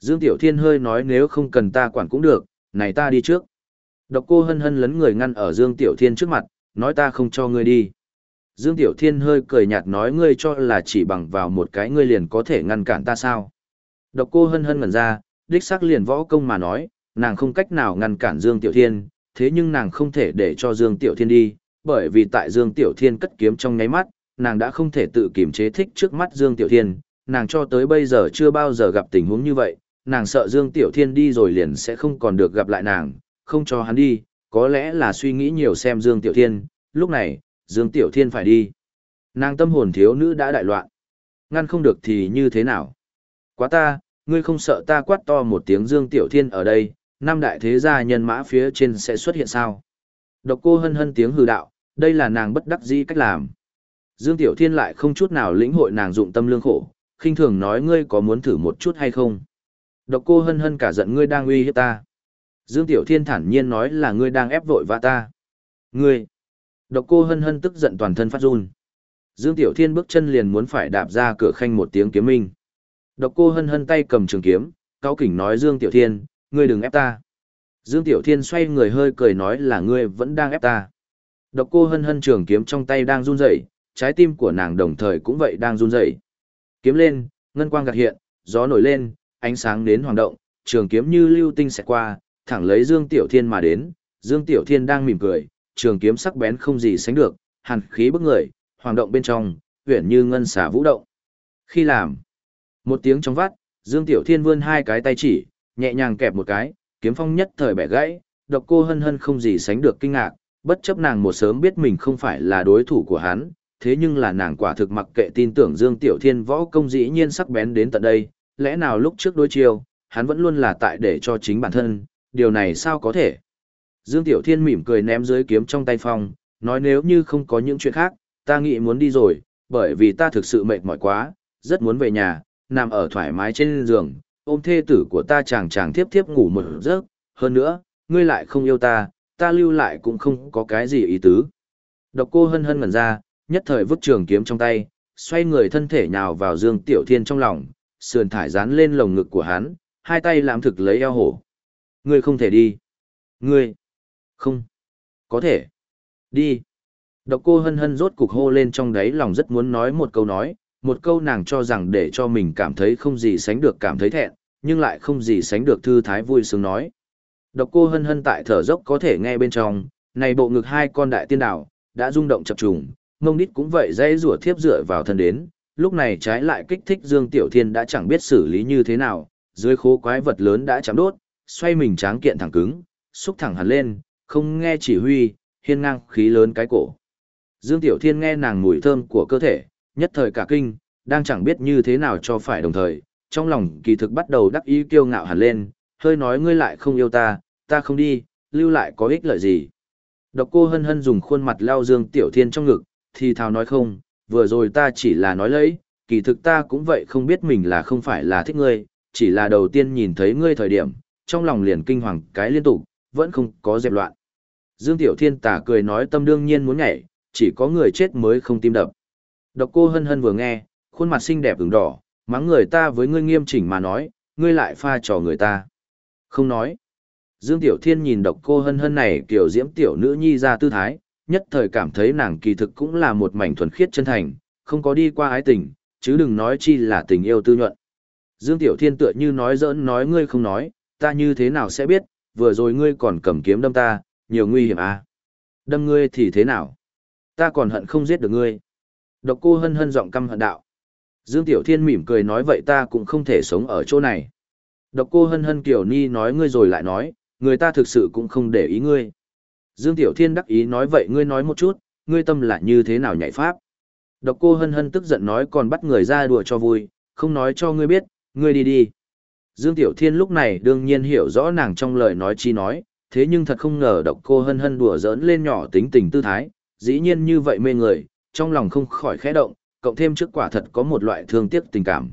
Dương Tiểu Thiên hơi nói nếu không cần ta quản cũng được, này ta đi trước. Độc cô hân hân lấn người ngăn ở Dương Tiểu Thiên trước mặt, nói ta không cho ngươi đi. Dương Tiểu Thiên hơi cười nhạt nói ngươi cho là chỉ bằng vào một cái ngươi liền có thể ngăn cản ta sao. Độc cô hân hân ngẩn ra, đích xác liền võ công mà nói, nàng không cách nào ngăn cản Dương Tiểu Thiên, thế nhưng nàng không thể để cho Dương Tiểu Thiên đi, bởi vì tại Dương Tiểu Thiên cất kiếm trong nháy mắt, nàng đã không thể tự kiềm chế thích trước mắt Dương Tiểu Thiên, nàng cho tới bây giờ chưa bao giờ gặp tình huống như vậy, nàng sợ Dương Tiểu Thiên đi rồi liền sẽ không còn được gặp lại nàng, không cho hắn đi, có lẽ là suy nghĩ nhiều xem Dương Tiểu Thiên, lúc này, Dương Tiểu Thiên phải đi. Nàng tâm hồn thiếu nữ đã đại loạn. Ngăn không được thì như thế nào? Quá ta, ngươi không sợ ta quát to một tiếng Dương Tiểu Thiên ở đây, năm đại thế gia nhân mã phía trên sẽ xuất hiện sao? Độc cô hân hân tiếng hừ đạo, đây là nàng bất đắc dĩ cách làm. Dương Tiểu Thiên lại không chút nào lĩnh hội nàng dụng tâm lương khổ, khinh thường nói ngươi có muốn thử một chút hay không? Độc cô hân hân cả giận ngươi đang uy hiếp ta. Dương Tiểu Thiên thản nhiên nói là ngươi đang ép vội vã ta. Ngươi! Độc cô hân hân tức giận toàn thân phát run. Dương Tiểu Thiên bước chân liền muốn phải đạp ra cửa khanh một tiếng kiếm minh. Độc cô hân hân tay cầm trường kiếm, cao kỉnh nói Dương Tiểu Thiên, ngươi đừng ép ta. Dương Tiểu Thiên xoay người hơi cười nói là ngươi vẫn đang ép ta. Độc cô hân hân trường kiếm trong tay đang run rẩy, trái tim của nàng đồng thời cũng vậy đang run rẩy. Kiếm lên, ngân quang gạt hiện, gió nổi lên, ánh sáng đến hoàng động, trường kiếm như lưu tinh sẽ qua, thẳng lấy Dương Tiểu Thiên mà đến. Dương Tiểu Thiên đang mỉm cười, trường kiếm sắc bén không gì sánh được, hàn khí bức người, hoàng động bên trong, uyển như ngân xả vũ động. Khi làm, một tiếng trong vắt, Dương Tiểu Thiên vươn hai cái tay chỉ, nhẹ nhàng kẹp một cái, kiếm phong nhất thời bẻ gãy, độc cô hân hân không gì sánh được kinh ngạc, bất chấp nàng một sớm biết mình không phải là đối thủ của hắn, thế nhưng là nàng quả thực mặc kệ tin tưởng Dương Tiểu Thiên võ công dĩ nhiên sắc bén đến tận đây, lẽ nào lúc trước đối chiều, hắn vẫn luôn là tại để cho chính bản thân, điều này sao có thể. Dương Tiểu Thiên mỉm cười ném dưới kiếm trong tay phong, nói nếu như không có những chuyện khác, ta nghĩ muốn đi rồi, bởi vì ta thực sự mệt mỏi quá, rất muốn về nhà, nằm ở thoải mái trên giường, ôm thê tử của ta chàng chàng tiếp tiếp ngủ một giấc, hơn nữa, ngươi lại không yêu ta, ta lưu lại cũng không có cái gì ý tứ. Độc cô hân hân ngẩn ra, nhất thời vứt trường kiếm trong tay, xoay người thân thể nhào vào Dương Tiểu Thiên trong lòng, sườn thải dán lên lồng ngực của hắn, hai tay làm thực lấy eo hổ. Ngươi không thể đi. Ngươi. Không. Có thể. Đi. Độc cô hân hân rốt cục hô lên trong đáy lòng rất muốn nói một câu nói, một câu nàng cho rằng để cho mình cảm thấy không gì sánh được cảm thấy thẹn, nhưng lại không gì sánh được thư thái vui sướng nói. Độc cô hân hân tại thở dốc có thể nghe bên trong, này bộ ngực hai con đại tiên đảo, đã rung động chập trùng, mông đít cũng vậy dây rủa thiếp dựa vào thân đến, lúc này trái lại kích thích Dương Tiểu Thiên đã chẳng biết xử lý như thế nào, dưới khố quái vật lớn đã chạm đốt, xoay mình tráng kiện thẳng cứng, xúc thẳng hẳn lên, không nghe chỉ huy, hiên ngang khí lớn cái cổ. Dương Tiểu Thiên nghe nàng mùi thơm của cơ thể, nhất thời cả kinh, đang chẳng biết như thế nào cho phải đồng thời, trong lòng kỳ thực bắt đầu đắc ý kiêu ngạo hẳn lên, hơi nói ngươi lại không yêu ta, ta không đi, lưu lại có ích lợi gì. Độc cô hân hân dùng khuôn mặt lao Dương Tiểu Thiên trong ngực, thì thào nói không, vừa rồi ta chỉ là nói lấy, kỳ thực ta cũng vậy không biết mình là không phải là thích ngươi, chỉ là đầu tiên nhìn thấy ngươi thời điểm, trong lòng liền kinh hoàng cái liên tục, vẫn không có dẹp loạn. Dương Tiểu Thiên tà cười nói tâm đương nhiên muốn nhảy, chỉ có người chết mới không tim đập. Độc cô hân hân vừa nghe, khuôn mặt xinh đẹp ửng đỏ, mắng người ta với ngươi nghiêm chỉnh mà nói, ngươi lại pha trò người ta. Không nói. Dương Tiểu Thiên nhìn độc cô hân hân này kiểu diễm tiểu nữ nhi ra tư thái, nhất thời cảm thấy nàng kỳ thực cũng là một mảnh thuần khiết chân thành, không có đi qua ái tình, chứ đừng nói chi là tình yêu tư nhuận. Dương Tiểu Thiên tựa như nói giỡn nói ngươi không nói, ta như thế nào sẽ biết, vừa rồi ngươi còn cầm kiếm đâm ta, nhiều nguy hiểm à. Đâm ngươi thì thế nào? Ta còn hận không giết được ngươi. Độc cô hân hân giọng căm hận đạo. Dương Tiểu Thiên mỉm cười nói vậy ta cũng không thể sống ở chỗ này. Độc cô hân hân kiểu ni nói ngươi rồi lại nói, người ta thực sự cũng không để ý ngươi. Dương Tiểu Thiên đắc ý nói vậy ngươi nói một chút, ngươi tâm là như thế nào nhảy pháp. Độc cô hân hân tức giận nói còn bắt người ra đùa cho vui, không nói cho ngươi biết, ngươi đi đi. Dương Tiểu Thiên lúc này đương nhiên hiểu rõ nàng trong lời nói chi nói, thế nhưng thật không ngờ độc cô hân hân đùa giỡn lên nhỏ tính tình tư thái, dĩ nhiên như vậy mê người, trong lòng không khỏi khẽ động, cộng thêm trước quả thật có một loại thương tiếc tình cảm.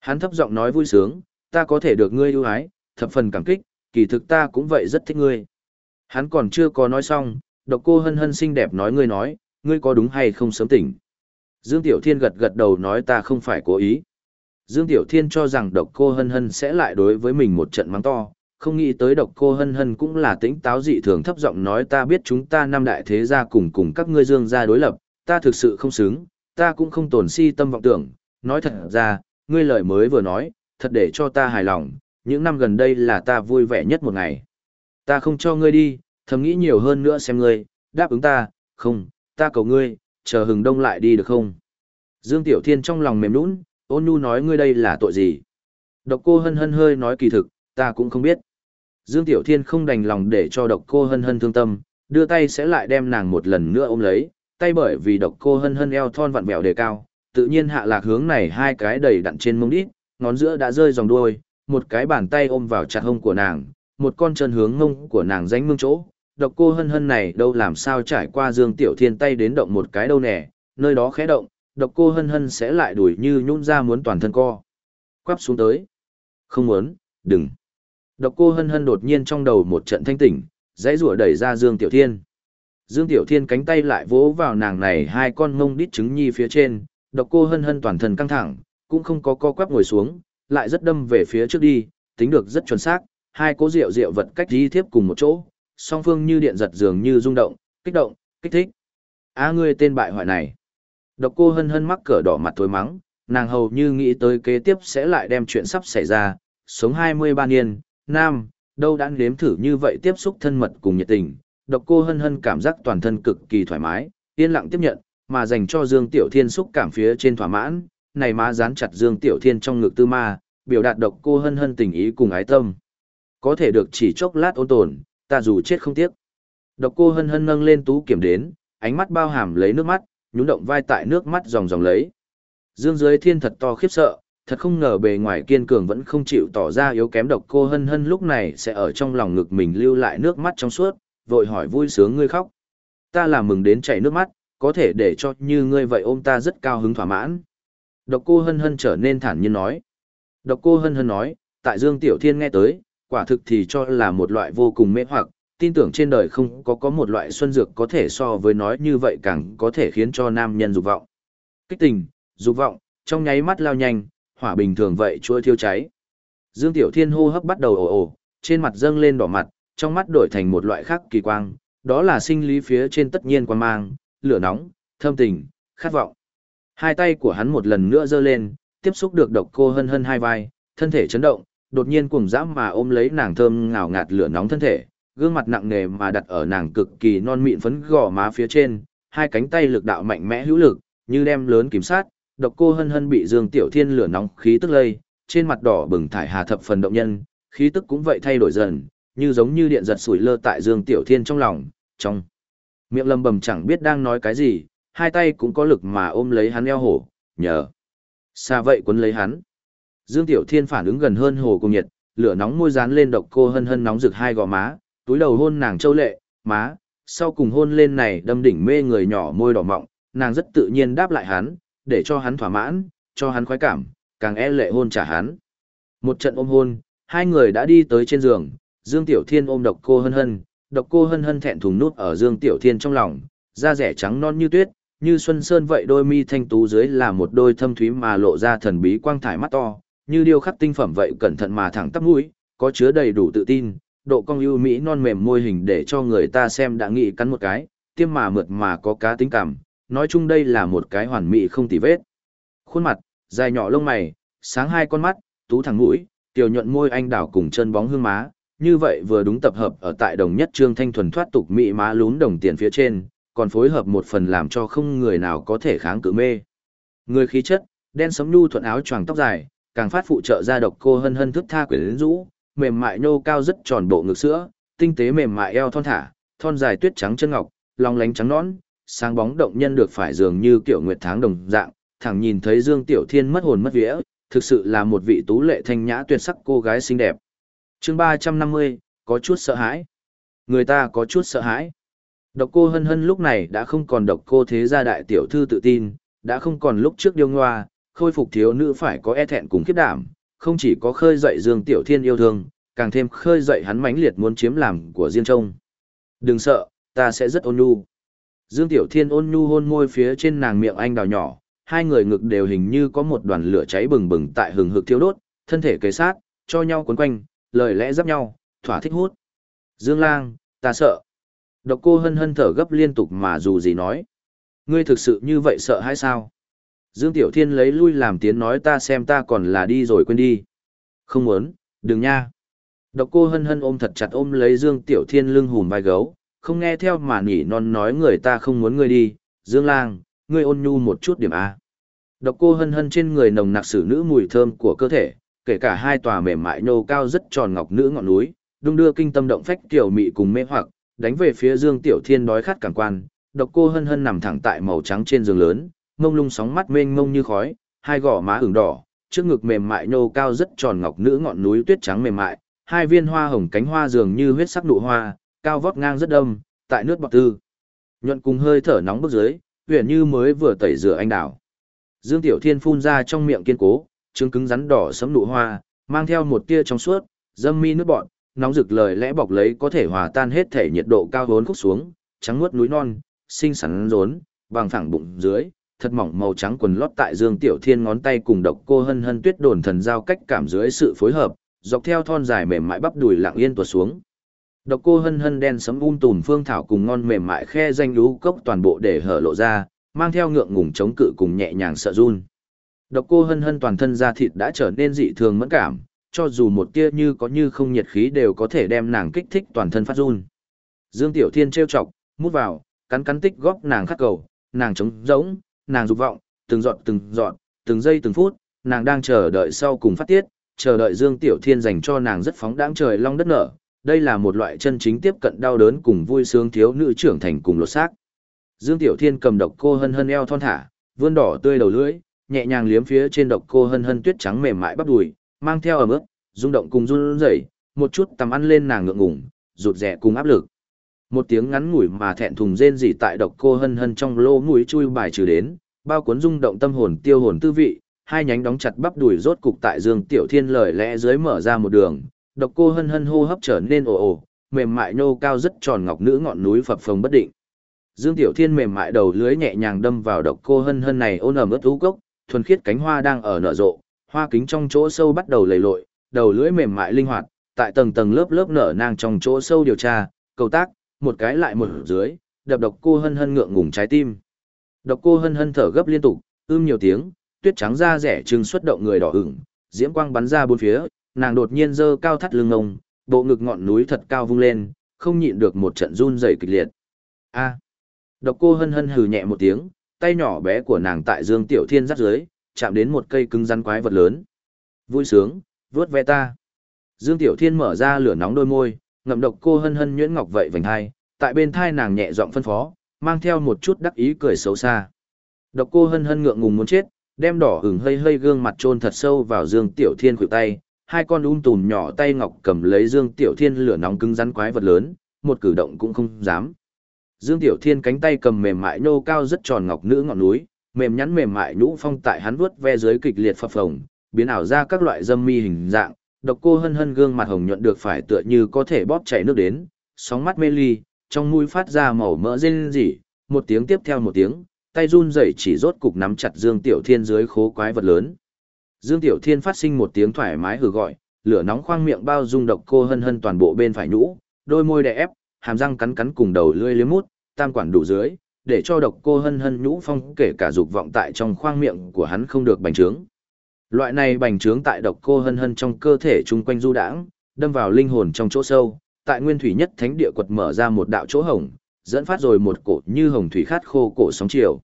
Hắn thấp giọng nói vui sướng, ta có thể được ngươi ưu ái, thập phần cảm kích, kỳ thực ta cũng vậy rất thích ngươi. Hắn còn chưa có nói xong, độc cô hân hân xinh đẹp nói ngươi nói, ngươi có đúng hay không sớm tỉnh. Dương Tiểu Thiên gật gật đầu nói ta không phải cố ý. Dương Tiểu Thiên cho rằng độc cô hân hân sẽ lại đối với mình một trận mắng to, không nghĩ tới độc cô hân hân cũng là tính táo dị thường thấp giọng nói ta biết chúng ta năm đại thế gia cùng cùng các ngươi dương gia đối lập, ta thực sự không xứng, ta cũng không tổn si tâm vọng tưởng, nói thật ra, ngươi lời mới vừa nói, thật để cho ta hài lòng, những năm gần đây là ta vui vẻ nhất một ngày. Ta không cho ngươi đi, thầm nghĩ nhiều hơn nữa xem ngươi, đáp ứng ta, không, ta cầu ngươi, chờ hừng đông lại đi được không? Dương Tiểu Thiên trong lòng mềm nũng, ôn nhu nói ngươi đây là tội gì? Độc cô hân hân hơi nói kỳ thực, ta cũng không biết. Dương Tiểu Thiên không đành lòng để cho độc cô hân hân thương tâm, đưa tay sẽ lại đem nàng một lần nữa ôm lấy, tay bởi vì độc cô hân hân eo thon vặn vẹo đề cao, tự nhiên hạ lạc hướng này hai cái đầy đặn trên mông đít, ngón giữa đã rơi dòng đuôi, một cái bàn tay ôm vào chặt hông của nàng, một con chân hướng ngông của nàng danh mương chỗ. Độc cô hân hân này đâu làm sao trải qua Dương Tiểu Thiên tay đến động một cái đâu nè, nơi đó khẽ động, độc cô hân hân sẽ lại đuổi như nhún ra muốn toàn thân co. Quắp xuống tới. Không muốn, đừng. Độc cô hân hân đột nhiên trong đầu một trận thanh tỉnh, dãy rủa đẩy ra Dương Tiểu Thiên. Dương Tiểu Thiên cánh tay lại vỗ vào nàng này hai con ngông đít trứng nhi phía trên, độc cô hân hân toàn thân căng thẳng, cũng không có co quắp ngồi xuống, lại rất đâm về phía trước đi, tính được rất chuẩn xác, hai cố rượu rượu vật cách di thiếp cùng một chỗ, song phương như điện giật dường như rung động, kích động, kích thích. A ngươi tên bại hoại này. Độc cô hân hân mắc cỡ đỏ mặt tối mắng, nàng hầu như nghĩ tới kế tiếp sẽ lại đem chuyện sắp xảy ra, sống 23 niên, nam, đâu đã nếm thử như vậy tiếp xúc thân mật cùng nhiệt tình, độc cô hân hân cảm giác toàn thân cực kỳ thoải mái, yên lặng tiếp nhận, mà dành cho Dương Tiểu Thiên xúc cảm phía trên thỏa mãn, này má dán chặt Dương Tiểu Thiên trong ngực tư ma, biểu đạt độc cô hân hân tình ý cùng ái tâm. Có thể được chỉ chốc lát ôn tồn, ta dù chết không tiếc. Độc cô hân hân nâng lên tú kiểm đến, ánh mắt bao hàm lấy nước mắt, nhún động vai tại nước mắt dòng dòng lấy. Dương dưới thiên thật to khiếp sợ, thật không ngờ bề ngoài kiên cường vẫn không chịu tỏ ra yếu kém độc cô hân hân lúc này sẽ ở trong lòng ngực mình lưu lại nước mắt trong suốt, vội hỏi vui sướng ngươi khóc. Ta là mừng đến chảy nước mắt, có thể để cho như ngươi vậy ôm ta rất cao hứng thỏa mãn. Độc cô hân hân trở nên thản nhiên nói. Độc cô hân hân nói, tại Dương Tiểu Thiên nghe tới, quả thực thì cho là một loại vô cùng mê hoặc, tin tưởng trên đời không có có một loại xuân dược có thể so với nói như vậy càng có thể khiến cho nam nhân dục vọng. Kích tình, dục vọng, trong nháy mắt lao nhanh, hỏa bình thường vậy chua thiêu cháy. Dương Tiểu Thiên hô hấp bắt đầu ồ ồ, trên mặt dâng lên đỏ mặt, trong mắt đổi thành một loại khác kỳ quang, đó là sinh lý phía trên tất nhiên quan mang, lửa nóng, thâm tình, khát vọng. Hai tay của hắn một lần nữa giơ lên, tiếp xúc được độc cô hân hân hai vai, thân thể chấn động, đột nhiên cuồng dã mà ôm lấy nàng thơm ngào ngạt lửa nóng thân thể, gương mặt nặng nề mà đặt ở nàng cực kỳ non mịn phấn gò má phía trên, hai cánh tay lực đạo mạnh mẽ hữu lực, như đem lớn kiểm sát, độc cô hân hân bị Dương Tiểu Thiên lửa nóng khí tức lây, trên mặt đỏ bừng thải hà thập phần động nhân, khí tức cũng vậy thay đổi dần, như giống như điện giật sủi lơ tại Dương Tiểu Thiên trong lòng, trong miệng lầm bầm chẳng biết đang nói cái gì, hai tay cũng có lực mà ôm lấy hắn eo hổ, nhờ. Xa vậy quấn lấy hắn. Dương Tiểu Thiên phản ứng gần hơn hồ cùng nhiệt, lửa nóng môi dán lên độc cô hân hân nóng rực hai gò má, túi đầu hôn nàng châu lệ, má, sau cùng hôn lên này đâm đỉnh mê người nhỏ môi đỏ mọng, nàng rất tự nhiên đáp lại hắn, để cho hắn thỏa mãn, cho hắn khoái cảm, càng e lệ hôn trả hắn. Một trận ôm hôn, hai người đã đi tới trên giường, Dương Tiểu Thiên ôm độc cô hân hân, độc cô hân hân thẹn thùng nút ở Dương Tiểu Thiên trong lòng, da rẻ trắng non như tuyết, như xuân sơn vậy đôi mi thanh tú dưới là một đôi thâm thúy mà lộ ra thần bí quang thải mắt to, như điêu khắc tinh phẩm vậy cẩn thận mà thẳng tắp mũi, có chứa đầy đủ tự tin, độ cong ưu mỹ non mềm môi hình để cho người ta xem đã nghĩ cắn một cái, tiêm mà mượt mà có cá tính cảm, nói chung đây là một cái hoàn mỹ không tì vết. Khuôn mặt, dài nhỏ lông mày, sáng hai con mắt, tú thẳng mũi, tiểu nhuận môi anh đảo cùng chân bóng hương má, như vậy vừa đúng tập hợp ở tại đồng nhất trương thanh thuần thoát tục mỹ má lún đồng tiền phía trên, còn phối hợp một phần làm cho không người nào có thể kháng cự mê. Người khí chất, đen sấm nhu thuận áo choàng tóc dài, càng phát phụ trợ ra độc cô hân hân thức tha quyển rũ, mềm mại nhô cao rất tròn bộ ngực sữa, tinh tế mềm mại eo thon thả, thon dài tuyết trắng chân ngọc, long lánh trắng nõn, sáng bóng động nhân được phải dường như kiểu nguyệt tháng đồng dạng, thẳng nhìn thấy Dương Tiểu Thiên mất hồn mất vía, thực sự là một vị tú lệ thanh nhã tuyệt sắc cô gái xinh đẹp. Chương 350, có chút sợ hãi. Người ta có chút sợ hãi. Độc cô hân hân lúc này đã không còn độc cô thế gia đại tiểu thư tự tin, đã không còn lúc trước điêu ngoa, khôi phục thiếu nữ phải có e thẹn cùng khiếp đảm, không chỉ có khơi dậy Dương Tiểu Thiên yêu thương, càng thêm khơi dậy hắn mãnh liệt muốn chiếm làm của riêng trông. Đừng sợ, ta sẽ rất ôn nhu. Dương Tiểu Thiên ôn nhu hôn môi phía trên nàng miệng anh đào nhỏ, hai người ngực đều hình như có một đoàn lửa cháy bừng bừng tại hừng hực thiêu đốt, thân thể kề sát, cho nhau quấn quanh, lời lẽ giáp nhau, thỏa thích hút. Dương Lang, ta sợ. Độc cô hân hân thở gấp liên tục mà dù gì nói. Ngươi thực sự như vậy sợ hay sao? Dương Tiểu Thiên lấy lui làm tiếng nói ta xem ta còn là đi rồi quên đi. Không muốn, đừng nha. Độc cô hân hân ôm thật chặt ôm lấy Dương Tiểu Thiên lưng hùm vai gấu, không nghe theo mà nhỉ non nói người ta không muốn ngươi đi. Dương Lang, ngươi ôn nhu một chút điểm A. Độc cô hân hân trên người nồng nặc sử nữ mùi thơm của cơ thể, kể cả hai tòa mềm mại nhô cao rất tròn ngọc nữ ngọn núi, đung đưa kinh tâm động phách tiểu mị cùng mê hoặc, đánh về phía Dương Tiểu Thiên đói khát cảm quan. Độc cô hân hân nằm thẳng tại màu trắng trên giường lớn, mông lung sóng mắt mênh mông như khói, hai gò má ửng đỏ, trước ngực mềm mại nhô cao rất tròn ngọc nữ ngọn núi tuyết trắng mềm mại, hai viên hoa hồng cánh hoa dường như huyết sắc nụ hoa, cao vót ngang rất đông, tại nước bọt tư. Nhuận cùng hơi thở nóng bức dưới, huyền như mới vừa tẩy rửa anh đào. Dương Tiểu Thiên phun ra trong miệng kiên cố, trứng cứng rắn đỏ sẫm nụ hoa, mang theo một tia trong suốt, dâm mi nước bọt, nóng rực lời lẽ bọc lấy có thể hòa tan hết thể nhiệt độ cao vốn khúc xuống, trắng nuốt núi non, xinh xắn rốn, bằng phẳng bụng dưới, thật mỏng màu trắng quần lót tại Dương Tiểu Thiên ngón tay cùng độc cô hân hân tuyết đồn thần giao cách cảm dưới sự phối hợp, dọc theo thon dài mềm mại bắp đùi lặng yên tuột xuống. Độc cô hân hân đen sấm um tùm phương thảo cùng ngon mềm mại khe danh lú cốc toàn bộ để hở lộ ra, mang theo ngượng ngùng chống cự cùng nhẹ nhàng sợ run. Độc cô hân hân toàn thân da thịt đã trở nên dị thường mẫn cảm, cho dù một tia như có như không nhiệt khí đều có thể đem nàng kích thích toàn thân phát run. Dương Tiểu Thiên trêu chọc, mút vào, cắn cắn tích góp nàng khát cầu, nàng trống rỗng, nàng dục vọng, từng giọt từng giọt, từng giây từng phút, nàng đang chờ đợi sau cùng phát tiết, chờ đợi Dương Tiểu Thiên dành cho nàng rất phóng đáng trời long đất nở. Đây là một loại chân chính tiếp cận đau đớn cùng vui sướng thiếu nữ trưởng thành cùng lột xác. Dương Tiểu Thiên cầm độc cô hân hân eo thon thả, vươn đỏ tươi đầu lưỡi, nhẹ nhàng liếm phía trên độc cô hân hân tuyết trắng mềm mại bắp đùi, mang theo ẩm ướt, rung động cùng run rẩy, một chút tầm ăn lên nàng ngượng ngùng, rụt rè cùng áp lực. Một tiếng ngắn ngủi mà thẹn thùng rên rỉ tại độc cô hân hân trong lô mũi chui bài trừ đến, bao cuốn rung động tâm hồn tiêu hồn tư vị, hai nhánh đóng chặt bắp đùi rốt cục tại Dương Tiểu Thiên lời lẽ dưới mở ra một đường, độc cô hân hân hô hấp trở nên ồ ồ, mềm mại nô cao rất tròn ngọc nữ ngọn núi phập phồng bất định. Dương Tiểu Thiên mềm mại đầu lưới nhẹ nhàng đâm vào độc cô hân hân này ôn ẩm ướt ú cốc, thuần khiết cánh hoa đang ở nở rộ, hoa kính trong chỗ sâu bắt đầu lầy lội, đầu lưỡi mềm mại linh hoạt, tại tầng tầng lớp lớp nở nang trong chỗ sâu điều tra, cầu tác, một cái lại một dưới, đập độc cô hân hân ngượng ngùng trái tim. Độc cô hân hân thở gấp liên tục, ưm nhiều tiếng, tuyết trắng da rẻ trừng xuất động người đỏ ửng, diễm quang bắn ra bốn phía, nàng đột nhiên giơ cao thắt lưng ngông, bộ ngực ngọn núi thật cao vung lên, không nhịn được một trận run rẩy kịch liệt. A. Độc cô hân hân hừ nhẹ một tiếng, tay nhỏ bé của nàng tại Dương Tiểu Thiên giắt dưới, chạm đến một cây cứng rắn quái vật lớn. Vui sướng, vuốt ve ta. Dương Tiểu Thiên mở ra lửa nóng đôi môi, ngậm độc cô hân hân nhuyễn ngọc vậy vành hai, tại bên thai nàng nhẹ giọng phân phó, mang theo một chút đắc ý cười xấu xa. Độc cô hân hân ngượng ngùng muốn chết, đem đỏ hừng hơi hơi gương mặt trôn thật sâu vào Dương Tiểu Thiên khuỷu tay, hai con um tùm nhỏ tay ngọc cầm lấy Dương Tiểu Thiên lửa nóng cứng rắn quái vật lớn, một cử động cũng không dám. Dương Tiểu Thiên cánh tay cầm mềm mại nô cao rất tròn ngọc nữ ngọn núi, mềm nhắn mềm mại nhũ phong tại hắn vuốt ve dưới kịch liệt phập phồng, biến ảo ra các loại dâm mi hình dạng, độc cô hân hân gương mặt hồng nhuận được phải tựa như có thể bóp chảy nước đến, sóng mắt mê ly, trong mũi phát ra màu mỡ rên rỉ, một tiếng tiếp theo một tiếng, tay run rẩy chỉ rốt cục nắm chặt Dương Tiểu Thiên dưới khố quái vật lớn. Dương Tiểu Thiên phát sinh một tiếng thoải mái hừ gọi, lửa nóng khoang miệng bao dung độc cô hân hân toàn bộ bên phải nhũ, đôi môi đè ép, hàm răng cắn cắn cùng đầu lưỡi liếm mút, tam quản đủ dưới, để cho độc cô hân hân nhũ phong kể cả dục vọng tại trong khoang miệng của hắn không được bành trướng. Loại này bành trướng tại độc cô hân hân trong cơ thể chung quanh du đãng, đâm vào linh hồn trong chỗ sâu, tại nguyên thủy nhất thánh địa quật mở ra một đạo chỗ hổng, dẫn phát rồi một cổ như hồng thủy khát khô cổ sóng chiều.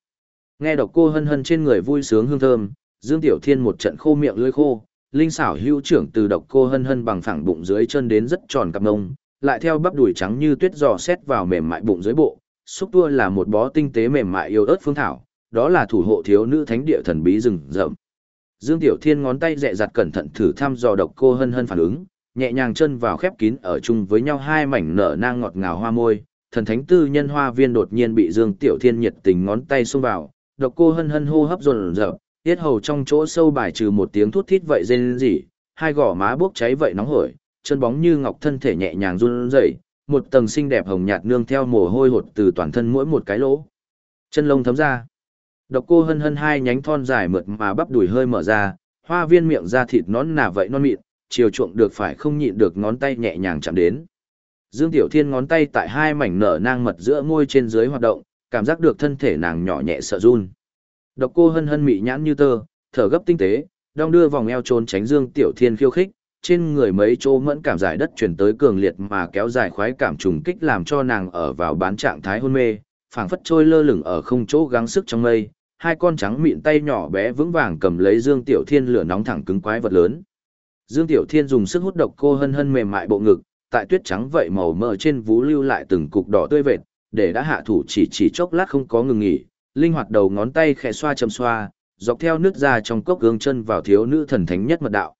Nghe độc cô hân hân trên người vui sướng hương thơm, Dương Tiểu Thiên một trận khô miệng lưỡi khô, linh xảo hưu trưởng từ độc cô hân hân bằng phẳng bụng dưới chân đến rất tròn cặp ngông, lại theo bắp đùi trắng như tuyết giò xét vào mềm mại bụng dưới bộ, xúc tua là một bó tinh tế mềm mại yêu ớt phương thảo, đó là thủ hộ thiếu nữ thánh địa thần bí rừng rậm. Dương Tiểu Thiên ngón tay dẹ dặt cẩn thận thử thăm dò độc cô hân hân phản ứng, nhẹ nhàng chân vào khép kín ở chung với nhau hai mảnh nở nang ngọt ngào hoa môi, thần thánh tư nhân hoa viên đột nhiên bị Dương Tiểu Thiên nhiệt tình ngón tay xông vào, độc cô hân hân hô hấp dồn dập, tiết hầu trong chỗ sâu bài trừ một tiếng thút thít vậy rên rỉ, hai gò má bốc cháy vậy nóng hổi, chân bóng như ngọc thân thể nhẹ nhàng run rẩy, một tầng xinh đẹp hồng nhạt nương theo mồ hôi hột từ toàn thân mỗi một cái lỗ. Chân lông thấm ra. Độc cô hân hân hai nhánh thon dài mượt mà bắp đùi hơi mở ra, hoa viên miệng da thịt nón nà vậy non mịn, chiều chuộng được phải không nhịn được ngón tay nhẹ nhàng chạm đến. Dương Tiểu Thiên ngón tay tại hai mảnh nở nang mật giữa môi trên dưới hoạt động, cảm giác được thân thể nàng nhỏ nhẹ sợ run. Độc cô hân hân mị nhãn như tơ, thở gấp tinh tế, đong đưa vòng eo trốn tránh Dương Tiểu Thiên khiêu khích, trên người mấy chỗ mẫn cảm giải đất chuyển tới cường liệt mà kéo dài khoái cảm trùng kích làm cho nàng ở vào bán trạng thái hôn mê, phảng phất trôi lơ lửng ở không chỗ gắng sức trong mây, hai con trắng mịn tay nhỏ bé vững vàng cầm lấy Dương Tiểu Thiên lửa nóng thẳng cứng quái vật lớn. Dương Tiểu Thiên dùng sức hút độc cô hân hân mềm mại bộ ngực, tại tuyết trắng vậy màu mỡ trên vú lưu lại từng cục đỏ tươi vệt, để đã hạ thủ chỉ chỉ chốc lát không có ngừng nghỉ, linh hoạt đầu ngón tay khẽ xoa chầm xoa, dọc theo nước ra trong cốc gương chân vào thiếu nữ thần thánh nhất mật đạo.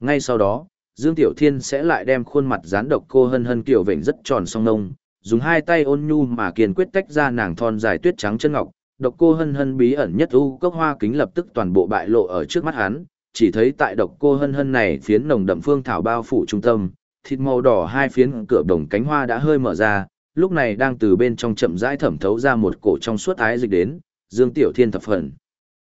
Ngay sau đó, Dương Tiểu Thiên sẽ lại đem khuôn mặt dán độc cô hân hân kiểu vểnh rất tròn song nông, dùng hai tay ôn nhu mà kiên quyết tách ra nàng thon dài tuyết trắng chân ngọc, độc cô hân hân bí ẩn nhất u cốc hoa kính lập tức toàn bộ bại lộ ở trước mắt hắn, chỉ thấy tại độc cô hân hân này phiến nồng đậm phương thảo bao phủ trung tâm, thịt màu đỏ hai phiến cửa đồng cánh hoa đã hơi mở ra, lúc này đang từ bên trong chậm rãi thẩm thấu ra một cổ trong suốt ái dịch đến, Dương Tiểu Thiên thập phần.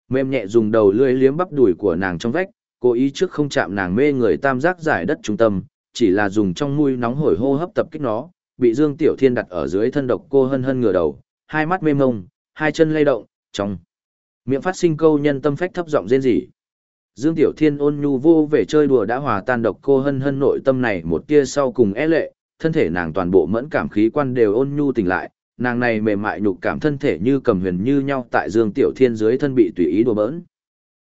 Mềm nhẹ dùng đầu lưỡi liếm bắp đùi của nàng trong vách, cố ý trước không chạm nàng mê người tam giác giải đất trung tâm, chỉ là dùng trong mũi nóng hổi hô hấp tập kích nó, bị Dương Tiểu Thiên đặt ở dưới thân độc cô hân hân ngửa đầu, hai mắt mê mông, hai chân lay động, trong miệng phát sinh câu nhân tâm phách thấp giọng rên rỉ. Dương Tiểu Thiên ôn nhu vô về chơi đùa đã hòa tan độc cô hân hân nội tâm này một tia sau cùng é lệ, thân thể nàng toàn bộ mẫn cảm khí quan đều ôn nhu tỉnh lại, nàng này mềm mại nhục cảm thân thể như cầm huyền như nhau tại Dương Tiểu Thiên dưới thân bị tùy ý đùa bỡn.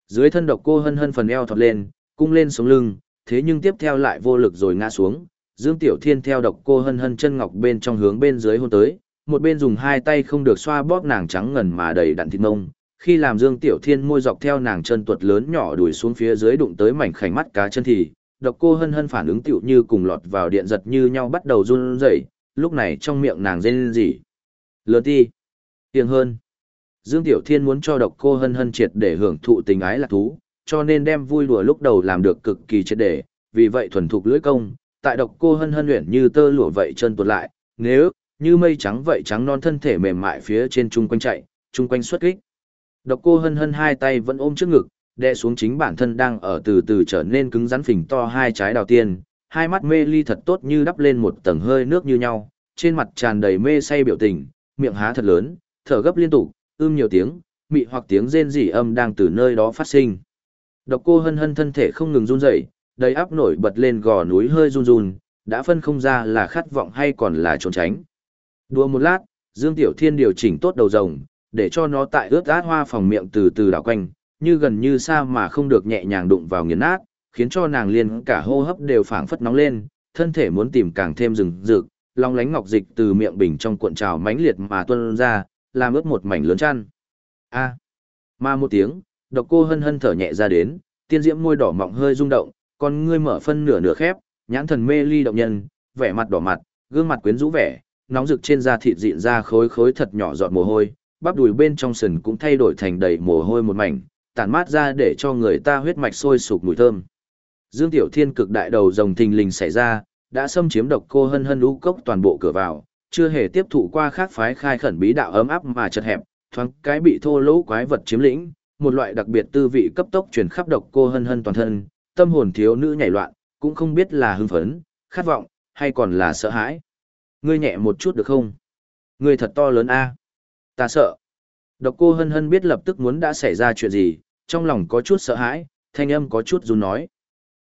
Dưới thân độc cô hân hân phần eo thọt lên, cung lên sống lưng, thế nhưng tiếp theo lại vô lực rồi ngã xuống. Dương Tiểu Thiên theo độc cô hân hân chân ngọc bên trong hướng bên dưới hôn tới, một bên dùng hai tay không được xoa bóp nàng trắng ngần mà đầy đặn thịt mông. Khi làm Dương Tiểu Thiên môi dọc theo nàng chân tuột lớn nhỏ đuổi xuống phía dưới đụng tới mảnh khảnh mắt cá chân thì, độc cô hân hân phản ứng tiểu như cùng lọt vào điện giật như nhau bắt đầu run rẩy, lúc này trong miệng nàng rên rỉ. Lớn ti. Tiếng hơn. Dương Tiểu Thiên muốn cho độc cô hân hân triệt để hưởng thụ tình ái lạc thú, cho nên đem vui đùa lúc đầu làm được cực kỳ triệt để, vì vậy thuần thục lưỡi công, tại độc cô hân hân luyện như tơ lụa vậy chân tuột lại, nếu, như mây trắng vậy trắng non thân thể mềm mại phía trên trung quanh chạy, trung quanh xuất kích. Độc cô hân hân hai tay vẫn ôm trước ngực, đè xuống chính bản thân đang ở từ từ trở nên cứng rắn phình to hai trái đào tiên, hai mắt mê ly thật tốt như đắp lên một tầng hơi nước như nhau, trên mặt tràn đầy mê say biểu tình, miệng há thật lớn, thở gấp liên tục, ưm nhiều tiếng, mị hoặc tiếng rên rỉ âm đang từ nơi đó phát sinh. Độc cô hân hân thân thể không ngừng run rẩy, đầy áp nổi bật lên gò núi hơi run run, đã phân không ra là khát vọng hay còn là trốn tránh. Đùa một lát, Dương Tiểu Thiên điều chỉnh tốt đầu rồng, để cho nó tại ướt át hoa phòng miệng từ từ đảo quanh, như gần như xa mà không được nhẹ nhàng đụng vào nghiền nát, khiến cho nàng liền cả hô hấp đều phảng phất nóng lên, thân thể muốn tìm càng thêm rừng rực, long lánh ngọc dịch từ miệng bình trong cuộn trào mãnh liệt mà tuôn ra, làm ướt một mảnh lớn chăn. A. ma một tiếng, độc cô hân hân thở nhẹ ra đến, tiên diễm môi đỏ mọng hơi rung động, con ngươi mở phân nửa nửa khép, nhãn thần mê ly động nhân, vẻ mặt đỏ mặt, gương mặt quyến rũ vẻ, nóng rực trên da thịt dịn ra khối khối thật nhỏ giọt mồ hôi, bắp đùi bên trong sườn cũng thay đổi thành đầy mồ hôi một mảnh, tản mát ra để cho người ta huyết mạch sôi sục mùi thơm. Dương Tiểu Thiên cực đại đầu rồng thình lình xảy ra, đã xâm chiếm độc cô hân hân u cốc toàn bộ cửa vào, chưa hề tiếp thụ qua khác phái khai khẩn bí đạo ấm áp mà chật hẹp, thoáng cái bị thô lỗ quái vật chiếm lĩnh, một loại đặc biệt tư vị cấp tốc truyền khắp độc cô hân hân toàn thân, tâm hồn thiếu nữ nhảy loạn, cũng không biết là hưng phấn, khát vọng, hay còn là sợ hãi. Ngươi nhẹ một chút được không? Ngươi thật to lớn a. Ta sợ. Độc cô hân hân biết lập tức muốn đã xảy ra chuyện gì, trong lòng có chút sợ hãi, thanh âm có chút run nói.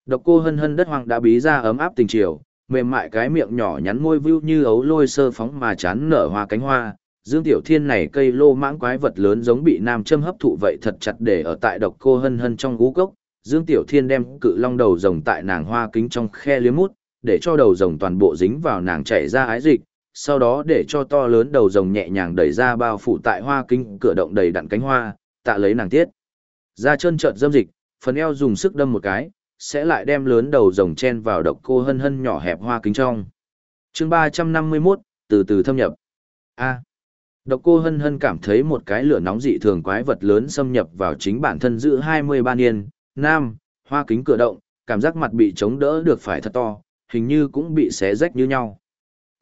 Độc cô hân hân đất hoàng đã bí ra ấm áp tình chiều, mềm mại cái miệng nhỏ nhắn môi vưu như ấu lôi sơ phóng mà chán nở hoa cánh hoa. Dương Tiểu Thiên này cây lô mãng quái vật lớn giống bị nam châm hấp thụ vậy thật chặt để ở tại độc cô hân hân trong gú cốc. Dương Tiểu Thiên đem cự long đầu rồng tại nàng hoa kính trong khe liếm mút, để cho đầu rồng toàn bộ dính vào nàng chảy ra ái dịch, sau đó để cho to lớn đầu rồng nhẹ nhàng đẩy ra bao phủ tại hoa kính cửa động đầy đặn cánh hoa, tạ lấy nàng tiết. Ra chân trợn dâm dịch, phần eo dùng sức đâm một cái, sẽ lại đem lớn đầu rồng chen vào độc cô hân hân nhỏ hẹp hoa kính trong. chương ba trăm năm mươi 351, từ từ thâm nhập. A. Độc cô hân hân cảm thấy một cái lửa nóng dị thường quái vật lớn xâm nhập vào chính bản thân giữ hai mươi ba niên, nam, hoa kính cửa động, cảm giác mặt bị chống đỡ được phải thật to, hình như cũng bị xé rách như nhau.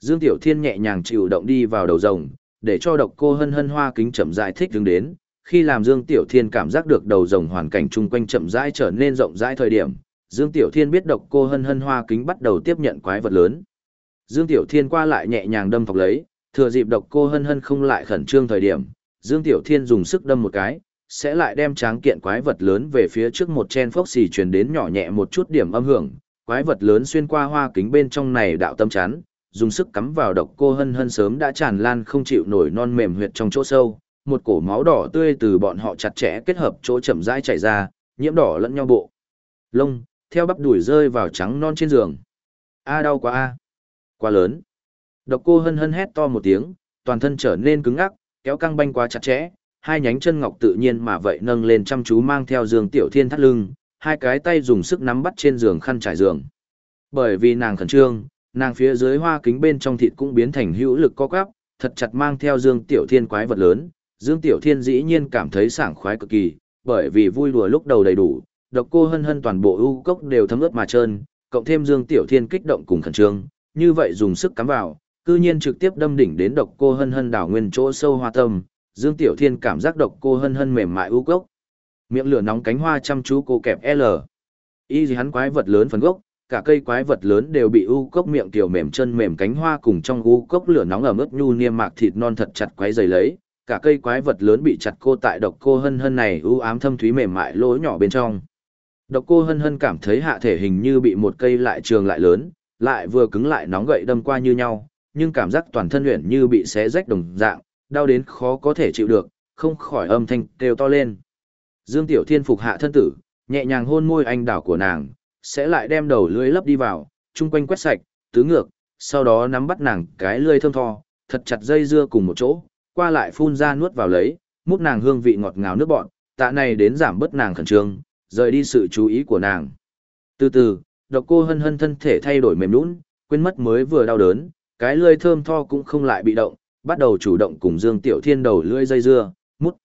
Dương Tiểu Thiên nhẹ nhàng chịu động đi vào đầu rồng, để cho độc cô hân hân hoa kính chậm rãi thích đứng đến, Khi làm Dương Tiểu Thiên cảm giác được đầu rồng hoàn cảnh chung quanh chậm rãi trở nên rộng rãi thời điểm, Dương Tiểu Thiên biết độc cô hân hân hoa kính bắt đầu tiếp nhận quái vật lớn. Dương Tiểu Thiên qua lại nhẹ nhàng đâm thọc lấy, thừa dịp độc cô hân hân không lại khẩn trương thời điểm, Dương Tiểu Thiên dùng sức đâm một cái, sẽ lại đem tráng kiện quái vật lớn về phía trước một chen phốc xì truyền đến nhỏ nhẹ một chút điểm âm hưởng, quái vật lớn xuyên qua hoa kính bên trong này đạo tâm chán, dùng sức cắm vào độc cô hân hân sớm đã tràn lan không chịu nổi non mềm huyệt trong chỗ sâu, một cổ máu đỏ tươi từ bọn họ chặt chẽ kết hợp chỗ chậm rãi chảy ra, nhiễm đỏ lẫn nhau bộ. Lông, theo bắp đuổi rơi vào trắng non trên giường. A đau quá a. Quá lớn. Độc cô hân hân hét to một tiếng, toàn thân trở nên cứng ngắc, kéo căng banh quá chặt chẽ, hai nhánh chân ngọc tự nhiên mà vậy nâng lên chăm chú mang theo giường tiểu thiên thắt lưng, hai cái tay dùng sức nắm bắt trên giường khăn trải giường. Bởi vì nàng khẩn trương, nàng phía dưới hoa kính bên trong thịt cũng biến thành hữu lực co quắp, thật chặt mang theo Dương Tiểu Thiên quái vật lớn. Dương Tiểu Thiên dĩ nhiên cảm thấy sảng khoái cực kỳ, bởi vì vui đùa lúc đầu đầy đủ, độc cô hân hân toàn bộ ưu cốc đều thấm ướt mà trơn, cộng thêm Dương Tiểu Thiên kích động cùng khẩn trương, như vậy dùng sức cắm vào, cư nhiên trực tiếp đâm đỉnh đến độc cô hân hân đảo nguyên chỗ sâu hoa tâm, Dương Tiểu Thiên cảm giác độc cô hân hân mềm mại ưu cốc. Miệng lửa nóng cánh hoa chăm chú cô kẹp L. Y gì hắn quái vật lớn phần gốc, cả cây quái vật lớn đều bị u cốc miệng tiểu mềm chân mềm cánh hoa cùng trong u cốc lửa nóng ở mức nhu niêm mạc thịt non thật chặt quái dày lấy, cả cây quái vật lớn bị chặt cô tại độc cô hân hân này u ám thâm thúy mềm mại lỗ nhỏ bên trong. Độc cô hân hân cảm thấy hạ thể hình như bị một cây lại trường lại lớn, lại vừa cứng lại nóng gậy đâm qua như nhau, nhưng cảm giác toàn thân luyện như bị xé rách đồng dạng, đau đến khó có thể chịu được, không khỏi âm thanh kêu to lên. Dương Tiểu Thiên phục hạ thân tử, nhẹ nhàng hôn môi anh đảo của nàng, sẽ lại đem đầu lưỡi lấp đi vào, chung quanh quét sạch, tứ ngược, sau đó nắm bắt nàng cái lưỡi thơm tho, thật chặt dây dưa cùng một chỗ, qua lại phun ra nuốt vào lấy, mút nàng hương vị ngọt ngào nước bọn, tạ này đến giảm bớt nàng khẩn trương, rời đi sự chú ý của nàng. Từ từ, độc cô hân hân thân thể thay đổi mềm nũng, quên mất mới vừa đau đớn, cái lưỡi thơm tho cũng không lại bị động, bắt đầu chủ động cùng Dương Tiểu Thiên đầu lưỡi dây dưa, mút.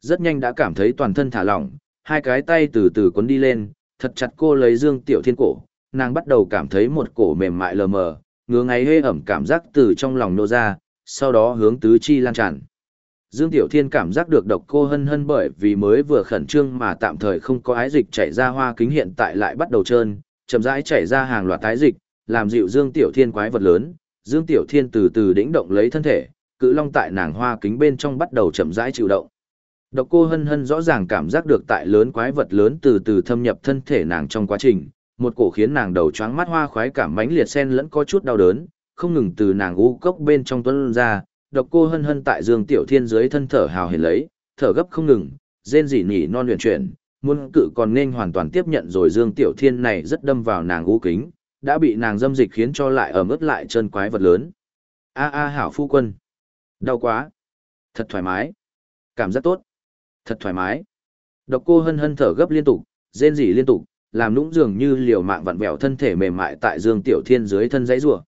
Rất nhanh đã cảm thấy toàn thân thả lỏng, hai cái tay từ từ cuốn đi lên, thật chặt cô lấy Dương Tiểu Thiên cổ, nàng bắt đầu cảm thấy một cổ mềm mại lờ mờ, ngứa ngáy hê ẩm cảm giác từ trong lòng nô ra, sau đó hướng tứ chi lan tràn. Dương Tiểu Thiên cảm giác được độc cô hân hân bởi vì mới vừa khẩn trương mà tạm thời không có ái dịch chảy ra hoa kính hiện tại lại bắt đầu trơn, chậm rãi chảy ra hàng loạt tái dịch, làm dịu Dương Tiểu Thiên quái vật lớn, Dương Tiểu Thiên từ từ đĩnh động lấy thân thể, cự long tại nàng hoa kính bên trong bắt đầu chậm rãi chịu động. Độc cô hân hân rõ ràng cảm giác được tại lớn quái vật lớn từ từ thâm nhập thân thể nàng trong quá trình, một cổ khiến nàng đầu choáng mắt hoa khoái cảm mãnh liệt sen lẫn có chút đau đớn, không ngừng từ nàng u cốc bên trong tuấn ra, độc cô hân hân tại dương tiểu thiên dưới thân thở hào hển lấy, thở gấp không ngừng, rên rỉ nhỉ non luyện chuyển, muốn cự còn nên hoàn toàn tiếp nhận rồi dương tiểu thiên này rất đâm vào nàng u kính, đã bị nàng dâm dịch khiến cho lại ở mức lại chân quái vật lớn. A a hảo phu quân. Đau quá. Thật thoải mái. Cảm giác tốt thật thoải mái. Độc cô hân hân thở gấp liên tục, rên rỉ liên tục, làm nũng dường như liều mạng vặn vẹo thân thể mềm mại tại Dương Tiểu Thiên dưới thân dãy rủa.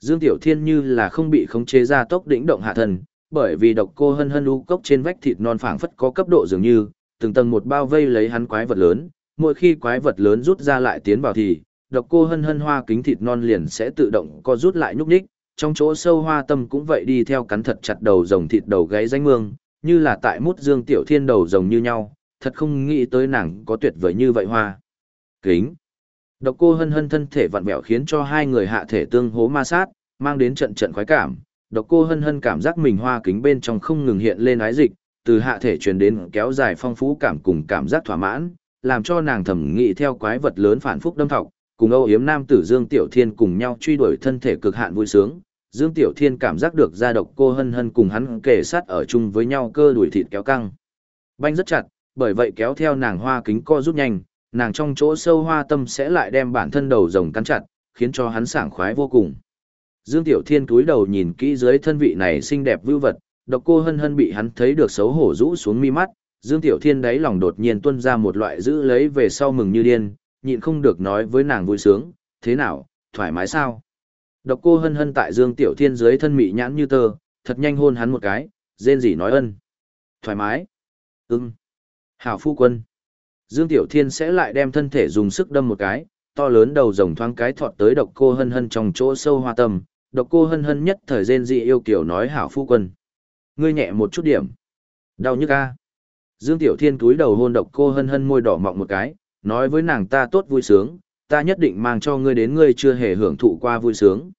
Dương Tiểu Thiên như là không bị khống chế ra tốc đỉnh động hạ thân, bởi vì độc cô hân hân u cốc trên vách thịt non phảng phất có cấp độ dường như, từng tầng một bao vây lấy hắn quái vật lớn, mỗi khi quái vật lớn rút ra lại tiến vào thì, độc cô hân hân hoa kính thịt non liền sẽ tự động co rút lại nhúc nhích, trong chỗ sâu hoa tâm cũng vậy đi theo cắn thật chặt đầu rồng thịt đầu gáy danh mương, như là tại mút dương tiểu thiên đầu rồng như nhau, thật không nghĩ tới nàng có tuyệt vời như vậy hoa. Kính. Độc cô hân hân thân thể vặn vẹo khiến cho hai người hạ thể tương hố ma sát, mang đến trận trận khoái cảm. Độc cô hân hân cảm giác mình hoa kính bên trong không ngừng hiện lên ái dịch, từ hạ thể truyền đến kéo dài phong phú cảm cùng cảm giác thỏa mãn, làm cho nàng thẩm nghĩ theo quái vật lớn phản phúc đâm thọc, cùng Âu Yếm Nam tử Dương Tiểu Thiên cùng nhau truy đuổi thân thể cực hạn vui sướng, Dương Tiểu Thiên cảm giác được gia độc cô hân hân cùng hắn kề sát ở chung với nhau cơ đuổi thịt kéo căng. Banh rất chặt, bởi vậy kéo theo nàng hoa kính co rút nhanh, nàng trong chỗ sâu hoa tâm sẽ lại đem bản thân đầu rồng cắn chặt, khiến cho hắn sảng khoái vô cùng. Dương Tiểu Thiên cúi đầu nhìn kỹ dưới thân vị này xinh đẹp vưu vật, độc cô hân hân bị hắn thấy được xấu hổ rũ xuống mi mắt, Dương Tiểu Thiên đáy lòng đột nhiên tuôn ra một loại giữ lấy về sau mừng như điên, nhịn không được nói với nàng vui sướng, thế nào, thoải mái sao? Độc cô hân hân tại Dương Tiểu Thiên dưới thân mị nhãn như tơ, thật nhanh hôn hắn một cái, rên rỉ nói ân. Thoải mái. Ừm. Hảo phu quân. Dương Tiểu Thiên sẽ lại đem thân thể dùng sức đâm một cái, to lớn đầu rồng thoáng cái thọt tới độc cô hân hân trong chỗ sâu hoa tâm. Độc cô hân hân nhất thời rên dị yêu kiểu nói hảo phu quân. Ngươi nhẹ một chút điểm. Đau nhức a. Dương Tiểu Thiên cúi đầu hôn độc cô hân hân môi đỏ mọng một cái, nói với nàng ta tốt vui sướng, ta nhất định mang cho ngươi đến ngươi chưa hề hưởng thụ qua vui sướng.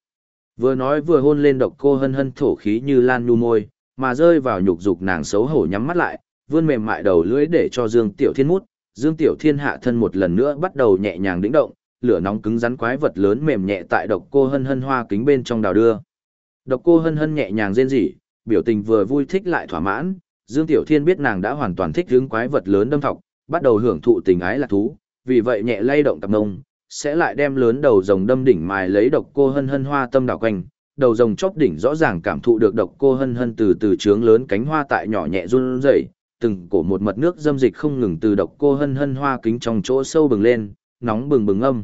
Vừa nói vừa hôn lên độc cô hân hân thổ khí như lan nu môi, mà rơi vào nhục dục nàng xấu hổ nhắm mắt lại, vươn mềm mại đầu lưỡi để cho Dương Tiểu Thiên mút, Dương Tiểu Thiên hạ thân một lần nữa bắt đầu nhẹ nhàng đĩnh động, lửa nóng cứng rắn quái vật lớn mềm nhẹ tại độc cô hân hân hoa kính bên trong đào đưa. Độc cô hân hân nhẹ nhàng rên rỉ, biểu tình vừa vui thích lại thỏa mãn, Dương Tiểu Thiên biết nàng đã hoàn toàn thích hướng quái vật lớn đâm thọc, bắt đầu hưởng thụ tình ái lạc thú, vì vậy nhẹ lay động tập ngông, sẽ lại đem lớn đầu rồng đâm đỉnh mài lấy độc cô hân hân hoa tâm đảo quanh, đầu rồng chóp đỉnh rõ ràng cảm thụ được độc cô hân hân từ từ trướng lớn cánh hoa tại nhỏ nhẹ run rẩy, từng cổ một mật nước dâm dịch không ngừng từ độc cô hân hân hoa kính trong chỗ sâu bừng lên, nóng bừng bừng âm.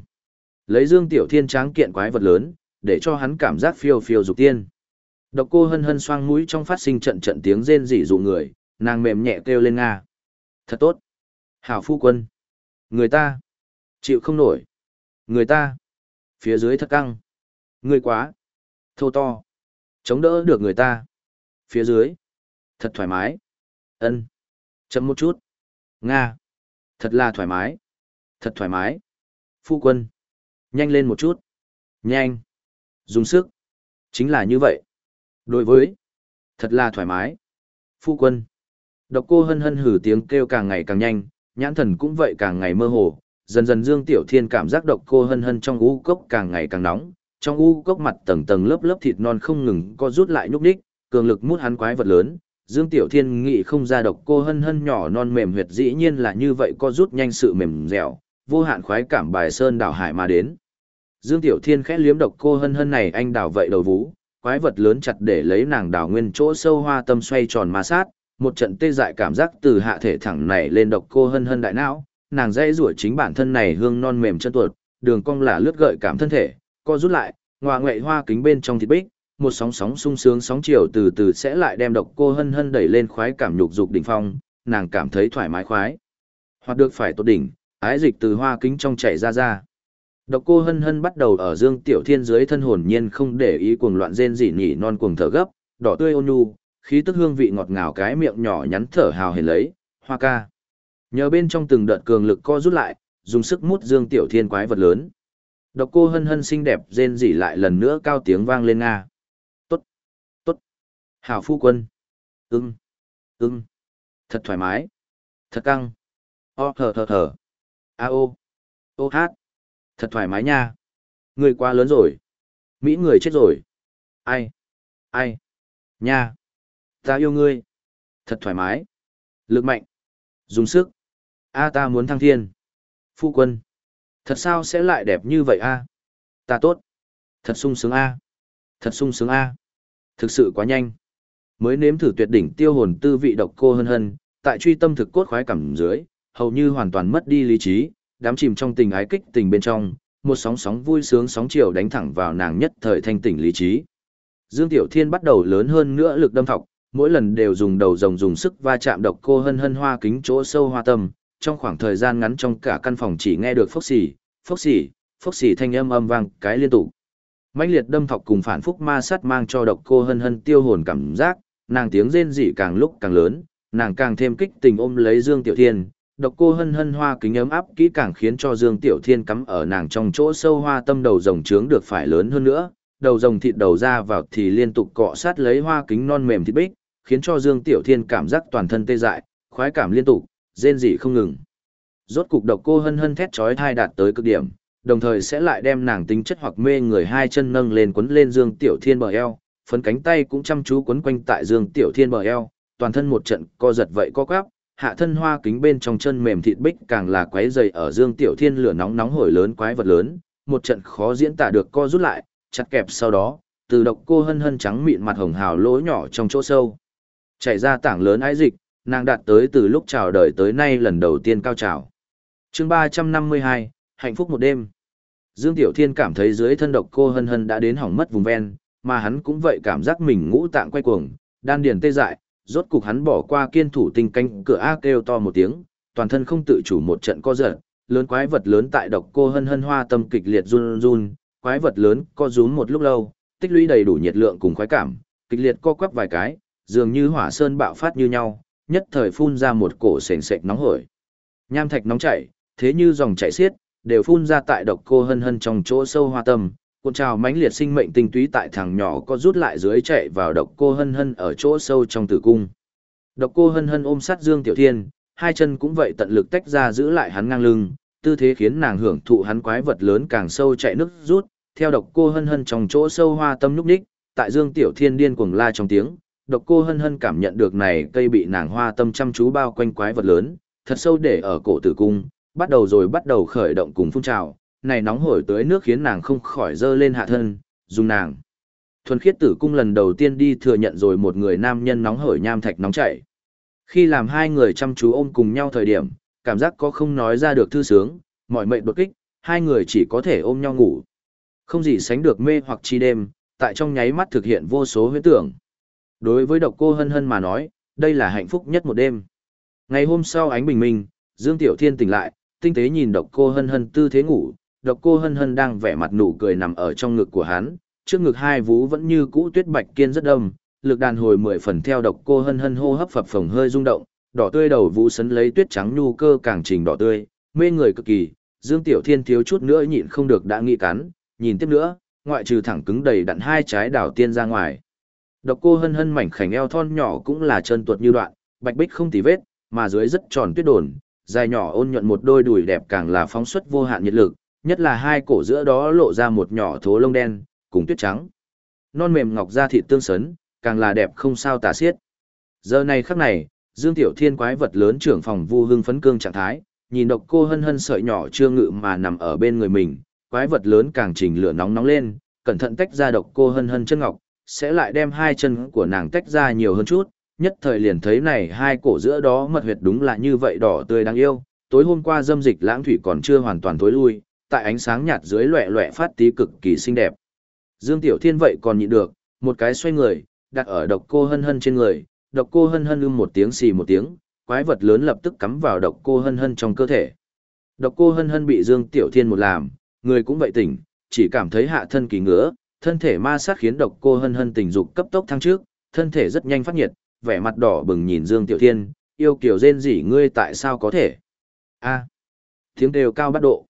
Lấy Dương Tiểu Thiên tráng kiện quái vật lớn, để cho hắn cảm giác phiêu phiêu dục tiên. Độc cô hân hân xoang mũi trong phát sinh trận trận tiếng rên rỉ dụ người, nàng mềm nhẹ kêu lên nga. Thật tốt. Hảo phu quân. Người ta. Chịu không nổi. Người ta. Phía dưới thật căng. Người quá. Thô to. Chống đỡ được người ta. Phía dưới. Thật thoải mái. ân Chấm một chút. Nga. Thật là thoải mái. Thật thoải mái. Phu quân. Nhanh lên một chút. Nhanh. Dùng sức. Chính là như vậy. Đối với. Thật là thoải mái. Phu quân. Độc cô hân hân hử tiếng kêu càng ngày càng nhanh, nhãn thần cũng vậy càng ngày mơ hồ. Dần dần Dương Tiểu Thiên cảm giác độc cô hân hân trong u cốc càng ngày càng nóng, trong u cốc mặt tầng tầng lớp lớp thịt non không ngừng co rút lại nhúc đích, cường lực mút hắn quái vật lớn. Dương Tiểu Thiên nghĩ không ra độc cô hân hân nhỏ non mềm huyệt dĩ nhiên là như vậy co rút nhanh sự mềm dẻo, vô hạn khoái cảm bài sơn đảo hải mà đến. Dương Tiểu Thiên khẽ liếm độc cô hân hân này anh đảo vậy đầu vú, quái vật lớn chặt để lấy nàng đảo nguyên chỗ sâu hoa tâm xoay tròn ma sát, một trận tê dại cảm giác từ hạ thể thẳng này lên độc cô hân hân đại não, nàng dây rủa chính bản thân này hương non mềm chân tuột, đường cong là lướt gợi cảm thân thể, co rút lại, ngoa ngoại hoa kính bên trong thịt bích, một sóng sóng sung sướng sóng chiều từ từ sẽ lại đem độc cô hân hân đẩy lên khoái cảm nhục dục đỉnh phong, nàng cảm thấy thoải mái khoái. Hoặc được phải tốt đỉnh, ái dịch từ hoa kính trong chảy ra ra. Độc cô hân hân bắt đầu ở Dương Tiểu Thiên dưới thân hồn nhiên không để ý cuồng loạn rên rỉ nhỉ non cuồng thở gấp, đỏ tươi ôn nhu, khí tức hương vị ngọt ngào cái miệng nhỏ nhắn thở hào hề lấy, hoa ca. Nhờ bên trong từng đợt cường lực co rút lại, dùng sức mút Dương Tiểu Thiên quái vật lớn. Độc cô hân hân xinh đẹp rên rỉ lại lần nữa cao tiếng vang lên nga. Tốt, tốt, hảo phu quân. Ưng, ưng, thật thoải mái, thật căng. O thở thở thở. A ô, ô hát. Thật thoải mái nha. Người quá lớn rồi. Mỹ người chết rồi. Ai? Ai? Nha. Ta yêu ngươi. Thật thoải mái. Lực mạnh. Dùng sức. A ta muốn thăng thiên. Phu quân. Thật sao sẽ lại đẹp như vậy a? Ta tốt. Thật sung sướng a. Thật sung sướng a. Thực sự quá nhanh. Mới nếm thử tuyệt đỉnh tiêu hồn tư vị độc cô hân hân, tại truy tâm thực cốt khoái cảm dưới, hầu như hoàn toàn mất đi lý trí, đám chìm trong tình ái kích tình bên trong, một sóng sóng vui sướng sóng chiều đánh thẳng vào nàng nhất thời thanh tỉnh lý trí. Dương Tiểu Thiên bắt đầu lớn hơn nữa lực đâm thọc, mỗi lần đều dùng đầu rồng dùng sức va chạm độc cô hân hân hoa kính chỗ sâu hoa tâm, trong khoảng thời gian ngắn trong cả căn phòng chỉ nghe được phốc xì, phốc xì, phốc xì thanh âm âm vang cái liên tục. mãnh liệt đâm thọc cùng phản phúc ma sát mang cho độc cô hân hân tiêu hồn cảm giác, nàng tiếng rên rỉ càng lúc càng lớn, nàng càng thêm kích tình ôm lấy Dương Tiểu Thiên, độc cô hân hân hoa kính ấm áp kỹ càng khiến cho Dương Tiểu Thiên cắm ở nàng trong chỗ sâu hoa tâm đầu rồng trướng được phải lớn hơn nữa, đầu rồng thịt đầu ra vào thì liên tục cọ sát lấy hoa kính non mềm thịt bích, khiến cho Dương Tiểu Thiên cảm giác toàn thân tê dại, khoái cảm liên tục, rên rỉ không ngừng. Rốt cục độc cô hân hân thét chói thai đạt tới cực điểm, đồng thời sẽ lại đem nàng tính chất hoặc mê người hai chân nâng lên quấn lên Dương Tiểu Thiên bờ eo, phấn cánh tay cũng chăm chú quấn quanh tại Dương Tiểu Thiên bờ eo, toàn thân một trận co giật vậy co quắp, hạ thân hoa kính bên trong chân mềm thịt bích càng là quấy dày ở dương tiểu thiên lửa nóng nóng hổi lớn quái vật lớn, một trận khó diễn tả được co rút lại, chặt kẹp sau đó, từ độc cô hân hân trắng mịn mặt hồng hào lỗ nhỏ trong chỗ sâu. Chảy ra tảng lớn ái dịch, nàng đạt tới từ lúc chào đời tới nay lần đầu tiên cao trào. chương ba trăm năm mươi hai hạnh phúc một đêm. Dương Tiểu Thiên cảm thấy dưới thân độc cô hân hân đã đến hỏng mất vùng ven, mà hắn cũng vậy cảm giác mình ngũ tạng quay cuồng, đan điền tê dại, rốt cục hắn bỏ qua kiên thủ tinh canh cửa A kêu to một tiếng, toàn thân không tự chủ một trận co giật, lớn quái vật lớn tại độc cô hân hân hoa tâm kịch liệt run run, quái vật lớn co rúm một lúc lâu, tích lũy đầy đủ nhiệt lượng cùng khoái cảm, kịch liệt co quắp vài cái, dường như hỏa sơn bạo phát như nhau, nhất thời phun ra một cổ sền sệt nóng hổi. Nham thạch nóng chảy, thế như dòng chảy xiết, đều phun ra tại độc cô hân hân trong chỗ sâu hoa tâm, cuộn trào mãnh liệt sinh mệnh tinh túy tại thằng nhỏ có rút lại dưới chạy vào độc cô hân hân ở chỗ sâu trong tử cung. Độc cô hân hân ôm sát Dương Tiểu Thiên, hai chân cũng vậy tận lực tách ra giữ lại hắn ngang lưng, tư thế khiến nàng hưởng thụ hắn quái vật lớn càng sâu chạy nước rút, theo độc cô hân hân trong chỗ sâu hoa tâm nhúc đích, tại Dương Tiểu Thiên điên cuồng la trong tiếng, độc cô hân hân cảm nhận được này cây bị nàng hoa tâm chăm chú bao quanh quái vật lớn, thật sâu để ở cổ tử cung, bắt đầu rồi bắt đầu khởi động cùng phun trào, này nóng hổi tới nước khiến nàng không khỏi dơ lên hạ thân, dùng nàng. Thuần khiết tử cung lần đầu tiên đi thừa nhận rồi một người nam nhân nóng hổi nham thạch nóng chảy. Khi làm hai người chăm chú ôm cùng nhau thời điểm, cảm giác có không nói ra được thư sướng, mọi mệnh đột kích, hai người chỉ có thể ôm nhau ngủ. Không gì sánh được mê hoặc chi đêm, tại trong nháy mắt thực hiện vô số huyễn tưởng. Đối với độc cô hân hân mà nói, đây là hạnh phúc nhất một đêm. Ngày hôm sau ánh bình minh, Dương Tiểu Thiên tỉnh lại, tinh tế nhìn độc cô hân hân tư thế ngủ, độc cô hân hân đang vẻ mặt nụ cười nằm ở trong ngực của hắn, trước ngực hai vú vẫn như cũ tuyết bạch kiên rất đông, lực đàn hồi mười phần theo độc cô hân hân hô hấp phập phồng hơi rung động, đỏ tươi đầu vú sấn lấy tuyết trắng nhu cơ càng trình đỏ tươi, mê người cực kỳ, Dương Tiểu Thiên thiếu chút nữa nhịn không được đã nghĩ cắn, nhìn tiếp nữa, ngoại trừ thẳng cứng đầy đặn hai trái đảo tiên ra ngoài. Độc cô hân hân mảnh khảnh eo thon nhỏ cũng là chân tuột như đoạn, bạch bích không tì vết, mà dưới rất tròn tuyết đồn, dài nhỏ ôn nhuận một đôi đùi đẹp càng là phóng xuất vô hạn nhiệt lực, nhất là hai cổ giữa đó lộ ra một nhỏ thố lông đen, cùng tuyết trắng. Non mềm ngọc da thịt tương sấn, càng là đẹp không sao tả xiết. Giờ này khắc này, Dương Tiểu Thiên quái vật lớn trưởng phòng Vu Hưng phấn cương trạng thái, nhìn độc cô hân hân sợi nhỏ chưa ngự mà nằm ở bên người mình, quái vật lớn càng trình lửa nóng nóng lên, cẩn thận tách ra độc cô hân hân chân ngọc, sẽ lại đem hai chân của nàng tách ra nhiều hơn chút, nhất thời liền thấy này hai cổ giữa đó mật huyệt đúng là như vậy đỏ tươi đáng yêu, tối hôm qua dâm dịch lãng thủy còn chưa hoàn toàn tối lui, tại ánh sáng nhạt dưới loẹ loẹ phát tí cực kỳ xinh đẹp. Dương Tiểu Thiên vậy còn nhịn được, một cái xoay người, đặt ở độc cô hân hân trên người, độc cô hân hân ưm một tiếng xì một tiếng, quái vật lớn lập tức cắm vào độc cô hân hân trong cơ thể. Độc cô hân hân bị Dương Tiểu Thiên một làm, người cũng vậy tỉnh, chỉ cảm thấy hạ thân kỳ ngứa, thân thể ma sát khiến độc cô hân hân tình dục cấp tốc thăng trước, thân thể rất nhanh phát nhiệt, vẻ mặt đỏ bừng nhìn Dương Tiểu Thiên, yêu kiểu rên rỉ ngươi tại sao có thể. a tiếng đều cao bắt độ.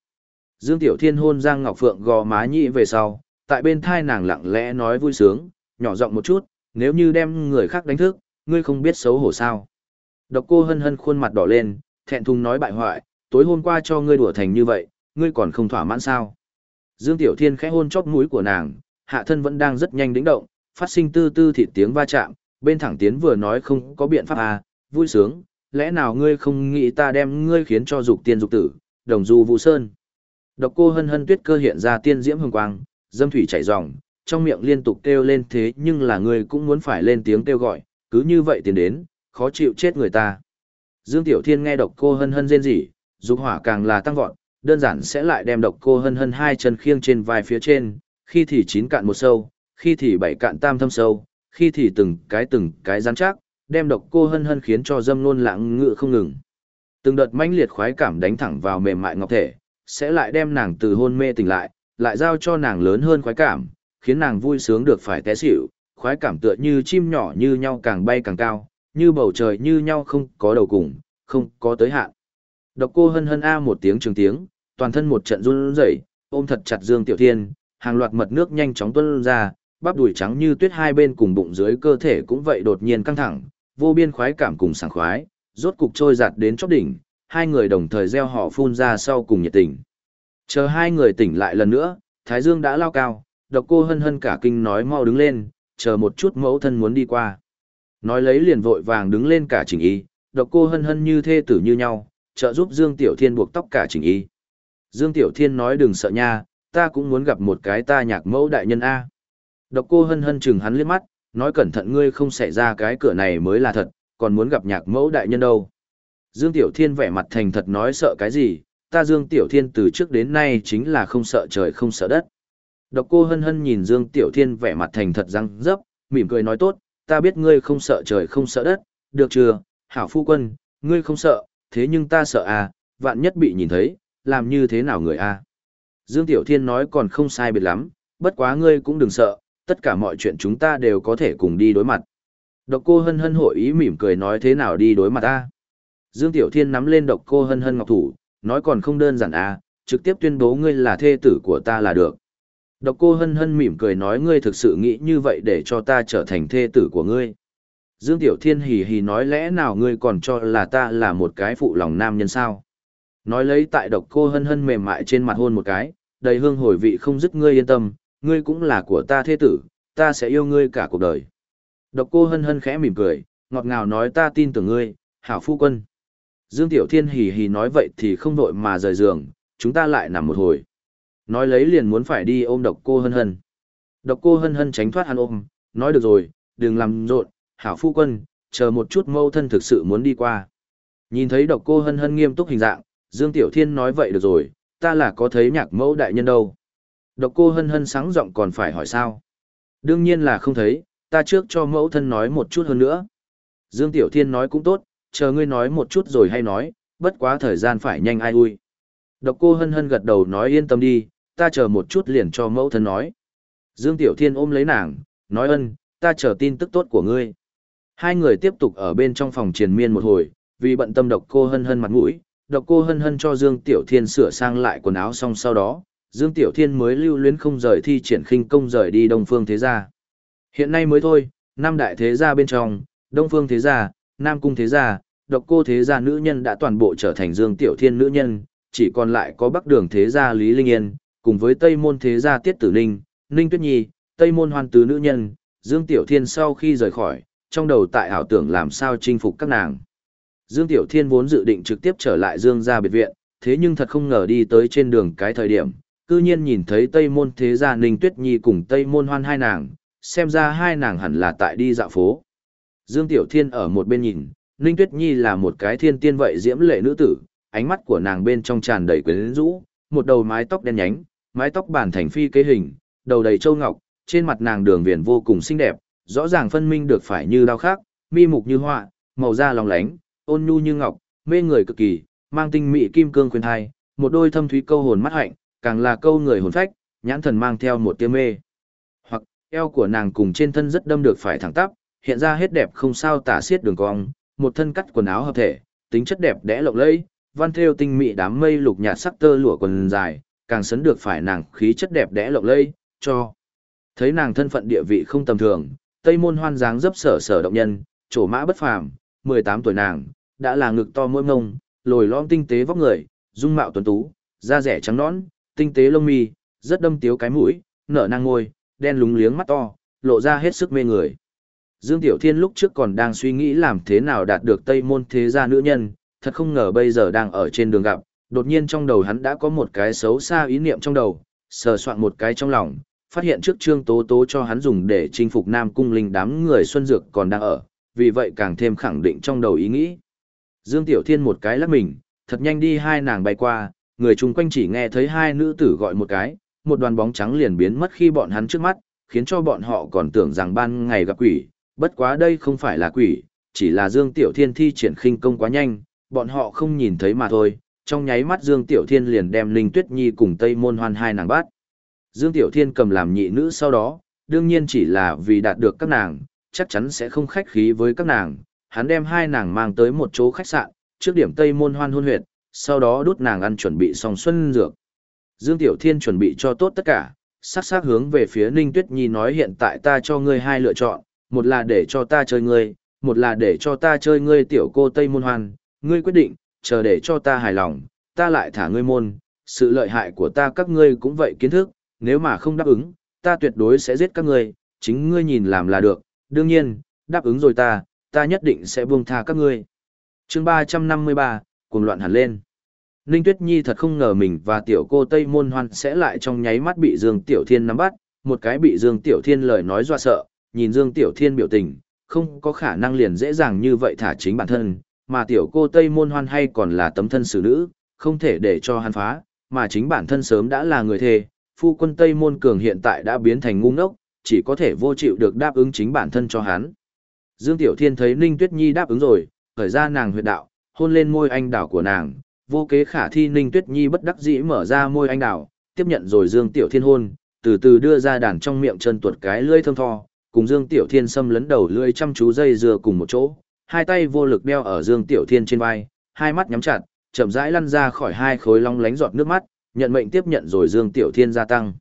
Dương Tiểu Thiên hôn Giang Ngọc Phượng gò má nhị về sau, tại bên thai nàng lặng lẽ nói vui sướng, nhỏ giọng một chút, nếu như đem người khác đánh thức, ngươi không biết xấu hổ sao. Độc cô hân hân khuôn mặt đỏ lên, thẹn thùng nói bại hoại, tối hôm qua cho ngươi đùa thành như vậy, ngươi còn không thỏa mãn sao. Dương Tiểu Thiên khẽ hôn chóp mũi của nàng, hạ thân vẫn đang rất nhanh đĩnh động, phát sinh tư tư thịt tiếng va chạm, bên thẳng tiến vừa nói không có biện pháp à, vui sướng, lẽ nào ngươi không nghĩ ta đem ngươi khiến cho dục tiên dục tử, đồng du vũ sơn. Độc cô hân hân tuyết cơ hiện ra tiên diễm hồng quang, dâm thủy chảy ròng, trong miệng liên tục kêu lên thế nhưng là ngươi cũng muốn phải lên tiếng kêu gọi, cứ như vậy tiến đến, khó chịu chết người ta. Dương Tiểu Thiên nghe độc cô hân hân rên rỉ, dục hỏa càng là tăng vọt, đơn giản sẽ lại đem độc cô hân hân hai chân khiêng trên vai phía trên, khi thì chín cạn một sâu, khi thì bảy cạn tam thâm sâu, khi thì từng cái từng cái rắn chắc, đem độc cô hân hân khiến cho dâm nôn lãng ngựa không ngừng. Từng đợt mãnh liệt khoái cảm đánh thẳng vào mềm mại ngọc thể, sẽ lại đem nàng từ hôn mê tỉnh lại, lại giao cho nàng lớn hơn khoái cảm, khiến nàng vui sướng được phải té xỉu, khoái cảm tựa như chim nhỏ như nhau càng bay càng cao, như bầu trời như nhau không có đầu cùng, không có tới hạn. Độc cô hân hân a một tiếng trường tiếng, toàn thân một trận run rẩy, ôm thật chặt Dương Tiểu Thiên, hàng loạt mật nước nhanh chóng tuôn ra, bắp đùi trắng như tuyết hai bên cùng bụng dưới cơ thể cũng vậy đột nhiên căng thẳng, vô biên khoái cảm cùng sảng khoái, rốt cục trôi giạt đến chóp đỉnh, hai người đồng thời gieo họ phun ra sau cùng nhiệt tình. Chờ hai người tỉnh lại lần nữa, Thái Dương đã lao cao, độc cô hân hân cả kinh nói mau đứng lên, chờ một chút mẫu thân muốn đi qua. Nói lấy liền vội vàng đứng lên cả chỉnh y, độc cô hân hân như thê tử như nhau, trợ giúp Dương Tiểu Thiên buộc tóc cả chỉnh y. Dương Tiểu Thiên nói đừng sợ nha, ta cũng muốn gặp một cái ta nhạc mẫu đại nhân A. Độc cô hân hân chừng hắn liếc mắt, nói cẩn thận ngươi không xảy ra cái cửa này mới là thật, còn muốn gặp nhạc mẫu đại nhân đâu. Dương Tiểu Thiên vẻ mặt thành thật nói sợ cái gì, ta Dương Tiểu Thiên từ trước đến nay chính là không sợ trời không sợ đất. Độc cô hân hân nhìn Dương Tiểu Thiên vẻ mặt thành thật răng dấp, mỉm cười nói tốt, ta biết ngươi không sợ trời không sợ đất, được chưa, hảo phu quân, ngươi không sợ, thế nhưng ta sợ à, vạn nhất bị nhìn thấy, làm như thế nào người à. Dương Tiểu Thiên nói còn không sai biệt lắm, bất quá ngươi cũng đừng sợ, tất cả mọi chuyện chúng ta đều có thể cùng đi đối mặt. Độc cô hân hân hội ý mỉm cười nói thế nào đi đối mặt ta. Dương Tiểu Thiên nắm lên độc cô hân hân ngọc thủ, nói còn không đơn giản à, trực tiếp tuyên bố ngươi là thê tử của ta là được. Độc cô hân hân mỉm cười nói ngươi thực sự nghĩ như vậy để cho ta trở thành thê tử của ngươi. Dương Tiểu Thiên hì hì nói lẽ nào ngươi còn cho là ta là một cái phụ lòng nam nhân sao? Nói lấy tại độc cô hân hân mềm mại trên mặt hôn một cái, đầy hương hồi vị không dứt ngươi yên tâm, ngươi cũng là của ta thế tử, ta sẽ yêu ngươi cả cuộc đời. Độc cô hân hân khẽ mỉm cười, ngọt ngào nói ta tin tưởng ngươi, hảo phu quân. Dương Tiểu Thiên hì hì nói vậy thì không đội mà rời giường, chúng ta lại nằm một hồi. Nói lấy liền muốn phải đi ôm độc cô hân hân. Độc cô hân hân tránh thoát hắn ôm, nói được rồi, đừng làm rộn, hảo phu quân, chờ một chút mâu thân thực sự muốn đi qua. Nhìn thấy độc cô hân hân nghiêm túc hình dạng, Dương Tiểu Thiên nói vậy được rồi, ta là có thấy nhạc mẫu đại nhân đâu. Độc cô hân hân sáng giọng còn phải hỏi sao. Đương nhiên là không thấy, ta trước cho mẫu thân nói một chút hơn nữa. Dương Tiểu Thiên nói cũng tốt, chờ ngươi nói một chút rồi hay nói, bất quá thời gian phải nhanh ai ui. Độc cô hân hân gật đầu nói yên tâm đi, ta chờ một chút liền cho mẫu thân nói. Dương Tiểu Thiên ôm lấy nàng, nói ân, ta chờ tin tức tốt của ngươi. Hai người tiếp tục ở bên trong phòng triền miên một hồi, vì bận tâm độc cô hân hân mặt mũi, độc cô hân hân cho Dương Tiểu Thiên sửa sang lại quần áo xong sau đó, Dương Tiểu Thiên mới lưu luyến không rời thi triển khinh công rời đi Đông Phương Thế Gia. Hiện nay mới thôi, năm đại thế gia bên trong, Đông Phương Thế Gia, Nam Cung Thế Gia, độc cô Thế Gia nữ nhân đã toàn bộ trở thành Dương Tiểu Thiên nữ nhân, chỉ còn lại có Bắc Đường Thế Gia Lý Linh Yên, cùng với Tây Môn Thế Gia Tiết Tử Ninh, Ninh Tuyết Nhi, Tây Môn Hoan Tứ nữ nhân, Dương Tiểu Thiên sau khi rời khỏi, trong đầu tại ảo tưởng làm sao chinh phục các nàng. Dương Tiểu Thiên vốn dự định trực tiếp trở lại Dương gia biệt viện, thế nhưng thật không ngờ đi tới trên đường cái thời điểm, cư nhiên nhìn thấy Tây Môn Thế Gia Ninh Tuyết Nhi cùng Tây Môn Hoan hai nàng, xem ra hai nàng hẳn là tại đi dạo phố. Dương Tiểu Thiên ở một bên nhìn, Ninh Tuyết Nhi là một cái thiên tiên vậy diễm lệ nữ tử, ánh mắt của nàng bên trong tràn đầy quyến rũ, một đầu mái tóc đen nhánh, mái tóc bản thành phi kế hình, đầu đầy châu ngọc, trên mặt nàng đường viền vô cùng xinh đẹp, rõ ràng phân minh được phải như đao khác, mi mục như họa, màu da lòng lánh, ôn nhu như ngọc, mê người cực kỳ, mang tinh mỹ kim cương khuyên thai, một đôi thâm thúy câu hồn mắt hạnh, càng là câu người hồn phách, nhãn thần mang theo một tia mê. Hoặc eo của nàng cùng trên thân rất đâm được phải thẳng tắp, hiện ra hết đẹp không sao tả xiết đường cong, một thân cắt quần áo hợp thể, tính chất đẹp đẽ lộng lẫy, văn thêu tinh mỹ đám mây lục nhạt sắc tơ lụa quần dài, càng sấn được phải nàng khí chất đẹp đẽ lộng lẫy, cho thấy nàng thân phận địa vị không tầm thường, Tây môn hoan dáng dấp sở sở động nhân, trổ mã bất phàm, 18 tuổi nàng, đã là ngực to mỗi ngông, lồi lõm tinh tế vóc người, dung mạo tuấn tú, da rẻ trắng nõn, tinh tế lông mi, rất đâm tiếu cái mũi, nở nang ngôi, đen lúng liếng mắt to, lộ ra hết sức mê người. Dương Tiểu Thiên lúc trước còn đang suy nghĩ làm thế nào đạt được Tây môn thế gia nữ nhân, thật không ngờ bây giờ đang ở trên đường gặp, đột nhiên trong đầu hắn đã có một cái xấu xa ý niệm trong đầu, sờ soạn một cái trong lòng, phát hiện trước Trương Tố Tố cho hắn dùng để chinh phục Nam Cung Linh đám người Xuân Dược còn đang ở, vì vậy càng thêm khẳng định trong đầu ý nghĩ. Dương Tiểu Thiên một cái lắc mình, thật nhanh đi hai nàng bay qua, người chung quanh chỉ nghe thấy hai nữ tử gọi một cái, một đoàn bóng trắng liền biến mất khi bọn hắn trước mắt, khiến cho bọn họ còn tưởng rằng ban ngày gặp quỷ, bất quá đây không phải là quỷ, chỉ là Dương Tiểu Thiên thi triển khinh công quá nhanh, bọn họ không nhìn thấy mà thôi. Trong nháy mắt Dương Tiểu Thiên liền đem Linh Tuyết Nhi cùng Tây Môn Hoan hai nàng bắt. Dương Tiểu Thiên cầm làm nhị nữ sau đó, đương nhiên chỉ là vì đạt được các nàng, chắc chắn sẽ không khách khí với các nàng. Hắn đem hai nàng mang tới một chỗ khách sạn, trước điểm Tây Môn Hoan hôn huyệt, sau đó đút nàng ăn chuẩn bị xong xuân dược. Dương Tiểu Thiên chuẩn bị cho tốt tất cả, sắc sắc hướng về phía Ninh Tuyết Nhi nói hiện tại ta cho ngươi hai lựa chọn, một là để cho ta chơi ngươi, một là để cho ta chơi ngươi tiểu cô Tây Môn Hoan, ngươi quyết định, chờ để cho ta hài lòng, ta lại thả ngươi môn, sự lợi hại của ta các ngươi cũng vậy kiến thức, nếu mà không đáp ứng, ta tuyệt đối sẽ giết các ngươi, chính ngươi nhìn làm là được, đương nhiên, đáp ứng rồi ta, ta nhất định sẽ buông tha các ngươi. chương 353, cuồng loạn hẳn lên. Ninh Tuyết Nhi thật không ngờ mình và tiểu cô Tây Môn Hoan sẽ lại trong nháy mắt bị Dương Tiểu Thiên nắm bắt, một cái bị Dương Tiểu Thiên lời nói dọa sợ, nhìn Dương Tiểu Thiên biểu tình, không có khả năng liền dễ dàng như vậy thả chính bản thân, mà tiểu cô Tây Môn Hoan hay còn là tấm thân xử nữ, không thể để cho hắn phá, mà chính bản thân sớm đã là người thề, phu quân Tây Môn Cường hiện tại đã biến thành ngu ngốc, chỉ có thể vô chịu được đáp ứng chính bản thân cho hắn. Dương Tiểu Thiên thấy Ninh Tuyết Nhi đáp ứng rồi, khởi ra nàng huyệt đạo, hôn lên môi anh đảo của nàng, vô kế khả thi Ninh Tuyết Nhi bất đắc dĩ mở ra môi anh đảo, tiếp nhận rồi Dương Tiểu Thiên hôn, từ từ đưa ra đàn trong miệng chân tuột cái lưỡi thơm tho, cùng Dương Tiểu Thiên xâm lấn đầu lưỡi chăm chú dây dưa cùng một chỗ, hai tay vô lực đeo ở Dương Tiểu Thiên trên vai, hai mắt nhắm chặt, chậm rãi lăn ra khỏi hai khối long lánh giọt nước mắt, nhận mệnh tiếp nhận rồi Dương Tiểu Thiên gia tăng.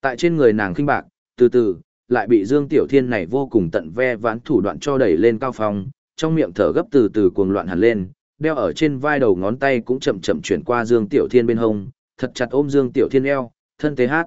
Tại trên người nàng kinh bạc, từ từ, lại bị Dương Tiểu Thiên này vô cùng tận ve vãn thủ đoạn cho đẩy lên cao phong, trong miệng thở gấp từ từ cuồng loạn hẳn lên, đeo ở trên vai đầu ngón tay cũng chậm chậm chuyển qua Dương Tiểu Thiên bên hông, thật chặt ôm Dương Tiểu Thiên eo, thân tế hát.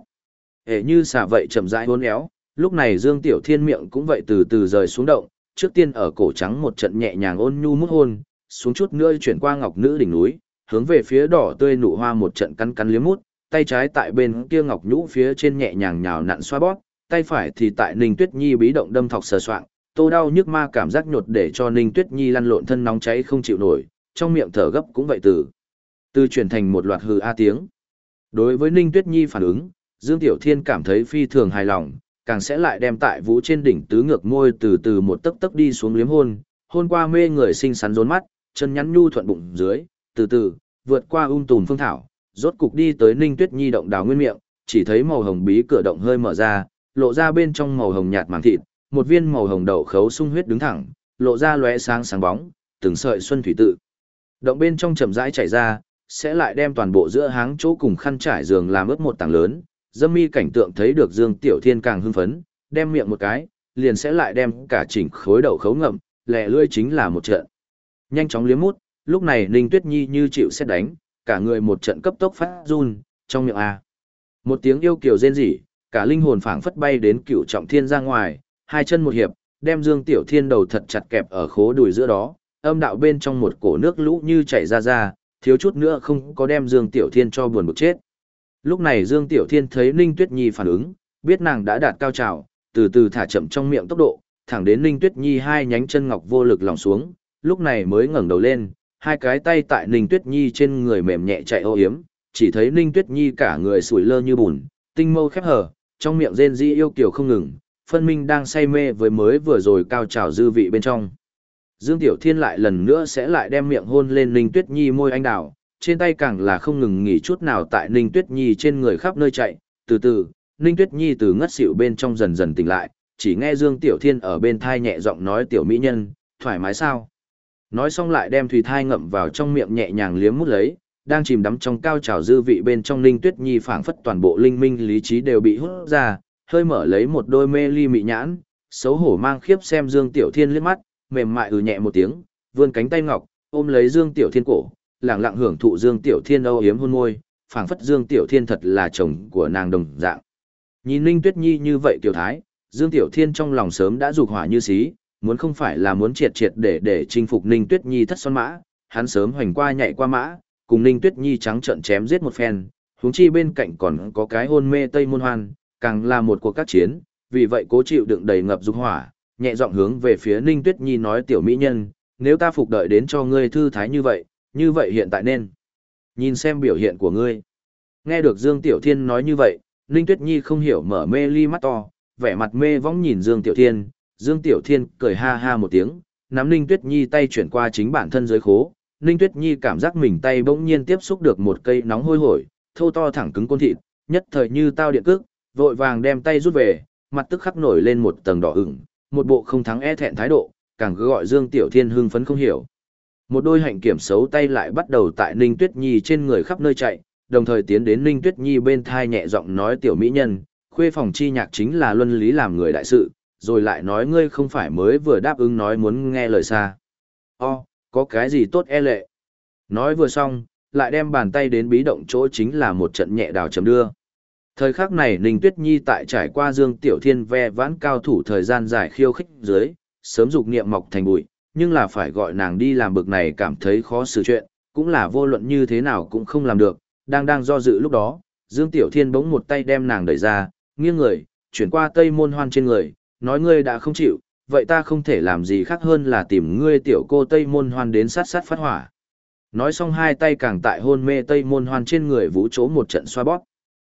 Hệ như xả vậy chậm rãi hôn éo, lúc này Dương Tiểu Thiên miệng cũng vậy từ từ rời xuống động, trước tiên ở cổ trắng một trận nhẹ nhàng ôn nhu mút hôn, xuống chút nữa chuyển qua ngọc nữ đỉnh núi, hướng về phía đỏ tươi nụ hoa một trận cắn cắn liếm mút, tay trái tại bên kia ngọc nhũ phía trên nhẹ nhàng nhào nặn xoa bóp, tay phải thì tại Ninh Tuyết Nhi bí động đâm thọc sờ soạng, tô đau nhức ma cảm giác nhột để cho Ninh Tuyết Nhi lăn lộn thân nóng cháy không chịu nổi, trong miệng thở gấp cũng vậy từ từ chuyển thành một loạt hừ a tiếng. Đối với Ninh Tuyết Nhi phản ứng, Dương Tiểu Thiên cảm thấy phi thường hài lòng, càng sẽ lại đem tại vũ trên đỉnh tứ ngược môi từ từ một tấc tấc đi xuống liếm hôn, hôn qua mê người xinh xắn rốn mắt, chân nhắn nhu thuận bụng dưới, từ từ, vượt qua ung um tùm phương thảo, rốt cục đi tới Ninh Tuyết Nhi động đào nguyên miệng, chỉ thấy màu hồng bí cửa động hơi mở ra, lộ ra bên trong màu hồng nhạt màng thịt, một viên màu hồng đậu khấu sung huyết đứng thẳng, lộ ra lóe sáng sáng bóng, từng sợi xuân thủy tự. Động bên trong chậm rãi chảy ra, sẽ lại đem toàn bộ giữa háng chỗ cùng khăn trải giường làm ướt một tảng lớn, dâm mi cảnh tượng thấy được Dương Tiểu Thiên càng hưng phấn, đem miệng một cái, liền sẽ lại đem cả chỉnh khối đậu khấu ngậm, lẹ lươi chính là một trận. Nhanh chóng liếm mút, lúc này Ninh Tuyết Nhi như chịu xét đánh, cả người một trận cấp tốc phát run, trong miệng A. Một tiếng yêu kiều rên rỉ, cả linh hồn phảng phất bay đến cựu trọng thiên ra ngoài, hai chân một hiệp, đem Dương Tiểu Thiên đầu thật chặt kẹp ở khố đùi giữa đó, âm đạo bên trong một cổ nước lũ như chảy ra ra, thiếu chút nữa không có đem Dương Tiểu Thiên cho buồn bực chết. Lúc này Dương Tiểu Thiên thấy Ninh Tuyết Nhi phản ứng, biết nàng đã đạt cao trào, từ từ thả chậm trong miệng tốc độ, thẳng đến Ninh Tuyết Nhi hai nhánh chân ngọc vô lực lòng xuống, lúc này mới ngẩng đầu lên, hai cái tay tại Ninh Tuyết Nhi trên người mềm nhẹ chạy ô yếm, chỉ thấy Ninh Tuyết Nhi cả người sủi lơ như bùn, tinh mâu khép hở, trong miệng rên rỉ yêu kiều không ngừng, phân minh đang say mê với mới vừa rồi cao trào dư vị bên trong. Dương Tiểu Thiên lại lần nữa sẽ lại đem miệng hôn lên Ninh Tuyết Nhi môi anh đào, trên tay càng là không ngừng nghỉ chút nào tại Ninh Tuyết Nhi trên người khắp nơi chạy, từ từ, Ninh Tuyết Nhi từ ngất xỉu bên trong dần dần tỉnh lại, chỉ nghe Dương Tiểu Thiên ở bên thai nhẹ giọng nói tiểu mỹ nhân, thoải mái sao? Nói xong lại đem thủy thai ngậm vào trong miệng nhẹ nhàng liếm mút lấy, đang chìm đắm trong cao trào dư vị bên trong Ninh Tuyết Nhi phảng phất toàn bộ linh minh lý trí đều bị hút ra, hơi mở lấy một đôi mê ly mị nhãn, xấu hổ mang khiếp xem Dương Tiểu Thiên liếc mắt, mềm mại ừ nhẹ một tiếng, vươn cánh tay ngọc, ôm lấy Dương Tiểu Thiên cổ, lặng lặng hưởng thụ Dương Tiểu Thiên âu yếm hôn môi, phảng phất Dương Tiểu Thiên thật là chồng của nàng đồng dạng. Nhìn Ninh Tuyết Nhi như vậy tiểu thái, Dương Tiểu Thiên trong lòng sớm đã dục hỏa như xí, muốn không phải là muốn triệt triệt để để chinh phục Ninh Tuyết Nhi thất son mã, hắn sớm hoành qua nhảy qua mã, cùng Ninh Tuyết Nhi trắng trợn chém giết một phen, huống chi bên cạnh còn có cái hôn mê Tây Môn Hoan, càng là một cuộc các chiến, vì vậy cố chịu đựng đầy ngập dục hỏa, nhẹ giọng hướng về phía Ninh Tuyết Nhi nói tiểu mỹ nhân, nếu ta phục đợi đến cho ngươi thư thái như vậy, như vậy hiện tại nên. Nhìn xem biểu hiện của ngươi. Nghe được Dương Tiểu Thiên nói như vậy, Ninh Tuyết Nhi không hiểu mở mê ly mắt to, vẻ mặt mê vong nhìn Dương Tiểu Thiên, Dương Tiểu Thiên cười ha ha một tiếng, nắm Ninh Tuyết Nhi tay chuyển qua chính bản thân dưới khố, Ninh Tuyết Nhi cảm giác mình tay bỗng nhiên tiếp xúc được một cây nóng hôi hổi, thô to thẳng cứng côn thịt, nhất thời như tao điện cước, vội vàng đem tay rút về, mặt tức khắc nổi lên một tầng đỏ ửng, một bộ không thắng e thẹn thái độ, càng cứ gọi Dương Tiểu Thiên hưng phấn không hiểu. Một đôi hạnh kiểm xấu tay lại bắt đầu tại Ninh Tuyết Nhi trên người khắp nơi chạy, đồng thời tiến đến Ninh Tuyết Nhi bên thai nhẹ giọng nói tiểu mỹ nhân, khuê phòng chi nhạc chính là luân lý làm người đại sự, rồi lại nói ngươi không phải mới vừa đáp ứng nói muốn nghe lời xa. O, có cái gì tốt e lệ. Nói vừa xong, lại đem bàn tay đến bí động chỗ chính là một trận nhẹ đào chấm đưa. Thời khắc này Ninh Tuyết Nhi tại trải qua Dương Tiểu Thiên ve vãn cao thủ thời gian dài khiêu khích dưới, sớm dục niệm mọc thành bụi, nhưng là phải gọi nàng đi làm bực này cảm thấy khó xử chuyện, cũng là vô luận như thế nào cũng không làm được, đang đang do dự lúc đó, Dương Tiểu Thiên bỗng một tay đem nàng đẩy ra, nghiêng người, chuyển qua tây môn hoan trên người, nói ngươi đã không chịu, vậy ta không thể làm gì khác hơn là tìm ngươi tiểu cô tây môn hoan đến sát sát phát hỏa. Nói xong hai tay càng tại hôn mê tây môn hoan trên người vũ chỗ một trận xoa bóp.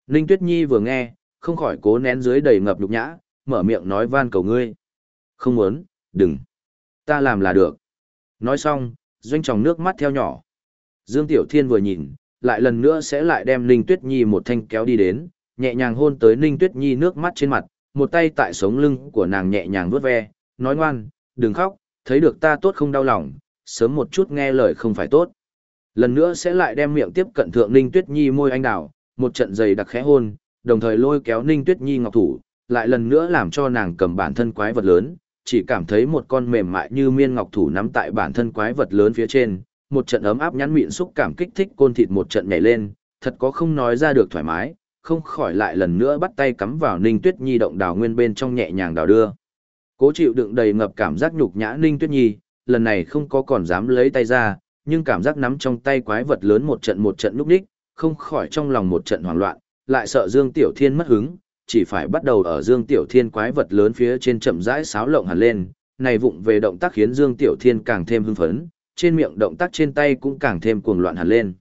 Ninh Tuyết Nhi vừa nghe, không khỏi cố nén dưới đầy ngập nhục nhã, mở miệng nói van cầu ngươi. Không muốn, đừng. Ta làm là được. Nói xong, doanh tròng nước mắt theo nhỏ. Dương Tiểu Thiên vừa nhìn, lại lần nữa sẽ lại đem Ninh Tuyết Nhi một thanh kéo đi đến, nhẹ nhàng hôn tới Ninh Tuyết Nhi nước mắt trên mặt, một tay tại sống lưng của nàng nhẹ nhàng vuốt ve, nói ngoan, đừng khóc, thấy được ta tốt không đau lòng, sớm một chút nghe lời không phải tốt. Lần nữa sẽ lại đem miệng tiếp cận thượng Ninh Tuyết Nhi môi anh đào, một trận giày đặc khẽ hôn, đồng thời lôi kéo Ninh Tuyết Nhi ngọc thủ, lại lần nữa làm cho nàng cầm bản thân quái vật lớn, chỉ cảm thấy một con mềm mại như miên ngọc thủ nắm tại bản thân quái vật lớn phía trên, một trận ấm áp nhắn mịn xúc cảm kích thích côn thịt một trận nhảy lên, thật có không nói ra được thoải mái, không khỏi lại lần nữa bắt tay cắm vào Ninh Tuyết Nhi động đào nguyên bên trong nhẹ nhàng đào đưa. Cố chịu đựng đầy ngập cảm giác nhục nhã Ninh Tuyết Nhi, lần này không có còn dám lấy tay ra, nhưng cảm giác nắm trong tay quái vật lớn một trận một trận lúc đích, không khỏi trong lòng một trận hoảng loạn, lại sợ Dương Tiểu Thiên mất hứng, chỉ phải bắt đầu ở Dương Tiểu Thiên quái vật lớn phía trên chậm rãi sáo lộng hẳn lên, này vụng về động tác khiến Dương Tiểu Thiên càng thêm hưng phấn, trên miệng động tác trên tay cũng càng thêm cuồng loạn hẳn lên.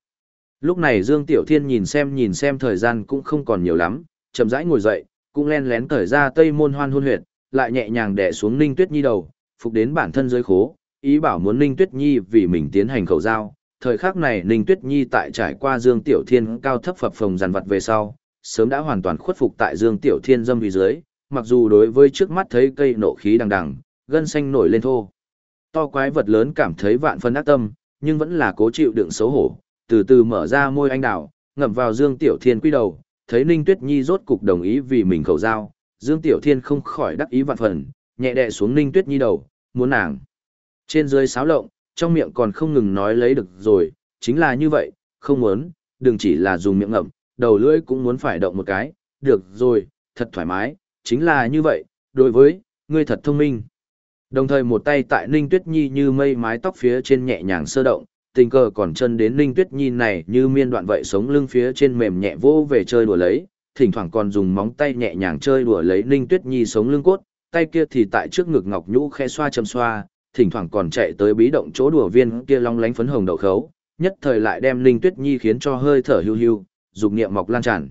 Lúc này Dương Tiểu Thiên nhìn xem nhìn xem thời gian cũng không còn nhiều lắm, chậm rãi ngồi dậy, cũng len lén cởi ra tây môn hoan hôn huyệt, lại nhẹ nhàng đè xuống Ninh Tuyết Nhi đầu, phục đến bản thân dưới khố, ý bảo muốn Ninh Tuyết Nhi vì mình tiến hành khẩu giao. Thời khắc này Ninh Tuyết Nhi tại trải qua Dương Tiểu Thiên cao thấp phập phồng dàn vật về sau, sớm đã hoàn toàn khuất phục tại Dương Tiểu Thiên dâm vì dưới, mặc dù đối với trước mắt thấy cây nộ khí đằng đằng, gân xanh nổi lên thô. To quái vật lớn cảm thấy vạn phân ác tâm, nhưng vẫn là cố chịu đựng xấu hổ, từ từ mở ra môi anh đào, ngậm vào Dương Tiểu Thiên quy đầu, thấy Ninh Tuyết Nhi rốt cục đồng ý vì mình khẩu giao, Dương Tiểu Thiên không khỏi đắc ý vạn phần, nhẹ đè xuống Ninh Tuyết Nhi đầu, muốn nàng. Trên dưới sáo lộng, trong miệng còn không ngừng nói lấy được rồi, chính là như vậy, không muốn, đừng chỉ là dùng miệng ngậm, đầu lưỡi cũng muốn phải động một cái, được rồi, thật thoải mái, chính là như vậy, đối với, ngươi thật thông minh. Đồng thời một tay tại Ninh Tuyết Nhi như mây mái tóc phía trên nhẹ nhàng sơ động, tình cờ còn chân đến Ninh Tuyết Nhi này như miên đoạn vậy sống lưng phía trên mềm nhẹ vô về chơi đùa lấy, thỉnh thoảng còn dùng móng tay nhẹ nhàng chơi đùa lấy Ninh Tuyết Nhi sống lưng cốt, tay kia thì tại trước ngực ngọc nhũ khe xoa châm xoa, thỉnh thoảng còn chạy tới bí động chỗ đùa viên kia long lánh phấn hồng đậu khấu, nhất thời lại đem Ninh Tuyết Nhi khiến cho hơi thở hưu hưu, dục niệm mọc lan tràn.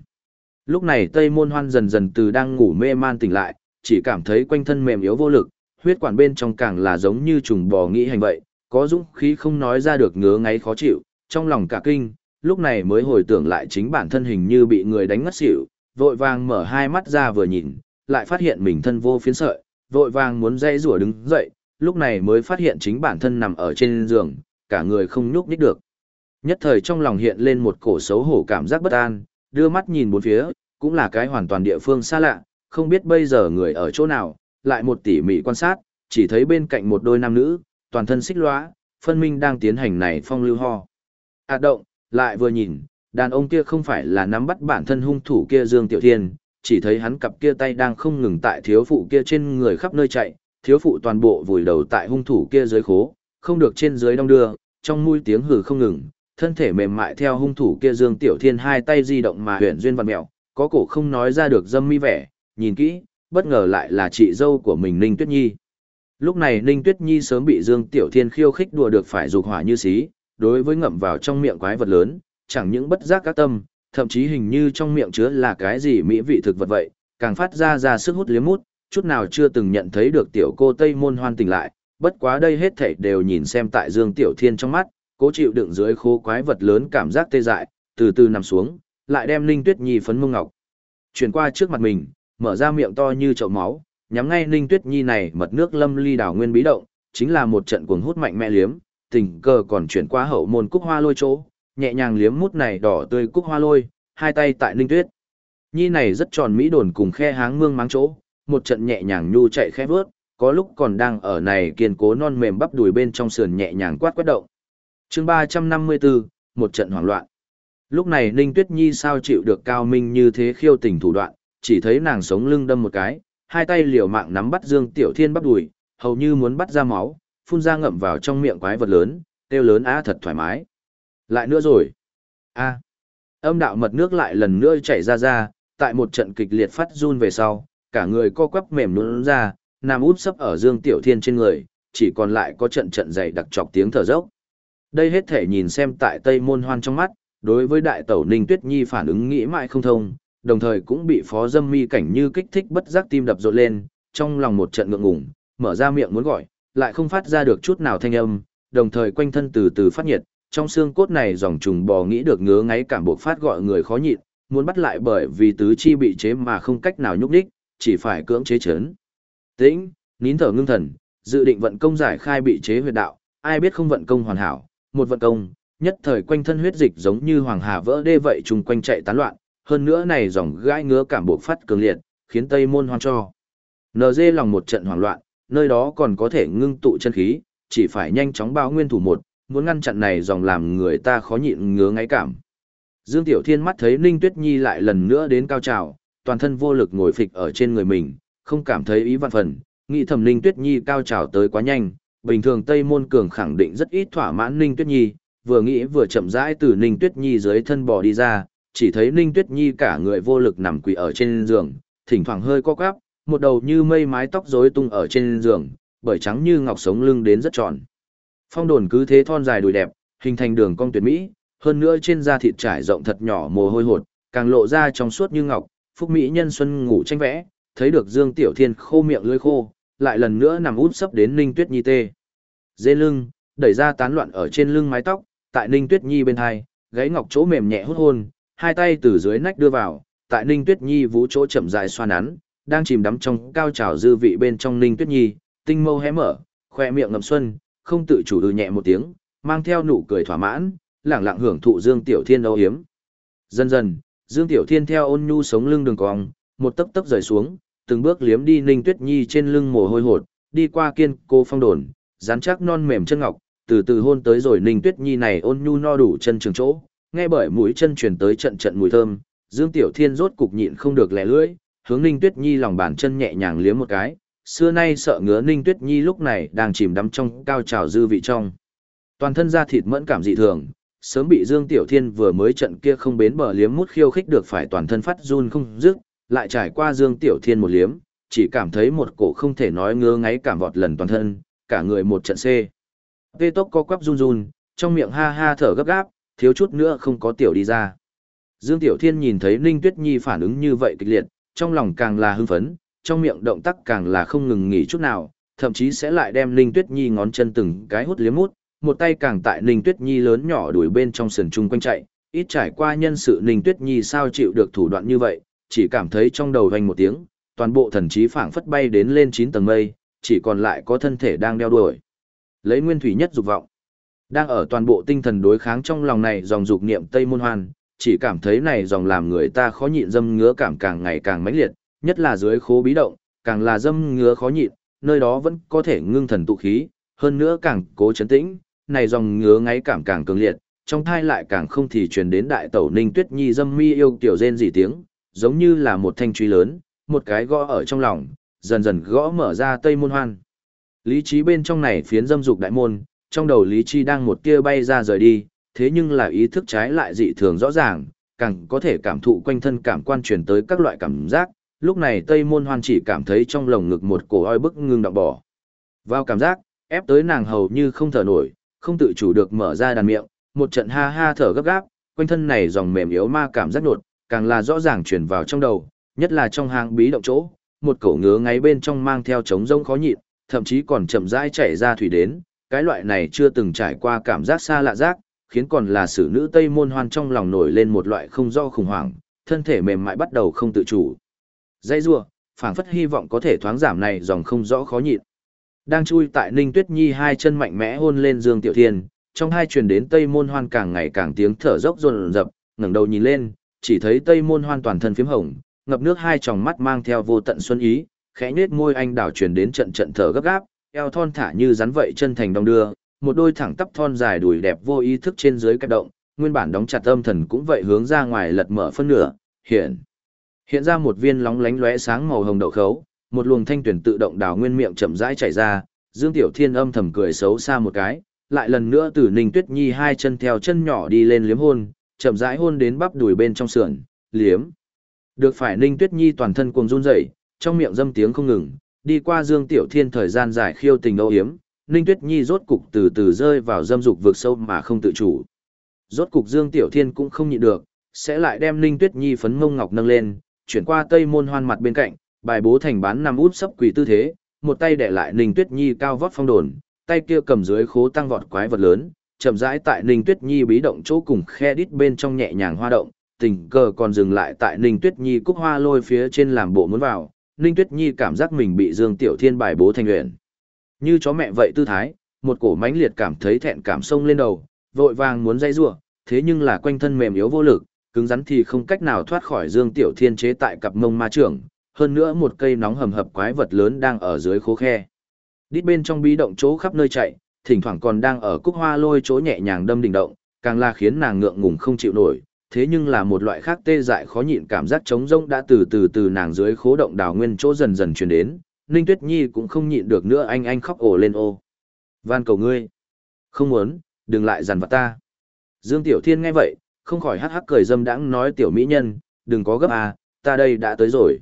Lúc này Tây Môn Hoan dần dần từ đang ngủ mê man tỉnh lại, chỉ cảm thấy quanh thân mềm yếu vô lực, huyết quản bên trong càng là giống như trùng bò nghĩ hành vậy, có dũng khí không nói ra được ngứa ngáy khó chịu, trong lòng cả kinh, lúc này mới hồi tưởng lại chính bản thân hình như bị người đánh ngất xỉu, vội vàng mở hai mắt ra vừa nhìn, lại phát hiện mình thân vô phiến sợi, vội vàng muốn dây rủa đứng dậy, lúc này mới phát hiện chính bản thân nằm ở trên giường, cả người không nhúc nhích được. Nhất thời trong lòng hiện lên một cổ xấu hổ cảm giác bất an, đưa mắt nhìn bốn phía, cũng là cái hoàn toàn địa phương xa lạ, không biết bây giờ người ở chỗ nào, lại một tỉ mỉ quan sát, chỉ thấy bên cạnh một đôi nam nữ, toàn thân xích lóa, phân minh đang tiến hành này phong lưu ho. À động, lại vừa nhìn, đàn ông kia không phải là nắm bắt bản thân hung thủ kia Dương Tiểu Thiên, chỉ thấy hắn cặp kia tay đang không ngừng tại thiếu phụ kia trên người khắp nơi chạy, thiếu phụ toàn bộ vùi đầu tại hung thủ kia dưới khố, không được trên dưới đong đưa, trong mũi tiếng hừ không ngừng, thân thể mềm mại theo hung thủ kia Dương Tiểu Thiên hai tay di động mà huyền duyên vật mèo, có cổ không nói ra được dâm mi vẻ, nhìn kỹ, bất ngờ lại là chị dâu của mình Ninh Tuyết Nhi. Lúc này Ninh Tuyết Nhi sớm bị Dương Tiểu Thiên khiêu khích đùa được phải dục hỏa như xí, đối với ngậm vào trong miệng quái vật lớn, chẳng những bất giác các tâm, thậm chí hình như trong miệng chứa là cái gì mỹ vị thực vật vậy, càng phát ra ra sức hút liếm mút, chút nào chưa từng nhận thấy được tiểu cô Tây Môn Hoan tỉnh lại, bất quá đây hết thảy đều nhìn xem tại Dương Tiểu Thiên trong mắt, cố chịu đựng dưới khô quái vật lớn cảm giác tê dại, từ từ nằm xuống, lại đem Ninh Tuyết Nhi phấn mông ngọc. Chuyển qua trước mặt mình, mở ra miệng to như chậu máu, nhắm ngay Ninh Tuyết Nhi này mật nước lâm ly đảo nguyên bí động, chính là một trận cuồng hút mạnh mẽ liếm, tình cờ còn chuyển qua hậu môn cúc hoa lôi chỗ, nhẹ nhàng liếm mút này đỏ tươi cúc hoa lôi, hai tay tại Ninh Tuyết. Nhi này rất tròn mỹ đồn cùng khe háng mương máng chỗ, một trận nhẹ nhàng nhu chạy khẽ vớt, có lúc còn đang ở này kiên cố non mềm bắp đùi bên trong sườn nhẹ nhàng quát quét động. chương 354, một trận hoảng loạn. Lúc này Ninh Tuyết Nhi sao chịu được cao minh như thế khiêu tình thủ đoạn, chỉ thấy nàng sống lưng đâm một cái, hai tay liều mạng nắm bắt Dương Tiểu Thiên bắp đùi, hầu như muốn bắt ra máu, phun ra ngậm vào trong miệng quái vật lớn, kêu lớn á thật thoải mái. Lại nữa rồi. A. Âm đạo mật nước lại lần nữa chảy ra ra, tại một trận kịch liệt phát run về sau, cả người co quắp mềm nhũn ra, nằm úp sấp ở Dương Tiểu Thiên trên người, chỉ còn lại có trận trận dày đặc chọc tiếng thở dốc. Đây hết thể nhìn xem tại Tây Môn Hoan trong mắt, đối với đại tẩu Ninh Tuyết Nhi phản ứng nghĩ mãi không thông, đồng thời cũng bị phó dâm mi cảnh như kích thích bất giác tim đập rộn lên, trong lòng một trận ngượng ngùng, mở ra miệng muốn gọi, lại không phát ra được chút nào thanh âm, đồng thời quanh thân từ từ phát nhiệt, trong xương cốt này dòng trùng bò nghĩ được ngứa ngáy cảm buộc phát gọi người khó nhịn, muốn bắt lại bởi vì tứ chi bị chế mà không cách nào nhúc đích, chỉ phải cưỡng chế chấn. Tĩnh, nín thở ngưng thần, dự định vận công giải khai bị chế huyệt đạo, ai biết không vận công hoàn hảo, một vận công, nhất thời quanh thân huyết dịch giống như hoàng hà vỡ đê vậy trùng quanh chạy tán loạn, hơn nữa này dòng gai ngứa cảm bộ phát cường liệt, khiến Tây Môn Hoan cho. NG lòng một trận hoảng loạn, nơi đó còn có thể ngưng tụ chân khí, chỉ phải nhanh chóng bao nguyên thủ một, muốn ngăn chặn này dòng làm người ta khó nhịn ngứa ngáy cảm. Dương Tiểu Thiên mắt thấy Ninh Tuyết Nhi lại lần nữa đến cao trào, toàn thân vô lực ngồi phịch ở trên người mình, không cảm thấy ý văn phần, nghĩ thầm Ninh Tuyết Nhi cao trào tới quá nhanh, bình thường Tây Môn Cường khẳng định rất ít thỏa mãn Ninh Tuyết Nhi, vừa nghĩ vừa chậm rãi từ Ninh Tuyết Nhi dưới thân bò đi ra, chỉ thấy Ninh Tuyết Nhi cả người vô lực nằm quỳ ở trên giường, thỉnh thoảng hơi co quắp, một đầu như mây mái tóc rối tung ở trên giường, bởi trắng như ngọc sống lưng đến rất tròn. Phong đồn cứ thế thon dài đùi đẹp, hình thành đường cong tuyệt mỹ, hơn nữa trên da thịt trải rộng thật nhỏ mồ hôi hột, càng lộ ra trong suốt như ngọc, phúc mỹ nhân xuân ngủ tranh vẽ, thấy được Dương Tiểu Thiên khô miệng lưỡi khô, lại lần nữa nằm út sấp đến Ninh Tuyết Nhi tê. Dê lưng, đẩy ra tán loạn ở trên lưng mái tóc, tại Ninh Tuyết Nhi bên hai, gáy ngọc chỗ mềm nhẹ hút hôn, hai tay từ dưới nách đưa vào, tại Ninh Tuyết Nhi vũ chỗ chậm dài xoa nắn, đang chìm đắm trong cao trào dư vị bên trong Ninh Tuyết Nhi, tinh mâu hé mở, khoe miệng ngậm xuân, không tự chủ được nhẹ một tiếng, mang theo nụ cười thỏa mãn, lẳng lặng hưởng thụ Dương Tiểu Thiên âu hiếm. Dần dần, Dương Tiểu Thiên theo ôn nhu sống lưng đường cong, một tấc tấc rời xuống, từng bước liếm đi Ninh Tuyết Nhi trên lưng mồ hôi hột, đi qua kiên cô phong đồn, rắn chắc non mềm chân ngọc, từ từ hôn tới rồi Ninh Tuyết Nhi này ôn nhu no đủ chân trường chỗ, nghe bởi mũi chân truyền tới trận trận mùi thơm, Dương Tiểu Thiên rốt cục nhịn không được lẻ lưỡi, hướng Ninh Tuyết Nhi lòng bàn chân nhẹ nhàng liếm một cái, xưa nay sợ ngứa Ninh Tuyết Nhi lúc này đang chìm đắm trong cao trào dư vị trong. Toàn thân da thịt mẫn cảm dị thường, sớm bị Dương Tiểu Thiên vừa mới trận kia không bến bờ liếm mút khiêu khích được phải toàn thân phát run không dứt, lại trải qua Dương Tiểu Thiên một liếm, chỉ cảm thấy một cổ không thể nói ngứa ngáy cảm vọt lần toàn thân, cả người một trận xê. Tê tốc co quắp run run, trong miệng ha ha thở gấp gáp, thiếu chút nữa không có tiểu đi ra. Dương Tiểu Thiên nhìn thấy Ninh Tuyết Nhi phản ứng như vậy kịch liệt, trong lòng càng là hưng phấn, trong miệng động tác càng là không ngừng nghỉ chút nào, thậm chí sẽ lại đem Ninh Tuyết Nhi ngón chân từng cái hút liếm mút, một tay càng tại Ninh Tuyết Nhi lớn nhỏ đuổi bên trong sườn chung quanh chạy, ít trải qua nhân sự Ninh Tuyết Nhi sao chịu được thủ đoạn như vậy, chỉ cảm thấy trong đầu hoành một tiếng, toàn bộ thần trí phảng phất bay đến lên 9 tầng mây, chỉ còn lại có thân thể đang đeo đuổi. Lấy nguyên thủy nhất dục vọng. Đang ở toàn bộ tinh thần đối kháng trong lòng này dòng dục niệm Tây Môn Hoan, chỉ cảm thấy này dòng làm người ta khó nhịn dâm ngứa cảm càng ngày càng mãnh liệt, nhất là dưới khố bí động, càng là dâm ngứa khó nhịn, nơi đó vẫn có thể ngưng thần tụ khí, hơn nữa càng cố chấn tĩnh, này dòng ngứa ngáy cảm càng cường liệt, trong thai lại càng không thì truyền đến đại tẩu Ninh Tuyết Nhi dâm mi yêu tiểu rên rỉ tiếng, giống như là một thanh truy lớn, một cái gõ ở trong lòng, dần dần gõ mở ra tây môn hoan. Lý trí bên trong này phiến dâm dục đại môn, trong đầu lý trí đang một tia bay ra rời đi, thế nhưng là ý thức trái lại dị thường rõ ràng, càng có thể cảm thụ quanh thân cảm quan truyền tới các loại cảm giác, lúc này Tây Môn Hoan chỉ cảm thấy trong lồng ngực một cổ oi bức ngưng đọng bỏ. Vào cảm giác, ép tới nàng hầu như không thở nổi, không tự chủ được mở ra đàn miệng, một trận ha ha thở gấp gáp, quanh thân này dòng mềm yếu ma cảm giác nột, càng là rõ ràng truyền vào trong đầu, nhất là trong hang bí động chỗ, một cổ ngứa ngáy bên trong mang theo trống rông khó nhịn, thậm chí còn chậm rãi chảy ra thủy đến, cái loại này chưa từng trải qua cảm giác xa lạ giác, khiến còn là sử nữ Tây Môn Hoan trong lòng nổi lên một loại không do khủng hoảng, thân thể mềm mại bắt đầu không tự chủ. Dây rua, phảng phất hy vọng có thể thoáng giảm này dòng không rõ khó nhịn. Đang chui tại Ninh Tuyết Nhi hai chân mạnh mẽ hôn lên Dương Tiểu Thiên, trong hai truyền đến Tây Môn Hoan càng ngày càng tiếng thở dốc rồn rập, ngẩng đầu nhìn lên, chỉ thấy Tây Môn Hoan toàn thân phím hồng, ngập nước hai tròng mắt mang theo vô tận xuân ý, khẽ nhếch môi anh đảo truyền đến trận trận thở gấp gáp, eo thon thả như rắn vậy chân thành đong đưa, một đôi thẳng tắp thon dài đùi đẹp vô ý thức trên dưới cái động, nguyên bản đóng chặt âm thần cũng vậy hướng ra ngoài lật mở phân nửa, hiện hiện ra một viên lóng lánh lóe sáng màu hồng đậu khấu, một luồng thanh tuyển tự động đào nguyên miệng chậm rãi chảy ra, Dương Tiểu Thiên âm thầm cười xấu xa một cái, lại lần nữa từ Ninh Tuyết Nhi hai chân theo chân nhỏ đi lên liếm hôn, chậm rãi hôn đến bắp đùi bên trong sườn, liếm. Được phải Ninh Tuyết Nhi toàn thân cuồng run rẩy, trong miệng dâm tiếng không ngừng, đi qua Dương Tiểu Thiên thời gian dài khiêu tình âu hiếm, Ninh Tuyết Nhi rốt cục từ từ rơi vào dâm dục vượt sâu mà không tự chủ. Rốt cục Dương Tiểu Thiên cũng không nhịn được, sẽ lại đem Ninh Tuyết Nhi phấn mông ngọc nâng lên, chuyển qua tây môn hoan mặt bên cạnh, bài bố thành bán nằm út sấp quỳ tư thế, một tay để lại Ninh Tuyết Nhi cao vót phong đồn, tay kia cầm dưới khố tăng vọt quái vật lớn, chậm rãi tại Ninh Tuyết Nhi bí động chỗ cùng khe đít bên trong nhẹ nhàng hoa động, tình cờ còn dừng lại tại Ninh Tuyết Nhi cúc hoa lôi phía trên làm bộ muốn vào, Ninh Tuyết Nhi cảm giác mình bị Dương Tiểu Thiên bài bố thành luyện. Như chó mẹ vậy tư thái, một cổ mãnh liệt cảm thấy thẹn cảm sông lên đầu, vội vàng muốn dây rủa, thế nhưng là quanh thân mềm yếu vô lực, cứng rắn thì không cách nào thoát khỏi Dương Tiểu Thiên chế tại cặp mông ma trưởng, hơn nữa một cây nóng hầm hập quái vật lớn đang ở dưới khố khe. Đít bên trong bí động chỗ khắp nơi chạy, thỉnh thoảng còn đang ở cúc hoa lôi chỗ nhẹ nhàng đâm đỉnh động, càng là khiến nàng ngượng ngùng không chịu nổi, thế nhưng là một loại khác tê dại khó nhịn cảm giác trống rỗng đã từ từ từ nàng dưới khố động đào nguyên chỗ dần dần truyền đến, Ninh Tuyết Nhi cũng không nhịn được nữa anh anh khóc ổ lên ô. Van cầu ngươi. Không muốn, đừng lại dằn vặt ta. Dương Tiểu Thiên nghe vậy, không khỏi hắc hắc cười dâm đãng nói tiểu mỹ nhân, đừng có gấp à, ta đây đã tới rồi.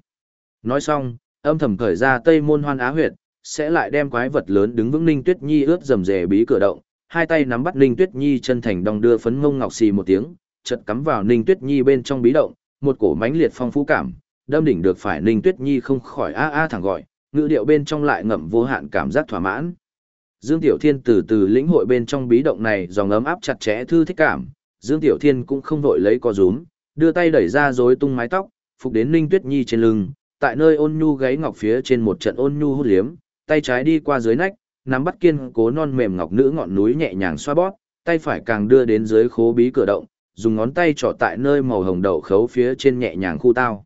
Nói xong, âm thầm cởi ra tây môn hoan á huyệt, sẽ lại đem quái vật lớn đứng vững Ninh Tuyết Nhi ướt dầm dề bí cửa động, hai tay nắm bắt Ninh Tuyết Nhi chân thành đong đưa phấn ngông ngọc xì một tiếng, chợt cắm vào Ninh Tuyết Nhi bên trong bí động, một cổ mãnh liệt phong phú cảm, đâm đỉnh được phải Ninh Tuyết Nhi không khỏi a a thẳng gọi, ngữ điệu bên trong lại ngậm vô hạn cảm giác thỏa mãn. Dương Tiểu Thiên từ từ lĩnh hội bên trong bí động này dòng ấm áp chặt chẽ thư thích cảm, Dương Tiểu Thiên cũng không vội lấy co rúm, đưa tay đẩy ra rối tung mái tóc, phục đến Ninh Tuyết Nhi trên lưng, tại nơi ôn nhu gáy ngọc phía trên một trận ôn nhu hút liếm, tay trái đi qua dưới nách, nắm bắt kiên cố non mềm ngọc nữ ngọn núi nhẹ nhàng xoa bóp, tay phải càng đưa đến dưới khố bí cửa động, dùng ngón tay trỏ tại nơi màu hồng đậu khấu phía trên nhẹ nhàng khu tao.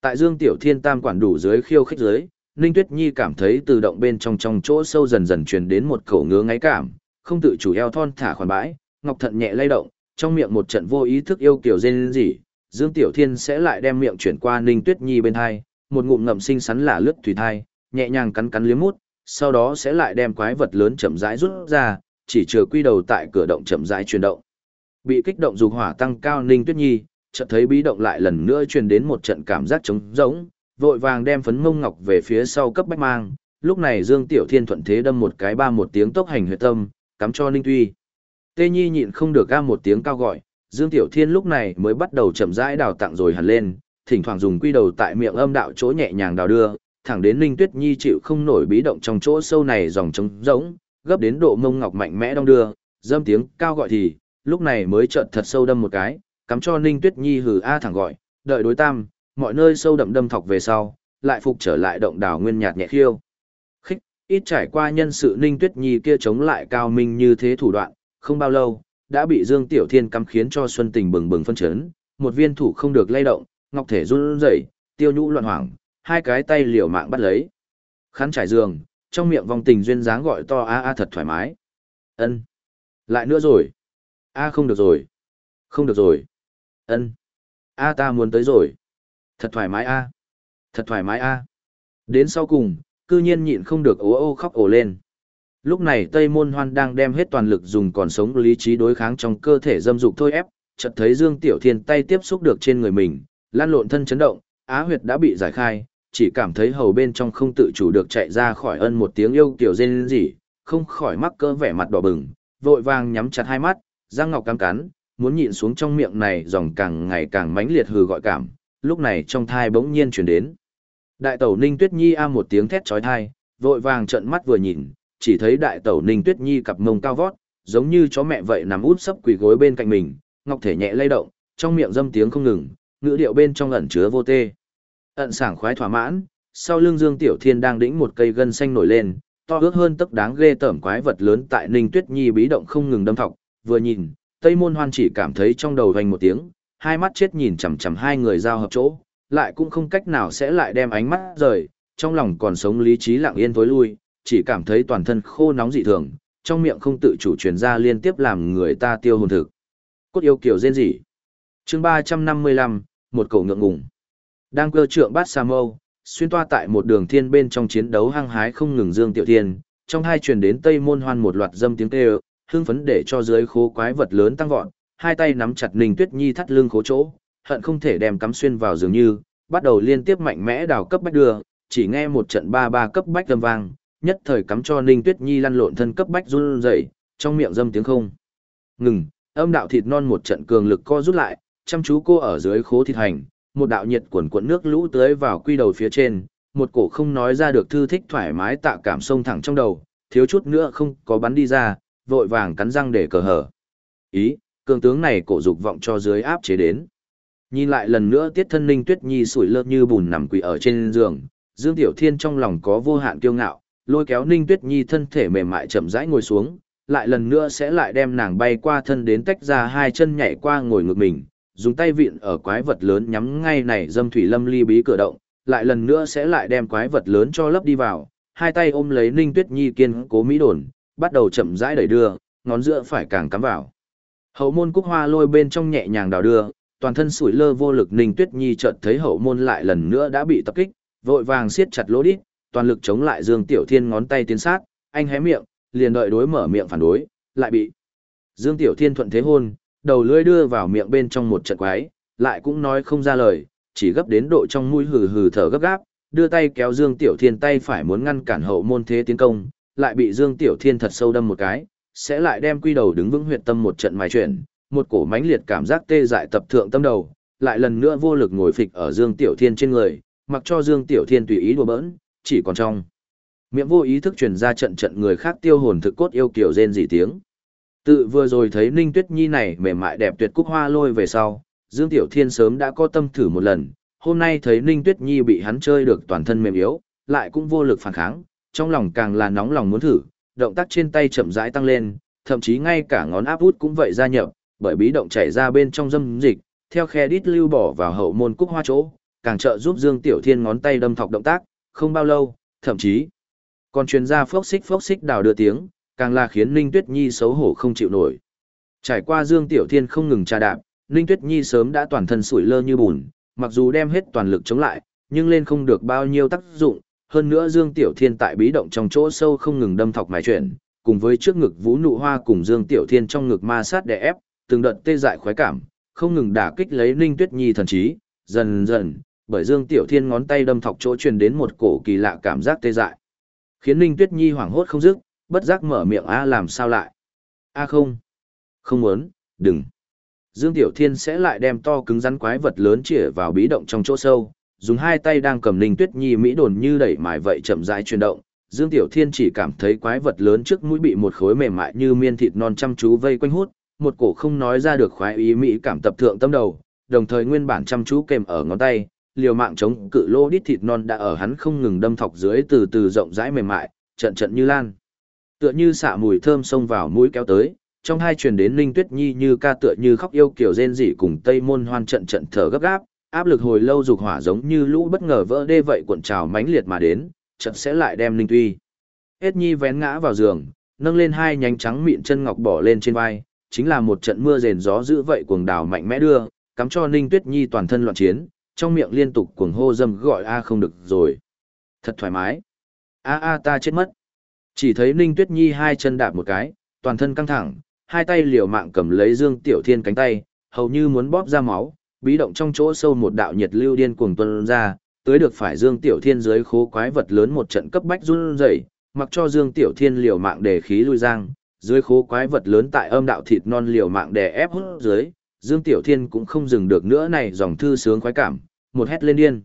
Tại Dương Tiểu Thiên tam quản đủ dưới khiêu khích dưới, Ninh Tuyết Nhi cảm thấy từ động bên trong trong chỗ sâu dần dần truyền đến một khẩu ngứa ngáy cảm, không tự chủ eo thon thả khoản bãi, ngọc thận nhẹ lay động, trong miệng một trận vô ý thức yêu kiểu rên rỉ, Dương Tiểu Thiên sẽ lại đem miệng chuyển qua Ninh Tuyết Nhi bên hai, một ngụm ngậm sinh sắn là lướt thủy thai, nhẹ nhàng cắn cắn liếm mút, sau đó sẽ lại đem quái vật lớn chậm rãi rút ra, chỉ chờ quy đầu tại cửa động chậm rãi chuyển động. Bị kích động dục hỏa tăng cao Ninh Tuyết Nhi, chợt thấy bí động lại lần nữa truyền đến một trận cảm giác trống rỗng, vội vàng đem phấn mông ngọc về phía sau cấp bách mang, lúc này Dương Tiểu Thiên thuận thế đâm một cái ba một tiếng tốc hành huyệt tâm, cắm cho Ninh Tuy. Tê Nhi nhịn không được ga một tiếng cao gọi, Dương Tiểu Thiên lúc này mới bắt đầu chậm rãi đào tặng rồi hẳn lên, thỉnh thoảng dùng quy đầu tại miệng âm đạo chỗ nhẹ nhàng đào đưa, thẳng đến Ninh Tuyết Nhi chịu không nổi bí động trong chỗ sâu này dòng trống rỗng, gấp đến độ mông ngọc mạnh mẽ đong đưa, dâm tiếng cao gọi thì, lúc này mới chợt thật sâu đâm một cái, cắm cho Ninh Tuyết Nhi hừ a thẳng gọi, đợi đối tam, mọi nơi sâu đậm đâm thọc về sau, lại phục trở lại động đào nguyên nhạt nhẹ khiêu. Khích, ít trải qua nhân sự Ninh Tuyết Nhi kia chống lại cao minh như thế thủ đoạn, không bao lâu, đã bị Dương Tiểu Thiên cắm khiến cho Xuân Tình bừng bừng phân chấn, một viên thủ không được lay động, ngọc thể run rẩy, tiêu nhũ loạn hoảng, hai cái tay liều mạng bắt lấy. Khán trải giường, trong miệng vòng tình duyên dáng gọi to a a thật thoải mái. Ân, lại nữa rồi. A không được rồi. Không được rồi. Ân. A ta muốn tới rồi. Thật thoải mái a. Thật thoải mái a. Đến sau cùng, cư nhiên nhịn không được ố ô khóc ồ lên. Lúc này Tây Môn Hoan đang đem hết toàn lực dùng còn sống lý trí đối kháng trong cơ thể dâm dục thôi ép, chợt thấy Dương Tiểu Thiên tay tiếp xúc được trên người mình, lan lộn thân chấn động, á huyệt đã bị giải khai, chỉ cảm thấy hầu bên trong không tự chủ được chạy ra khỏi ân một tiếng yêu tiểu rên rỉ, không khỏi mắc cỡ vẻ mặt đỏ bừng, vội vàng nhắm chặt hai mắt, răng ngọc cắn cắn, muốn nhịn xuống trong miệng này dòng càng ngày càng mãnh liệt hừ gọi cảm, lúc này trong thai bỗng nhiên chuyển đến. Đại tẩu Ninh Tuyết Nhi a một tiếng thét chói tai, vội vàng trợn mắt vừa nhìn, chỉ thấy đại tẩu Ninh Tuyết Nhi cặp mông cao vót, giống như chó mẹ vậy nằm út sấp quỳ gối bên cạnh mình, ngọc thể nhẹ lay động, trong miệng dâm tiếng không ngừng, ngữ điệu bên trong ẩn chứa vô tê. Ẩn sảng khoái thỏa mãn, sau lưng Dương Tiểu Thiên đang đĩnh một cây gân xanh nổi lên, to ước hơn tấc đáng ghê tởm quái vật lớn tại Ninh Tuyết Nhi bí động không ngừng đâm thọc, vừa nhìn, Tây Môn Hoan chỉ cảm thấy trong đầu vang một tiếng, hai mắt chết nhìn chằm chằm hai người giao hợp chỗ, lại cũng không cách nào sẽ lại đem ánh mắt rời, trong lòng còn sống lý trí lặng yên tối lui, chỉ cảm thấy toàn thân khô nóng dị thường, trong miệng không tự chủ truyền ra liên tiếp làm người ta tiêu hồn thực. Cốt yêu kiểu rên rỉ. Chương 355, một cầu ngượng ngùng. Đang cơ trượng bát sa mâu, xuyên toa tại một đường thiên bên trong chiến đấu hăng hái không ngừng dương tiểu thiên, trong hai truyền đến tây môn hoan một loạt dâm tiếng kêu, hưng phấn để cho dưới khố quái vật lớn tăng vọt, hai tay nắm chặt Ninh Tuyết Nhi thắt lưng khố chỗ, hận không thể đem cắm xuyên vào dường như, bắt đầu liên tiếp mạnh mẽ đào cấp bách đưa, chỉ nghe một trận ba ba cấp bách âm vang, nhất thời cắm cho Ninh Tuyết Nhi lăn lộn thân cấp bách run rẩy, trong miệng dâm tiếng không. Ngừng, âm đạo thịt non một trận cường lực co rút lại, chăm chú cô ở dưới khố thịt hành, một đạo nhiệt cuộn cuộn nước lũ tưới vào quy đầu phía trên, một cổ không nói ra được thư thích thoải mái tạ cảm sông thẳng trong đầu, thiếu chút nữa không có bắn đi ra, vội vàng cắn răng để cờ hở. Ý, cường tướng này cổ dục vọng cho dưới áp chế đến. Nhìn lại lần nữa tiết thân ninh tuyết nhi sủi lơ như bùn nằm quỳ ở trên giường, Dương Tiểu Thiên trong lòng có vô hạn kiêu ngạo, lôi kéo Ninh Tuyết Nhi thân thể mềm mại chậm rãi ngồi xuống, lại lần nữa sẽ lại đem nàng bay qua thân đến tách ra hai chân nhảy qua ngồi ngược mình, dùng tay vịn ở quái vật lớn nhắm ngay này dâm thủy lâm ly bí cửa động, lại lần nữa sẽ lại đem quái vật lớn cho lấp đi vào, hai tay ôm lấy Ninh Tuyết Nhi kiên cố mỹ đồn, bắt đầu chậm rãi đẩy đưa, ngón giữa phải càng cắm vào. Hậu môn cúc hoa lôi bên trong nhẹ nhàng đào đưa, toàn thân sủi lơ vô lực Ninh Tuyết Nhi chợt thấy hậu môn lại lần nữa đã bị tập kích, vội vàng siết chặt lỗ đít, toàn lực chống lại Dương Tiểu Thiên ngón tay tiến sát, anh hé miệng, liền đợi đối mở miệng phản đối, lại bị Dương Tiểu Thiên thuận thế hôn, đầu lưỡi đưa vào miệng bên trong một trận quái, lại cũng nói không ra lời, chỉ gấp đến độ trong mũi hừ hừ thở gấp gáp, đưa tay kéo Dương Tiểu Thiên tay phải muốn ngăn cản hậu môn thế tiến công, lại bị Dương Tiểu Thiên thật sâu đâm một cái, sẽ lại đem quy đầu đứng vững huyệt tâm một trận mài chuyển, một cổ mãnh liệt cảm giác tê dại tập thượng tâm đầu, lại lần nữa vô lực ngồi phịch ở Dương Tiểu Thiên trên người, mặc cho Dương Tiểu Thiên tùy ý đùa bỡn, chỉ còn trong. Miệng vô ý thức truyền ra trận trận người khác tiêu hồn thực cốt yêu kiểu rên rỉ tiếng. Tự vừa rồi thấy Ninh Tuyết Nhi này mềm mại đẹp tuyệt cúc hoa lôi về sau, Dương Tiểu Thiên sớm đã có tâm thử một lần, hôm nay thấy Ninh Tuyết Nhi bị hắn chơi được toàn thân mềm yếu, lại cũng vô lực phản kháng, trong lòng càng là nóng lòng muốn thử, động tác trên tay chậm rãi tăng lên, thậm chí ngay cả ngón áp út cũng vậy gia nhập, bởi bí động chảy ra bên trong dâm dịch, theo khe đít lưu bỏ vào hậu môn cúc hoa chỗ, càng trợ giúp Dương Tiểu Thiên ngón tay đâm thọc động tác, không bao lâu, thậm chí còn truyền ra phốc xích phốc xích đào đưa tiếng, càng là khiến Ninh Tuyết Nhi xấu hổ không chịu nổi. Trải qua Dương Tiểu Thiên không ngừng trà đạp, Ninh Tuyết Nhi sớm đã toàn thân sủi lơ như bùn, mặc dù đem hết toàn lực chống lại, nhưng lên không được bao nhiêu tác dụng, hơn nữa Dương Tiểu Thiên tại bí động trong chỗ sâu không ngừng đâm thọc mài chuyển, cùng với trước ngực Vũ Nụ Hoa cùng Dương Tiểu Thiên trong ngực ma sát đè ép, từng đợt tê dại khoái cảm, không ngừng đả kích lấy Ninh Tuyết Nhi thần trí, dần dần, bởi Dương Tiểu Thiên ngón tay đâm thọc chỗ truyền đến một cổ kỳ lạ cảm giác tê dại. Khiến Ninh Tuyết Nhi hoảng hốt không dứt, bất giác mở miệng a làm sao lại? A không. Không muốn, đừng. Dương Tiểu Thiên sẽ lại đem to cứng rắn quái vật lớn chĩa vào bí động trong chỗ sâu, dùng hai tay đang cầm Ninh Tuyết Nhi mỹ đồn như đẩy mài vậy chậm rãi chuyển động. Dương Tiểu Thiên chỉ cảm thấy quái vật lớn trước mũi bị một khối mềm mại như miên thịt non chăm chú vây quanh hút, một cổ không nói ra được khoái ý mỹ cảm tập thượng tâm đầu, đồng thời nguyên bản chăm chú kèm ở ngón tay, liều mạng chống cự lô đít thịt non đã ở hắn không ngừng đâm thọc dưới từ từ rộng rãi mềm mại, trận trận như lan. Tựa như xạ mùi thơm xông vào mũi kéo tới, trong hai truyền đến Linh Tuyết Nhi như ca tựa như khóc yêu kiểu rên rỉ cùng Tây Môn Hoan trận trận thở gấp gáp, áp lực hồi lâu dục hỏa giống như lũ bất ngờ vỡ đê vậy cuộn trào mãnh liệt mà đến, trận sẽ lại đem Ninh Tuy. Hết Nhi vén ngã vào giường, nâng lên hai nhánh trắng mịn chân ngọc bỏ lên trên vai, chính là một trận mưa rền gió dữ vậy cuồng đảo mạnh mẽ đưa, cắm cho Ninh Tuyết Nhi toàn thân loạn chiến, trong miệng liên tục cuồng hô dâm gọi a không được rồi. Thật thoải mái. A a ta chết mất. Chỉ thấy Ninh Tuyết Nhi hai chân đạp một cái, toàn thân căng thẳng, hai tay liều mạng cầm lấy Dương Tiểu Thiên cánh tay, hầu như muốn bóp ra máu, bí động trong chỗ sâu một đạo nhiệt lưu điên cuồng tuôn ra, tới được phải Dương Tiểu Thiên dưới khố quái vật lớn một trận cấp bách run rẩy, mặc cho Dương Tiểu Thiên liều mạng để khí lui giang, dưới khố quái vật lớn tại âm đạo thịt non liều mạng đè ép hút dưới, Dương Tiểu Thiên cũng không dừng được nữa này dòng thư sướng khoái cảm, một hét lên điên.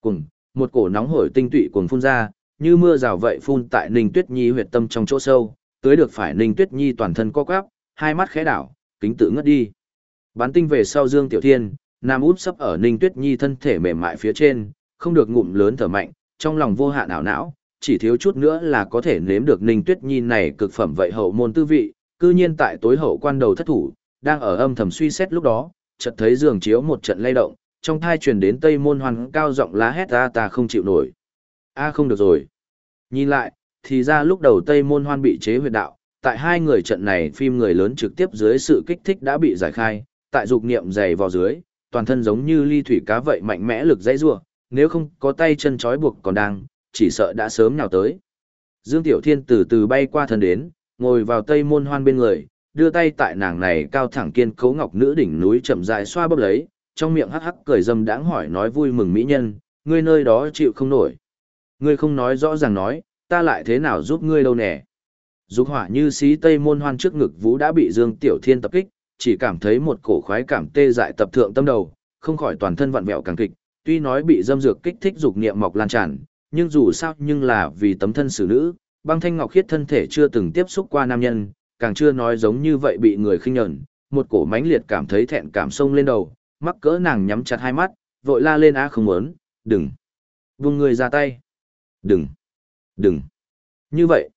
Cùng, một cổ nóng hổi tinh tụy cuồng phun ra, như mưa rào vậy phun tại Ninh Tuyết Nhi huyệt tâm trong chỗ sâu, tới được phải Ninh Tuyết Nhi toàn thân co quắp, hai mắt khẽ đảo, kính tự ngất đi. Bán tinh về sau Dương Tiểu Thiên, nam út sấp ở Ninh Tuyết Nhi thân thể mềm mại phía trên, không được ngụm lớn thở mạnh, trong lòng vô hạn ảo não, chỉ thiếu chút nữa là có thể nếm được Ninh Tuyết Nhi này cực phẩm vậy hậu môn tư vị, cư nhiên tại tối hậu quan đầu thất thủ, đang ở âm thầm suy xét lúc đó, chợt thấy giường chiếu một trận lay động, trong thai truyền đến tây môn hoàn cao giọng lá hét ta ta không chịu nổi. A không được rồi. Nhìn lại, thì ra lúc đầu tây môn hoan bị chế huyệt đạo, tại hai người trận này phim người lớn trực tiếp dưới sự kích thích đã bị giải khai, tại dục niệm dày vào dưới, toàn thân giống như ly thủy cá vậy mạnh mẽ lực dãy rủa, nếu không có tay chân trói buộc còn đang, chỉ sợ đã sớm nhào tới. Dương Tiểu Thiên từ từ bay qua thân đến, ngồi vào tây môn hoan bên người, đưa tay tại nàng này cao thẳng kiên cấu ngọc nữ đỉnh núi chậm rãi xoa bóp lấy, trong miệng hắc hắc cười dâm đãng hỏi nói vui mừng mỹ nhân, ngươi nơi đó chịu không nổi. Ngươi không nói rõ ràng nói, ta lại thế nào giúp ngươi đâu nè. Dục hỏa như xí tây môn hoan trước ngực vũ đã bị Dương Tiểu Thiên tập kích, chỉ cảm thấy một cổ khoái cảm tê dại tập thượng tâm đầu, không khỏi toàn thân vặn vẹo càng kịch, tuy nói bị dâm dược kích thích dục niệm mọc lan tràn, nhưng dù sao nhưng là vì tấm thân xử nữ, băng thanh ngọc khiết thân thể chưa từng tiếp xúc qua nam nhân, càng chưa nói giống như vậy bị người khinh nhẫn, một cổ mãnh liệt cảm thấy thẹn cảm sông lên đầu, mắc cỡ nàng nhắm chặt hai mắt, vội la lên á không muốn, đừng, buông người ra tay. Đừng. Đừng. Như vậy.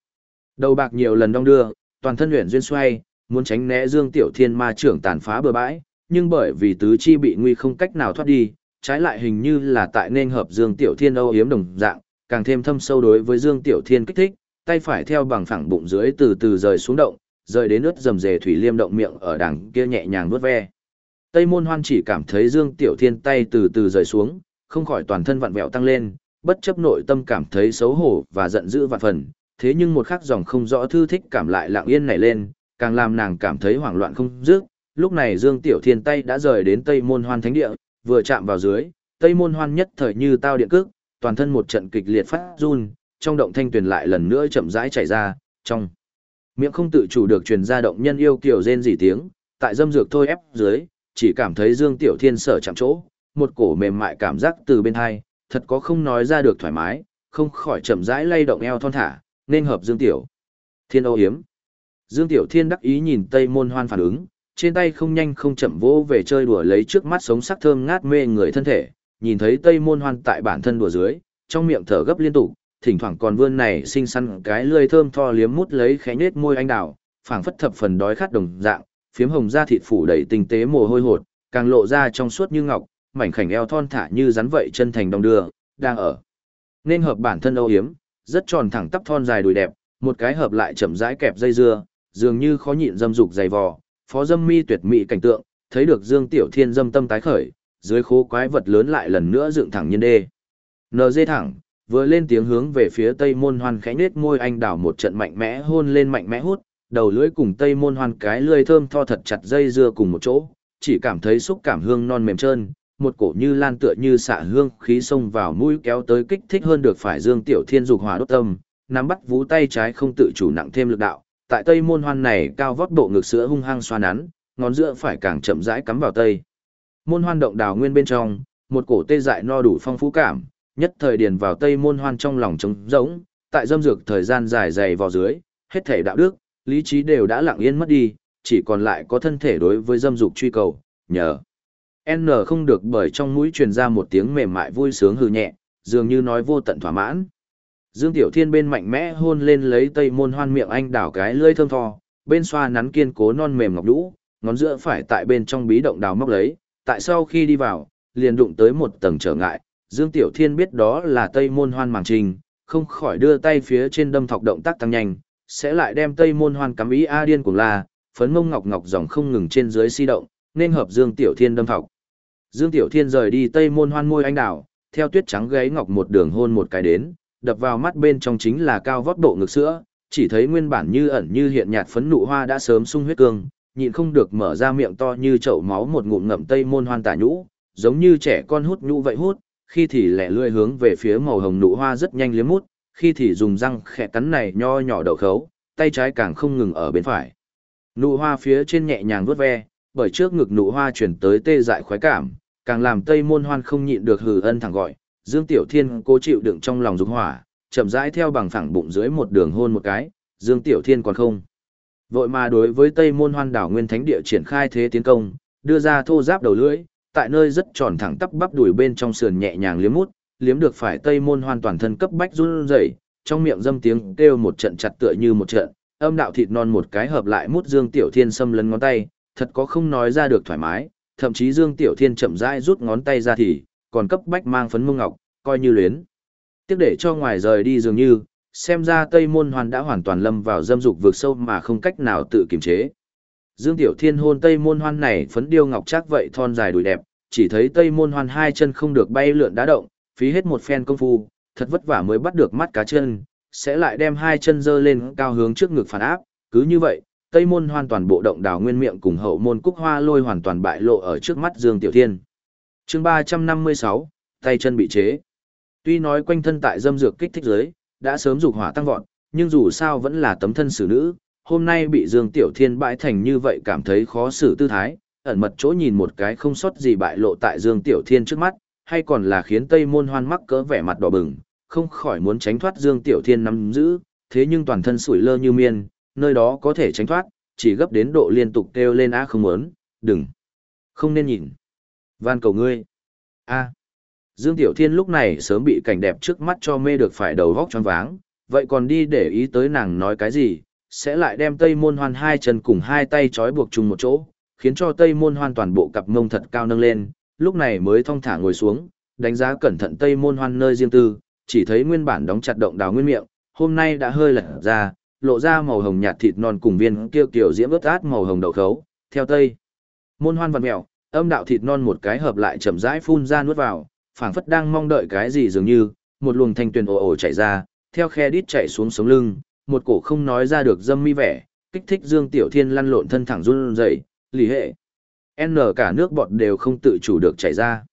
Đầu bạc nhiều lần đong đưa, toàn thân luyện duyên xoay, muốn tránh né Dương Tiểu Thiên ma trưởng tàn phá bừa bãi, nhưng bởi vì tứ chi bị nguy không cách nào thoát đi, trái lại hình như là tại nên hợp Dương Tiểu Thiên âu yếm đồng dạng, càng thêm thâm sâu đối với Dương Tiểu Thiên kích thích, tay phải theo bằng phẳng bụng dưới từ từ rời xuống động, rời đến ướt dầm dề thủy liêm động miệng ở đằng kia nhẹ nhàng vuốt ve. Tây Môn Hoan chỉ cảm thấy Dương Tiểu Thiên tay từ từ rời xuống, không khỏi toàn thân vặn vẹo tăng lên, bất chấp nội tâm cảm thấy xấu hổ và giận dữ vạn phần, thế nhưng một khắc dòng không rõ thư thích cảm lại lặng yên nảy lên, càng làm nàng cảm thấy hoảng loạn không dứt. Lúc này Dương Tiểu Thiên tay đã rời đến Tây Môn Hoan Thánh Địa, vừa chạm vào dưới, Tây Môn Hoan nhất thời như tao điện cước, toàn thân một trận kịch liệt phát run, trong động thanh tuyền lại lần nữa chậm rãi chảy ra, trong miệng không tự chủ được truyền ra động nhân yêu kiều rên rỉ tiếng, tại dâm dược thôi ép dưới, chỉ cảm thấy Dương Tiểu Thiên sở chạm chỗ, một cổ mềm mại cảm giác từ bên hai, thật có không nói ra được thoải mái, không khỏi chậm rãi lay động eo thon thả, nên hợp Dương Tiểu. Thiên ô hiếm. Dương Tiểu Thiên đắc ý nhìn Tây Môn Hoan phản ứng, trên tay không nhanh không chậm vỗ về chơi đùa lấy trước mắt sống sắc thơm ngát mê người thân thể, nhìn thấy Tây Môn Hoan tại bản thân đùa dưới, trong miệng thở gấp liên tục, thỉnh thoảng còn vươn này xinh xắn cái lưỡi thơm tho liếm mút lấy khẽ nết môi anh đào, phảng phất thập phần đói khát đồng dạng, phiếm hồng da thịt phủ đầy tinh tế mồ hôi hột, càng lộ ra trong suốt như ngọc, mảnh khảnh eo thon thả như rắn vậy chân thành đồng đưa, đang ở. Nên hợp bản thân âu hiếm, rất tròn thẳng tắp thon dài đùi đẹp, một cái hợp lại chậm rãi kẹp dây dưa, dường như khó nhịn dâm dục dày vò, phó dâm mi tuyệt mỹ cảnh tượng, thấy được Dương Tiểu Thiên dâm tâm tái khởi, dưới khố quái vật lớn lại lần nữa dựng thẳng nhân đê. NG thẳng, vừa lên tiếng hướng về phía Tây Môn Hoan khẽ nết môi anh đảo một trận mạnh mẽ hôn lên mạnh mẽ hút, đầu lưỡi cùng Tây Môn Hoan cái lưỡi thơm tho thật chặt dây dưa cùng một chỗ, chỉ cảm thấy xúc cảm hương non mềm trơn, một cổ như lan tựa như xạ hương khí xông vào mũi kéo tới kích thích hơn được phải Dương Tiểu Thiên dục hỏa đốt tâm, nắm bắt vú tay trái không tự chủ nặng thêm lực đạo, tại Tây Môn Hoan này cao vót bộ ngực sữa hung hăng xoa nắn, ngón giữa phải càng chậm rãi cắm vào Tây. Môn Hoan động đào nguyên bên trong, một cổ tê dại no đủ phong phú cảm, nhất thời điền vào Tây Môn Hoan trong lòng trống rỗng, tại dâm dược thời gian dài dày vào dưới, hết thể đạo đức, lý trí đều đã lặng yên mất đi, chỉ còn lại có thân thể đối với dâm dục truy cầu, nhờ. N không được bởi trong mũi truyền ra một tiếng mềm mại vui sướng hừ nhẹ, dường như nói vô tận thỏa mãn. Dương Tiểu Thiên bên mạnh mẽ hôn lên lấy tây môn hoan miệng anh đảo cái lưỡi thơm tho, bên xoa nắn kiên cố non mềm ngọc đũ, ngón giữa phải tại bên trong bí động đào móc lấy, tại sau khi đi vào, liền đụng tới một tầng trở ngại, Dương Tiểu Thiên biết đó là tây môn hoan màng trình, không khỏi đưa tay phía trên đâm thọc động tác tăng nhanh, sẽ lại đem tây môn hoan cắm ý A điên cùng là, phấn mông ngọc ngọc dòng không ngừng trên dưới si động, nên hợp Dương Tiểu Thiên đâm thọc. Dương Tiểu Thiên rời đi tây môn hoan môi anh đảo, theo tuyết trắng gáy ngọc một đường hôn một cái đến, đập vào mắt bên trong chính là cao vóc độ ngực sữa, chỉ thấy nguyên bản như ẩn như hiện nhạt phấn nụ hoa đã sớm sung huyết cương, nhịn không được mở ra miệng to như chậu máu một ngụm ngậm tây môn hoan tả nhũ, giống như trẻ con hút nhũ vậy hút, khi thì lẻ lươi hướng về phía màu hồng nụ hoa rất nhanh liếm mút, khi thì dùng răng khẽ cắn này nho nhỏ đậu khấu, tay trái càng không ngừng ở bên phải. Nụ hoa phía trên nhẹ nhàng vuốt ve, bởi trước ngực nụ hoa chuyển tới tê dại khoái cảm, càng làm tây môn hoan không nhịn được hừ ân thẳng gọi, Dương Tiểu Thiên cố chịu đựng trong lòng dục hỏa, chậm rãi theo bằng phẳng bụng dưới một đường hôn một cái, Dương Tiểu Thiên còn không. Vội mà đối với Tây Môn Hoan đảo Nguyên Thánh địa triển khai thế tiến công, đưa ra thô giáp đầu lưỡi, tại nơi rất tròn thẳng tắp bắp đùi bên trong sườn nhẹ nhàng liếm mút, liếm được phải Tây Môn Hoan toàn thân cấp bách run rẩy, trong miệng dâm tiếng kêu một trận chặt tựa như một trận, âm đạo thịt non một cái hợp lại mút Dương Tiểu Thiên xâm lấn ngón tay, thật có không nói ra được thoải mái, thậm chí Dương Tiểu Thiên chậm rãi rút ngón tay ra thì, còn cấp bách mang phấn mông ngọc, coi như luyến. Tiếc để cho ngoài rời đi dường như, xem ra Tây Môn Hoan đã hoàn toàn lâm vào dâm dục vượt sâu mà không cách nào tự kiềm chế. Dương Tiểu Thiên hôn Tây Môn Hoan này phấn điêu ngọc chắc vậy thon dài đùi đẹp, chỉ thấy Tây Môn Hoan hai chân không được bay lượn đá động, phí hết một phen công phu, thật vất vả mới bắt được mắt cá chân, sẽ lại đem hai chân dơ lên cao hướng trước ngực phản áp, cứ như vậy, Tây Môn Hoan toàn bộ động đào nguyên miệng cùng hậu môn cúc hoa lôi hoàn toàn bại lộ ở trước mắt Dương Tiểu Thiên. Chương 356, tay chân bị chế. Tuy nói quanh thân tại dâm dược kích thích giới, đã sớm dục hỏa tăng vọt, nhưng dù sao vẫn là tấm thân xử nữ, hôm nay bị Dương Tiểu Thiên bãi thành như vậy cảm thấy khó xử tư thái, ẩn mật chỗ nhìn một cái không sót gì bại lộ tại Dương Tiểu Thiên trước mắt, hay còn là khiến Tây Môn Hoan mắc cỡ vẻ mặt đỏ bừng, không khỏi muốn tránh thoát Dương Tiểu Thiên nắm giữ, thế nhưng toàn thân sủi lơ như miên, nơi đó có thể tránh thoát, chỉ gấp đến độ liên tục kêu lên á không muốn, đừng, không nên nhìn. Van cầu ngươi. A. Dương Tiểu Thiên lúc này sớm bị cảnh đẹp trước mắt cho mê được phải đầu vóc choáng váng, vậy còn đi để ý tới nàng nói cái gì, sẽ lại đem Tây Môn Hoan hai chân cùng hai tay trói buộc chung một chỗ, khiến cho Tây Môn Hoan toàn bộ cặp mông thật cao nâng lên, lúc này mới thong thả ngồi xuống, đánh giá cẩn thận Tây Môn Hoan nơi riêng tư, chỉ thấy nguyên bản đóng chặt động đào nguyên miệng, hôm nay đã hơi lật ra, lộ ra màu hồng nhạt thịt non cùng viên kia kiểu diễm ướt át màu hồng đậu khấu, theo Tây Môn Hoan vặn mèo, âm đạo thịt non một cái hợp lại chậm rãi phun ra nuốt vào, phảng phất đang mong đợi cái gì dường như, một luồng thanh tuyền ồ ồ chảy ra, theo khe đít chảy xuống sống lưng, một cổ không nói ra được dâm mi vẻ, kích thích Dương Tiểu Thiên lăn lộn thân thẳng run rẩy, lì hệ. N cả nước bọt đều không tự chủ được chảy ra.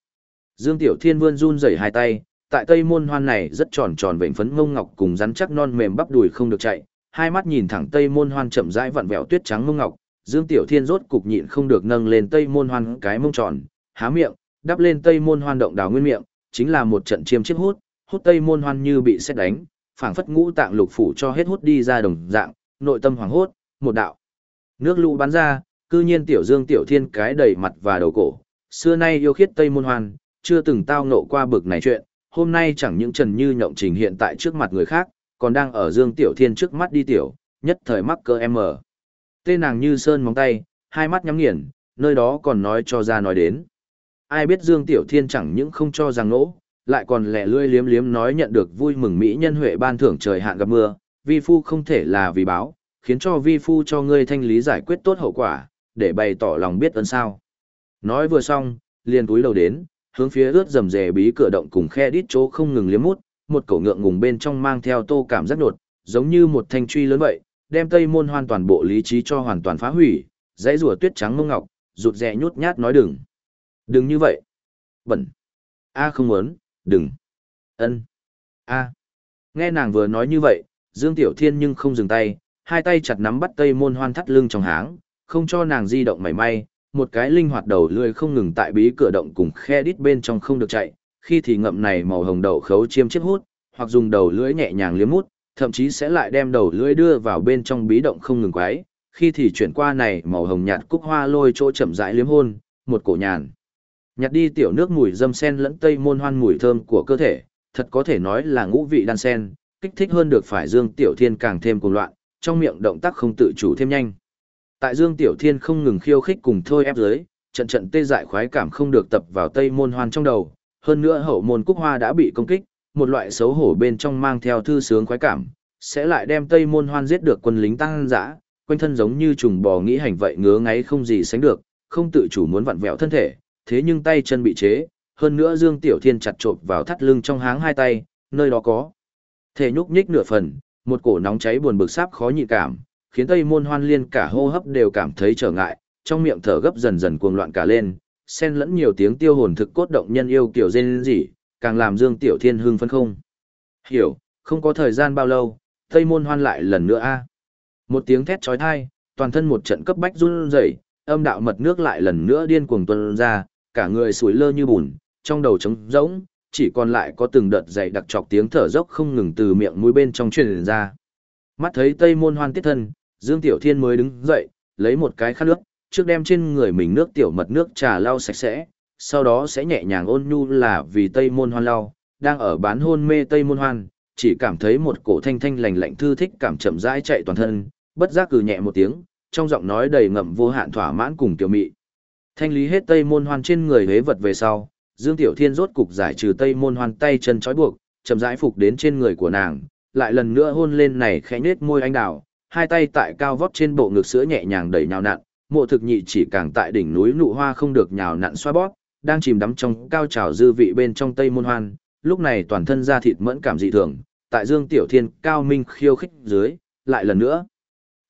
Dương Tiểu Thiên vươn run rẩy hai tay, tại tây môn hoan này rất tròn tròn vệnh phấn ngông ngọc cùng rắn chắc non mềm bắp đùi không được chạy, hai mắt nhìn thẳng tây môn hoan chậm rãi vặn vẹo tuyết trắng ngông ngọc, Dương Tiểu Thiên rốt cục nhịn không được nâng lên tây môn hoan cái mông tròn, há miệng, đắp lên tây môn hoan động đào nguyên miệng, chính là một trận chiêm chiếc hút, hút tây môn hoan như bị xét đánh, phảng phất ngũ tạng lục phủ cho hết hút đi ra đồng dạng, nội tâm hoàng hốt, một đạo. Nước lũ bắn ra, cư nhiên tiểu dương tiểu thiên cái đầy mặt và đầu cổ, xưa nay yêu khiết tây môn hoan, chưa từng tao nộ qua bực này chuyện, hôm nay chẳng những trần như nhộng trình hiện tại trước mặt người khác, còn đang ở dương tiểu thiên trước mắt đi tiểu, nhất thời mắc cơ em mở. Tê nàng như sơn móng tay, hai mắt nhắm nghiền, nơi đó còn nói cho ra nói đến. Ai biết Dương Tiểu Thiên chẳng những không cho rằng nỗ, lại còn lẻ lươi liếm liếm nói nhận được vui mừng Mỹ nhân huệ ban thưởng trời hạn gặp mưa, vi phu không thể là vì báo, khiến cho vi phu cho ngươi thanh lý giải quyết tốt hậu quả, để bày tỏ lòng biết ơn sao. Nói vừa xong, liền túi đầu đến, hướng phía ướt rầm rề bí cửa động cùng khe đít chỗ không ngừng liếm mút, một cổ ngượng ngùng bên trong mang theo tô cảm giác đột, giống như một thanh truy lớn vậy, đem tây môn hoàn toàn bộ lý trí cho hoàn toàn phá hủy, dãy rùa tuyết trắng mông ngọc, rụt rè nhút nhát nói đừng. Đừng như vậy. Bẩn. A không muốn, đừng. ân A. Nghe nàng vừa nói như vậy, Dương Tiểu Thiên nhưng không dừng tay, hai tay chặt nắm bắt tây môn hoan thắt lưng trong háng, không cho nàng di động mảy may, một cái linh hoạt đầu lươi không ngừng tại bí cửa động cùng khe đít bên trong không được chạy, khi thì ngậm này màu hồng đậu khấu chiêm chiếc hút, hoặc dùng đầu lưỡi nhẹ nhàng liếm mút, thậm chí sẽ lại đem đầu lưỡi đưa vào bên trong bí động không ngừng quái, khi thì chuyển qua này màu hồng nhạt cúc hoa lôi chỗ chậm rãi liếm hôn, một cổ nhàn. Nhặt đi tiểu nước mùi dâm sen lẫn tây môn hoan mùi thơm của cơ thể, thật có thể nói là ngũ vị đan sen, kích thích hơn được phải Dương Tiểu Thiên càng thêm cuồng loạn, trong miệng động tác không tự chủ thêm nhanh. Tại Dương Tiểu Thiên không ngừng khiêu khích cùng thôi ép dưới, trận trận tê dại khoái cảm không được tập vào tây môn hoan trong đầu, hơn nữa hậu môn cúc hoa đã bị công kích, một loại xấu hổ bên trong mang theo thư sướng khoái cảm, sẽ lại đem tây môn hoan giết được quân lính tăng dã, quanh thân giống như trùng bò nghĩ hành vậy ngứa ngáy không gì sánh được, không tự chủ muốn vặn vẹo thân thể, thế nhưng tay chân bị chế, hơn nữa Dương Tiểu Thiên chặt chộp vào thắt lưng trong háng hai tay, nơi đó có thể nhúc nhích nửa phần, một cổ nóng cháy buồn bực sáp khó nhịn cảm, khiến Tây Môn Hoan Liên cả hô hấp đều cảm thấy trở ngại, trong miệng thở gấp dần dần cuồng loạn cả lên, xen lẫn nhiều tiếng tiêu hồn thực cốt động nhân yêu kiểu rên rỉ, càng làm Dương Tiểu Thiên hưng phấn không. Hiểu, không có thời gian bao lâu, Tây Môn Hoan lại lần nữa a. Một tiếng thét chói tai, toàn thân một trận cấp bách run rẩy, âm đạo mật nước lại lần nữa điên cuồng tuôn ra, cả người sủi lơ như bùn, trong đầu trống rỗng, chỉ còn lại có từng đợt dày đặc chọc tiếng thở dốc không ngừng từ miệng mũi bên trong truyền ra. Mắt thấy Tây Môn Hoan tiết thân, Dương Tiểu Thiên mới đứng dậy, lấy một cái khăn nước, trước đem trên người mình nước tiểu mật nước trà lau sạch sẽ, sau đó sẽ nhẹ nhàng ôn nhu là vì Tây Môn Hoan lau, đang ở bán hôn mê Tây Môn Hoan, chỉ cảm thấy một cổ thanh thanh lành lạnh thư thích cảm chậm rãi chạy toàn thân, bất giác cử nhẹ một tiếng, trong giọng nói đầy ngậm vô hạn thỏa mãn cùng tiểu mị. Thanh lý hết Tây Môn Hoan trên người hế vật về sau, Dương Tiểu Thiên rốt cục giải trừ Tây Môn Hoan tay chân trói buộc, chậm rãi phục đến trên người của nàng, lại lần nữa hôn lên này khẽ nết môi anh đào, hai tay tại cao vót trên bộ ngực sữa nhẹ nhàng đẩy nhào nặn, mộ thực nhị chỉ càng tại đỉnh núi nụ hoa không được nhào nặn xoa bóp, đang chìm đắm trong cao trào dư vị bên trong Tây Môn Hoan, lúc này toàn thân da thịt mẫn cảm dị thường, tại Dương Tiểu Thiên cao minh khiêu khích dưới, lại lần nữa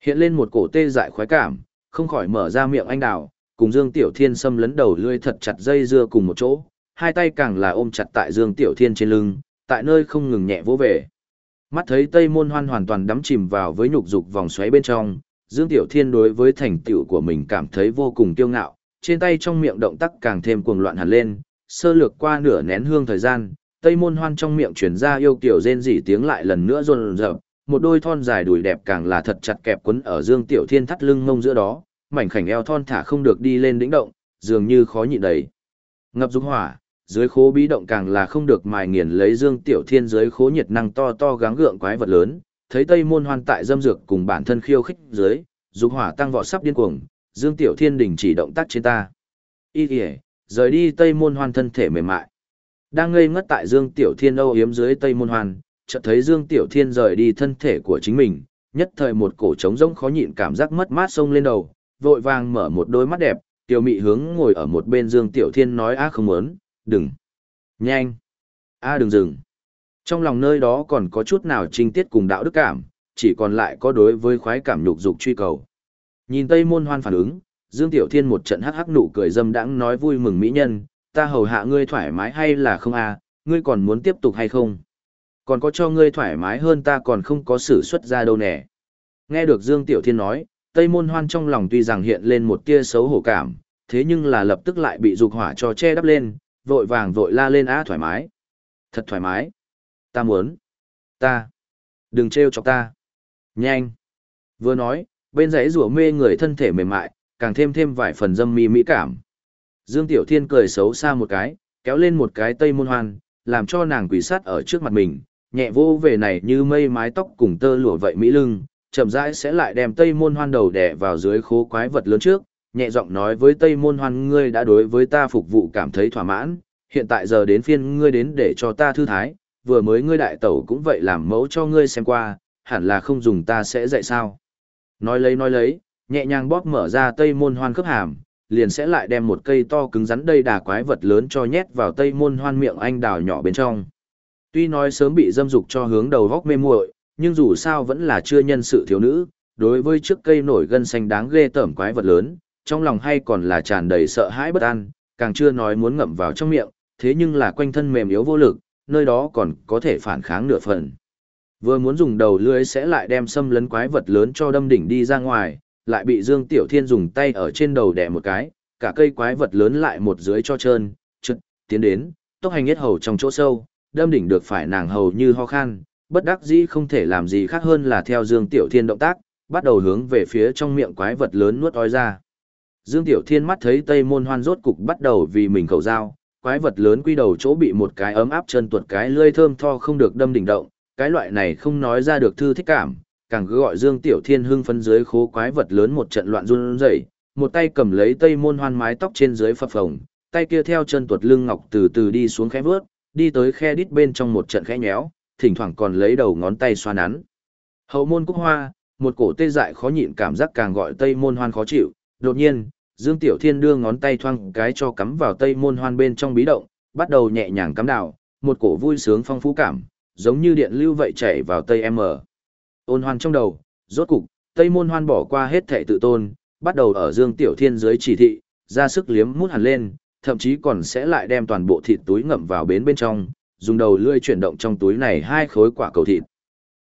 hiện lên một cổ tê dại khoái cảm, không khỏi mở ra miệng anh đào, cùng Dương Tiểu Thiên xâm lấn đầu lưỡi thật chặt dây dưa cùng một chỗ, hai tay càng là ôm chặt tại Dương Tiểu Thiên trên lưng, tại nơi không ngừng nhẹ vỗ về. Mắt thấy Tây Môn Hoan hoàn toàn đắm chìm vào với nhục dục vòng xoáy bên trong, Dương Tiểu Thiên đối với thành tựu của mình cảm thấy vô cùng kiêu ngạo, trên tay trong miệng động tác càng thêm cuồng loạn hẳn lên, sơ lược qua nửa nén hương thời gian, Tây Môn Hoan trong miệng truyền ra yêu kiểu rên rỉ tiếng lại lần nữa run rợp, một đôi thon dài đùi đẹp càng là thật chặt kẹp quấn ở Dương Tiểu Thiên thắt lưng ngông giữa đó, mảnh khảnh eo thon thả không được đi lên đỉnh động, dường như khó nhịn đầy. Ngập dục hỏa, dưới khố bí động càng là không được mài nghiền lấy Dương Tiểu Thiên dưới khố nhiệt năng to to gắng gượng quái vật lớn, thấy Tây Môn Hoan tại dâm dược cùng bản thân khiêu khích dưới, dục hỏa tăng vọt sắp điên cuồng, Dương Tiểu Thiên đình chỉ động tác trên ta. Y kìa, rời đi Tây Môn Hoan thân thể mềm mại. Đang ngây ngất tại Dương Tiểu Thiên âu yếm dưới Tây Môn Hoan, chợt thấy Dương Tiểu Thiên rời đi thân thể của chính mình, nhất thời một cổ trống rỗng khó nhịn cảm giác mất mát sông lên đầu, vội vàng mở một đôi mắt đẹp, tiểu mị hướng ngồi ở một bên Dương Tiểu Thiên nói a không muốn, đừng, nhanh, a đừng dừng. Trong lòng nơi đó còn có chút nào trinh tiết cùng đạo đức cảm, chỉ còn lại có đối với khoái cảm nhục dục truy cầu. Nhìn Tây Môn Hoan phản ứng, Dương Tiểu Thiên một trận hắc hắc nụ cười dâm đãng nói vui mừng mỹ nhân, ta hầu hạ ngươi thoải mái hay là không à ngươi còn muốn tiếp tục hay không? Còn có cho ngươi thoải mái hơn ta còn không có sử xuất ra đâu nè. Nghe được Dương Tiểu Thiên nói, Tây Môn Hoan trong lòng tuy rằng hiện lên một tia xấu hổ cảm, thế nhưng là lập tức lại bị dục hỏa cho che đắp lên, vội vàng vội la lên á thoải mái. Thật thoải mái. Ta muốn. Ta. Đừng trêu chọc ta. Nhanh. Vừa nói, bên giấy rủa mê người thân thể mềm mại, càng thêm thêm vài phần dâm mỹ mỹ cảm. Dương Tiểu Thiên cười xấu xa một cái, kéo lên một cái tây môn hoan, làm cho nàng quỳ sát ở trước mặt mình, nhẹ vô về này như mây mái tóc cùng tơ lụa vậy mỹ lưng, chậm rãi sẽ lại đem tây môn hoan đầu đè vào dưới khố quái vật lớn trước, nhẹ giọng nói với tây môn hoan ngươi đã đối với ta phục vụ cảm thấy thỏa mãn, hiện tại giờ đến phiên ngươi đến để cho ta thư thái, vừa mới ngươi đại tẩu cũng vậy làm mẫu cho ngươi xem qua, hẳn là không dùng ta sẽ dạy sao. Nói lấy nói lấy, nhẹ nhàng bóp mở ra tây môn hoan khớp hàm, liền sẽ lại đem một cây to cứng rắn đầy đà quái vật lớn cho nhét vào tây môn hoan miệng anh đào nhỏ bên trong. Tuy nói sớm bị dâm dục cho hướng đầu góc mê muội, nhưng dù sao vẫn là chưa nhân sự thiếu nữ, đối với trước cây nổi gân xanh đáng ghê tởm quái vật lớn, trong lòng hay còn là tràn đầy sợ hãi bất an, càng chưa nói muốn ngậm vào trong miệng, thế nhưng là quanh thân mềm yếu vô lực, nơi đó còn có thể phản kháng nửa phần. Vừa muốn dùng đầu lưới sẽ lại đem xâm lấn quái vật lớn cho đâm đỉnh đi ra ngoài, lại bị Dương Tiểu Thiên dùng tay ở trên đầu đè một cái, cả cây quái vật lớn lại một dưới cho trơn, trượt, tiến đến, tốc hành hết hầu trong chỗ sâu, đâm đỉnh được phải nàng hầu như ho khan, bất đắc dĩ không thể làm gì khác hơn là theo Dương Tiểu Thiên động tác, bắt đầu hướng về phía trong miệng quái vật lớn nuốt ói ra. Dương Tiểu Thiên mắt thấy Tây Môn Hoan rốt cục bắt đầu vì mình khẩu dao, quái vật lớn quy đầu chỗ bị một cái ấm áp chân tuột cái lươi thơm tho không được đâm đỉnh động, cái loại này không nói ra được thư thích cảm, càng cứ gọi Dương Tiểu Thiên hưng phấn dưới khố quái vật lớn một trận loạn run rẩy, một tay cầm lấy Tây Môn Hoan mái tóc trên dưới phập phồng, tay kia theo chân tuột lưng ngọc từ từ đi xuống khẽ vớt, đi tới khe đít bên trong một trận khẽ nhéo, thỉnh thoảng còn lấy đầu ngón tay xoa nắn. Hậu môn cúc hoa, một cổ tê dại khó nhịn cảm giác càng gọi Tây Môn Hoan khó chịu, đột nhiên, Dương Tiểu Thiên đưa ngón tay thoang cái cho cắm vào Tây Môn Hoan bên trong bí động, bắt đầu nhẹ nhàng cắm đào, một cổ vui sướng phong phú cảm, giống như điện lưu vậy chảy vào Tây M. Ôn hoan trong đầu, rốt cục, Tây Môn Hoan bỏ qua hết thệ tự tôn, bắt đầu ở Dương Tiểu Thiên dưới chỉ thị, ra sức liếm mút hẳn lên, thậm chí còn sẽ lại đem toàn bộ thịt túi ngậm vào bến bên trong, dùng đầu lưỡi chuyển động trong túi này hai khối quả cầu thịt.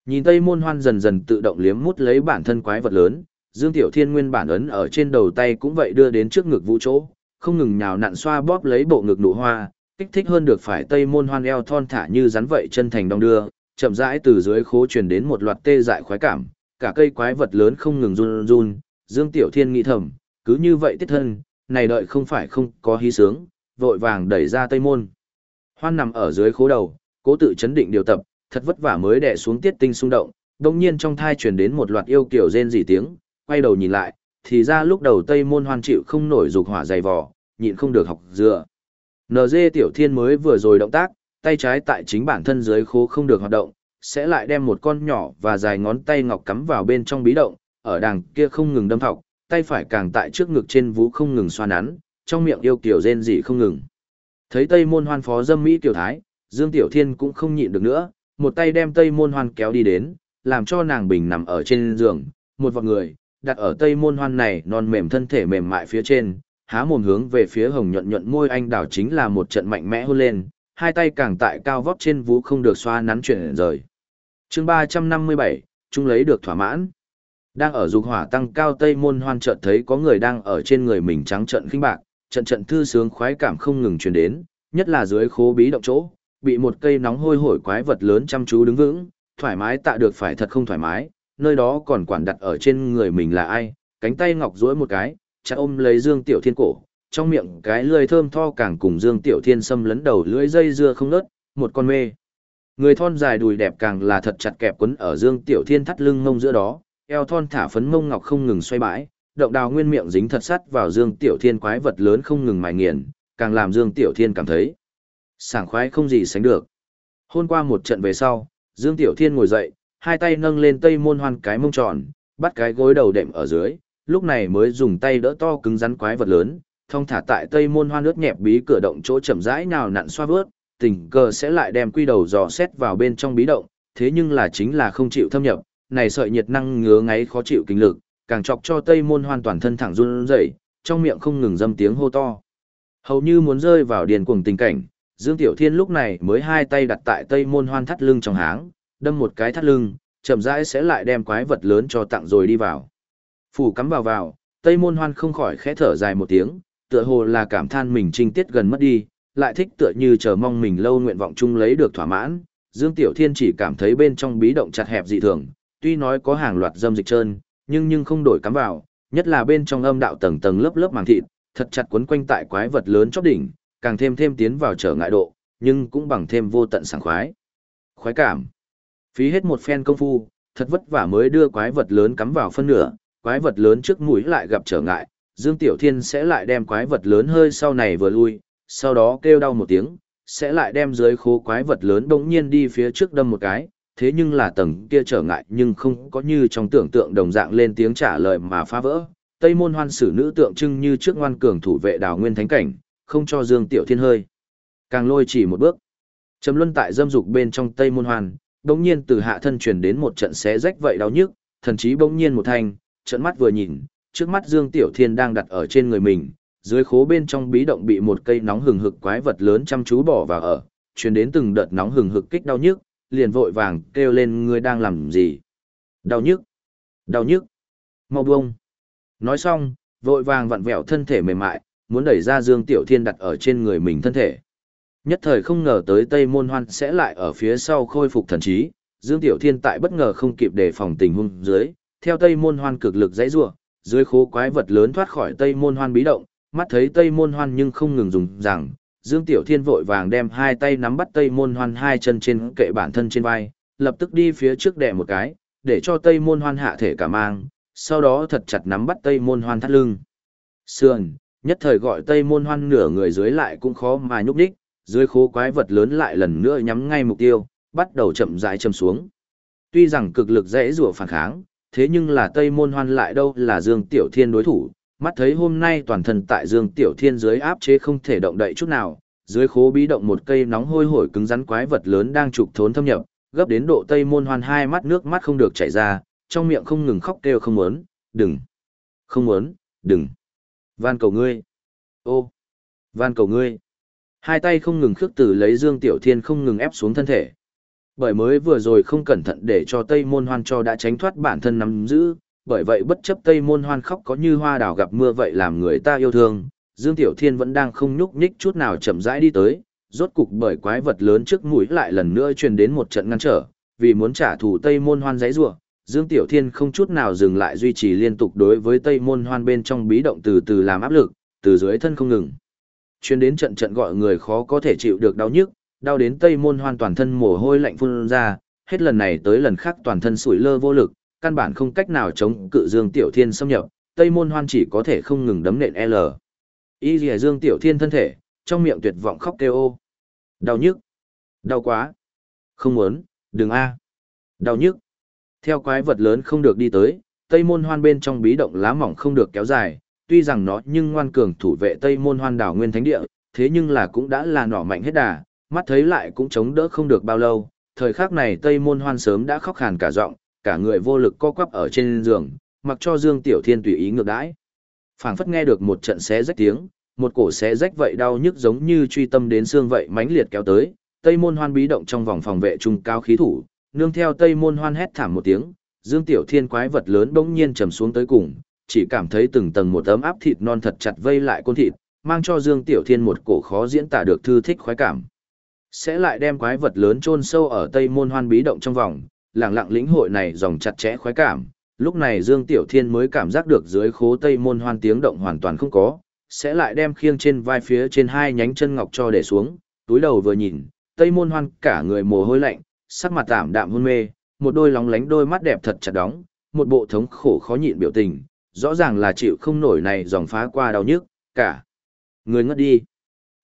Nhìn Tây Môn Hoan dần dần tự động liếm mút lấy bản thân quái vật lớn, Dương Tiểu Thiên nguyên bản ấn ở trên đầu tay cũng vậy đưa đến trước ngực vũ chỗ, không ngừng nhào nặn xoa bóp lấy bộ ngực nụ hoa, kích thích hơn được phải Tây Môn Hoan eo thon thả như rắn vậy chân thành đong đưa, chậm rãi từ dưới khố truyền đến một loạt tê dại khoái cảm, cả cây quái vật lớn không ngừng run run, Dương Tiểu Thiên nghĩ thầm, cứ như vậy tiết thân, này đợi không phải không có hí sướng, vội vàng đẩy ra Tây Môn. Hoan nằm ở dưới khố đầu, cố tự chấn định điều tập, thật vất vả mới đè xuống tiết tinh xung động, đồng nhiên trong thai truyền đến một loạt yêu kiểu rên rỉ tiếng, quay đầu nhìn lại, thì ra lúc đầu Tây Môn Hoan chịu không nổi dục hỏa dày vò, nhịn không được học dựa. NG Tiểu Thiên mới vừa rồi động tác, tay trái tại chính bản thân dưới khố không được hoạt động, sẽ lại đem một con nhỏ và dài ngón tay ngọc cắm vào bên trong bí động, ở đằng kia không ngừng đâm thọc, tay phải càng tại trước ngực trên vú không ngừng xoa nắn, trong miệng yêu kiểu rên rỉ không ngừng. Thấy Tây Môn Hoan phó dâm mỹ tiểu thái, Dương Tiểu Thiên cũng không nhịn được nữa, một tay đem Tây Môn Hoan kéo đi đến, làm cho nàng bình nằm ở trên giường, một vòng người, đặt ở Tây Môn Hoan này non mềm thân thể mềm mại phía trên, há mồm hướng về phía hồng nhuận nhuận môi anh đào chính là một trận mạnh mẽ hôn lên, hai tay càng tại cao vóc trên vú không được xoa nắn chuyển rời. chương 357, chúng lấy được thỏa mãn. Đang ở dục hỏa tăng cao Tây Môn Hoan chợt thấy có người đang ở trên người mình trắng trận khinh bạc, trận trận thư sướng khoái cảm không ngừng truyền đến, nhất là dưới khố bí động chỗ, bị một cây nóng hôi hổi quái vật lớn chăm chú đứng vững, thoải mái tạ được phải thật không thoải mái, nơi đó còn quản đặt ở trên người mình là ai, cánh tay ngọc duỗi một cái, chặt ôm lấy Dương Tiểu Thiên cổ, trong miệng cái lưỡi thơm tho càng cùng Dương Tiểu Thiên xâm lấn đầu lưỡi dây dưa không ngớt, một con mê. Người thon dài đùi đẹp càng là thật chặt kẹp quấn ở Dương Tiểu Thiên thắt lưng mông giữa đó, eo thon thả phấn mông ngọc không ngừng xoay bãi, động đào nguyên miệng dính thật sắt vào Dương Tiểu Thiên quái vật lớn không ngừng mài nghiền, càng làm Dương Tiểu Thiên cảm thấy sảng khoái không gì sánh được. Hôm qua một trận về sau, Dương Tiểu Thiên ngồi dậy, hai tay nâng lên tây môn hoan cái mông tròn, bắt cái gối đầu đệm ở dưới, lúc này mới dùng tay đỡ to cứng rắn quái vật lớn, thông thả tại tây môn hoan nước nhẹp bí cửa động chỗ chậm rãi nào nặn xoa vớt, tình cờ sẽ lại đem quy đầu dò xét vào bên trong bí động, thế nhưng là chính là không chịu thâm nhập, này sợi nhiệt năng ngứa ngáy khó chịu kinh lực, càng chọc cho tây môn hoàn toàn thân thẳng run rẩy, trong miệng không ngừng dâm tiếng hô to. Hầu như muốn rơi vào điền cuồng tình cảnh, Dương Tiểu Thiên lúc này mới hai tay đặt tại tây môn hoan thắt lưng trong háng, đâm một cái thắt lưng, chậm rãi sẽ lại đem quái vật lớn cho tặng rồi đi vào. Phủ cắm vào vào, tây môn hoan không khỏi khẽ thở dài một tiếng, tựa hồ là cảm than mình trinh tiết gần mất đi, lại thích tựa như chờ mong mình lâu nguyện vọng chung lấy được thỏa mãn. Dương Tiểu Thiên chỉ cảm thấy bên trong bí động chặt hẹp dị thường, tuy nói có hàng loạt dâm dịch trơn, nhưng nhưng không đổi cắm vào, nhất là bên trong âm đạo tầng tầng lớp lớp màng thịt, thật chặt quấn quanh tại quái vật lớn chóp đỉnh, càng thêm thêm tiến vào trở ngại độ, nhưng cũng bằng thêm vô tận sảng khoái. Khoái cảm. Phí hết một phen công phu, thật vất vả mới đưa quái vật lớn cắm vào phân nửa, quái vật lớn trước mũi lại gặp trở ngại, Dương Tiểu Thiên sẽ lại đem quái vật lớn hơi sau này vừa lui, sau đó kêu đau một tiếng, sẽ lại đem dưới khố quái vật lớn bỗng nhiên đi phía trước đâm một cái, thế nhưng là tầng kia trở ngại nhưng không có như trong tưởng tượng đồng dạng lên tiếng trả lời mà phá vỡ. Tây môn hoan sử nữ tượng trưng như trước ngoan cường thủ vệ đào nguyên thánh cảnh, không cho Dương Tiểu Thiên hơi. Càng lôi chỉ một bước. Trầm luân tại dâm dục bên trong Tây môn hoan, bỗng nhiên từ hạ thân truyền đến một trận xé rách vậy đau nhức, thần chí bỗng nhiên một thanh, trận mắt vừa nhìn, trước mắt Dương Tiểu Thiên đang đặt ở trên người mình, dưới khố bên trong bí động bị một cây nóng hừng hực quái vật lớn chăm chú bỏ vào ở, truyền đến từng đợt nóng hừng hực kích đau nhức, liền vội vàng kêu lên ngươi đang làm gì? Đau nhức, đau nhức, mau buông. Nói xong, vội vàng vặn vẹo thân thể mềm mại, muốn đẩy ra Dương Tiểu Thiên đặt ở trên người mình thân thể. Nhất thời không ngờ tới Tây Môn Hoan sẽ lại ở phía sau khôi phục thần trí, Dương Tiểu Thiên tại bất ngờ không kịp đề phòng tình huống dưới, theo Tây Môn Hoan cực lực dãy rủa, dưới khố quái vật lớn thoát khỏi Tây Môn Hoan bí động, mắt thấy Tây Môn Hoan nhưng không ngừng dùng rằng, Dương Tiểu Thiên vội vàng đem hai tay nắm bắt Tây Môn Hoan hai chân trên kệ bản thân trên vai, lập tức đi phía trước đè một cái, để cho Tây Môn Hoan hạ thể cả mang, sau đó thật chặt nắm bắt Tây Môn Hoan thắt lưng. Sườn, nhất thời gọi Tây Môn Hoan nửa người dưới lại cũng khó mà nhúc đích, dưới khố quái vật lớn lại lần nữa nhắm ngay mục tiêu, bắt đầu chậm rãi châm xuống. Tuy rằng cực lực dễ rủa phản kháng, thế nhưng là Tây Môn Hoan lại đâu là Dương Tiểu Thiên đối thủ, mắt thấy hôm nay toàn thân tại Dương Tiểu Thiên dưới áp chế không thể động đậy chút nào, dưới khố bí động một cây nóng hôi hổi cứng rắn quái vật lớn đang trục thốn thâm nhập, gấp đến độ Tây Môn Hoan hai mắt nước mắt không được chảy ra, trong miệng không ngừng khóc kêu không muốn, đừng, không muốn, đừng, van cầu ngươi, ô, van cầu ngươi. Hai tay không ngừng khước từ lấy Dương Tiểu Thiên không ngừng ép xuống thân thể. Bởi mới vừa rồi không cẩn thận để cho Tây Môn Hoan cho đã tránh thoát bản thân nắm giữ, bởi vậy bất chấp Tây Môn Hoan khóc có như hoa đào gặp mưa vậy làm người ta yêu thương, Dương Tiểu Thiên vẫn đang không nhúc nhích chút nào chậm rãi đi tới, rốt cục bởi quái vật lớn trước mũi lại lần nữa truyền đến một trận ngăn trở, vì muốn trả thù Tây Môn Hoan giấy rủa, Dương Tiểu Thiên không chút nào dừng lại duy trì liên tục đối với Tây Môn Hoan bên trong bí động từ từ làm áp lực, từ dưới thân không ngừng. Truyền đến trận trận gọi người khó có thể chịu được đau nhức, đau đến Tây Môn Hoan toàn thân mồ hôi lạnh phun ra, hết lần này tới lần khác toàn thân sủi lơ vô lực, căn bản không cách nào chống cự Dương Tiểu Thiên xâm nhập, Tây Môn Hoan chỉ có thể không ngừng đấm nện L. Y Lìa Dương Tiểu Thiên thân thể, trong miệng tuyệt vọng khóc kêu ô. Đau nhức. Đau quá. Không muốn, đừng a. Đau nhức. Theo quái vật lớn không được đi tới, Tây Môn Hoan bên trong bí động lá mỏng không được kéo dài, tuy rằng nó nhưng ngoan cường thủ vệ Tây Môn Hoan đảo nguyên thánh địa, thế nhưng là cũng đã là nỏ mạnh hết đà, mắt thấy lại cũng chống đỡ không được bao lâu. Thời khắc này Tây Môn Hoan sớm đã khóc khàn cả giọng, cả người vô lực co quắp ở trên giường, mặc cho Dương Tiểu Thiên tùy ý ngược đãi. Phảng phất nghe được một trận xé rách tiếng, một cổ xé rách vậy đau nhức giống như truy tâm đến xương vậy mãnh liệt kéo tới, Tây Môn Hoan bí động trong vòng phòng vệ trung cao khí thủ, nương theo Tây Môn Hoan hét thảm một tiếng, Dương Tiểu Thiên quái vật lớn bỗng nhiên trầm xuống tới cùng, chỉ cảm thấy từng tầng một tấm áp thịt non thật chặt vây lại côn thịt, mang cho Dương Tiểu Thiên một cổ khó diễn tả được thư thích khoái cảm. Sẽ lại đem quái vật lớn chôn sâu ở Tây Môn Hoan bí động trong vòng, lặng lặng lĩnh hội này dòng chặt chẽ khoái cảm. Lúc này Dương Tiểu Thiên mới cảm giác được dưới khố Tây Môn Hoan tiếng động hoàn toàn không có, sẽ lại đem khiêng trên vai phía trên hai nhánh chân ngọc cho để xuống, túi đầu vừa nhìn, Tây Môn Hoan cả người mồ hôi lạnh, sắc mặt tạm đạm hôn mê, một đôi lóng lánh đôi mắt đẹp thật chặt đóng, một bộ thống khổ khó nhịn biểu tình, rõ ràng là chịu không nổi này dòng phá qua đau nhức, cả người ngất đi.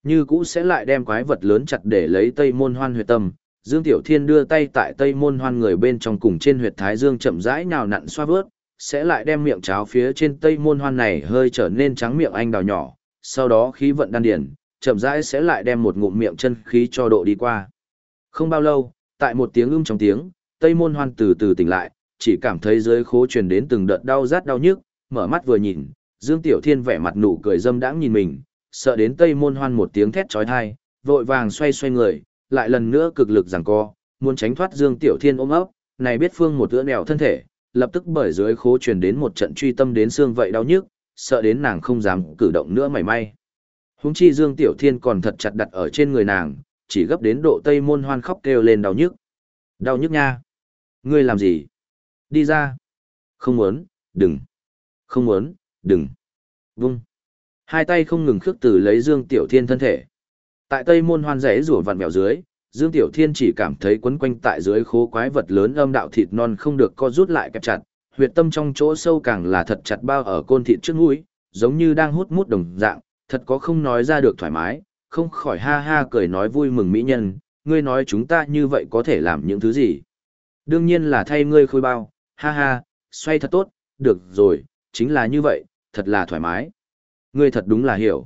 Như cũ sẽ lại đem quái vật lớn chặt để lấy Tây Môn Hoan huyệt tâm, Dương Tiểu Thiên đưa tay tại Tây Môn Hoan người bên trong cùng trên huyệt thái dương chậm rãi nhào nặn xoa vớt, sẽ lại đem miệng cháo phía trên Tây Môn Hoan này hơi trở nên trắng miệng anh đào nhỏ, sau đó khí vận đan điển, chậm rãi sẽ lại đem một ngụm miệng chân khí cho độ đi qua. Không bao lâu, tại một tiếng ưng trong tiếng, Tây Môn Hoan từ từ tỉnh lại, chỉ cảm thấy dưới khố truyền đến từng đợt đau rát đau nhức, mở mắt vừa nhìn, Dương Tiểu Thiên vẻ mặt nụ cười dâm đãng nhìn mình, sợ đến Tây Môn Hoan một tiếng thét chói tai, vội vàng xoay xoay người, lại lần nữa cực lực giằng co, muốn tránh thoát Dương Tiểu Thiên ôm ấp, này biết phương một tựa nẻo thân thể, lập tức bởi dưới khố truyền đến một trận truy tâm đến xương vậy đau nhức, sợ đến nàng không dám cử động nữa mảy may. Huống chi Dương Tiểu Thiên còn thật chặt đặt ở trên người nàng, chỉ gấp đến độ Tây Môn Hoan khóc kêu lên đau nhức. Đau nhức nha. Ngươi làm gì? Đi ra. Không muốn, đừng. Không muốn, đừng. Vung. Hai tay không ngừng khước từ lấy Dương Tiểu Thiên thân thể. Tại Tây Môn Hoan rẽ rủa vặn vẹo dưới, Dương Tiểu Thiên chỉ cảm thấy quấn quanh tại dưới khố quái vật lớn âm đạo thịt non không được co rút lại kẹp chặt, huyệt tâm trong chỗ sâu càng là thật chặt bao ở côn thịt trước mũi, giống như đang hút mút đồng dạng, thật có không nói ra được thoải mái, không khỏi ha ha cười nói vui mừng mỹ nhân, ngươi nói chúng ta như vậy có thể làm những thứ gì? Đương nhiên là thay ngươi khôi bao, ha ha, xoay thật tốt, được rồi, chính là như vậy, thật là thoải mái. Ngươi thật đúng là hiểu.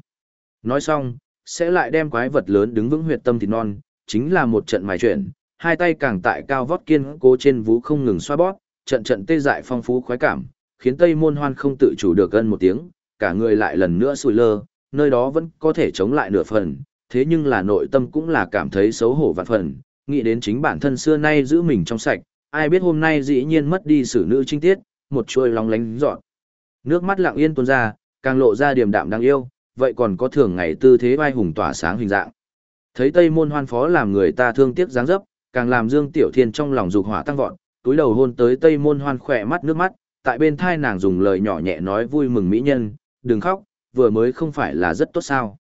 Nói xong, sẽ lại đem quái vật lớn đứng vững huyệt tâm thịt non, chính là một trận mài chuyển, hai tay càng tại cao vót kiên cố trên vú không ngừng xoa bóp, trận trận tê dại phong phú khoái cảm, khiến Tây Môn Hoan không tự chủ được gần một tiếng, cả người lại lần nữa sùi lơ, nơi đó vẫn có thể chống lại nửa phần, thế nhưng là nội tâm cũng là cảm thấy xấu hổ vạn phần, nghĩ đến chính bản thân xưa nay giữ mình trong sạch, ai biết hôm nay dĩ nhiên mất đi xử nữ trinh tiết, một chuôi lòng lánh dọn. Nước mắt lặng yên tuôn ra, càng lộ ra điềm đạm đáng yêu, vậy còn có thường ngày tư thế vai hùng tỏa sáng hình dạng. Thấy Tây Môn Hoan phó làm người ta thương tiếc dáng dấp, càng làm Dương Tiểu Thiên trong lòng dục hỏa tăng vọt, túi đầu hôn tới Tây Môn Hoan khỏe mắt nước mắt, tại bên thai nàng dùng lời nhỏ nhẹ nói vui mừng mỹ nhân, đừng khóc, vừa mới không phải là rất tốt sao.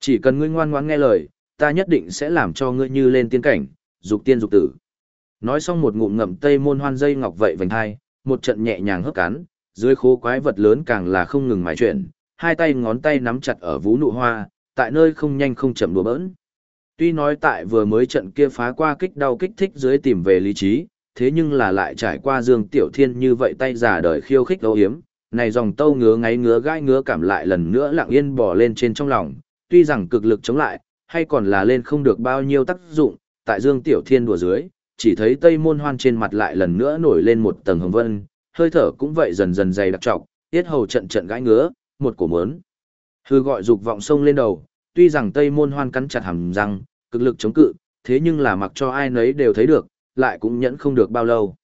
Chỉ cần ngươi ngoan ngoãn nghe lời, ta nhất định sẽ làm cho ngươi như lên tiên cảnh, dục tiên dục tử. Nói xong một ngụm ngậm Tây Môn Hoan dây ngọc vậy vành hai, một trận nhẹ nhàng hấp cắn, dưới khố quái vật lớn càng là không ngừng mài chuyển, hai tay ngón tay nắm chặt ở vú nụ hoa, tại nơi không nhanh không chậm đùa bỡn. Tuy nói tại vừa mới trận kia phá qua kích đau kích thích dưới tìm về lý trí, thế nhưng là lại trải qua Dương Tiểu Thiên như vậy tay giả đời khiêu khích đấu hiếm, này dòng tâu ngứa ngáy ngứa gai ngứa cảm lại lần nữa lặng yên bỏ lên trên trong lòng, tuy rằng cực lực chống lại, hay còn là lên không được bao nhiêu tác dụng, tại Dương Tiểu Thiên đùa dưới, chỉ thấy Tây Môn Hoan trên mặt lại lần nữa nổi lên một tầng hồng vân, hơi thở cũng vậy dần dần dày đặc trọc, tiết hầu trận trận gãi ngứa, một cổ mớn. Hư gọi dục vọng sông lên đầu, tuy rằng Tây Môn Hoan cắn chặt hàm răng, cực lực chống cự, thế nhưng là mặc cho ai nấy đều thấy được, lại cũng nhẫn không được bao lâu.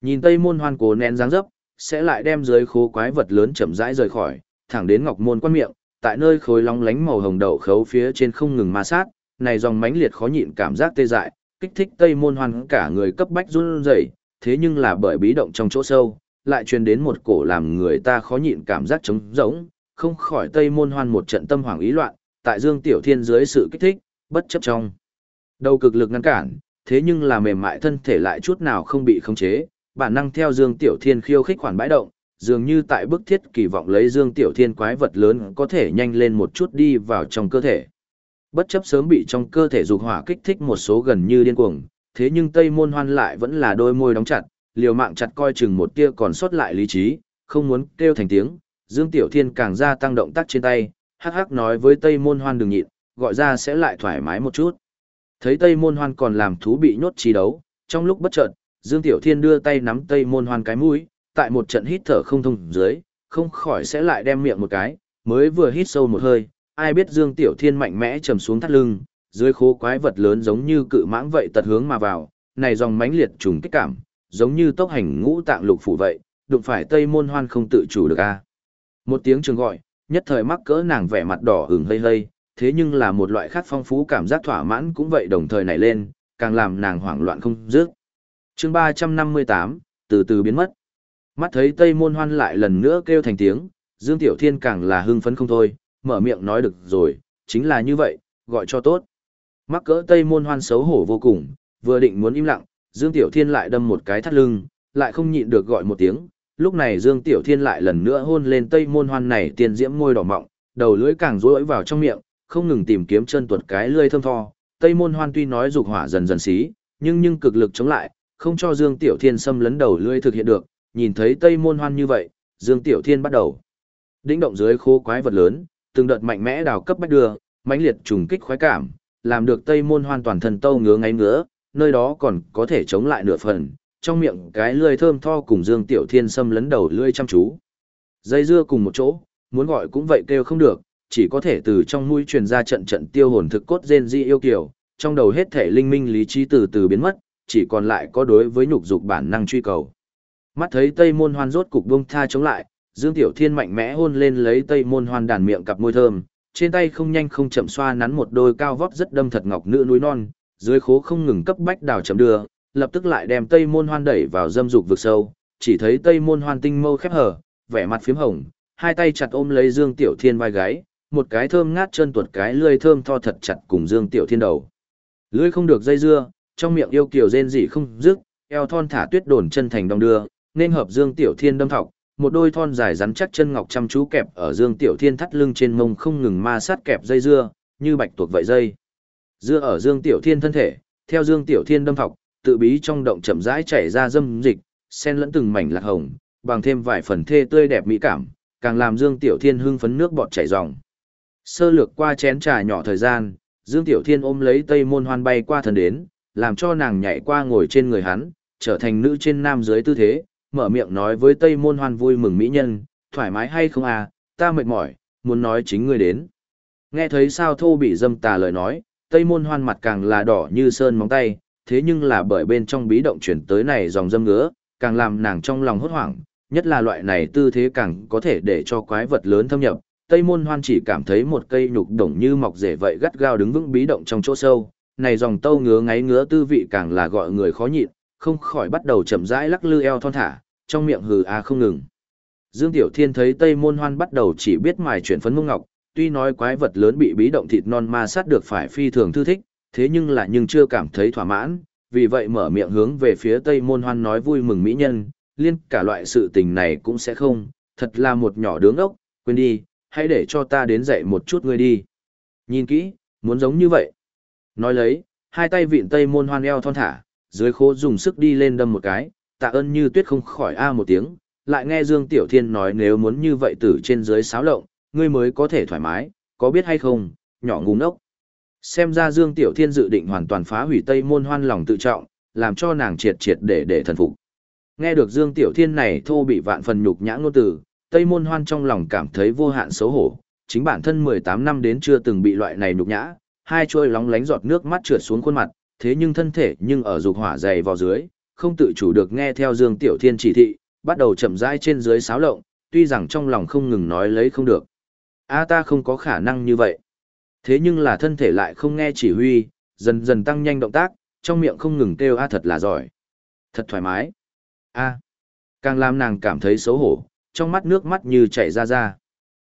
Nhìn Tây Môn Hoan cố nén dáng dấp, sẽ lại đem dưới khố quái vật lớn chậm rãi rời khỏi, thẳng đến Ngọc Môn quan miệng, tại nơi khối long lánh màu hồng đậu khấu phía trên không ngừng ma sát, này dòng mãnh liệt khó nhịn cảm giác tê dại, kích thích Tây Môn Hoan cả người cấp bách run rẩy, thế nhưng là bởi bí động trong chỗ sâu, lại truyền đến một cổ làm người ta khó nhịn cảm giác trống rỗng, không khỏi Tây Môn Hoan một trận tâm hoảng ý loạn, tại Dương Tiểu Thiên dưới sự kích thích, bất chấp trong. Đầu cực lực ngăn cản, thế nhưng là mềm mại thân thể lại chút nào không bị khống chế, bản năng theo Dương Tiểu Thiên khiêu khích khoản bãi động, dường như tại bức thiết kỳ vọng lấy Dương Tiểu Thiên quái vật lớn có thể nhanh lên một chút đi vào trong cơ thể. Bất chấp sớm bị trong cơ thể dục hỏa kích thích một số gần như điên cuồng, thế nhưng Tây Môn Hoan lại vẫn là đôi môi đóng chặt, liều mạng chặt coi chừng một tia còn sót lại lý trí, không muốn kêu thành tiếng, Dương Tiểu Thiên càng gia tăng động tác trên tay, hắc hắc nói với Tây Môn Hoan đừng nhịn, gọi ra sẽ lại thoải mái một chút. Thấy Tây Môn Hoan còn làm thú bị nhốt trí đấu, trong lúc bất chợt, Dương Tiểu Thiên đưa tay nắm Tây Môn Hoan cái mũi, tại một trận hít thở không thông dưới, không khỏi sẽ lại đem miệng một cái, mới vừa hít sâu một hơi, ai biết Dương Tiểu Thiên mạnh mẽ trầm xuống thắt lưng, dưới khố quái vật lớn giống như cự mãng vậy tật hướng mà vào, này dòng mãnh liệt trùng kích cảm, giống như tốc hành ngũ tạng lục phủ vậy, đụng phải Tây Môn Hoan không tự chủ được a. Một tiếng trường gọi, nhất thời mắc cỡ nàng vẻ mặt đỏ ửng hây hây, thế nhưng là một loại khác phong phú cảm giác thỏa mãn cũng vậy đồng thời nảy lên, càng làm nàng hoảng loạn không dứt. Chương 358, từ từ biến mất. Mắt thấy Tây Môn Hoan lại lần nữa kêu thành tiếng, Dương Tiểu Thiên càng là hưng phấn không thôi, mở miệng nói được rồi, chính là như vậy, gọi cho tốt. Mắc cỡ Tây Môn Hoan xấu hổ vô cùng, vừa định muốn im lặng, Dương Tiểu Thiên lại đâm một cái thắt lưng, lại không nhịn được gọi một tiếng. Lúc này Dương Tiểu Thiên lại lần nữa hôn lên Tây Môn Hoan này tiền diễm môi đỏ mọng, đầu lưỡi càng rối vào trong miệng, không ngừng tìm kiếm chân tuột cái lưỡi thơm tho. Tây Môn Hoan tuy nói dục hỏa dần dần xí, nhưng nhưng cực lực chống lại, không cho Dương Tiểu Thiên xâm lấn đầu lưỡi thực hiện được. Nhìn thấy Tây Môn Hoan như vậy, Dương Tiểu Thiên bắt đầu đĩnh động dưới khô quái vật lớn, từng đợt mạnh mẽ đào cấp bách đưa, mãnh liệt trùng kích khoái cảm, làm được Tây Môn Hoan toàn thân tâu ngứa ngáy ngứa, nơi đó còn có thể chống lại nửa phần, trong miệng cái lưỡi thơm tho cùng Dương Tiểu Thiên xâm lấn đầu lưỡi chăm chú. Dây dưa cùng một chỗ, muốn gọi cũng vậy kêu không được, chỉ có thể từ trong mũi truyền ra trận trận tiêu hồn thực cốt rên di yêu kiều, trong đầu hết thể linh minh lý trí từ từ biến mất, chỉ còn lại có đối với nhục dục bản năng truy cầu. Mắt thấy Tây Môn Hoan rốt cục buông tha chống lại, Dương Tiểu Thiên mạnh mẽ hôn lên lấy Tây Môn Hoan đàn miệng cặp môi thơm, trên tay không nhanh không chậm xoa nắn một đôi cao vóc rất đâm thật ngọc nữ núi non, dưới khố không ngừng cấp bách đào chấm đưa, lập tức lại đem Tây Môn Hoan đẩy vào dâm dục vực sâu, chỉ thấy Tây Môn Hoan tinh mâu khép hở, vẻ mặt phím hồng, hai tay chặt ôm lấy Dương Tiểu Thiên vai gáy, một cái thơm ngát chân tuột cái lưỡi thơm tho thật chặt cùng Dương Tiểu Thiên đầu. Lưỡi không được dây dưa, trong miệng yêu kiều rên rỉ không dứt, eo thon thả tuyết đồn chân thành đong đưa, nên hợp Dương Tiểu Thiên đâm thọc, một đôi thon dài rắn chắc chân ngọc chăm chú kẹp ở Dương Tiểu Thiên thắt lưng trên mông không ngừng ma sát kẹp dây dưa, như bạch tuộc vậy dây. Dưa ở Dương Tiểu Thiên thân thể, theo Dương Tiểu Thiên đâm thọc, tự bí trong động chậm rãi chảy ra dâm dịch, xen lẫn từng mảnh lạc hồng, bằng thêm vài phần thê tươi đẹp mỹ cảm, càng làm Dương Tiểu Thiên hưng phấn nước bọt chảy ròng. Sơ lược qua chén trà nhỏ thời gian, Dương Tiểu Thiên ôm lấy Tây Môn Hoan bay qua thần đến, làm cho nàng nhảy qua ngồi trên người hắn, trở thành nữ trên nam dưới tư thế, mở miệng nói với Tây Môn Hoan vui mừng mỹ nhân, thoải mái hay không à, ta mệt mỏi, muốn nói chính ngươi đến. Nghe thấy sao thô bị dâm tà lời nói, Tây Môn Hoan mặt càng là đỏ như sơn móng tay, thế nhưng là bởi bên trong bí động chuyển tới này dòng dâm ngứa, càng làm nàng trong lòng hốt hoảng, nhất là loại này tư thế càng có thể để cho quái vật lớn thâm nhập. Tây Môn Hoan chỉ cảm thấy một cây nhục đồng như mọc rễ vậy gắt gao đứng vững bí động trong chỗ sâu, này dòng tâu ngứa ngáy ngứa tư vị càng là gọi người khó nhịn, không khỏi bắt đầu chậm rãi lắc lư eo thon thả, trong miệng hừ a không ngừng. Dương Tiểu Thiên thấy Tây Môn Hoan bắt đầu chỉ biết mài chuyển phấn mông ngọc, tuy nói quái vật lớn bị bí động thịt non ma sát được phải phi thường thư thích, thế nhưng là nhưng chưa cảm thấy thỏa mãn, vì vậy mở miệng hướng về phía Tây Môn Hoan nói vui mừng mỹ nhân, liên cả loại sự tình này cũng sẽ không, thật là một nhỏ đứng ốc, quên đi, hãy để cho ta đến dạy một chút ngươi đi. Nhìn kỹ, muốn giống như vậy. Nói lấy, hai tay vịn Tây Môn Hoan eo thon thả, dưới khố dùng sức đi lên đâm một cái, tạ ơn như tuyết không khỏi a một tiếng, lại nghe Dương Tiểu Thiên nói nếu muốn như vậy từ trên dưới sáo lộng, ngươi mới có thể thoải mái, có biết hay không, nhỏ ngu ngốc. Xem ra Dương Tiểu Thiên dự định hoàn toàn phá hủy Tây Môn Hoan lòng tự trọng, làm cho nàng triệt triệt để để thần phục. Nghe được Dương Tiểu Thiên này thô bị vạn phần nhục nhã ngôn từ, Tây Môn Hoan trong lòng cảm thấy vô hạn xấu hổ, chính bản thân 18 năm đến chưa từng bị loại này nhục nhã, hai trôi lóng lánh giọt nước mắt trượt xuống khuôn mặt, thế nhưng thân thể nhưng ở dục hỏa dày vào dưới, không tự chủ được nghe theo Dương Tiểu Thiên chỉ thị, bắt đầu chậm rãi trên dưới sáo lộng, tuy rằng trong lòng không ngừng nói lấy không được. A ta không có khả năng như vậy. Thế nhưng là thân thể lại không nghe chỉ huy, dần dần tăng nhanh động tác, trong miệng không ngừng kêu A thật là giỏi. Thật thoải mái. A. Càng làm nàng cảm thấy xấu hổ, trong mắt nước mắt như chảy ra ra.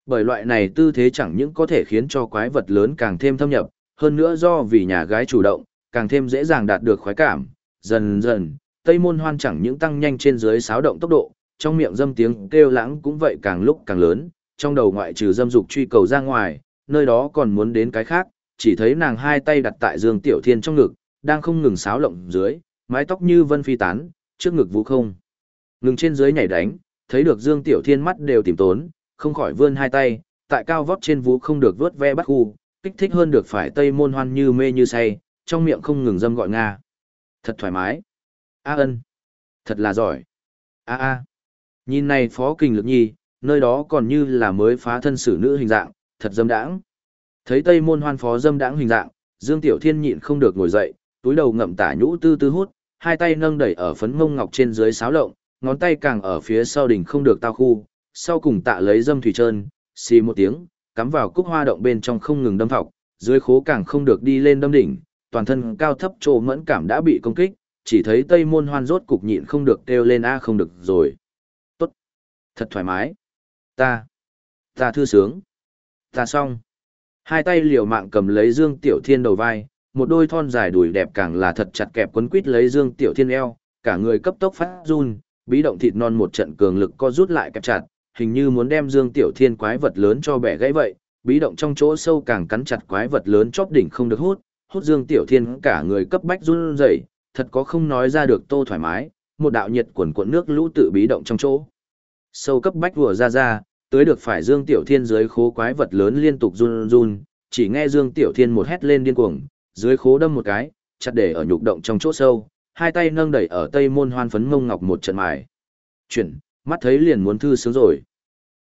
Bởi loại này tư thế chẳng những có thể khiến cho quái vật lớn càng thêm thâm nhập, hơn nữa do vì nhà gái chủ động, càng thêm dễ dàng đạt được khoái cảm, dần dần, Tây Môn Hoan chẳng những tăng nhanh trên dưới sáo động tốc độ, trong miệng dâm tiếng kêu lãng cũng vậy càng lúc càng lớn, trong đầu ngoại trừ dâm dục truy cầu ra ngoài, nơi đó còn muốn đến cái khác, chỉ thấy nàng hai tay đặt tại Dương Tiểu Thiên trong ngực, đang không ngừng sáo lộng dưới, mái tóc như vân phi tán, trước ngực vũ không. Ngừng trên dưới nhảy đánh, thấy được Dương Tiểu Thiên mắt đều tìm tốn, không khỏi vươn hai tay, tại cao vóc trên vũ không được vớt ve bắt khu, kích thích hơn được phải Tây Môn Hoan như mê như say, trong miệng không ngừng dâm gọi Nga. Thật thoải mái. A ân. Thật là giỏi. A a. Nhìn này phó kình lực nhi, nơi đó còn như là mới phá thân xử nữ hình dạng, thật dâm đãng. Thấy tây môn hoan phó dâm đãng hình dạng, Dương Tiểu Thiên nhịn không được ngồi dậy, túi đầu ngậm tả nhũ tư tư hút, hai tay nâng đẩy ở phấn mông ngọc trên dưới sáo lộng, ngón tay càng ở phía sau đỉnh không được tao khu, sau cùng tạ lấy dâm thủy trơn, xì một tiếng, cắm vào cúc hoa động bên trong không ngừng đâm thọc, dưới khố càng không được đi lên đâm đỉnh, toàn thân cao thấp trồ mẫn cảm đã bị công kích, chỉ thấy tây môn hoan rốt cục nhịn không được kêu lên a không được rồi. Tốt. Thật thoải mái. Ta. Ta thư sướng. Ta xong. Hai tay liều mạng cầm lấy Dương Tiểu Thiên đầu vai, một đôi thon dài đùi đẹp càng là thật chặt kẹp quấn quít lấy Dương Tiểu Thiên eo, cả người cấp tốc phát run, bí động thịt non một trận cường lực co rút lại kẹp chặt, hình như muốn đem Dương Tiểu Thiên quái vật lớn cho bẻ gãy vậy, bí động trong chỗ sâu càng cắn chặt quái vật lớn chóp đỉnh không được hút, hút Dương Tiểu Thiên cả người cấp bách run rẩy, thật có không nói ra được tô thoải mái, một đạo nhiệt quần cuộn nước lũ tự bí động trong chỗ. Sâu cấp bách vừa ra ra, tới được phải Dương Tiểu Thiên dưới khố quái vật lớn liên tục run run, chỉ nghe Dương Tiểu Thiên một hét lên điên cuồng, dưới khố đâm một cái, chặt để ở nhục động trong chỗ sâu, hai tay nâng đẩy ở tây môn hoan phấn mông ngọc một trận mài. Chuyển, mắt thấy liền muốn thư sướng rồi.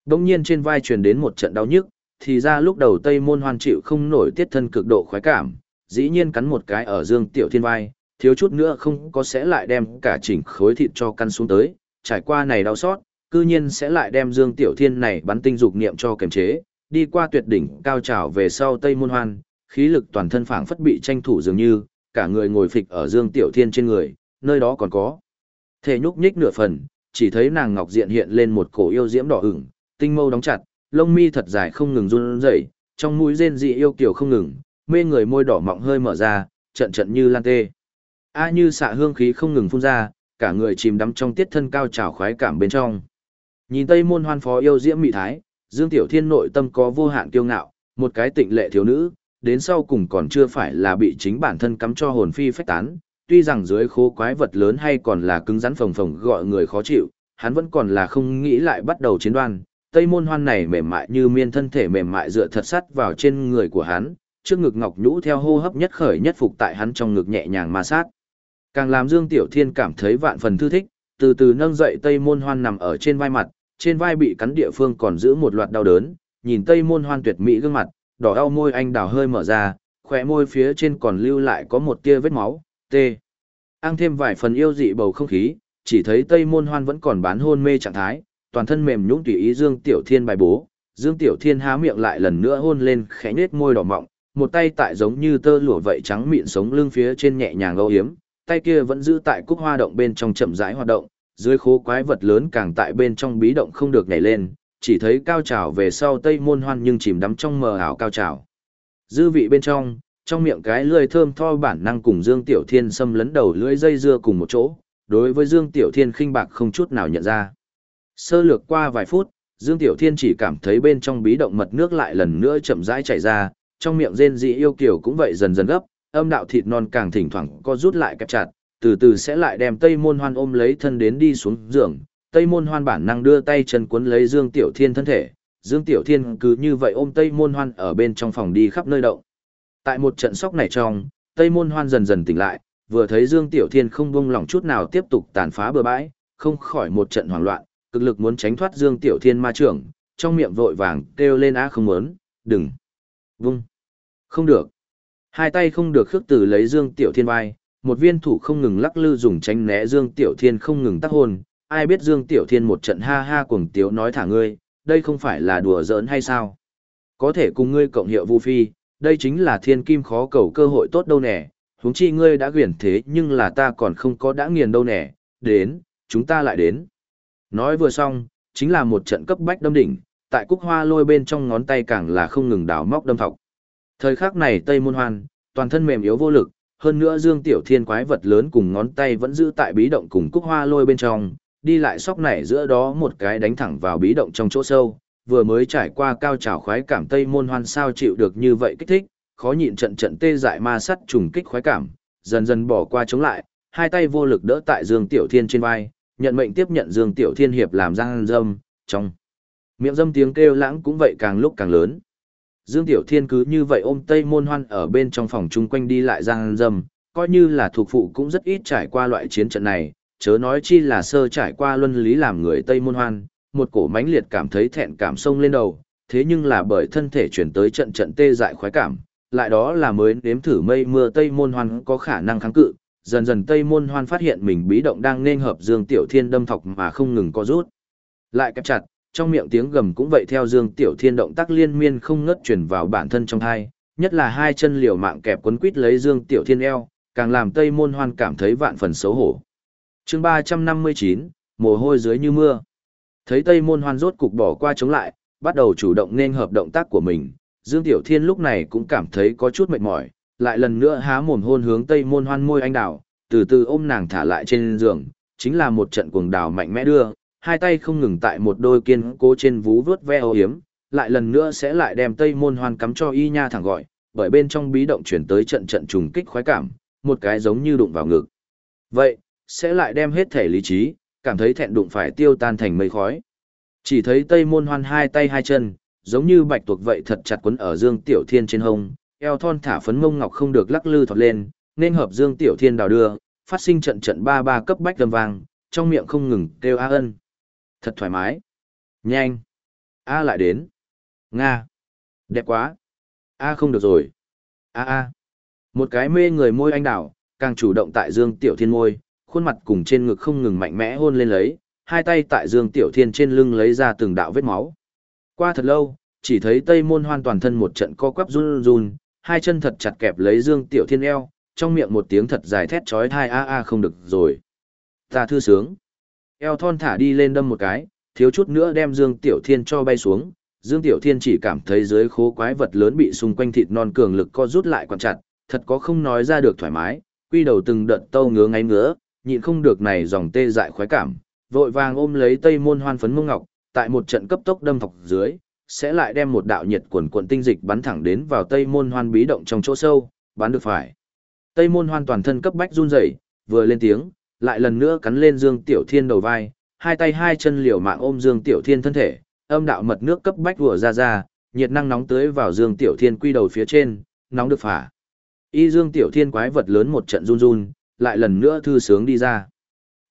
Đông nhiên trên vai truyền đến một trận đau nhức, thì ra lúc đầu tây môn hoan chịu không nổi tiết thân cực độ khoái cảm, dĩ nhiên cắn một cái ở Dương Tiểu Thiên vai, thiếu chút nữa không có sẽ lại đem cả chỉnh khối thịt cho căn xuống tới, trải qua này đau xót, cư nhiên sẽ lại đem Dương Tiểu Thiên này bắn tinh dục niệm cho kiềm chế, đi qua tuyệt đỉnh cao trào về sau Tây Môn Hoan, khí lực toàn thân phảng phất bị tranh thủ dường như, cả người ngồi phịch ở Dương Tiểu Thiên trên người, nơi đó còn có. Thể nhúc nhích nửa phần, chỉ thấy nàng ngọc diện hiện lên một cổ yêu diễm đỏ ửng, tinh mâu đóng chặt, lông mi thật dài không ngừng run rẩy, trong mũi rên dị yêu kiều không ngừng, mê người môi đỏ mọng hơi mở ra, trận trận như lan tê. A như xạ hương khí không ngừng phun ra, cả người chìm đắm trong tiết thân cao trào khoái cảm bên trong. Nhìn Tây môn hoan phó yêu diễm mỹ thái, Dương Tiểu Thiên nội tâm có vô hạn kiêu ngạo, một cái tịnh lệ thiếu nữ, đến sau cùng còn chưa phải là bị chính bản thân cắm cho hồn phi phách tán, tuy rằng dưới khố quái vật lớn hay còn là cứng rắn phồng phồng gọi người khó chịu, hắn vẫn còn là không nghĩ lại bắt đầu chiến đoan. Tây môn hoan này mềm mại như miên thân thể mềm mại dựa thật sắt vào trên người của hắn, trước ngực ngọc nhũ theo hô hấp nhất khởi nhất phục tại hắn trong ngực nhẹ nhàng ma sát. Càng làm Dương Tiểu Thiên cảm thấy vạn phần thư thích, từ từ nâng dậy Tây Môn Hoan nằm ở trên vai mặt, trên vai bị cắn địa phương còn giữ một loạt đau đớn, nhìn Tây Môn Hoan tuyệt mỹ gương mặt, đỏ đau môi anh đào hơi mở ra, khỏe môi phía trên còn lưu lại có một tia vết máu, tê. Ăn thêm vài phần yêu dị bầu không khí, chỉ thấy Tây Môn Hoan vẫn còn bán hôn mê trạng thái, toàn thân mềm nhũn tùy ý Dương Tiểu Thiên bài bố, Dương Tiểu Thiên há miệng lại lần nữa hôn lên khẽ nhếch môi đỏ mọng, một tay tại giống như tơ lụa vậy trắng mịn sống lưng phía trên nhẹ nhàng âu hiếm, tay kia vẫn giữ tại cúc hoa động bên trong chậm rãi hoạt động, dưới khố quái vật lớn càng tại bên trong bí động không được nhảy lên, chỉ thấy cao trào về sau tây môn hoan nhưng chìm đắm trong mờ ảo cao trào. Dư vị bên trong, trong miệng cái lưỡi thơm tho bản năng cùng Dương Tiểu Thiên xâm lấn đầu lưỡi dây dưa cùng một chỗ, đối với Dương Tiểu Thiên khinh bạc không chút nào nhận ra. Sơ lược qua vài phút, Dương Tiểu Thiên chỉ cảm thấy bên trong bí động mật nước lại lần nữa chậm rãi chảy ra, trong miệng rên dị yêu kiều cũng vậy dần dần gấp, âm đạo thịt non càng thỉnh thoảng co rút lại kẹp chặt, từ từ sẽ lại đem Tây Môn Hoan ôm lấy thân đến đi xuống giường. Tây Môn Hoan bản năng đưa tay chân cuốn lấy Dương Tiểu Thiên thân thể, Dương Tiểu Thiên cứ như vậy ôm Tây Môn Hoan ở bên trong phòng đi khắp nơi động. Tại một trận sóc này trong, Tây Môn Hoan dần dần tỉnh lại, vừa thấy Dương Tiểu Thiên không buông lỏng chút nào tiếp tục tàn phá bừa bãi, không khỏi một trận hoảng loạn, cực lực muốn tránh thoát Dương Tiểu Thiên ma trưởng, trong miệng vội vàng kêu lên á không muốn, đừng, vung, không được. Hai tay không được khước từ lấy Dương Tiểu Thiên vai, một viên thủ không ngừng lắc lư dùng tránh né Dương Tiểu Thiên không ngừng tác hôn, ai biết Dương Tiểu Thiên một trận ha ha cuồng tiếu nói thả ngươi, đây không phải là đùa giỡn hay sao? Có thể cùng ngươi cộng hiệu Vu Phi, đây chính là thiên kim khó cầu cơ hội tốt đâu nè, huống chi ngươi đã quyển thế nhưng là ta còn không có đã nghiền đâu nè, đến, chúng ta lại đến. Nói vừa xong, chính là một trận cấp bách đâm đỉnh, tại cúc hoa lôi bên trong ngón tay càng là không ngừng đào móc đâm thọc. Thời khắc này Tây Môn Hoan, toàn thân mềm yếu vô lực, hơn nữa Dương Tiểu Thiên quái vật lớn cùng ngón tay vẫn giữ tại bí động cùng cúc hoa lôi bên trong, đi lại sóc này giữa đó một cái đánh thẳng vào bí động trong chỗ sâu, vừa mới trải qua cao trào khoái cảm Tây Môn Hoan sao chịu được như vậy kích thích, khó nhịn trận trận tê dại ma sắt trùng kích khoái cảm, dần dần bỏ qua chống lại, hai tay vô lực đỡ tại Dương Tiểu Thiên trên vai, nhận mệnh tiếp nhận Dương Tiểu Thiên hiệp làm giang dâm, trong miệng dâm tiếng kêu lãng cũng vậy càng lúc càng lớn. Dương Tiểu Thiên cứ như vậy ôm Tây Môn Hoan ở bên trong phòng chung quanh đi lại giang dâm, coi như là thuộc phụ cũng rất ít trải qua loại chiến trận này, chớ nói chi là sơ trải qua luân lý làm người Tây Môn Hoan, một cổ mãnh liệt cảm thấy thẹn cảm sông lên đầu, thế nhưng là bởi thân thể chuyển tới trận trận tê dại khoái cảm, lại đó là mới nếm thử mây mưa Tây Môn Hoan có khả năng kháng cự, dần dần Tây Môn Hoan phát hiện mình bí động đang nên hợp Dương Tiểu Thiên đâm thọc mà không ngừng co rút. Lại kẹp chặt, trong miệng tiếng gầm cũng vậy theo Dương Tiểu Thiên động tác liên miên không ngớt truyền vào bản thân trong hai, nhất là hai chân liều mạng kẹp quấn quít lấy Dương Tiểu Thiên eo, càng làm Tây Môn Hoan cảm thấy vạn phần xấu hổ. Chương 359, mồ hôi dưới như mưa. Thấy Tây Môn Hoan rốt cục bỏ qua chống lại, bắt đầu chủ động nên hợp động tác của mình, Dương Tiểu Thiên lúc này cũng cảm thấy có chút mệt mỏi, lại lần nữa há mồm hôn hướng tây môn hoan môi anh đào, từ từ ôm nàng thả lại trên giường, chính là một trận cuồng đào mạnh mẽ đưa, hai tay không ngừng tại một đôi kiên cố trên vú vớt ve ô hiếm, lại lần nữa sẽ lại đem tây môn hoan cắm cho y nha thẳng gọi, bởi bên trong bí động chuyển tới trận trận trùng kích khoái cảm, một cái giống như đụng vào ngực. Vậy, sẽ lại đem hết thể lý trí, cảm thấy thẹn đụng phải tiêu tan thành mây khói. Chỉ thấy tây môn hoan hai tay hai chân, giống như bạch tuộc vậy thật chặt quấn ở Dương Tiểu Thiên trên hông, eo thon thả phấn mông ngọc không được lắc lư thọt lên, nên hợp Dương Tiểu Thiên đào đưa, phát sinh trận trận ba ba cấp bách âm vang, trong miệng không ngừng kêu a ân. Thật thoải mái. Nhanh. A lại đến. Nga. Đẹp quá. A không được rồi. A a. Một cái mê người môi anh đảo, càng chủ động tại Dương Tiểu Thiên môi, khuôn mặt cùng trên ngực không ngừng mạnh mẽ hôn lên lấy, hai tay tại Dương Tiểu Thiên trên lưng lấy ra từng đạo vết máu. Qua thật lâu, chỉ thấy Tây Môn Hoan toàn thân một trận co quắp run run, hai chân thật chặt kẹp lấy Dương Tiểu Thiên eo, trong miệng một tiếng thật dài thét chói tai a a không được rồi. Ta thư sướng. Eo thon thả đi lên đâm một cái, thiếu chút nữa đem Dương Tiểu Thiên cho bay xuống. Dương Tiểu Thiên chỉ cảm thấy dưới khố quái vật lớn bị xung quanh thịt non cường lực co rút lại quặn chặt, thật có không nói ra được thoải mái, quy đầu từng đợt tâu ngứa ngáy ngứa, nhịn không được này dòng tê dại khoái cảm, vội vàng ôm lấy tây môn hoan phấn mông ngọc, tại một trận cấp tốc đâm thọc dưới, sẽ lại đem một đạo nhiệt quần quần tinh dịch bắn thẳng đến vào tây môn hoan bí động trong chỗ sâu, bắn được phải. Tây môn hoan toàn thân cấp bách run rẩy, vừa lên tiếng, lại lần nữa cắn lên Dương Tiểu Thiên đầu vai, hai tay hai chân liều mạng ôm Dương Tiểu Thiên thân thể, âm đạo mật nước cấp bách vừa ra ra, nhiệt năng nóng tưới vào Dương Tiểu Thiên quy đầu phía trên, nóng được phả. Y Dương Tiểu Thiên quái vật lớn một trận run run, lại lần nữa thư sướng đi ra.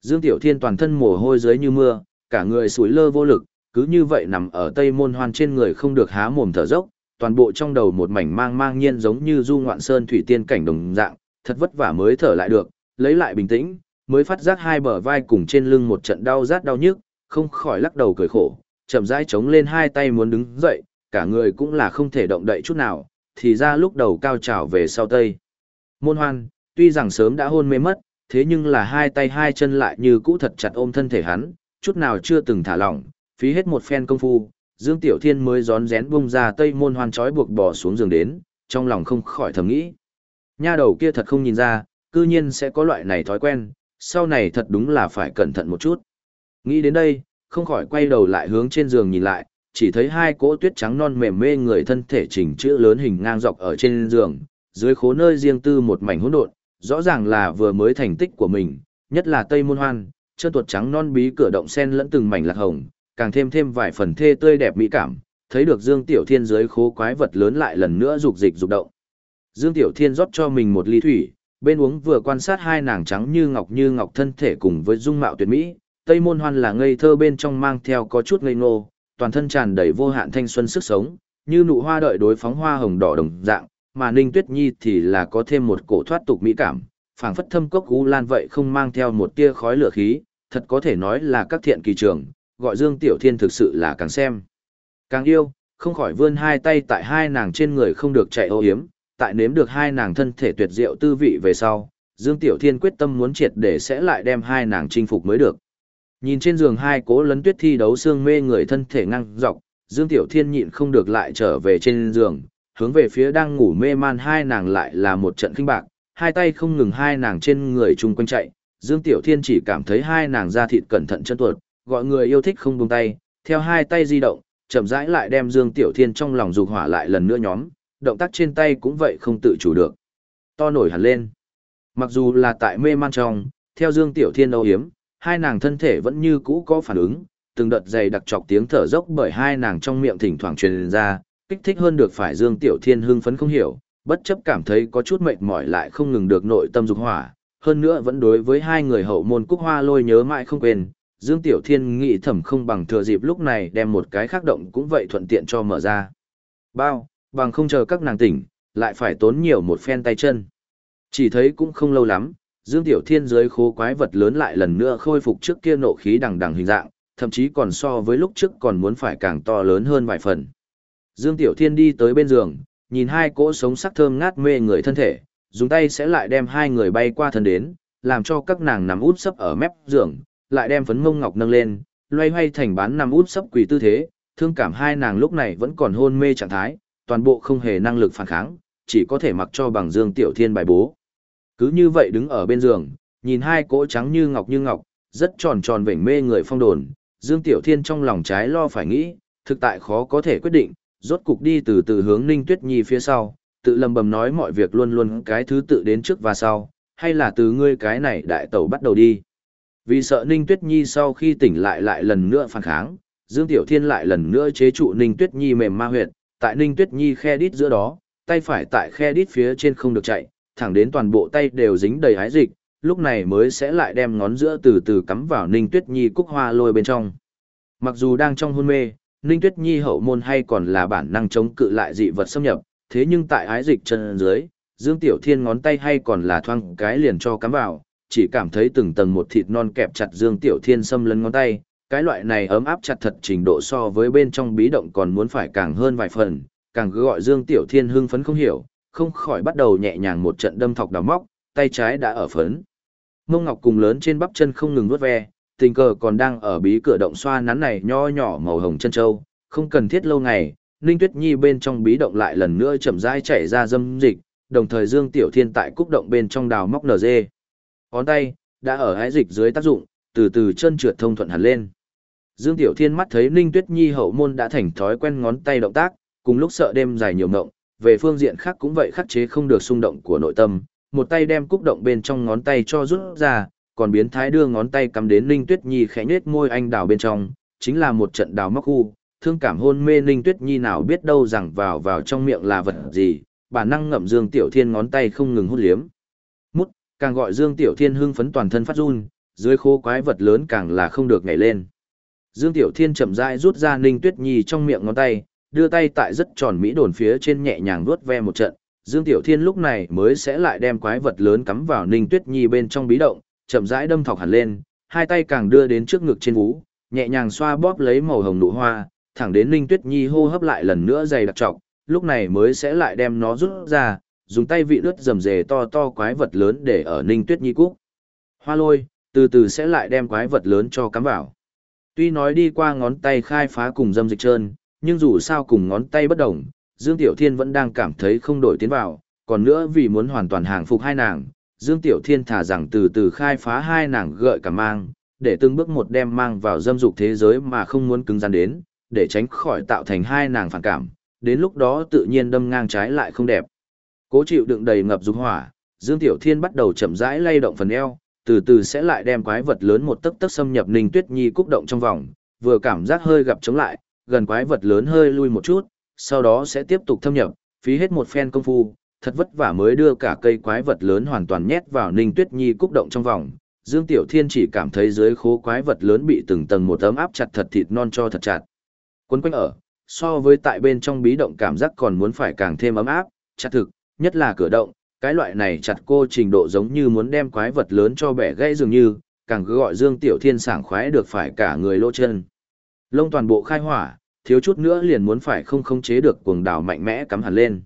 Dương Tiểu Thiên toàn thân mồ hôi dưới như mưa, cả người sủi lơ vô lực, cứ như vậy nằm ở tây môn hoan trên người không được há mồm thở dốc, toàn bộ trong đầu một mảnh mang mang nhiên giống như du ngoạn sơn thủy tiên cảnh đồng dạng, thật vất vả mới thở lại được, lấy lại bình tĩnh, mới phát giác hai bờ vai cùng trên lưng một trận đau rát đau nhức, không khỏi lắc đầu cười khổ, chậm rãi chống lên hai tay muốn đứng dậy, cả người cũng là không thể động đậy chút nào, thì ra lúc đầu cao trào về sau tây. Môn hoan, tuy rằng sớm đã hôn mê mất, thế nhưng là hai tay hai chân lại như cũ thật chặt ôm thân thể hắn, chút nào chưa từng thả lỏng, phí hết một phen công phu, Dương Tiểu Thiên mới gión rén bung ra tây môn hoan trói buộc bỏ xuống giường đến, trong lòng không khỏi thầm nghĩ. Nha đầu kia thật không nhìn ra, cư nhiên sẽ có loại này thói quen, sau này thật đúng là phải cẩn thận một chút. Nghĩ đến đây, không khỏi quay đầu lại hướng trên giường nhìn lại, chỉ thấy hai cỗ tuyết trắng non mềm mê người thân thể chỉnh chữ lớn hình ngang dọc ở trên giường, dưới khố nơi riêng tư một mảnh hỗn độn, rõ ràng là vừa mới thành tích của mình, nhất là Tây Môn Hoan, chân tuột trắng non bí cửa động sen lẫn từng mảnh lạc hồng, càng thêm thêm vài phần thê tươi đẹp mỹ cảm, thấy được Dương Tiểu Thiên dưới khố quái vật lớn lại lần nữa dục dịch dục động. Dương Tiểu Thiên rót cho mình một ly thủy, bên uống vừa quan sát hai nàng trắng như ngọc như ngọc thân thể cùng với dung mạo tuyệt mỹ, Tây Môn Hoan là ngây thơ bên trong mang theo có chút ngây ngô, toàn thân tràn đầy vô hạn thanh xuân sức sống, như nụ hoa đợi đối phóng hoa hồng đỏ đồng dạng, mà Ninh Tuyết Nhi thì là có thêm một cổ thoát tục mỹ cảm, phảng phất thâm cốc u lan vậy không mang theo một tia khói lửa khí, thật có thể nói là các thiện kỳ trường, gọi Dương Tiểu Thiên thực sự là càng xem. Càng yêu, không khỏi vươn hai tay tại hai nàng trên người không được chạy ô hiếm, tại nếm được hai nàng thân thể tuyệt diệu tư vị về sau, Dương Tiểu Thiên quyết tâm muốn triệt để sẽ lại đem hai nàng chinh phục mới được. Nhìn trên giường hai cố lấn tuyết thi đấu xương mê người thân thể ngang dọc, Dương Tiểu Thiên nhịn không được lại trở về trên giường, hướng về phía đang ngủ mê man hai nàng lại là một trận kinh bạc, hai tay không ngừng hai nàng trên người chung quanh chạy, Dương Tiểu Thiên chỉ cảm thấy hai nàng da thịt cẩn thận chân tuột, gọi người yêu thích không buông tay, theo hai tay di động, chậm rãi lại đem Dương Tiểu Thiên trong lòng dục hỏa lại lần nữa nhóm, động tác trên tay cũng vậy không tự chủ được. To nổi hẳn lên. Mặc dù là tại mê man trong, theo Dương Tiểu Thiên âu hiếm, hai nàng thân thể vẫn như cũ có phản ứng, từng đợt dày đặc chọc tiếng thở dốc bởi hai nàng trong miệng thỉnh thoảng truyền ra, kích thích hơn được phải Dương Tiểu Thiên hưng phấn không hiểu, bất chấp cảm thấy có chút mệt mỏi lại không ngừng được nội tâm dục hỏa, hơn nữa vẫn đối với hai người hậu môn cúc hoa lôi nhớ mãi không quên. Dương Tiểu Thiên nghĩ thầm không bằng thừa dịp lúc này đem một cái khác động cũng vậy thuận tiện cho mở ra. Bao, bằng không chờ các nàng tỉnh, lại phải tốn nhiều một phen tay chân. Chỉ thấy cũng không lâu lắm, Dương Tiểu Thiên dưới khố quái vật lớn lại lần nữa khôi phục trước kia nộ khí đằng đằng hình dạng, thậm chí còn so với lúc trước còn muốn phải càng to lớn hơn vài phần. Dương Tiểu Thiên đi tới bên giường, nhìn hai cỗ sống sắc thơm ngát mê người thân thể, dùng tay sẽ lại đem hai người bay qua thân đến, làm cho các nàng nằm út sấp ở mép giường, lại đem phấn mông ngọc nâng lên, loay hoay thành bán nằm út sấp quỳ tư thế, thương cảm hai nàng lúc này vẫn còn hôn mê trạng thái, toàn bộ không hề năng lực phản kháng, chỉ có thể mặc cho bằng Dương Tiểu Thiên bài bố. Cứ như vậy đứng ở bên giường, nhìn hai cỗ trắng như ngọc như ngọc, rất tròn tròn vểnh mê người phong đồn, Dương Tiểu Thiên trong lòng trái lo phải nghĩ, thực tại khó có thể quyết định, rốt cục đi từ từ hướng Ninh Tuyết Nhi phía sau, tự lầm bầm nói mọi việc luôn luôn cái thứ tự đến trước và sau, hay là từ ngươi cái này đại tẩu bắt đầu đi. Vì sợ Ninh Tuyết Nhi sau khi tỉnh lại lại lần nữa phản kháng, Dương Tiểu Thiên lại lần nữa chế trụ Ninh Tuyết Nhi mềm ma huyệt, tại Ninh Tuyết Nhi khe đít giữa đó, tay phải tại khe đít phía trên không được chạy, thẳng đến toàn bộ tay đều dính đầy hái dịch, lúc này mới sẽ lại đem ngón giữa từ từ cắm vào Ninh Tuyết Nhi cúc hoa lôi bên trong. Mặc dù đang trong hôn mê, Ninh Tuyết Nhi hậu môn hay còn là bản năng chống cự lại dị vật xâm nhập, thế nhưng tại ái dịch chân dưới, Dương Tiểu Thiên ngón tay hay còn là thoang cái liền cho cắm vào, chỉ cảm thấy từng tầng một thịt non kẹp chặt Dương Tiểu Thiên xâm lấn ngón tay, cái loại này ấm áp chặt thật trình độ so với bên trong bí động còn muốn phải càng hơn vài phần, càng cứ gọi Dương Tiểu Thiên hưng phấn không hiểu, không khỏi bắt đầu nhẹ nhàng một trận đâm thọc đào móc, tay trái đã ở phấn. Mông Ngọc cùng lớn trên bắp chân không ngừng vuốt ve, tình cờ còn đang ở bí cửa động xoa nắn này nho nhỏ màu hồng chân châu, không cần thiết lâu ngày, Ninh Tuyết Nhi bên trong bí động lại lần nữa chậm rãi chảy ra dâm dịch, đồng thời Dương Tiểu Thiên tại cúc động bên trong đào móc nở dê. Ngón tay, đã ở hái dịch dưới tác dụng, từ từ chân trượt thông thuận hẳn lên. Dương Tiểu Thiên mắt thấy Ninh Tuyết Nhi hậu môn đã thành thói quen ngón tay động tác, cùng lúc sợ đêm dài nhiều mộng, về phương diện khác cũng vậy khắc chế không được xung động của nội tâm, một tay đem cúc động bên trong ngón tay cho rút ra, còn biến thái đưa ngón tay cắm đến Ninh Tuyết Nhi khẽ nhếch môi anh đào bên trong, chính là một trận đào móc khu, thương cảm hôn mê Ninh Tuyết Nhi nào biết đâu rằng vào vào trong miệng là vật gì, bản năng ngậm Dương Tiểu Thiên ngón tay không ngừng hút liếm. Mút, càng gọi Dương Tiểu Thiên hưng phấn toàn thân phát run, dưới khô quái vật lớn càng là không được nhảy lên. Dương Tiểu Thiên chậm rãi rút ra Ninh Tuyết Nhi trong miệng ngón tay, đưa tay tại rất tròn mỹ đồn phía trên nhẹ nhàng vuốt ve một trận. Dương Tiểu Thiên lúc này mới sẽ lại đem quái vật lớn cắm vào Ninh Tuyết Nhi bên trong bí động, chậm rãi đâm thọc hẳn lên, hai tay càng đưa đến trước ngực trên vú, nhẹ nhàng xoa bóp lấy màu hồng nụ hoa, thẳng đến Ninh Tuyết Nhi hô hấp lại lần nữa dày đặc trọc, lúc này mới sẽ lại đem nó rút ra, dùng tay vị lướt rầm rề to to quái vật lớn để ở Ninh Tuyết Nhi cúc. Hoa lôi, từ từ sẽ lại đem quái vật lớn cho cắm vào. Tuy nói đi qua ngón tay khai phá cùng dâm dịch trơn, nhưng dù sao cùng ngón tay bất đồng, Dương Tiểu Thiên vẫn đang cảm thấy không đổi tiến vào, còn nữa vì muốn hoàn toàn hàng phục hai nàng, Dương Tiểu Thiên thả rằng từ từ khai phá hai nàng gợi cả mang, để từng bước một đem mang vào dâm dục thế giới mà không muốn cứng rắn đến, để tránh khỏi tạo thành hai nàng phản cảm, đến lúc đó tự nhiên đâm ngang trái lại không đẹp. Cố chịu đựng đầy ngập dục hỏa, Dương Tiểu Thiên bắt đầu chậm rãi lay động phần eo, từ từ sẽ lại đem quái vật lớn một tấc tấc xâm nhập Ninh Tuyết Nhi cúc động trong vòng, vừa cảm giác hơi gặp chống lại, gần quái vật lớn hơi lui một chút, sau đó sẽ tiếp tục thâm nhập, phí hết một phen công phu, thật vất vả mới đưa cả cây quái vật lớn hoàn toàn nhét vào Ninh Tuyết Nhi cúc động trong vòng. Dương Tiểu Thiên chỉ cảm thấy dưới khố quái vật lớn bị từng tầng một tấm áp chặt thật thịt non cho thật chặt. Quấn quanh ở, so với tại bên trong bí động cảm giác còn muốn phải càng thêm ấm áp, chặt thực, nhất là cửa động, cái loại này chặt cô trình độ giống như muốn đem quái vật lớn cho bẻ gãy dường như, càng cứ gọi Dương Tiểu Thiên sảng khoái được phải cả người lỗ chân. Lông toàn bộ khai hỏa, thiếu chút nữa liền muốn phải không khống chế được cuồng đảo mạnh mẽ cắm hẳn lên.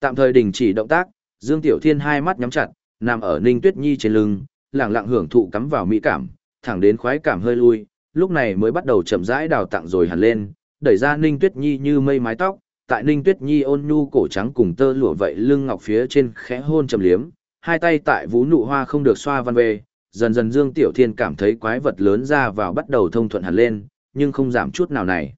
Tạm thời đình chỉ động tác, Dương Tiểu Thiên hai mắt nhắm chặt, nằm ở Ninh Tuyết Nhi trên lưng, lặng lặng hưởng thụ cắm vào mỹ cảm, thẳng đến khoái cảm hơi lui, lúc này mới bắt đầu chậm rãi đào tặng rồi hẳn lên, đẩy ra Ninh Tuyết Nhi như mây mái tóc, tại Ninh Tuyết Nhi ôn nhu cổ trắng cùng tơ lụa vậy lưng ngọc phía trên khẽ hôn trầm liếm, hai tay tại vú nụ hoa không được xoa văn về, dần dần Dương Tiểu Thiên cảm thấy quái vật lớn ra vào bắt đầu thông thuận hẳn lên, nhưng không giảm chút nào này.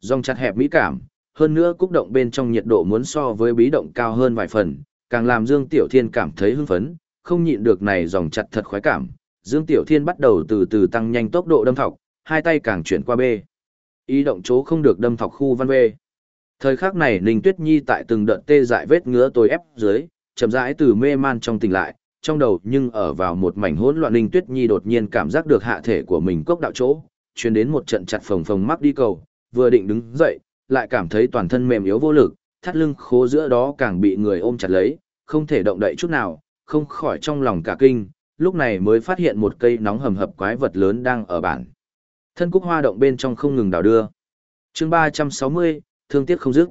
Dòng chặt hẹp mỹ cảm, hơn nữa cúc động bên trong nhiệt độ muốn so với bí động cao hơn vài phần, càng làm Dương Tiểu Thiên cảm thấy hưng phấn, không nhịn được này dòng chặt thật khoái cảm. Dương Tiểu Thiên bắt đầu từ từ tăng nhanh tốc độ đâm thọc, hai tay càng chuyển qua bê. Ý động chỗ không được đâm thọc khu văn B. Thời khắc này Ninh Tuyết Nhi tại từng đợt tê dại vết ngứa tối ép dưới, chậm rãi từ mê man trong tỉnh lại, trong đầu nhưng ở vào một mảnh hỗn loạn Ninh Tuyết Nhi đột nhiên cảm giác được hạ thể của mình cốc đạo chỗ, truyền đến một trận chặt phồng phồng mắc đi cầu, vừa định đứng dậy, lại cảm thấy toàn thân mềm yếu vô lực, thắt lưng khố giữa đó càng bị người ôm chặt lấy, không thể động đậy chút nào, không khỏi trong lòng cả kinh, lúc này mới phát hiện một cây nóng hầm hập quái vật lớn đang ở bản. Thân cúc hoa động bên trong không ngừng đảo đưa. chương 360, thương tiếc không dứt.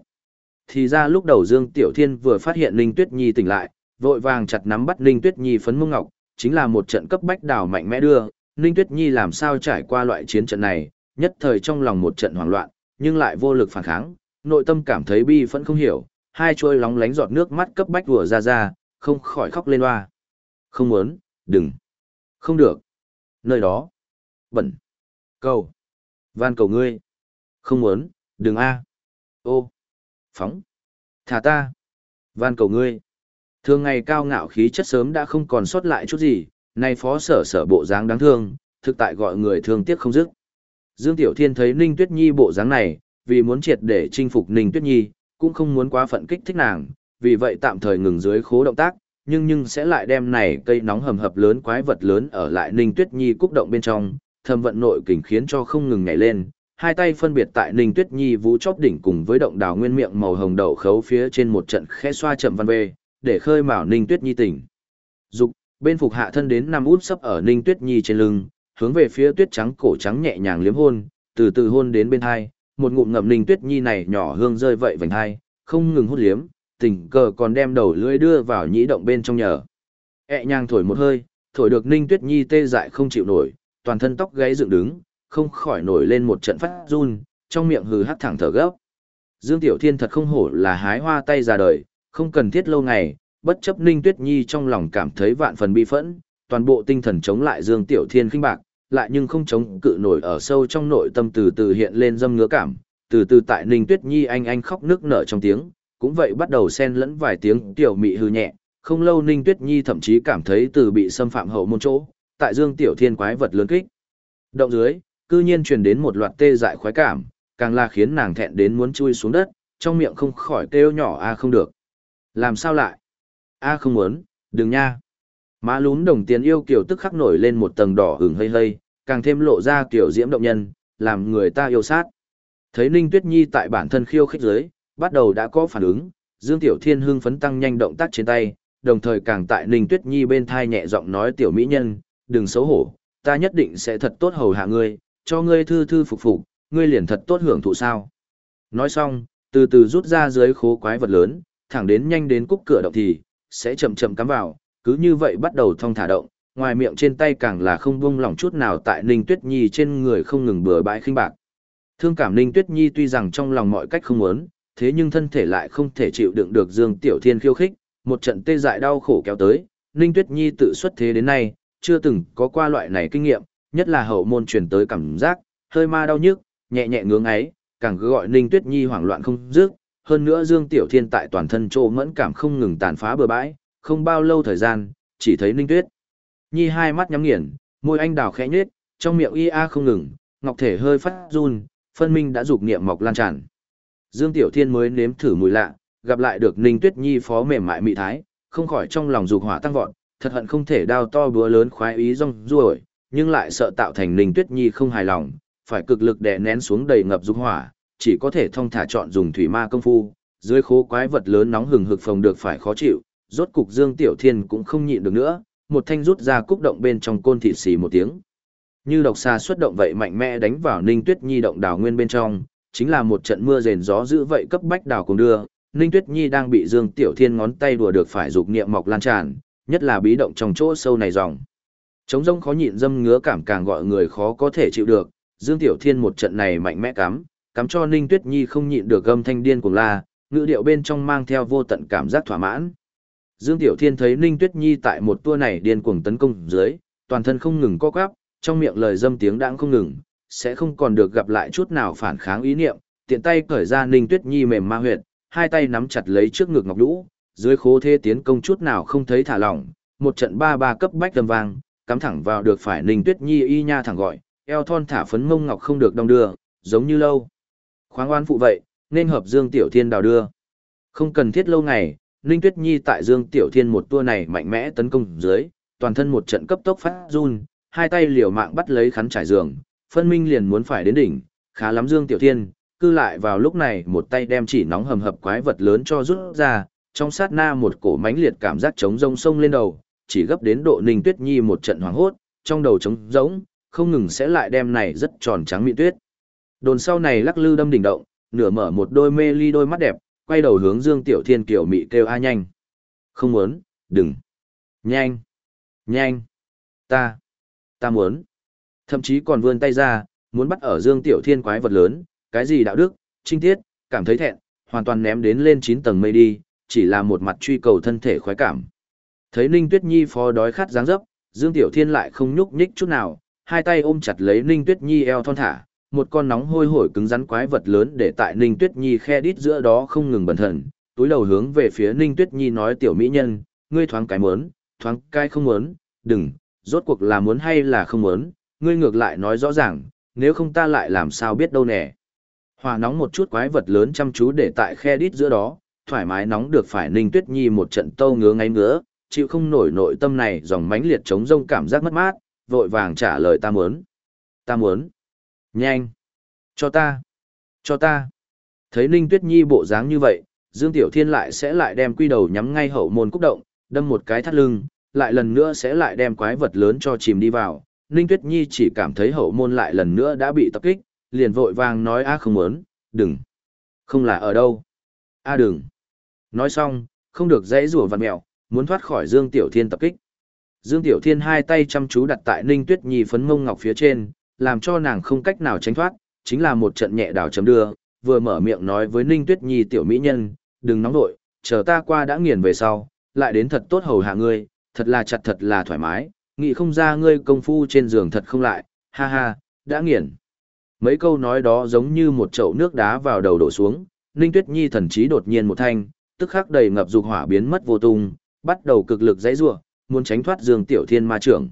Thì ra lúc đầu Dương Tiểu Thiên vừa phát hiện Ninh Tuyết Nhi tỉnh lại, vội vàng chặt nắm bắt Ninh Tuyết Nhi phấn mông ngọc, chính là một trận cấp bách đảo mạnh mẽ đưa, Ninh Tuyết Nhi làm sao trải qua loại chiến trận này, nhất thời trong lòng một trận hoảng loạn, nhưng lại vô lực phản kháng, nội tâm cảm thấy bi phẫn không hiểu, hai trôi lóng lánh giọt nước mắt cấp bách vừa ra ra, không khỏi khóc lên loa. Không muốn, đừng. Không được. Nơi đó. Bẩn. Cầu. Van cầu ngươi. Không muốn, đừng a. Ô. Phóng. Thả ta. Van cầu ngươi. Thường ngày cao ngạo khí chất sớm đã không còn sót lại chút gì, nay phó sở sở bộ dáng đáng thương, thực tại gọi người thương tiếc không dứt. Dương Tiểu Thiên thấy Ninh Tuyết Nhi bộ dáng này, vì muốn triệt để chinh phục Ninh Tuyết Nhi, cũng không muốn quá phận kích thích nàng, vì vậy tạm thời ngừng dưới khố động tác, nhưng nhưng sẽ lại đem này cây nóng hầm hập lớn quái vật lớn ở lại Ninh Tuyết Nhi cúc động bên trong, thâm vận nội kình khiến cho không ngừng nhảy lên, hai tay phân biệt tại Ninh Tuyết Nhi vũ chóp đỉnh cùng với động đào nguyên miệng màu hồng đậu khấu phía trên một trận khẽ xoa chậm văn về để khơi mào Ninh Tuyết Nhi tỉnh. Dục, bên phục hạ thân đến nằm út sấp ở Ninh Tuyết Nhi trên lưng, hướng về phía tuyết trắng cổ trắng nhẹ nhàng liếm hôn, từ từ hôn đến bên hai, một ngụm ngậm Ninh Tuyết Nhi này nhỏ hương rơi vậy vành hai, không ngừng hút liếm, tình cờ còn đem đầu lưỡi đưa vào nhĩ động bên trong nhờ. E nhàng thổi một hơi, thổi được Ninh Tuyết Nhi tê dại không chịu nổi, toàn thân tóc gáy dựng đứng, không khỏi nổi lên một trận phát run, trong miệng hừ hắt thẳng thở gấp. Dương Tiểu Thiên thật không hổ là hái hoa tay ra đời, không cần thiết lâu ngày, bất chấp Ninh Tuyết Nhi trong lòng cảm thấy vạn phần bi phẫn, toàn bộ tinh thần chống lại Dương Tiểu Thiên khinh bạc, lại nhưng không chống cự nổi ở sâu trong nội tâm từ từ hiện lên dâm ngứa cảm, từ từ tại Ninh Tuyết Nhi anh anh khóc nước nở trong tiếng, cũng vậy bắt đầu xen lẫn vài tiếng tiểu mị hư nhẹ, không lâu Ninh Tuyết Nhi thậm chí cảm thấy từ bị xâm phạm hậu môn chỗ, tại Dương Tiểu Thiên quái vật lớn kích. Động dưới, cư nhiên truyền đến một loạt tê dại khoái cảm, càng là khiến nàng thẹn đến muốn chui xuống đất, trong miệng không khỏi kêu nhỏ a không được. Làm sao lại? A không muốn, đừng nha. Má lún đồng tiền yêu kiểu tức khắc nổi lên một tầng đỏ hừng hây hây, càng thêm lộ ra kiểu diễm động nhân, làm người ta yêu sát. Thấy Ninh Tuyết Nhi tại bản thân khiêu khích dưới, bắt đầu đã có phản ứng, Dương Tiểu Thiên hưng phấn tăng nhanh động tác trên tay, đồng thời càng tại Ninh Tuyết Nhi bên thai nhẹ giọng nói tiểu mỹ nhân, đừng xấu hổ, ta nhất định sẽ thật tốt hầu hạ ngươi, cho ngươi thư thư phục phục, ngươi liền thật tốt hưởng thụ sao. Nói xong, từ từ rút ra dưới khố quái vật lớn, thẳng đến nhanh đến cúc cửa động thì, sẽ chậm chậm cắm vào, cứ như vậy bắt đầu thong thả động, ngoài miệng trên tay càng là không buông lỏng chút nào tại Ninh Tuyết Nhi trên người không ngừng bừa bãi khinh bạc. Thương cảm Ninh Tuyết Nhi tuy rằng trong lòng mọi cách không muốn, thế nhưng thân thể lại không thể chịu đựng được Dương Tiểu Thiên khiêu khích, một trận tê dại đau khổ kéo tới, Ninh Tuyết Nhi tự xuất thế đến nay, chưa từng có qua loại này kinh nghiệm, nhất là hậu môn truyền tới cảm giác, hơi ma đau nhức, nhẹ nhẹ ngưỡng ấy, càng cứ gọi Ninh Tuyết Nhi hoảng loạn không dứt, hơn nữa Dương Tiểu Thiên tại toàn thân trô mẫn cảm không ngừng tàn phá bừa bãi, không bao lâu thời gian, chỉ thấy Ninh Tuyết. Nhi hai mắt nhắm nghiền, môi anh đào khẽ nhếch, trong miệng ia không ngừng, ngọc thể hơi phát run, phân minh đã dục niệm mọc lan tràn. Dương Tiểu Thiên mới nếm thử mùi lạ, gặp lại được Ninh Tuyết Nhi phó mềm mại mị thái, không khỏi trong lòng dục hỏa tăng vọt, thật hận không thể đao to búa lớn khoái ý rong ruổi, nhưng lại sợ tạo thành Ninh Tuyết Nhi không hài lòng, phải cực lực đè nén xuống đầy ngập dục hỏa, chỉ có thể thông thả chọn dùng thủy ma công phu, dưới khố quái vật lớn nóng hừng hực phòng được phải khó chịu, rốt cục Dương Tiểu Thiên cũng không nhịn được nữa, một thanh rút ra cúc động bên trong côn thịt xì một tiếng. Như độc xa xuất động vậy mạnh mẽ đánh vào Ninh Tuyết Nhi động đào nguyên bên trong, chính là một trận mưa rền gió dữ vậy cấp bách đào cùng đưa, Ninh Tuyết Nhi đang bị Dương Tiểu Thiên ngón tay đùa được phải dục niệm mọc lan tràn, nhất là bí động trong chỗ sâu này dòng. Trống rông khó nhịn dâm ngứa cảm càng gọi người khó có thể chịu được, Dương Tiểu Thiên một trận này mạnh mẽ cắm, cắm cho Ninh Tuyết Nhi không nhịn được gầm thanh điên cuồng la, ngữ điệu bên trong mang theo vô tận cảm giác thỏa mãn. Dương Tiểu Thiên thấy Ninh Tuyết Nhi tại một tua này điên cuồng tấn công dưới, toàn thân không ngừng co quắp, trong miệng lời dâm tiếng đãng không ngừng, sẽ không còn được gặp lại chút nào phản kháng ý niệm, tiện tay cởi ra Ninh Tuyết Nhi mềm ma huyệt, hai tay nắm chặt lấy trước ngực ngọc lũ, dưới khố thế tiến công chút nào không thấy thả lỏng, một trận ba ba cấp bách tầm vang, cắm thẳng vào được phải Ninh Tuyết Nhi y nha thẳng gọi, eo thon thả phấn mông ngọc không được đong đưa, giống như lâu. Khoáng oan phụ vậy, nên hợp Dương Tiểu Thiên đào đưa. Không cần thiết lâu ngày, Ninh Tuyết Nhi tại Dương Tiểu Thiên một tua này mạnh mẽ tấn công dưới, toàn thân một trận cấp tốc phát run, hai tay liều mạng bắt lấy khắn trải giường, phân minh liền muốn phải đến đỉnh, khá lắm Dương Tiểu Thiên, cư lại vào lúc này một tay đem chỉ nóng hầm hập quái vật lớn cho rút ra, trong sát na một cổ mãnh liệt cảm giác trống rông sông lên đầu, chỉ gấp đến độ Ninh Tuyết Nhi một trận hoảng hốt, trong đầu trống rỗng, không ngừng sẽ lại đem này rất tròn trắng mịn tuyết. Đồn sau này lắc lư đâm đỉnh động, nửa mở một đôi mê ly đôi mắt đẹp, quay đầu hướng Dương Tiểu Thiên kiểu mị kêu a nhanh. Không muốn, đừng. Nhanh. Nhanh. Ta. Ta muốn. Thậm chí còn vươn tay ra, muốn bắt ở Dương Tiểu Thiên quái vật lớn, cái gì đạo đức, trinh tiết, cảm thấy thẹn, hoàn toàn ném đến lên 9 tầng mây đi, chỉ là một mặt truy cầu thân thể khoái cảm. Thấy Ninh Tuyết Nhi phó đói khát dáng dấp, Dương Tiểu Thiên lại không nhúc nhích chút nào, hai tay ôm chặt lấy Ninh Tuyết Nhi eo thon thả, một con nóng hôi hổi cứng rắn quái vật lớn để tại Ninh Tuyết Nhi khe đít giữa đó không ngừng bẩn thần, túi đầu hướng về phía Ninh Tuyết Nhi nói tiểu mỹ nhân, ngươi thoáng cái muốn, thoáng cái không muốn, đừng, rốt cuộc là muốn hay là không muốn, ngươi ngược lại nói rõ ràng, nếu không ta lại làm sao biết đâu nè. Hòa nóng một chút quái vật lớn chăm chú để tại khe đít giữa đó, thoải mái nóng được phải Ninh Tuyết Nhi một trận tâu ngứa ngáy ngứa, chịu không nổi nội tâm này dòng mãnh liệt chống rông cảm giác mất mát, vội vàng trả lời ta muốn. Ta muốn. Nhanh. Cho ta. Cho ta. Thấy Ninh Tuyết Nhi bộ dáng như vậy, Dương Tiểu Thiên lại sẽ lại đem quy đầu nhắm ngay hậu môn cúc động, đâm một cái thắt lưng, lại lần nữa sẽ lại đem quái vật lớn cho chìm đi vào. Ninh Tuyết Nhi chỉ cảm thấy hậu môn lại lần nữa đã bị tập kích, liền vội vàng nói a không muốn, đừng. Không là ở đâu. a đừng. Nói xong, không được dãy rủa vặn mẹo, muốn thoát khỏi Dương Tiểu Thiên tập kích. Dương Tiểu Thiên hai tay chăm chú đặt tại Ninh Tuyết Nhi phấn mông ngọc phía trên, làm cho nàng không cách nào tránh thoát, chính là một trận nhẹ đào chấm đưa, vừa mở miệng nói với Ninh Tuyết Nhi tiểu mỹ nhân, đừng nóng nội, chờ ta qua đã nghiền về sau, lại đến thật tốt hầu hạ ngươi, thật là chặt thật là thoải mái, nghĩ không ra ngươi công phu trên giường thật không lại, ha ha, đã nghiền. Mấy câu nói đó giống như một chậu nước đá vào đầu đổ xuống, Ninh Tuyết Nhi thần trí đột nhiên một thanh, tức khắc đầy ngập dục hỏa biến mất vô tung, bắt đầu cực lực dãy rủa, muốn tránh thoát Dương Tiểu Thiên ma trưởng.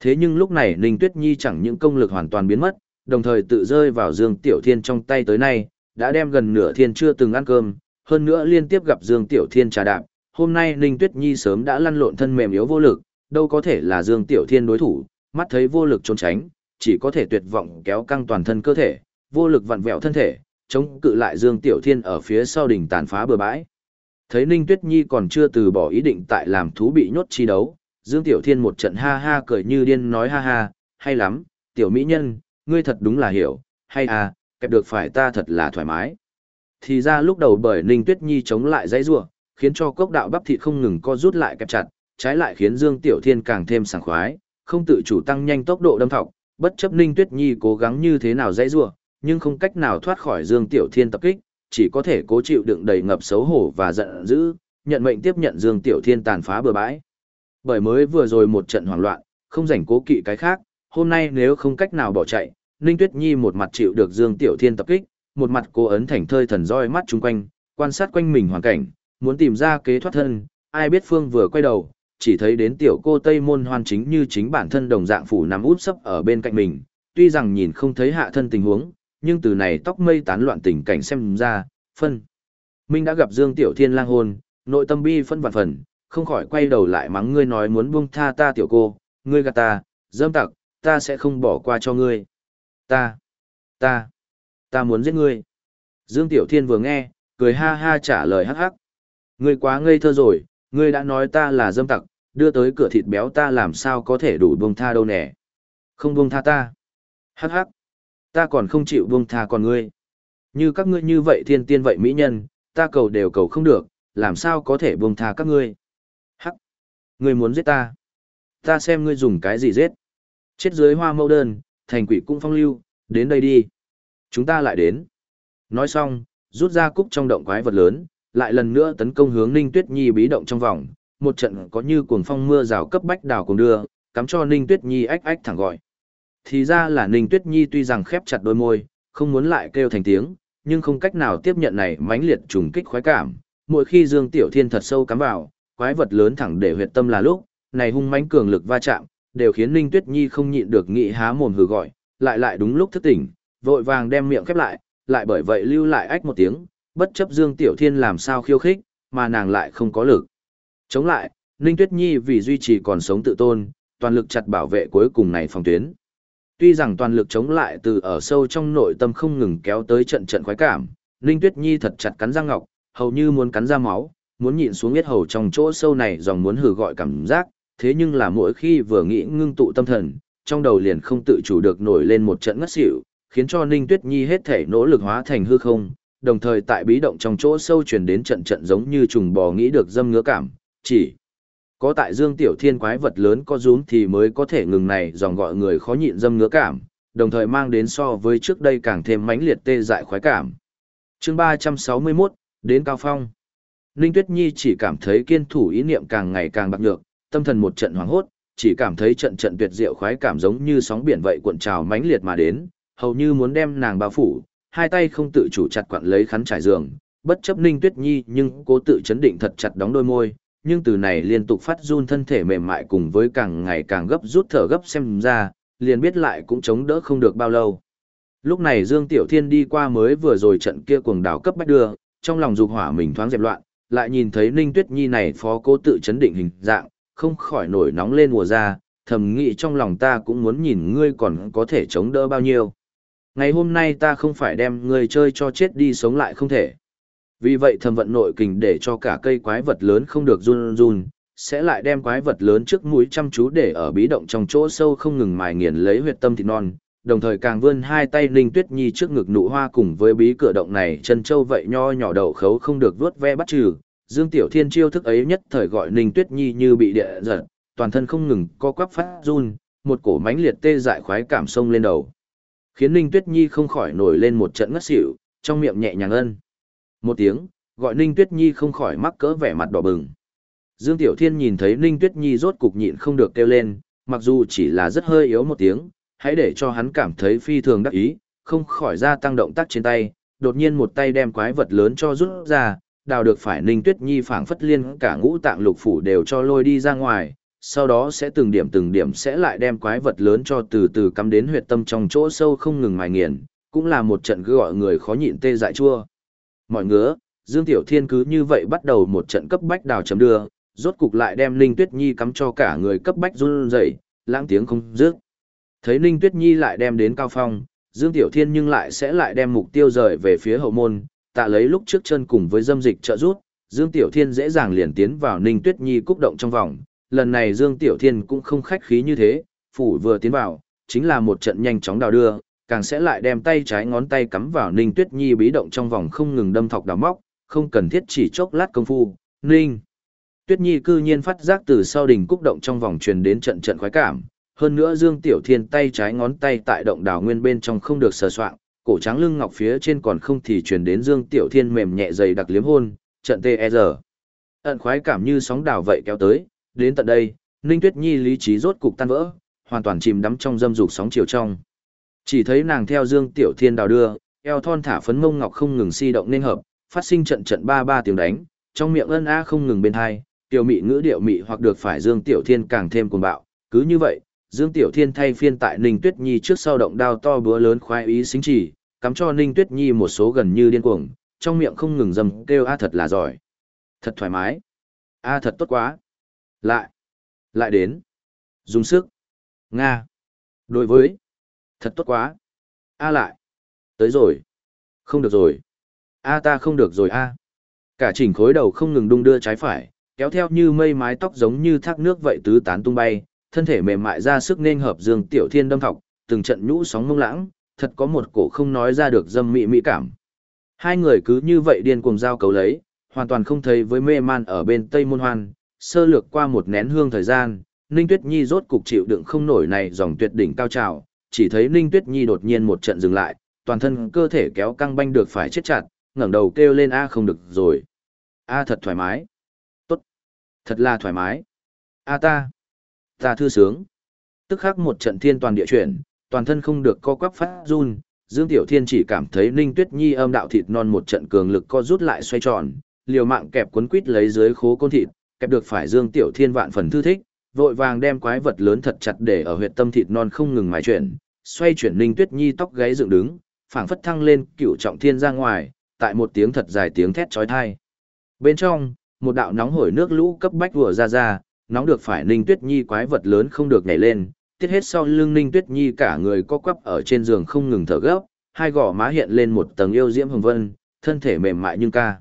Thế nhưng lúc này Ninh Tuyết Nhi chẳng những công lực hoàn toàn biến mất, đồng thời tự rơi vào Dương Tiểu Thiên trong tay tới nay, đã đem gần nửa thiên chưa từng ăn cơm, hơn nữa liên tiếp gặp Dương Tiểu Thiên trà đạp. Hôm nay Ninh Tuyết Nhi sớm đã lăn lộn thân mềm yếu vô lực, đâu có thể là Dương Tiểu Thiên đối thủ, mắt thấy vô lực trốn tránh, chỉ có thể tuyệt vọng kéo căng toàn thân cơ thể, vô lực vặn vẹo thân thể, chống cự lại Dương Tiểu Thiên ở phía sau đỉnh tàn phá bừa bãi. Thấy Ninh Tuyết Nhi còn chưa từ bỏ ý định tại làm thú bị nhốt chi đấu, Dương Tiểu Thiên một trận ha ha cười như điên nói ha ha, hay lắm, tiểu mỹ nhân, ngươi thật đúng là hiểu, hay à, kẹp được phải ta thật là thoải mái. Thì ra lúc đầu bởi Ninh Tuyết Nhi chống lại dãy rủa, khiến cho cốc đạo bắp thịt không ngừng co rút lại kẹp chặt, trái lại khiến Dương Tiểu Thiên càng thêm sảng khoái, không tự chủ tăng nhanh tốc độ đâm thọc, bất chấp Ninh Tuyết Nhi cố gắng như thế nào dãy rủa, nhưng không cách nào thoát khỏi Dương Tiểu Thiên tập kích, chỉ có thể cố chịu đựng đầy ngập xấu hổ và giận dữ, nhận mệnh tiếp nhận Dương Tiểu Thiên tàn phá bừa bãi. Bởi mới vừa rồi một trận hoảng loạn, không rảnh cố kỵ cái khác, hôm nay nếu không cách nào bỏ chạy, Ninh Tuyết Nhi một mặt chịu được Dương Tiểu Thiên tập kích, một mặt cố ấn thành thơi thần roi mắt chung quanh, quan sát quanh mình hoàn cảnh, muốn tìm ra kế thoát thân, ai biết Phương vừa quay đầu, chỉ thấy đến tiểu cô Tây Môn Hoan chính như chính bản thân đồng dạng phủ nằm út sấp ở bên cạnh mình, tuy rằng nhìn không thấy hạ thân tình huống, nhưng từ này tóc mây tán loạn tình cảnh xem ra, phân. Minh đã gặp Dương Tiểu Thiên lang hôn, nội tâm bi phân vạn phần, không khỏi quay đầu lại mắng ngươi nói muốn buông tha ta tiểu cô, ngươi gạt ta, dâm tặc, ta sẽ không bỏ qua cho ngươi. Ta, ta, ta muốn giết ngươi. Dương Tiểu Thiên vừa nghe, cười ha ha trả lời hắc hắc. Ngươi quá ngây thơ rồi, ngươi đã nói ta là dâm tặc, đưa tới cửa thịt béo ta làm sao có thể đủ buông tha đâu nè. Không buông tha ta. Hắc hắc. Ta còn không chịu buông tha còn ngươi. Như các ngươi như vậy thiên tiên vậy mỹ nhân, ta cầu đều cầu không được, làm sao có thể buông tha các ngươi. Hắc. Ngươi muốn giết ta. Ta xem ngươi dùng cái gì giết. Chết dưới hoa mẫu đơn, thành quỷ cung phong lưu, đến đây đi. Chúng ta lại đến. Nói xong, rút ra cúc trong động quái vật lớn, lại lần nữa tấn công hướng Ninh Tuyết Nhi bí động trong vòng, một trận có như cuồng phong mưa rào cấp bách đào cùng đưa, cắm cho Ninh Tuyết Nhi ách ách thẳng gọi. Thì ra là Ninh Tuyết Nhi tuy rằng khép chặt đôi môi, không muốn lại kêu thành tiếng, nhưng không cách nào tiếp nhận này mãnh liệt trùng kích khoái cảm. Mỗi khi Dương Tiểu Thiên thật sâu cắm vào, quái vật lớn thẳng để huyệt tâm là lúc, này hung mãnh cường lực va chạm, đều khiến Ninh Tuyết Nhi không nhịn được nghị há mồm hừ gọi, lại lại đúng lúc thức tỉnh, vội vàng đem miệng khép lại, lại bởi vậy lưu lại ách một tiếng, bất chấp Dương Tiểu Thiên làm sao khiêu khích, mà nàng lại không có lực. Chống lại, Ninh Tuyết Nhi vì duy trì còn sống tự tôn, toàn lực chặt bảo vệ cuối cùng này phòng tuyến. Tuy rằng toàn lực chống lại từ ở sâu trong nội tâm không ngừng kéo tới trận trận khoái cảm, Ninh Tuyết Nhi thật chặt cắn răng ngọc, hầu như muốn cắn ra máu, muốn nhịn xuống huyết hầu trong chỗ sâu này dòng muốn hử gọi cảm giác, thế nhưng là mỗi khi vừa nghĩ ngưng tụ tâm thần, trong đầu liền không tự chủ được nổi lên một trận ngất xỉu, khiến cho Ninh Tuyết Nhi hết thể nỗ lực hóa thành hư không, đồng thời tại bí động trong chỗ sâu truyền đến trận trận giống như trùng bò nghĩ được dâm ngứa cảm, chỉ có tại Dương Tiểu Thiên quái vật lớn có rúm thì mới có thể ngừng này dòng gọi người khó nhịn dâm ngứa cảm, đồng thời mang đến so với trước đây càng thêm mãnh liệt tê dại khoái cảm. chương 361, đến Cao Phong. Ninh Tuyết Nhi chỉ cảm thấy kiên thủ ý niệm càng ngày càng bạc nhược, tâm thần một trận hoảng hốt, chỉ cảm thấy trận trận tuyệt diệu khoái cảm giống như sóng biển vậy cuộn trào mãnh liệt mà đến, hầu như muốn đem nàng bao phủ, hai tay không tự chủ chặt quặn lấy khắn trải giường, bất chấp Ninh Tuyết Nhi nhưng cố tự chấn định thật chặt đóng đôi môi, nhưng từ này liên tục phát run thân thể mềm mại cùng với càng ngày càng gấp rút thở gấp xem ra, liền biết lại cũng chống đỡ không được bao lâu. Lúc này Dương Tiểu Thiên đi qua mới vừa rồi trận kia cuồng đảo cấp bách đưa, trong lòng dục hỏa mình thoáng dẹp loạn, lại nhìn thấy Ninh Tuyết Nhi này phó cố tự chấn định hình dạng, không khỏi nổi nóng lên mùa ra, thầm nghĩ trong lòng ta cũng muốn nhìn ngươi còn có thể chống đỡ bao nhiêu. Ngày hôm nay ta không phải đem ngươi chơi cho chết đi sống lại không thể. Vì vậy thầm vận nội kình để cho cả cây quái vật lớn không được run run, sẽ lại đem quái vật lớn trước mũi chăm chú để ở bí động trong chỗ sâu không ngừng mài nghiền lấy huyệt tâm thịt non, đồng thời càng vươn hai tay Ninh Tuyết Nhi trước ngực nụ hoa cùng với bí cửa động này chân châu vậy nho nhỏ đầu khấu không được vuốt ve bắt trừ. Dương Tiểu Thiên chiêu thức ấy nhất thời gọi Ninh Tuyết Nhi như bị địa giật, toàn thân không ngừng co quắp phát run, một cổ mãnh liệt tê dại khoái cảm sông lên đầu. Khiến Ninh Tuyết Nhi không khỏi nổi lên một trận ngất xỉu, trong miệng nhẹ nhàng ân. Một tiếng, gọi Ninh Tuyết Nhi không khỏi mắc cỡ vẻ mặt đỏ bừng. Dương Tiểu Thiên nhìn thấy Ninh Tuyết Nhi rốt cục nhịn không được kêu lên, mặc dù chỉ là rất hơi yếu một tiếng, hãy để cho hắn cảm thấy phi thường đắc ý, không khỏi ra tăng động tác trên tay, đột nhiên một tay đem quái vật lớn cho rút ra, đào được phải Ninh Tuyết Nhi phảng phất liên cả ngũ tạng lục phủ đều cho lôi đi ra ngoài, sau đó sẽ từng điểm từng điểm sẽ lại đem quái vật lớn cho từ từ cắm đến huyệt tâm trong chỗ sâu không ngừng mài nghiền, cũng là một trận cứ gọi người khó nhịn tê dại chua. Mọi ngứa, Dương Tiểu Thiên cứ như vậy bắt đầu một trận cấp bách đào chấm đưa, rốt cục lại đem Ninh Tuyết Nhi cắm cho cả người cấp bách run rẩy, lãng tiếng không dứt. Thấy Ninh Tuyết Nhi lại đem đến cao phong, Dương Tiểu Thiên nhưng lại sẽ lại đem mục tiêu rời về phía hậu môn, tạ lấy lúc trước chân cùng với dâm dịch trợ rút, Dương Tiểu Thiên dễ dàng liền tiến vào Ninh Tuyết Nhi cúc động trong vòng. Lần này Dương Tiểu Thiên cũng không khách khí như thế, phủ vừa tiến vào, chính là một trận nhanh chóng đào đưa, càng sẽ lại đem tay trái ngón tay cắm vào Ninh Tuyết Nhi bí động trong vòng không ngừng đâm thọc đào móc, không cần thiết chỉ chốc lát công phu. Ninh Tuyết Nhi cư nhiên phát giác từ sau đỉnh cúc động trong vòng truyền đến trận trận khoái cảm, hơn nữa Dương Tiểu Thiên tay trái ngón tay tại động đào nguyên bên trong không được sờ soạng, cổ trắng lưng ngọc phía trên còn không thì truyền đến Dương Tiểu Thiên mềm nhẹ dày đặc liếm hôn, trận tê e. Ẩn khoái cảm như sóng đào vậy kéo tới, đến tận đây, Ninh Tuyết Nhi lý trí rốt cục tan vỡ, hoàn toàn chìm đắm trong dâm dục sóng chiều trong. Chỉ thấy nàng theo Dương Tiểu Thiên đào đưa, eo thon thả phấn mông ngọc không ngừng si động nên hợp, phát sinh trận trận ba ba tiếng đánh, trong miệng ân a không ngừng bên hai, tiểu mị ngữ điệu mị hoặc được phải Dương Tiểu Thiên càng thêm cuồng bạo, cứ như vậy, Dương Tiểu Thiên thay phiên tại Ninh Tuyết Nhi trước sau động đao to búa lớn khoái ý xính chỉ, cắm cho Ninh Tuyết Nhi một số gần như điên cuồng, trong miệng không ngừng dầm kêu a thật là giỏi. Thật thoải mái. A thật tốt quá. Lại. Lại đến. Dùng sức. Nga. Đối với. Thật tốt quá. A lại. Tới rồi. Không được rồi. A ta không được rồi a. Cả chỉnh khối đầu không ngừng đung đưa trái phải, kéo theo như mây mái tóc giống như thác nước vậy tứ tán tung bay, thân thể mềm mại ra sức nên hợp Dương Tiểu Thiên đâm thọc, từng trận nhũ sóng mông lãng, thật có một cổ không nói ra được dâm mị mỹ cảm. Hai người cứ như vậy điên cuồng giao cấu lấy, hoàn toàn không thấy với mê man ở bên Tây Môn Hoan, sơ lược qua một nén hương thời gian, Ninh Tuyết Nhi rốt cục chịu đựng không nổi này dòng tuyệt đỉnh cao trào, chỉ thấy Ninh Tuyết Nhi đột nhiên một trận dừng lại, toàn thân cơ thể kéo căng banh được phải chết chặt, ngẩng đầu kêu lên a không được rồi. A thật thoải mái. Tốt. Thật là thoải mái. A ta. Ta thư sướng. Tức khắc một trận thiên toàn địa chuyển, toàn thân không được co quắp phát run, Dương Tiểu Thiên chỉ cảm thấy Ninh Tuyết Nhi âm đạo thịt non một trận cường lực co rút lại xoay tròn, liều mạng kẹp cuốn quít lấy dưới khố côn thịt, kẹp được phải Dương Tiểu Thiên vạn phần thư thích, vội vàng đem quái vật lớn thật chặt để ở huyệt tâm thịt non không ngừng mài chuyển, xoay chuyển Ninh Tuyết Nhi tóc gáy dựng đứng, phảng phất thăng lên cựu trọng thiên ra ngoài, tại một tiếng thật dài tiếng thét chói tai. Bên trong, một đạo nóng hổi nước lũ cấp bách vừa ra ra, nóng được phải Ninh Tuyết Nhi quái vật lớn không được nhảy lên, tiết hết sau lưng Ninh Tuyết Nhi cả người co quắp ở trên giường không ngừng thở gấp, hai gò má hiện lên một tầng yêu diễm hồng vân, thân thể mềm mại nhưng ca.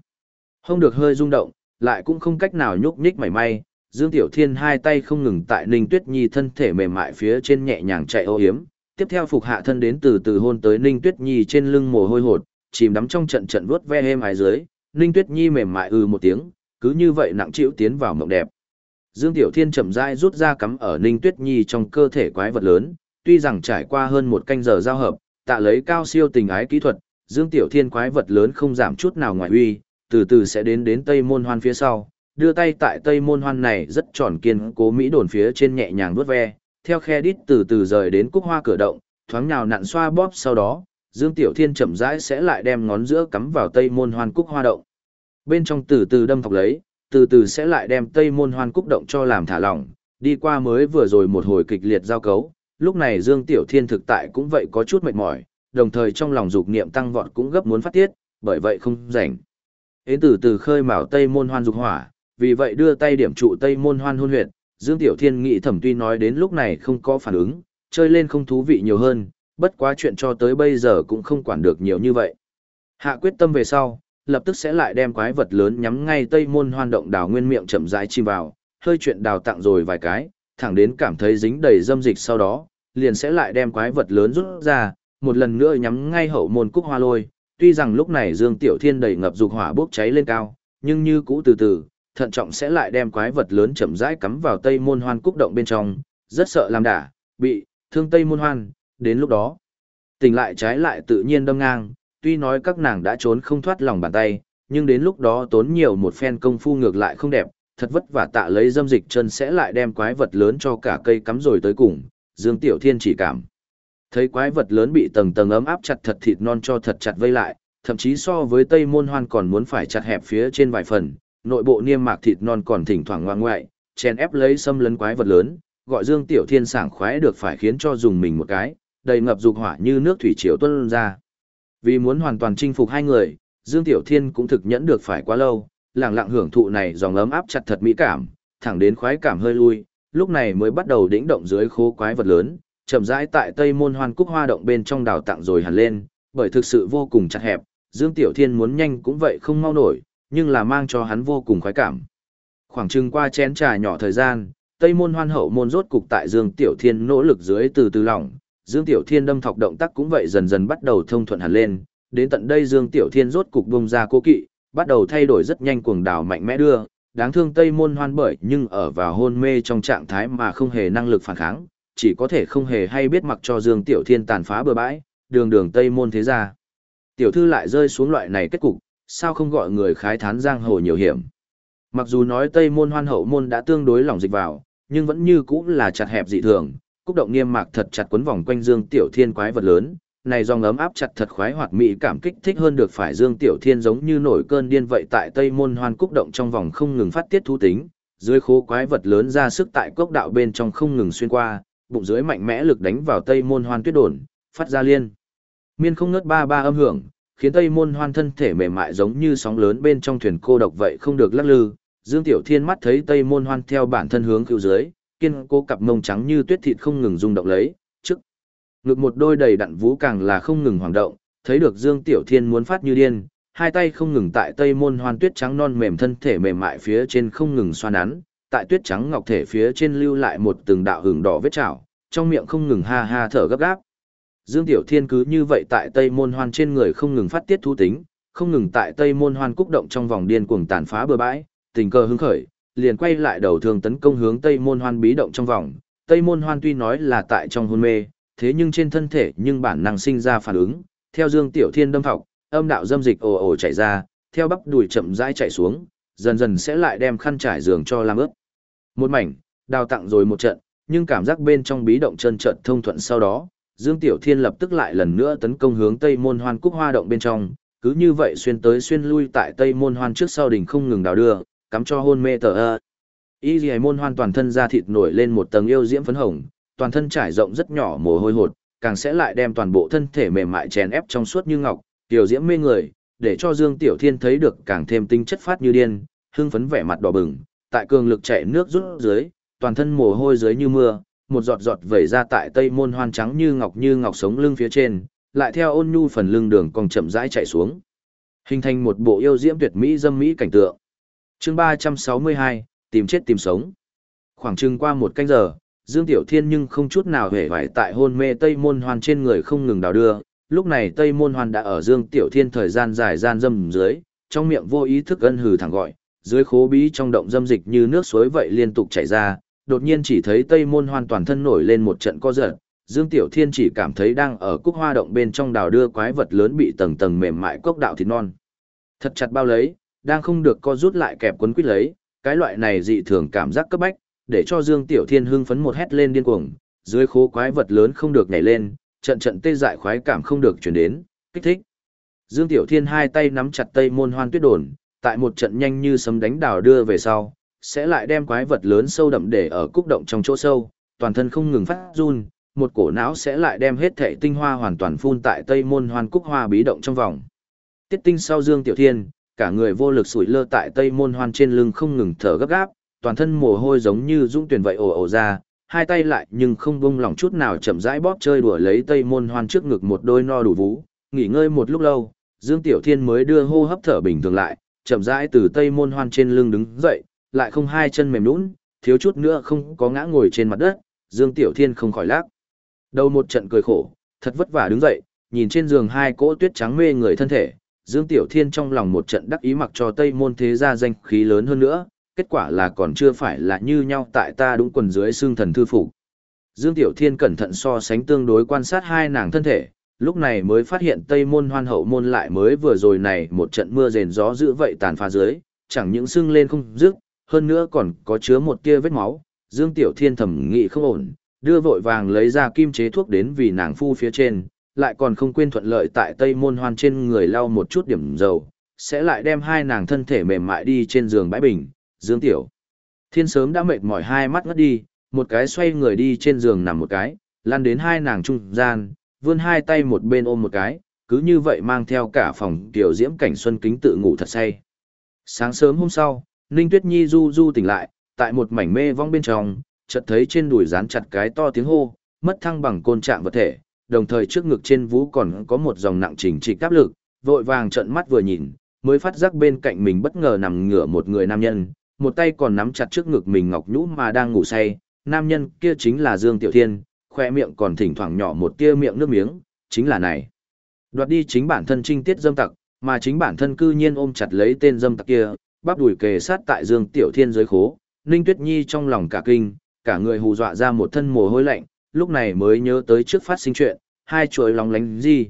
Không được hơi rung động, lại cũng không cách nào nhúc nhích mảy may, Dương Tiểu Thiên hai tay không ngừng tại Ninh Tuyết Nhi thân thể mềm mại phía trên nhẹ nhàng chạy ô hiếm, tiếp theo phục hạ thân đến từ từ hôn tới Ninh Tuyết Nhi trên lưng mồ hôi hột, chìm đắm trong trận trận vuốt ve êm ái dưới, Ninh Tuyết Nhi mềm mại ư ừ một tiếng, cứ như vậy nặng chịu tiến vào mộng đẹp. Dương Tiểu Thiên chậm rãi rút ra cắm ở Ninh Tuyết Nhi trong cơ thể quái vật lớn, tuy rằng trải qua hơn một canh giờ giao hợp, tạ lấy cao siêu tình ái kỹ thuật, Dương Tiểu Thiên quái vật lớn không giảm chút nào ngoài uy, từ từ sẽ đến đến Tây Môn Hoan phía sau, đưa tay tại Tây Môn Hoan này rất tròn kiên cố mỹ đồn phía trên nhẹ nhàng vuốt ve, theo khe đít từ từ rời đến cúc hoa cửa động, thoáng nhào nặn xoa bóp sau đó, Dương Tiểu Thiên chậm rãi sẽ lại đem ngón giữa cắm vào Tây Môn Hoan cúc hoa động. Bên trong từ từ đâm thọc lấy, từ từ sẽ lại đem Tây Môn Hoan cúc động cho làm thả lỏng, đi qua mới vừa rồi một hồi kịch liệt giao cấu, lúc này Dương Tiểu Thiên thực tại cũng vậy có chút mệt mỏi, đồng thời trong lòng dục niệm tăng vọt cũng gấp muốn phát tiết, bởi vậy không rảnh. Hến từ từ khơi mào Tây Môn Hoan dục hỏa, vì vậy đưa tay điểm trụ Tây Môn Hoan hôn huyệt, Dương Tiểu Thiên nghĩ thẩm tuy nói đến lúc này không có phản ứng, chơi lên không thú vị nhiều hơn, bất quá chuyện cho tới bây giờ cũng không quản được nhiều như vậy. Hạ quyết tâm về sau, lập tức sẽ lại đem quái vật lớn nhắm ngay Tây Môn Hoan động đào nguyên miệng chậm rãi chim vào, hơi chuyện đào tặng rồi vài cái, thẳng đến cảm thấy dính đầy dâm dịch sau đó, liền sẽ lại đem quái vật lớn rút ra, một lần nữa nhắm ngay hậu môn cúc hoa lôi. Tuy rằng lúc này Dương Tiểu Thiên đầy ngập dục hỏa bốc cháy lên cao, nhưng như cũ từ từ, thận trọng sẽ lại đem quái vật lớn chậm rãi cắm vào Tây Môn Hoan cúc động bên trong, rất sợ làm đả, bị thương Tây Môn Hoan, đến lúc đó, tỉnh lại trái lại tự nhiên đâm ngang, tuy nói các nàng đã trốn không thoát lòng bàn tay, nhưng đến lúc đó tốn nhiều một phen công phu ngược lại không đẹp, thật vất vả tạ lấy dâm dịch chân sẽ lại đem quái vật lớn cho cả cây cắm rồi tới cùng, Dương Tiểu Thiên chỉ cảm. Thấy quái vật lớn bị tầng tầng ấm áp chặt thật thịt non cho thật chặt vây lại, thậm chí so với Tây Môn Hoan còn muốn phải chặt hẹp phía trên vài phần, nội bộ niêm mạc thịt non còn thỉnh thoảng ngoan ngoại, chèn ép lấy xâm lấn quái vật lớn, gọi Dương Tiểu Thiên sảng khoái được phải khiến cho dùng mình một cái, đầy ngập dục hỏa như nước thủy triều tuôn ra. Vì muốn hoàn toàn chinh phục hai người, Dương Tiểu Thiên cũng thực nhẫn được phải quá lâu, lặng lặng hưởng thụ này dòng ấm áp chặt thật mỹ cảm, thẳng đến khoái cảm hơi lui, lúc này mới bắt đầu đĩnh động dưới khố quái vật lớn, chậm rãi tại Tây Môn Hoan Cúc Hoa động bên trong đào tặng rồi hẳn lên, bởi thực sự vô cùng chặt hẹp, Dương Tiểu Thiên muốn nhanh cũng vậy không mau nổi, nhưng là mang cho hắn vô cùng khoái cảm. Khoảng chừng qua chén trà nhỏ thời gian, Tây Môn Hoan hậu môn rốt cục tại Dương Tiểu Thiên nỗ lực dưới từ từ lỏng, Dương Tiểu Thiên đâm thọc động tác cũng vậy dần dần bắt đầu thông thuận hẳn lên, đến tận đây Dương Tiểu Thiên rốt cục bung ra cố kỵ, bắt đầu thay đổi rất nhanh cuồng đảo mạnh mẽ đưa, đáng thương Tây Môn Hoan bởi nhưng ở vào hôn mê trong trạng thái mà không hề năng lực phản kháng, chỉ có thể không hề hay biết mặc cho Dương Tiểu Thiên tàn phá bừa bãi, đường đường Tây Môn thế ra. Tiểu thư lại rơi xuống loại này kết cục, sao không gọi người khái thán giang hồ nhiều hiểm. Mặc dù nói Tây Môn Hoan hậu môn đã tương đối lỏng dịch vào, nhưng vẫn như cũng là chặt hẹp dị thường, cúc động nghiêm mạc thật chặt quấn vòng quanh Dương Tiểu Thiên quái vật lớn, này dòng ấm áp chặt thật khoái hoạt mỹ cảm kích thích hơn được phải Dương Tiểu Thiên giống như nổi cơn điên vậy tại Tây Môn Hoan cúc động trong vòng không ngừng phát tiết thú tính, dưới khố quái vật lớn ra sức tại cốc đạo bên trong không ngừng xuyên qua, bụng dưới mạnh mẽ lực đánh vào Tây Môn Hoan tuyết đồn, phát ra liên. Miên không ngớt ba ba âm hưởng, khiến Tây Môn Hoan thân thể mềm mại giống như sóng lớn bên trong thuyền cô độc vậy không được lắc lư. Dương Tiểu Thiên mắt thấy Tây Môn Hoan theo bản thân hướng cứu dưới, kiên cố cặp mông trắng như tuyết thịt không ngừng rung động lấy, trước ngực một đôi đầy đặn vú càng là không ngừng hoảng động, thấy được Dương Tiểu Thiên muốn phát như điên, hai tay không ngừng tại Tây Môn Hoan tuyết trắng non mềm thân thể mềm mại phía trên không ngừng xoa nắn, tại tuyết trắng ngọc thể phía trên lưu lại một từng đạo hừng đỏ vết chảo, trong miệng không ngừng ha ha thở gấp gáp. Dương Tiểu Thiên cứ như vậy tại Tây Môn Hoan trên người không ngừng phát tiết thú tính, không ngừng tại Tây Môn Hoan cúc động trong vòng điên cuồng tàn phá bừa bãi, tình cờ hứng khởi, liền quay lại đầu thường tấn công hướng Tây Môn Hoan bí động trong vòng. Tây Môn Hoan tuy nói là tại trong hôn mê, thế nhưng trên thân thể nhưng bản năng sinh ra phản ứng, theo Dương Tiểu Thiên đâm thọc, âm đạo dâm dịch ồ ồ chảy ra, theo bắp đùi chậm rãi chảy xuống, dần dần sẽ lại đem khăn trải giường cho làm ướt. Một mảnh, đào tặng rồi một trận, nhưng cảm giác bên trong bí động chân trận thông thuận sau đó, Dương Tiểu Thiên lập tức lại lần nữa tấn công hướng Tây Môn Hoan Cúc Hoa động bên trong, cứ như vậy xuyên tới xuyên lui tại Tây Môn Hoan trước sau đỉnh không ngừng đào đưa, cắm cho hôn mê tờ ơ. Y Liễu Môn Hoan toàn thân da thịt nổi lên một tầng yêu diễm phấn hồng, toàn thân trải rộng rất nhỏ mồ hôi hột, càng sẽ lại đem toàn bộ thân thể mềm mại chèn ép trong suốt như ngọc, tiểu diễm mê người, để cho Dương Tiểu Thiên thấy được càng thêm tinh chất phát như điên, hưng phấn vẻ mặt đỏ bừng, tại cường lực chạy nước rút dưới, toàn thân mồ hôi dưới như mưa, một giọt giọt vẩy ra tại tây môn hoan trắng như ngọc như ngọc sống lưng phía trên, lại theo ôn nhu phần lưng đường cong chậm rãi chạy xuống. Hình thành một bộ yêu diễm tuyệt mỹ dâm mỹ cảnh tượng. Chương 362, tìm chết tìm sống. Khoảng chừng qua một canh giờ, Dương Tiểu Thiên nhưng không chút nào hề vải tại hôn mê Tây Môn Hoan trên người không ngừng đào đưa. Lúc này Tây Môn Hoan đã ở Dương Tiểu Thiên thời gian dài gian dâm dưới, trong miệng vô ý thức ân hừ thẳng gọi, dưới khố bí trong động dâm dịch như nước suối vậy liên tục chảy ra, đột nhiên chỉ thấy Tây Môn Hoan toàn thân nổi lên một trận co giật, Dương Tiểu Thiên chỉ cảm thấy đang ở cúc hoa động bên trong đào đưa quái vật lớn bị tầng tầng mềm mại cốc đạo thịt non. Thật chặt bao lấy, đang không được co rút lại kẹp quấn quýt lấy, cái loại này dị thường cảm giác cấp bách, để cho Dương Tiểu Thiên hưng phấn một hét lên điên cuồng, dưới khố quái vật lớn không được nhảy lên, trận trận tê dại khoái cảm không được chuyển đến, kích thích. Dương Tiểu Thiên hai tay nắm chặt tây môn hoan tuyết đồn, tại một trận nhanh như sấm đánh đào đưa về sau, sẽ lại đem quái vật lớn sâu đậm để ở cúc động trong chỗ sâu, toàn thân không ngừng phát run, một cổ não sẽ lại đem hết thể tinh hoa hoàn toàn phun tại tây môn hoan cúc hoa bí động trong vòng. Tiết tinh sau Dương Tiểu Thiên, cả người vô lực sủi lơ tại tây môn hoan trên lưng không ngừng thở gấp gáp, toàn thân mồ hôi giống như dũng tuyển vậy ồ ồ ra, hai tay lại nhưng không buông lỏng chút nào chậm rãi bóp chơi đùa lấy tây môn hoan trước ngực một đôi no đủ vú, nghỉ ngơi một lúc lâu, Dương Tiểu Thiên mới đưa hô hấp thở bình thường lại, chậm rãi từ tây môn hoan trên lưng đứng dậy, lại không hai chân mềm nhũn, thiếu chút nữa không có ngã ngồi trên mặt đất, Dương Tiểu Thiên không khỏi lắc. Đầu một trận cười khổ, thật vất vả đứng dậy, nhìn trên giường hai cỗ tuyết trắng mê người thân thể, Dương Tiểu Thiên trong lòng một trận đắc ý mặc cho Tây môn thế gia danh khí lớn hơn nữa, kết quả là còn chưa phải là như nhau tại ta đúng quần dưới xương thần thư phục. Dương Tiểu Thiên cẩn thận so sánh tương đối quan sát hai nàng thân thể, lúc này mới phát hiện Tây môn hoan hậu môn lại mới vừa rồi này một trận mưa rền gió dữ vậy tàn phá dưới, chẳng những xương lên không dứt, hơn nữa còn có chứa một tia vết máu. Dương Tiểu Thiên thẩm nghị không ổn, đưa vội vàng lấy ra kim chế thuốc đến vì nàng phu phía trên, lại còn không quên thuận lợi tại Tây môn hoan trên người lau một chút điểm dầu, sẽ lại đem hai nàng thân thể mềm mại đi trên giường bãi bình, Dương Tiểu. Thiên sớm đã mệt mỏi hai mắt ngất đi, một cái xoay người đi trên giường nằm một cái, lăn đến hai nàng trung gian, vươn hai tay một bên ôm một cái, cứ như vậy mang theo cả phòng tiểu diễm cảnh xuân kính tự ngủ thật say. Sáng sớm hôm sau, Ninh Tuyết Nhi du du tỉnh lại, tại một mảnh mê vong bên trong, chợt thấy trên đùi dán chặt cái to tiếng hô, mất thăng bằng côn trạng vật thể, đồng thời trước ngực trên vú còn có một dòng nặng chỉnh trịch áp lực, vội vàng trợn mắt vừa nhìn, mới phát giác bên cạnh mình bất ngờ nằm ngửa một người nam nhân, một tay còn nắm chặt trước ngực mình ngọc nhũ mà đang ngủ say, nam nhân kia chính là Dương Tiểu Thiên, khoe miệng còn thỉnh thoảng nhỏ một tia miệng nước miếng, chính là này. Đoạt đi chính bản thân trinh tiết dâm tặc, mà chính bản thân cư nhiên ôm chặt lấy tên dâm tặc kia, bắp đùi kề sát tại Dương Tiểu Thiên dưới khố, Ninh Tuyết Nhi trong lòng cả kinh, cả người hù dọa ra một thân mồ hôi lạnh, lúc này mới nhớ tới trước phát sinh chuyện, hai chuỗi lòng lánh gì.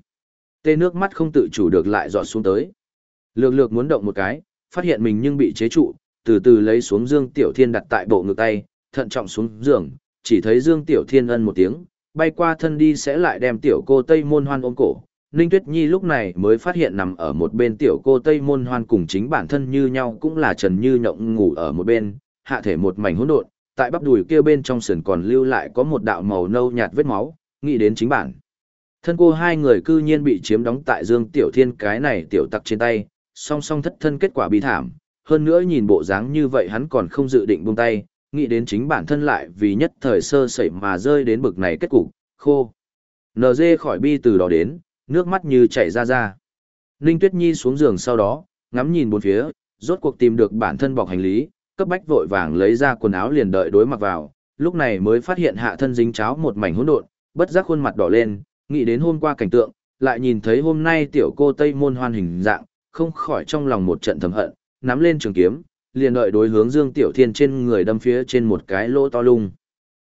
Tê nước mắt không tự chủ được lại dọt xuống tới. Lược lược muốn động một cái, phát hiện mình nhưng bị chế trụ, từ từ lấy xuống Dương Tiểu Thiên đặt tại bộ ngực tay, thận trọng xuống giường, chỉ thấy Dương Tiểu Thiên ân một tiếng, bay qua thân đi sẽ lại đem tiểu cô Tây Môn Hoan ôm cổ. Ninh Tuyết Nhi lúc này mới phát hiện nằm ở một bên tiểu cô Tây Môn Hoan cùng chính bản thân như nhau cũng là Trần Như nhộng ngủ ở một bên, hạ thể một mảnh hỗn độn, tại bắp đùi kia bên trong sườn còn lưu lại có một đạo màu nâu nhạt vết máu, nghĩ đến chính bản. Thân cô hai người cư nhiên bị chiếm đóng tại Dương Tiểu Thiên cái này tiểu tặc trên tay, song song thất thân kết quả bi thảm, hơn nữa nhìn bộ dáng như vậy hắn còn không dự định buông tay, nghĩ đến chính bản thân lại vì nhất thời sơ sẩy mà rơi đến bực này kết cục, khô. NG khỏi bi từ đó đến, nước mắt như chảy ra ra. Ninh Tuyết Nhi xuống giường sau đó, ngắm nhìn bốn phía, rốt cuộc tìm được bản thân bọc hành lý, cấp bách vội vàng lấy ra quần áo liền đợi đối mặc vào, lúc này mới phát hiện hạ thân dính cháo một mảnh hỗn độn, bất giác khuôn mặt đỏ lên, nghĩ đến hôm qua cảnh tượng, lại nhìn thấy hôm nay tiểu cô Tây môn hoan hình dạng, không khỏi trong lòng một trận thầm hận, nắm lên trường kiếm, liền đợi đối hướng Dương Tiểu Thiên trên người đâm phía trên một cái lỗ to lung.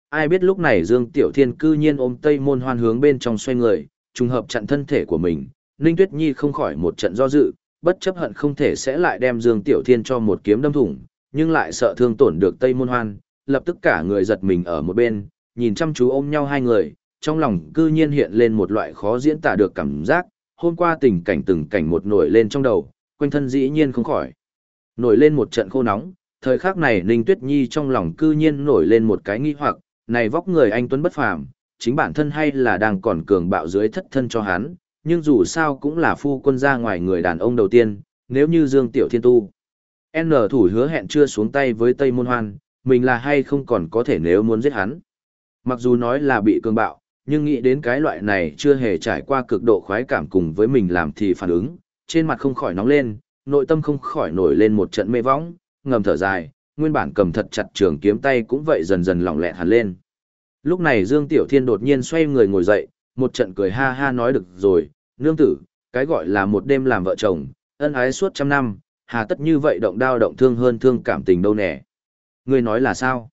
Ai biết lúc này Dương Tiểu Thiên cư nhiên ôm Tây môn hoan hướng bên trong xoay người, trùng hợp chặn thân thể của mình, Ninh Tuyết Nhi không khỏi một trận do dự, bất chấp hận không thể sẽ lại đem Dương Tiểu Thiên cho một kiếm đâm thủng, nhưng lại sợ thương tổn được Tây môn hoan, lập tức cả người giật mình ở một bên, nhìn chăm chú ôm nhau hai người, trong lòng cư nhiên hiện lên một loại khó diễn tả được cảm giác, hôm qua tình cảnh từng cảnh một nổi lên trong đầu, quanh thân dĩ nhiên không khỏi. Nổi lên một trận khô nóng, thời khắc này Ninh Tuyết Nhi trong lòng cư nhiên nổi lên một cái nghi hoặc, này vóc người anh Tuấn bất phàm, chính bản thân hay là đang còn cường bạo dưới thất thân cho hắn, nhưng dù sao cũng là phu quân ra ngoài người đàn ông đầu tiên, nếu như Dương Tiểu Thiên Tu. N thủ hứa hẹn chưa xuống tay với Tây Môn Hoan, mình là hay không còn có thể nếu muốn giết hắn. Mặc dù nói là bị cường bạo, nhưng nghĩ đến cái loại này chưa hề trải qua cực độ khoái cảm cùng với mình làm thì phản ứng, trên mặt không khỏi nóng lên, nội tâm không khỏi nổi lên một trận mê võng, ngầm thở dài, nguyên bản cầm thật chặt trường kiếm tay cũng vậy dần dần lỏng lẹ hẳn lên. Lúc này Dương Tiểu Thiên đột nhiên xoay người ngồi dậy, một trận cười ha ha nói được rồi, nương tử, cái gọi là một đêm làm vợ chồng, ân ái suốt trăm năm, hà tất như vậy động đao động thương hơn thương cảm tình đâu nè. Ngươi nói là sao?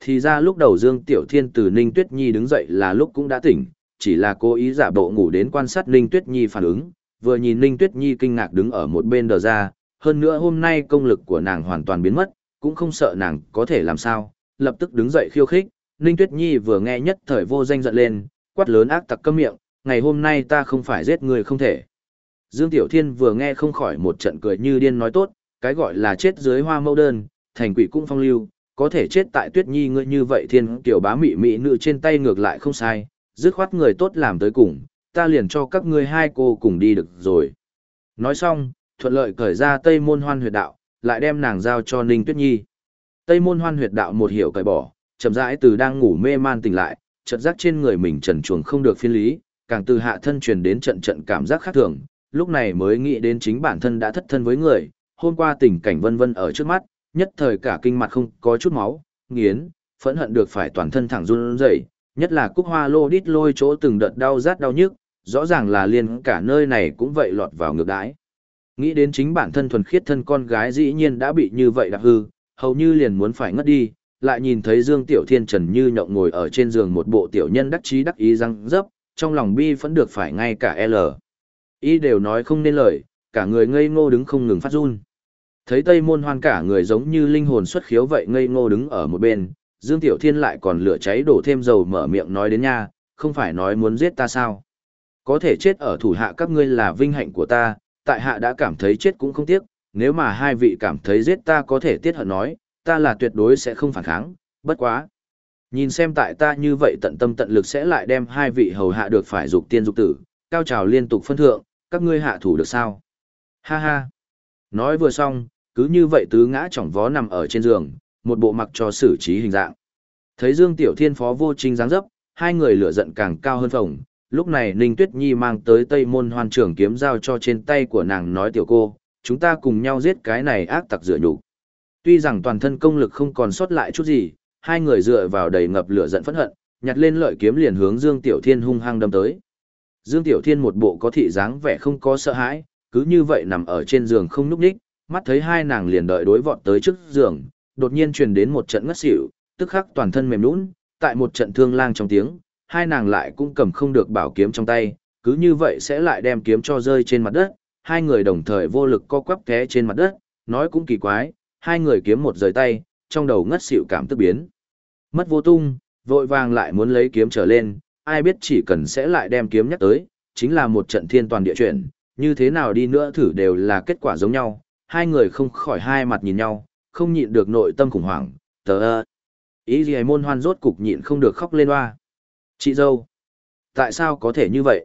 Thì ra lúc đầu Dương Tiểu Thiên từ Ninh Tuyết Nhi đứng dậy là lúc cũng đã tỉnh, chỉ là cố ý giả bộ ngủ đến quan sát Ninh Tuyết Nhi phản ứng, vừa nhìn Ninh Tuyết Nhi kinh ngạc đứng ở một bên đờ ra, hơn nữa hôm nay công lực của nàng hoàn toàn biến mất, cũng không sợ nàng có thể làm sao, lập tức đứng dậy khiêu khích, Ninh Tuyết Nhi vừa nghe nhất thời vô danh giận lên, quát lớn ác tặc câm miệng, ngày hôm nay ta không phải giết người không thể. Dương Tiểu Thiên vừa nghe không khỏi một trận cười như điên nói tốt, cái gọi là chết dưới hoa mẫu đơn, thành quỷ cũng phong lưu, có thể chết tại Tuyết Nhi ngươi như vậy thiên tiểu bá mị mị nữ trên tay ngược lại không sai, dứt khoát người tốt làm tới cùng, ta liền cho các ngươi hai cô cùng đi được rồi. Nói xong, thuận lợi cởi ra Tây Môn Hoan huyệt đạo, lại đem nàng giao cho Ninh Tuyết Nhi. Tây Môn Hoan huyệt đạo một hiểu cởi bỏ, chậm rãi từ đang ngủ mê man tỉnh lại, chợt giác trên người mình trần chuồng không được phiên lý, càng từ hạ thân truyền đến trận trận cảm giác khác thường, lúc này mới nghĩ đến chính bản thân đã thất thân với người, hôm qua tình cảnh vân vân ở trước mắt, nhất thời cả kinh mặt không có chút máu, nghiến, phẫn hận được phải toàn thân thẳng run rẩy, nhất là cúc hoa lô đít lôi chỗ từng đợt đau rát đau nhức, rõ ràng là liền cả nơi này cũng vậy lọt vào ngược đãi. Nghĩ đến chính bản thân thuần khiết thân con gái dĩ nhiên đã bị như vậy đạp hư, hầu như liền muốn phải ngất đi, lại nhìn thấy Dương Tiểu Thiên Trần như nhộng ngồi ở trên giường một bộ tiểu nhân đắc chí đắc ý răng dấp, trong lòng bi vẫn được phải ngay cả L. Y đều nói không nên lời, cả người ngây ngô đứng không ngừng phát run. Thấy Tây Môn Hoan cả người giống như linh hồn xuất khiếu vậy ngây ngô đứng ở một bên, Dương Tiểu Thiên lại còn lửa cháy đổ thêm dầu mở miệng nói đến nha, không phải nói muốn giết ta sao? Có thể chết ở thủ hạ các ngươi là vinh hạnh của ta, tại hạ đã cảm thấy chết cũng không tiếc, nếu mà hai vị cảm thấy giết ta có thể tiết hận nói, ta là tuyệt đối sẽ không phản kháng, bất quá. Nhìn xem tại ta như vậy tận tâm tận lực sẽ lại đem hai vị hầu hạ được phải dục tiên dục tử, cao trào liên tục phân thượng, các ngươi hạ thủ được sao? Ha ha. Nói vừa xong, cứ như vậy tứ ngã chỏng vó nằm ở trên giường, một bộ mặc cho xử trí hình dạng. Thấy Dương Tiểu Thiên phó vô trinh dáng dấp, hai người lửa giận càng cao hơn phồng. Lúc này Ninh Tuyết Nhi mang tới Tây Môn Hoan trưởng kiếm giao cho trên tay của nàng nói tiểu cô, chúng ta cùng nhau giết cái này ác tặc rửa nhục. Tuy rằng toàn thân công lực không còn sót lại chút gì, hai người dựa vào đầy ngập lửa giận phẫn hận, nhặt lên lợi kiếm liền hướng Dương Tiểu Thiên hung hăng đâm tới. Dương Tiểu Thiên một bộ có thị dáng vẻ không có sợ hãi, cứ như vậy nằm ở trên giường không nhúc nhích, mắt thấy hai nàng liền đợi đối vọt tới trước giường, đột nhiên truyền đến một trận ngất xỉu, tức khắc toàn thân mềm nhũn, tại một trận thương lang trong tiếng, hai nàng lại cũng cầm không được bảo kiếm trong tay, cứ như vậy sẽ lại đem kiếm cho rơi trên mặt đất, hai người đồng thời vô lực co quắp té trên mặt đất, nói cũng kỳ quái, hai người kiếm một rời tay, trong đầu ngất xỉu cảm tức biến. Mất vô tung, vội vàng lại muốn lấy kiếm trở lên, ai biết chỉ cần sẽ lại đem kiếm nhắc tới, chính là một trận thiên toàn địa chuyển, như thế nào đi nữa thử đều là kết quả giống nhau, hai người không khỏi hai mặt nhìn nhau, không nhịn được nội tâm khủng hoảng, tờ ơ. Ý gì môn hoan rốt cục nhịn không được khóc lên hoa. Chị dâu, tại sao có thể như vậy?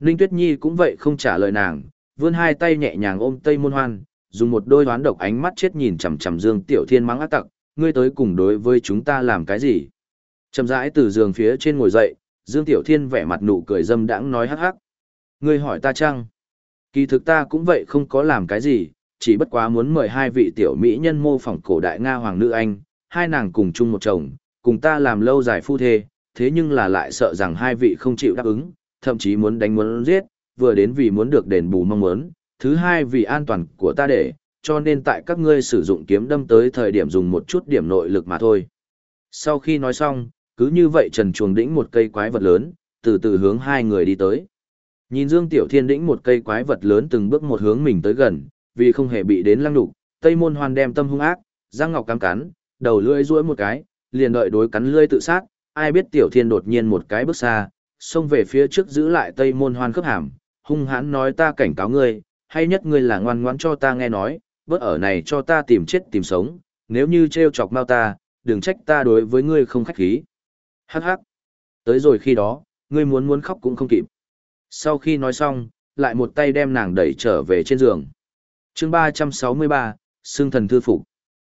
Ninh Tuyết Nhi cũng vậy không trả lời nàng, vươn hai tay nhẹ nhàng ôm Tây Môn Hoan, dùng một đôi đoán độc ánh mắt chết nhìn chằm chằm Dương Tiểu Thiên mắng ác tặc, ngươi tới cùng đối với chúng ta làm cái gì? Chậm rãi từ giường phía trên ngồi dậy, Dương Tiểu Thiên vẻ mặt nụ cười dâm đãng nói hắc hắc. Ngươi hỏi ta chăng? Kỳ thực ta cũng vậy không có làm cái gì, chỉ bất quá muốn mời hai vị tiểu mỹ nhân mô phỏng cổ đại Nga hoàng nữ anh, hai nàng cùng chung một chồng, cùng ta làm lâu dài phu thê, thế nhưng là lại sợ rằng hai vị không chịu đáp ứng, thậm chí muốn đánh muốn giết, vừa đến vì muốn được đền bù mong muốn, thứ hai vì an toàn của ta để, cho nên tại các ngươi sử dụng kiếm đâm tới thời điểm dùng một chút điểm nội lực mà thôi. Sau khi nói xong, cứ như vậy Trần Chuồng đĩnh một cây quái vật lớn, từ từ hướng hai người đi tới. Nhìn Dương Tiểu Thiên đĩnh một cây quái vật lớn từng bước một hướng mình tới gần, vì không hề bị đến lăng đục, Tây Môn Hoan đem tâm hung ác, răng ngọc cắm cắn, đầu lưỡi duỗi một cái, liền đợi đối cắn lưỡi tự sát, ai biết Tiểu Thiên đột nhiên một cái bước xa, xông về phía trước giữ lại Tây Môn Hoan cướp hàm, hung hãn nói ta cảnh cáo ngươi, hay nhất ngươi là ngoan ngoãn cho ta nghe nói, bớt ở này cho ta tìm chết tìm sống, nếu như trêu chọc mau ta, đừng trách ta đối với ngươi không khách khí. Hắc hắc. Tới rồi khi đó, ngươi muốn muốn khóc cũng không kịp. Sau khi nói xong, lại một tay đem nàng đẩy trở về trên giường. chương 363, Sương Thần Thư Phục.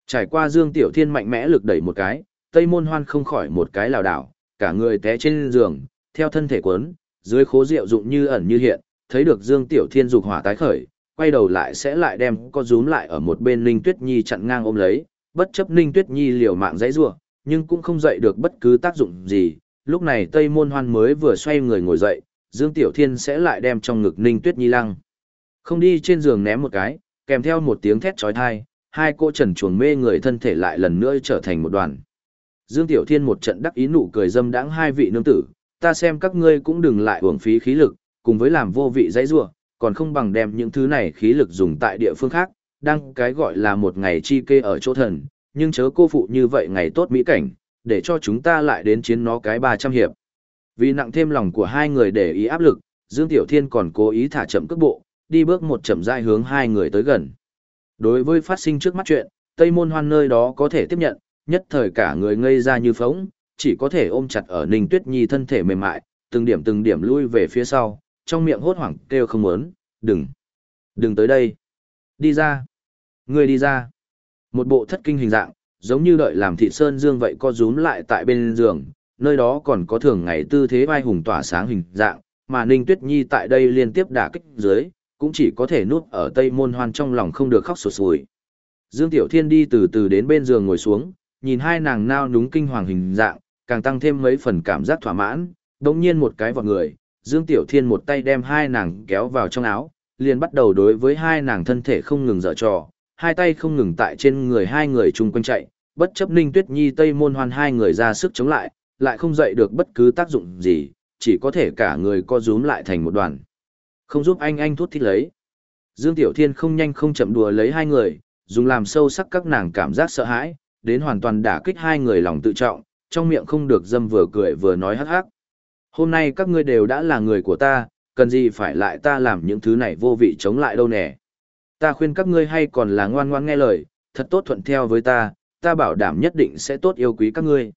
Trải qua Dương Tiểu Thiên mạnh mẽ lực đẩy một cái, Tây Môn Hoan không khỏi một cái lảo đảo, cả người té trên giường, theo thân thể quấn, dưới khố rượu dụng như ẩn như hiện, thấy được Dương Tiểu Thiên dục hỏa tái khởi, quay đầu lại sẽ lại đem có rúm lại ở một bên Ninh Tuyết Nhi chặn ngang ôm lấy, bất chấp Ninh Tuyết Nhi liều mạng dãy rủa, nhưng cũng không dậy được bất cứ tác dụng gì. Lúc này Tây Môn Hoan mới vừa xoay người ngồi dậy, Dương Tiểu Thiên sẽ lại đem trong ngực Ninh Tuyết Nhi lăng. Không đi trên giường ném một cái, kèm theo một tiếng thét chói tai, hai cô trần chuồng mê người thân thể lại lần nữa trở thành một đoàn. Dương Tiểu Thiên một trận đắc ý nụ cười dâm đãng hai vị nương tử, ta xem các ngươi cũng đừng lại uổng phí khí lực, cùng với làm vô vị dãy rủa, còn không bằng đem những thứ này khí lực dùng tại địa phương khác, đang cái gọi là một ngày chi kê ở chỗ thần, nhưng chớ cô phụ như vậy ngày tốt mỹ cảnh, để cho chúng ta lại đến chiến nó cái 300 hiệp. Vì nặng thêm lòng của hai người để ý áp lực, Dương Tiểu Thiên còn cố ý thả chậm cước bộ, đi bước một chậm rãi hướng hai người tới gần. Đối với phát sinh trước mắt chuyện, Tây Môn Hoan nơi đó có thể tiếp nhận, nhất thời cả người ngây ra như phóng, chỉ có thể ôm chặt ở Ninh Tuyết Nhi thân thể mềm mại, từng điểm từng điểm lui về phía sau, trong miệng hốt hoảng kêu không muốn, đừng, đừng tới đây, đi ra, người đi ra. Một bộ thất kinh hình dạng, giống như đợi làm thị sơn dương vậy co rúm lại tại bên giường, nơi đó còn có thường ngày tư thế vai hùng tỏa sáng hình dạng, mà Ninh Tuyết Nhi tại đây liên tiếp đả kích dưới, cũng chỉ có thể nuốt ở tây môn hoan trong lòng không được khóc sụt sùi. Dương Tiểu Thiên đi từ từ đến bên giường ngồi xuống, nhìn hai nàng nao núng kinh hoàng hình dạng, càng tăng thêm mấy phần cảm giác thỏa mãn, đồng nhiên một cái vào người, Dương Tiểu Thiên một tay đem hai nàng kéo vào trong áo, liền bắt đầu đối với hai nàng thân thể không ngừng dở trò, hai tay không ngừng tại trên người hai người chung quanh chạy, bất chấp Ninh Tuyết Nhi Tây Môn Hoan hai người ra sức chống lại, lại không dậy được bất cứ tác dụng gì, chỉ có thể cả người co rúm lại thành một đoàn. Không giúp anh anh thút thít lấy. Dương Tiểu Thiên không nhanh không chậm đùa lấy hai người, dùng làm sâu sắc các nàng cảm giác sợ hãi, đến hoàn toàn đả kích hai người lòng tự trọng, trong miệng không được dâm vừa cười vừa nói hắc hắc. Hôm nay các ngươi đều đã là người của ta, cần gì phải lại ta làm những thứ này vô vị chống lại đâu nè. Ta khuyên các ngươi hay còn là ngoan ngoan nghe lời, thật tốt thuận theo với ta, ta bảo đảm nhất định sẽ tốt yêu quý các ngươi.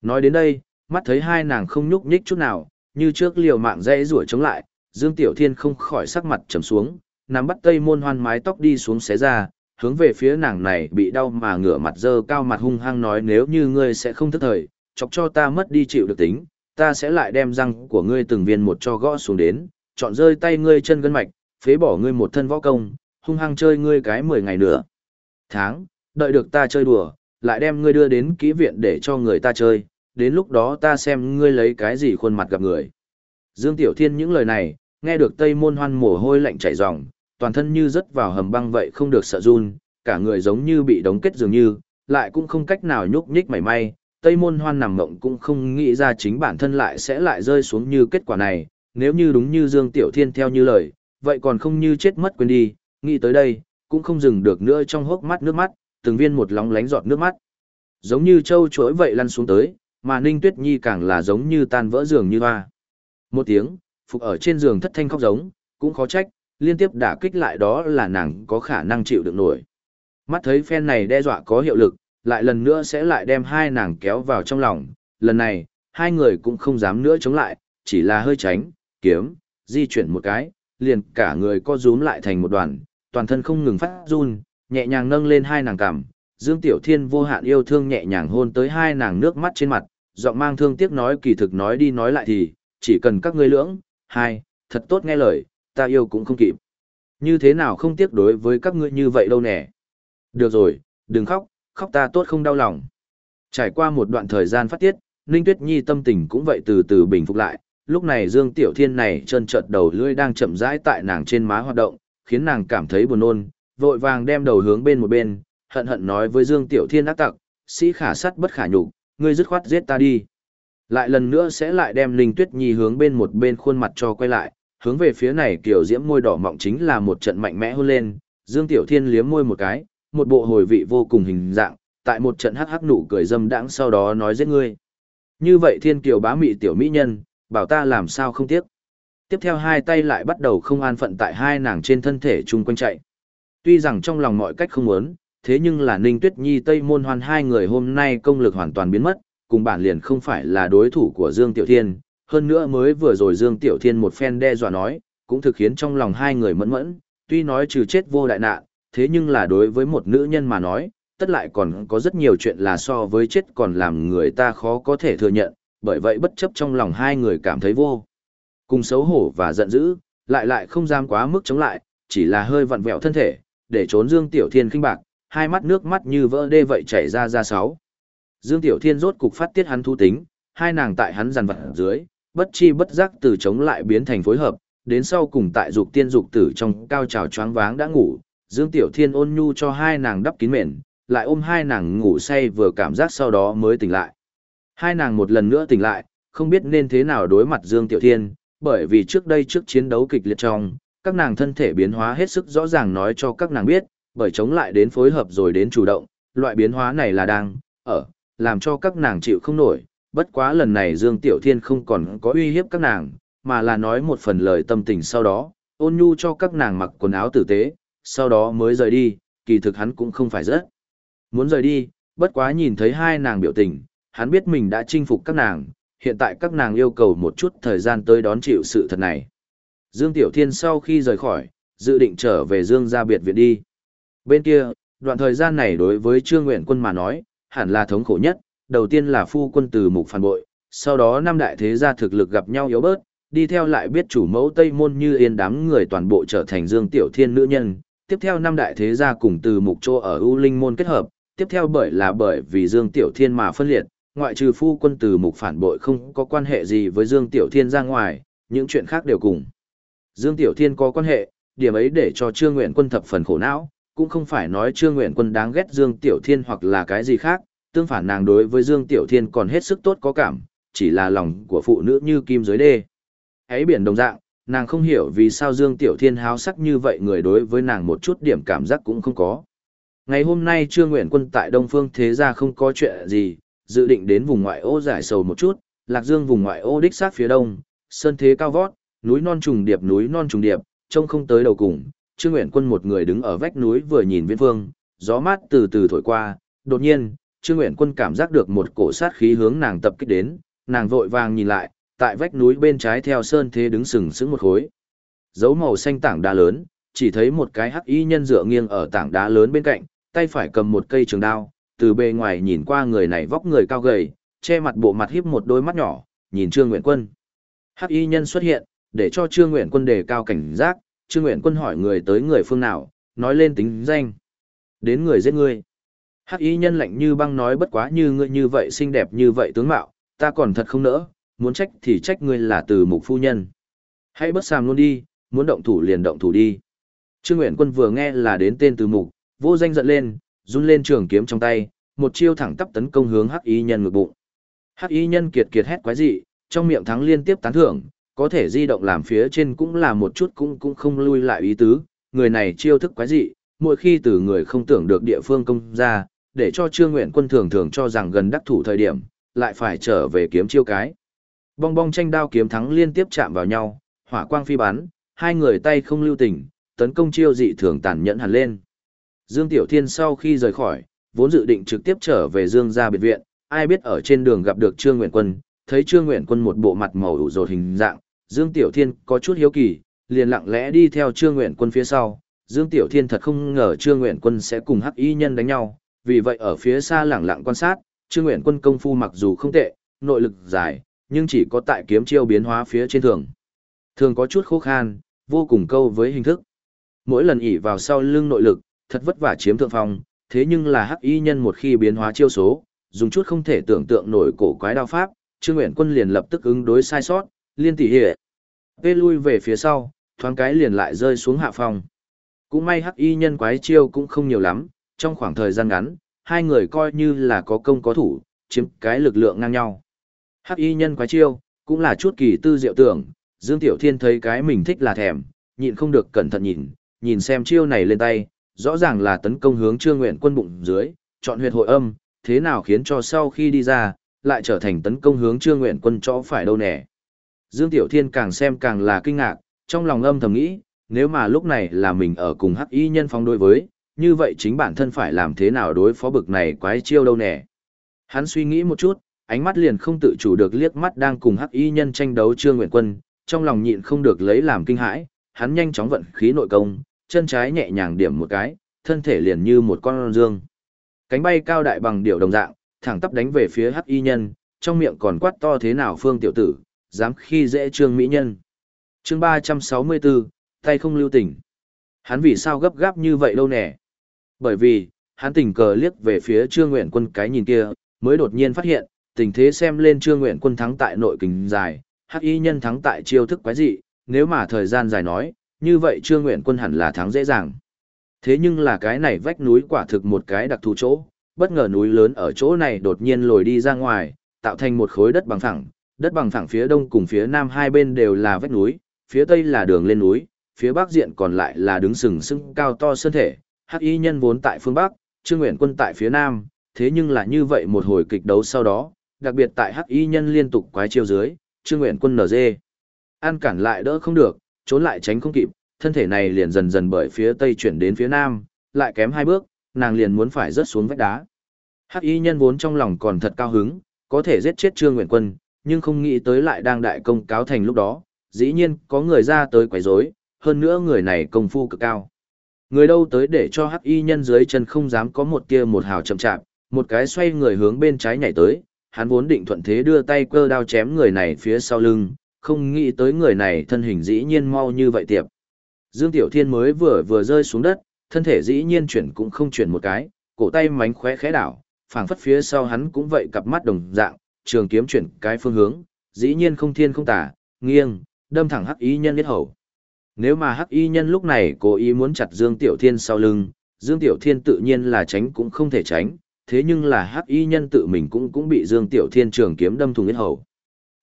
Nói đến đây, mắt thấy hai nàng không nhúc nhích chút nào, như trước liều mạng dãy rủa chống lại, Dương Tiểu Thiên không khỏi sắc mặt trầm xuống, nắm bắt tây môn hoan mái tóc đi xuống xé ra, hướng về phía nàng này bị đau mà ngửa mặt dơ cao mặt hung hăng nói nếu như ngươi sẽ không thức thời, chọc cho ta mất đi chịu được tính, ta sẽ lại đem răng của ngươi từng viên một cho gõ xuống đến, chọn rơi tay ngươi chân gân mạch, phế bỏ ngươi một thân võ công, hung hăng chơi ngươi cái 10 ngày nữa. Tháng, đợi được ta chơi đùa, lại đem ngươi đưa đến kỹ viện để cho người ta chơi, đến lúc đó ta xem ngươi lấy cái gì khuôn mặt gặp người. Dương Tiểu Thiên những lời này, nghe được Tây Môn Hoan mồ hôi lạnh chảy ròng, toàn thân như rớt vào hầm băng vậy không được sợ run, cả người giống như bị đóng kết dường như, lại cũng không cách nào nhúc nhích mảy may. Tây Môn Hoan nằm mộng cũng không nghĩ ra chính bản thân lại sẽ lại rơi xuống như kết quả này, nếu như đúng như Dương Tiểu Thiên theo như lời, vậy còn không như chết mất quên đi, nghĩ tới đây, cũng không dừng được nữa trong hốc mắt nước mắt, từng viên một lóng lánh giọt nước mắt. Giống như châu chuỗi vậy lăn xuống tới, mà Ninh Tuyết Nhi càng là giống như tan vỡ giường như hoa. Một tiếng, phục ở trên giường thất thanh khóc giống, cũng khó trách, liên tiếp đả kích lại đó là nàng có khả năng chịu được nổi. Mắt thấy phen này đe dọa có hiệu lực, lại lần nữa sẽ lại đem hai nàng kéo vào trong lòng, lần này, hai người cũng không dám nữa chống lại, chỉ là hơi tránh, kiếm, di chuyển một cái, liền cả người co rúm lại thành một đoàn, toàn thân không ngừng phát run, nhẹ nhàng nâng lên hai nàng cằm, Dương Tiểu Thiên vô hạn yêu thương nhẹ nhàng hôn tới hai nàng nước mắt trên mặt, giọng mang thương tiếc nói kỳ thực nói đi nói lại thì, chỉ cần các ngươi lưỡng, hai, thật tốt nghe lời, ta yêu cũng không kịp. Như thế nào không tiếc đối với các ngươi như vậy đâu nè. Được rồi, đừng khóc, khóc ta tốt không đau lòng. Trải qua một đoạn thời gian phát tiết, Ninh Tuyết Nhi tâm tình cũng vậy từ từ bình phục lại, lúc này Dương Tiểu Thiên này trơn trợt đầu lưỡi đang chậm rãi tại nàng trên má hoạt động, khiến nàng cảm thấy buồn nôn, vội vàng đem đầu hướng bên một bên, hận hận nói với Dương Tiểu Thiên ác tặc, sĩ khả sắt bất khả nhục, ngươi dứt khoát giết ta đi. Lại lần nữa sẽ lại đem Linh Tuyết Nhi hướng bên một bên khuôn mặt cho quay lại, hướng về phía này kiểu diễm môi đỏ mọng chính là một trận mạnh mẽ hôn lên, Dương Tiểu Thiên liếm môi một cái, một bộ hồi vị vô cùng hình dạng, tại một trận hắc hắc nụ cười dâm đãng sau đó nói giết ngươi. Như vậy Thiên Kiều bá mị tiểu mỹ nhân, bảo ta làm sao không tiếc. Tiếp theo hai tay lại bắt đầu không an phận tại hai nàng trên thân thể chung quanh chạy. Tuy rằng trong lòng mọi cách không muốn, thế nhưng là Ninh Tuyết Nhi Tây Môn Hoan hai người hôm nay công lực hoàn toàn biến mất, cùng bản liền không phải là đối thủ của Dương Tiểu Thiên, hơn nữa mới vừa rồi Dương Tiểu Thiên một phen đe dọa nói, cũng thực khiến trong lòng hai người mẫn mẫn, tuy nói trừ chết vô đại nạn, thế nhưng là đối với một nữ nhân mà nói, tất lại còn có rất nhiều chuyện là so với chết còn làm người ta khó có thể thừa nhận, bởi vậy bất chấp trong lòng hai người cảm thấy vô. Cùng xấu hổ và giận dữ, lại lại không dám quá mức chống lại, chỉ là hơi vặn vẹo thân thể, để trốn Dương Tiểu Thiên kinh bạc, hai mắt nước mắt như vỡ đê vậy chảy ra ra sáu. Dương Tiểu Thiên rốt cục phát tiết hắn thu tính, hai nàng tại hắn dằn vặt dưới, bất chi bất giác từ chống lại biến thành phối hợp, đến sau cùng tại dục tiên dục tử trong cao trào choáng váng đã ngủ, Dương Tiểu Thiên ôn nhu cho hai nàng đắp kín mền, lại ôm hai nàng ngủ say vừa cảm giác sau đó mới tỉnh lại. Hai nàng một lần nữa tỉnh lại, không biết nên thế nào đối mặt Dương Tiểu Thiên, bởi vì trước đây trước chiến đấu kịch liệt trong, các nàng thân thể biến hóa hết sức rõ ràng nói cho các nàng biết, bởi chống lại đến phối hợp rồi đến chủ động, loại biến hóa này là đang, ở, làm cho các nàng chịu không nổi, bất quá lần này Dương Tiểu Thiên không còn có uy hiếp các nàng, mà là nói một phần lời tâm tình sau đó, ôn nhu cho các nàng mặc quần áo tử tế, sau đó mới rời đi, kỳ thực hắn cũng không phải rất muốn rời đi, bất quá nhìn thấy hai nàng biểu tình, hắn biết mình đã chinh phục các nàng, hiện tại các nàng yêu cầu một chút thời gian tới đón chịu sự thật này. Dương Tiểu Thiên sau khi rời khỏi, dự định trở về Dương gia biệt viện đi. Bên kia, đoạn thời gian này đối với Trương Nguyện Quân mà nói, hẳn là thống khổ nhất, đầu tiên là phu quân từ mục phản bội, sau đó năm đại thế gia thực lực gặp nhau yếu bớt, đi theo lại biết chủ mẫu Tây Môn như yên đám người toàn bộ trở thành Dương Tiểu Thiên nữ nhân, tiếp theo năm đại thế gia cùng từ mục chỗ ở U Linh Môn kết hợp, tiếp theo bởi là bởi vì Dương Tiểu Thiên mà phân liệt, ngoại trừ phu quân từ mục phản bội không có quan hệ gì với Dương Tiểu Thiên ra ngoài, những chuyện khác đều cùng. Dương Tiểu Thiên có quan hệ, điểm ấy để cho Trương Nguyện Quân thập phần khổ não, cũng không phải nói Trương Nguyện Quân đáng ghét Dương Tiểu Thiên hoặc là cái gì khác, tương phản nàng đối với Dương Tiểu Thiên còn hết sức tốt có cảm, chỉ là lòng của phụ nữ như kim dưới đê. Ấy biển đồng dạng, nàng không hiểu vì sao Dương Tiểu Thiên háo sắc như vậy người đối với nàng một chút điểm cảm giác cũng không có. Ngày hôm nay Trương Nguyện Quân tại Đông Phương Thế Gia không có chuyện gì, dự định đến vùng ngoại ô giải sầu một chút, Lạc Dương vùng ngoại ô đích sát phía đông, sơn thế cao vót, núi non trùng điệp núi non trùng điệp, trông không tới đầu cùng. Trương Nguyện Quân một người đứng ở vách núi vừa nhìn viễn phương, gió mát từ từ thổi qua, đột nhiên, Trương Nguyện Quân cảm giác được một cổ sát khí hướng nàng tập kích đến, nàng vội vàng nhìn lại, tại vách núi bên trái theo sơn thế đứng sừng sững một khối. Dấu màu xanh tảng đá lớn, chỉ thấy một cái hắc y nhân dựa nghiêng ở tảng đá lớn bên cạnh, tay phải cầm một cây trường đao, từ bề ngoài nhìn qua người này vóc người cao gầy, che mặt bộ mặt hiếp một đôi mắt nhỏ, nhìn Trương Nguyện Quân. Hắc y nhân xuất hiện, để cho Trương Nguyện Quân đề cao cảnh giác, Trương Nguyện Quân hỏi người tới người phương nào, nói lên tính danh. Đến người giết ngươi. Hắc y nhân lạnh như băng nói bất quá như ngươi như vậy xinh đẹp như vậy tướng mạo, ta còn thật không nỡ, muốn trách thì trách ngươi là từ mục phu nhân. Hãy bất sàm luôn đi, muốn động thủ liền động thủ đi. Trương Nguyện Quân vừa nghe là đến tên từ mục, vô danh giận lên, run lên trường kiếm trong tay, một chiêu thẳng tắp tấn công hướng Hắc Y nhân ngực bụng. Hắc Y nhân kiệt kiệt hét quái dị, trong miệng thắng liên tiếp tán thưởng, có thể di động làm phía trên cũng là một chút cũng cũng không lui lại ý tứ, người này chiêu thức quái dị, mỗi khi từ người không tưởng được địa phương công ra, để cho Trương Nguyện Quân thường thường cho rằng gần đắc thủ thời điểm, lại phải trở về kiếm chiêu cái. Bong bong tranh đao kiếm thắng liên tiếp chạm vào nhau, hỏa quang phi bắn, hai người tay không lưu tình, tấn công chiêu dị thường tàn nhẫn hẳn lên. Dương Tiểu Thiên sau khi rời khỏi, vốn dự định trực tiếp trở về Dương gia biệt viện, ai biết ở trên đường gặp được Trương Nguyện Quân, thấy Trương Nguyện Quân một bộ mặt màu ủ rột hình dạng, Dương Tiểu Thiên có chút hiếu kỳ, liền lặng lẽ đi theo Trương Nguyện Quân phía sau. Dương Tiểu Thiên thật không ngờ Trương Nguyện Quân sẽ cùng Hắc Y nhân đánh nhau, vì vậy ở phía xa lặng lặng quan sát, Trương Nguyện Quân công phu mặc dù không tệ, nội lực dài, nhưng chỉ có tại kiếm chiêu biến hóa phía trên thường. Thường có chút khô khan, vô cùng câu với hình thức. Mỗi lần ỉ vào sau lưng nội lực, thật vất vả chiếm thượng phong, thế nhưng là hắc y nhân một khi biến hóa chiêu số, dùng chút không thể tưởng tượng nổi cổ quái đao pháp, Trương Nguyện Quân liền lập tức ứng đối sai sót, liên tỷ hệ. Vê lui về phía sau, thoáng cái liền lại rơi xuống hạ phòng Cũng may hắc y nhân quái chiêu cũng không nhiều lắm, trong khoảng thời gian ngắn, hai người coi như là có công có thủ, chiếm cái lực lượng ngang nhau. Hắc y nhân quái chiêu, cũng là chút kỳ tư diệu tưởng, Dương Tiểu Thiên thấy cái mình thích là thèm, nhịn không được cẩn thận nhìn, nhìn xem chiêu này lên tay, rõ ràng là tấn công hướng Trương Nguyện Quân bụng dưới, chọn huyệt hội âm, thế nào khiến cho sau khi đi ra, lại trở thành tấn công hướng Trương Nguyện Quân chỗ phải đâu nè. Dương Tiểu Thiên càng xem càng là kinh ngạc, trong lòng âm thầm nghĩ, nếu mà lúc này là mình ở cùng hắc y nhân phong đối với, như vậy chính bản thân phải làm thế nào đối phó bực này quái chiêu đâu nè. Hắn suy nghĩ một chút, ánh mắt liền không tự chủ được liếc mắt đang cùng hắc y nhân tranh đấu Trương Nguyện Quân, trong lòng nhịn không được lấy làm kinh hãi, hắn nhanh chóng vận khí nội công, chân trái nhẹ nhàng điểm một cái, thân thể liền như một con dương. Cánh bay cao đại bằng điệu đồng dạng, thẳng tắp đánh về phía hắc y nhân, trong miệng còn quát to thế nào phương tiểu tử, dám khi dễ trương mỹ nhân. chương 364, tay không lưu tình. Hắn vì sao gấp gáp như vậy đâu nè? Bởi vì, hắn tình cờ liếc về phía trương nguyện quân cái nhìn kia, mới đột nhiên phát hiện, tình thế xem lên trương nguyện quân thắng tại nội kình dài, hắc y nhân thắng tại chiêu thức quái dị, nếu mà thời gian dài nói, như vậy Trương Nguyện Quân hẳn là thắng dễ dàng. Thế nhưng là cái này vách núi quả thực một cái đặc thù chỗ, bất ngờ núi lớn ở chỗ này đột nhiên lồi đi ra ngoài, tạo thành một khối đất bằng phẳng, đất bằng phẳng phía đông cùng phía nam hai bên đều là vách núi, phía tây là đường lên núi, phía bắc diện còn lại là đứng sừng sững cao to sơn thể, hắc y nhân vốn tại phương bắc, Trương Nguyện quân tại phía nam, thế nhưng là như vậy một hồi kịch đấu sau đó, đặc biệt tại hắc y nhân liên tục quái chiêu dưới, Trương Nguyện quân nở dê. An cản lại đỡ không được, trốn lại tránh không kịp, thân thể này liền dần dần bởi phía tây chuyển đến phía nam, lại kém hai bước, nàng liền muốn phải rớt xuống vách đá. Hắc y nhân vốn trong lòng còn thật cao hứng, có thể giết chết Trương Nguyện Quân, nhưng không nghĩ tới lại đang đại công cáo thành lúc đó, dĩ nhiên có người ra tới quấy rối, hơn nữa người này công phu cực cao. Người đâu tới để cho Hắc y nhân dưới chân không dám có một tia một hào chậm chạp, một cái xoay người hướng bên trái nhảy tới, hắn vốn định thuận thế đưa tay cơ đao chém người này phía sau lưng, không nghĩ tới người này thân hình dĩ nhiên mau như vậy tiệp. Dương Tiểu Thiên mới vừa vừa rơi xuống đất, thân thể dĩ nhiên chuyển cũng không chuyển một cái, cổ tay mánh khóe khẽ đảo, phảng phất phía sau hắn cũng vậy cặp mắt đồng dạng, trường kiếm chuyển cái phương hướng, dĩ nhiên không thiên không tả, nghiêng, đâm thẳng hắc y nhân biết hầu. Nếu mà hắc y nhân lúc này cố ý muốn chặt Dương Tiểu Thiên sau lưng, Dương Tiểu Thiên tự nhiên là tránh cũng không thể tránh, thế nhưng là hắc y nhân tự mình cũng cũng bị Dương Tiểu Thiên trường kiếm đâm thủng yết hầu.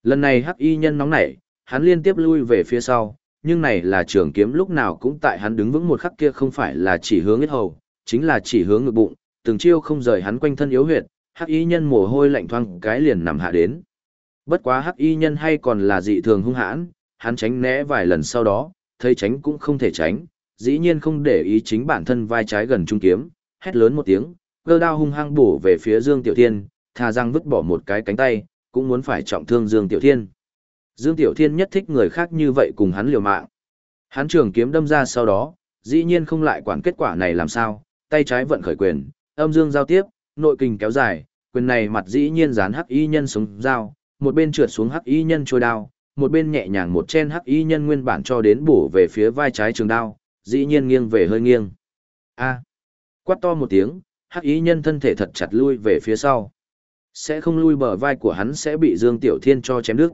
Lần này hắc y nhân nóng nảy, hắn liên tiếp lui về phía sau, nhưng này là trường kiếm lúc nào cũng tại hắn đứng vững một khắc kia không phải là chỉ hướng yết hầu, chính là chỉ hướng ngực bụng, từng chiêu không rời hắn quanh thân yếu huyệt, hắc y nhân mồ hôi lạnh thoang cái liền nằm hạ đến. Bất quá hắc y nhân hay còn là dị thường hung hãn, hắn tránh né vài lần sau đó, thấy tránh cũng không thể tránh, dĩ nhiên không để ý chính bản thân vai trái gần trung kiếm, hét lớn một tiếng, cơ đao hung hăng bổ về phía Dương Tiểu Thiên, thà rằng vứt bỏ một cái cánh tay, cũng muốn phải trọng thương Dương Tiểu Thiên. Dương Tiểu Thiên nhất thích người khác như vậy cùng hắn liều mạng. Hắn trường kiếm đâm ra sau đó, dĩ nhiên không lại quản kết quả này làm sao, tay trái vận khởi quyền, âm dương giao tiếp, nội kình kéo dài, quyền này mặt dĩ nhiên dán hắc y nhân xuống dao, một bên trượt xuống hắc y nhân trôi đao, một bên nhẹ nhàng một chen hắc y nhân nguyên bản cho đến bổ về phía vai trái trường đao, dĩ nhiên nghiêng về hơi nghiêng. A. Quát to một tiếng, hắc y nhân thân thể thật chặt lui về phía sau. Sẽ không lui bờ vai của hắn sẽ bị Dương Tiểu Thiên cho chém đứt.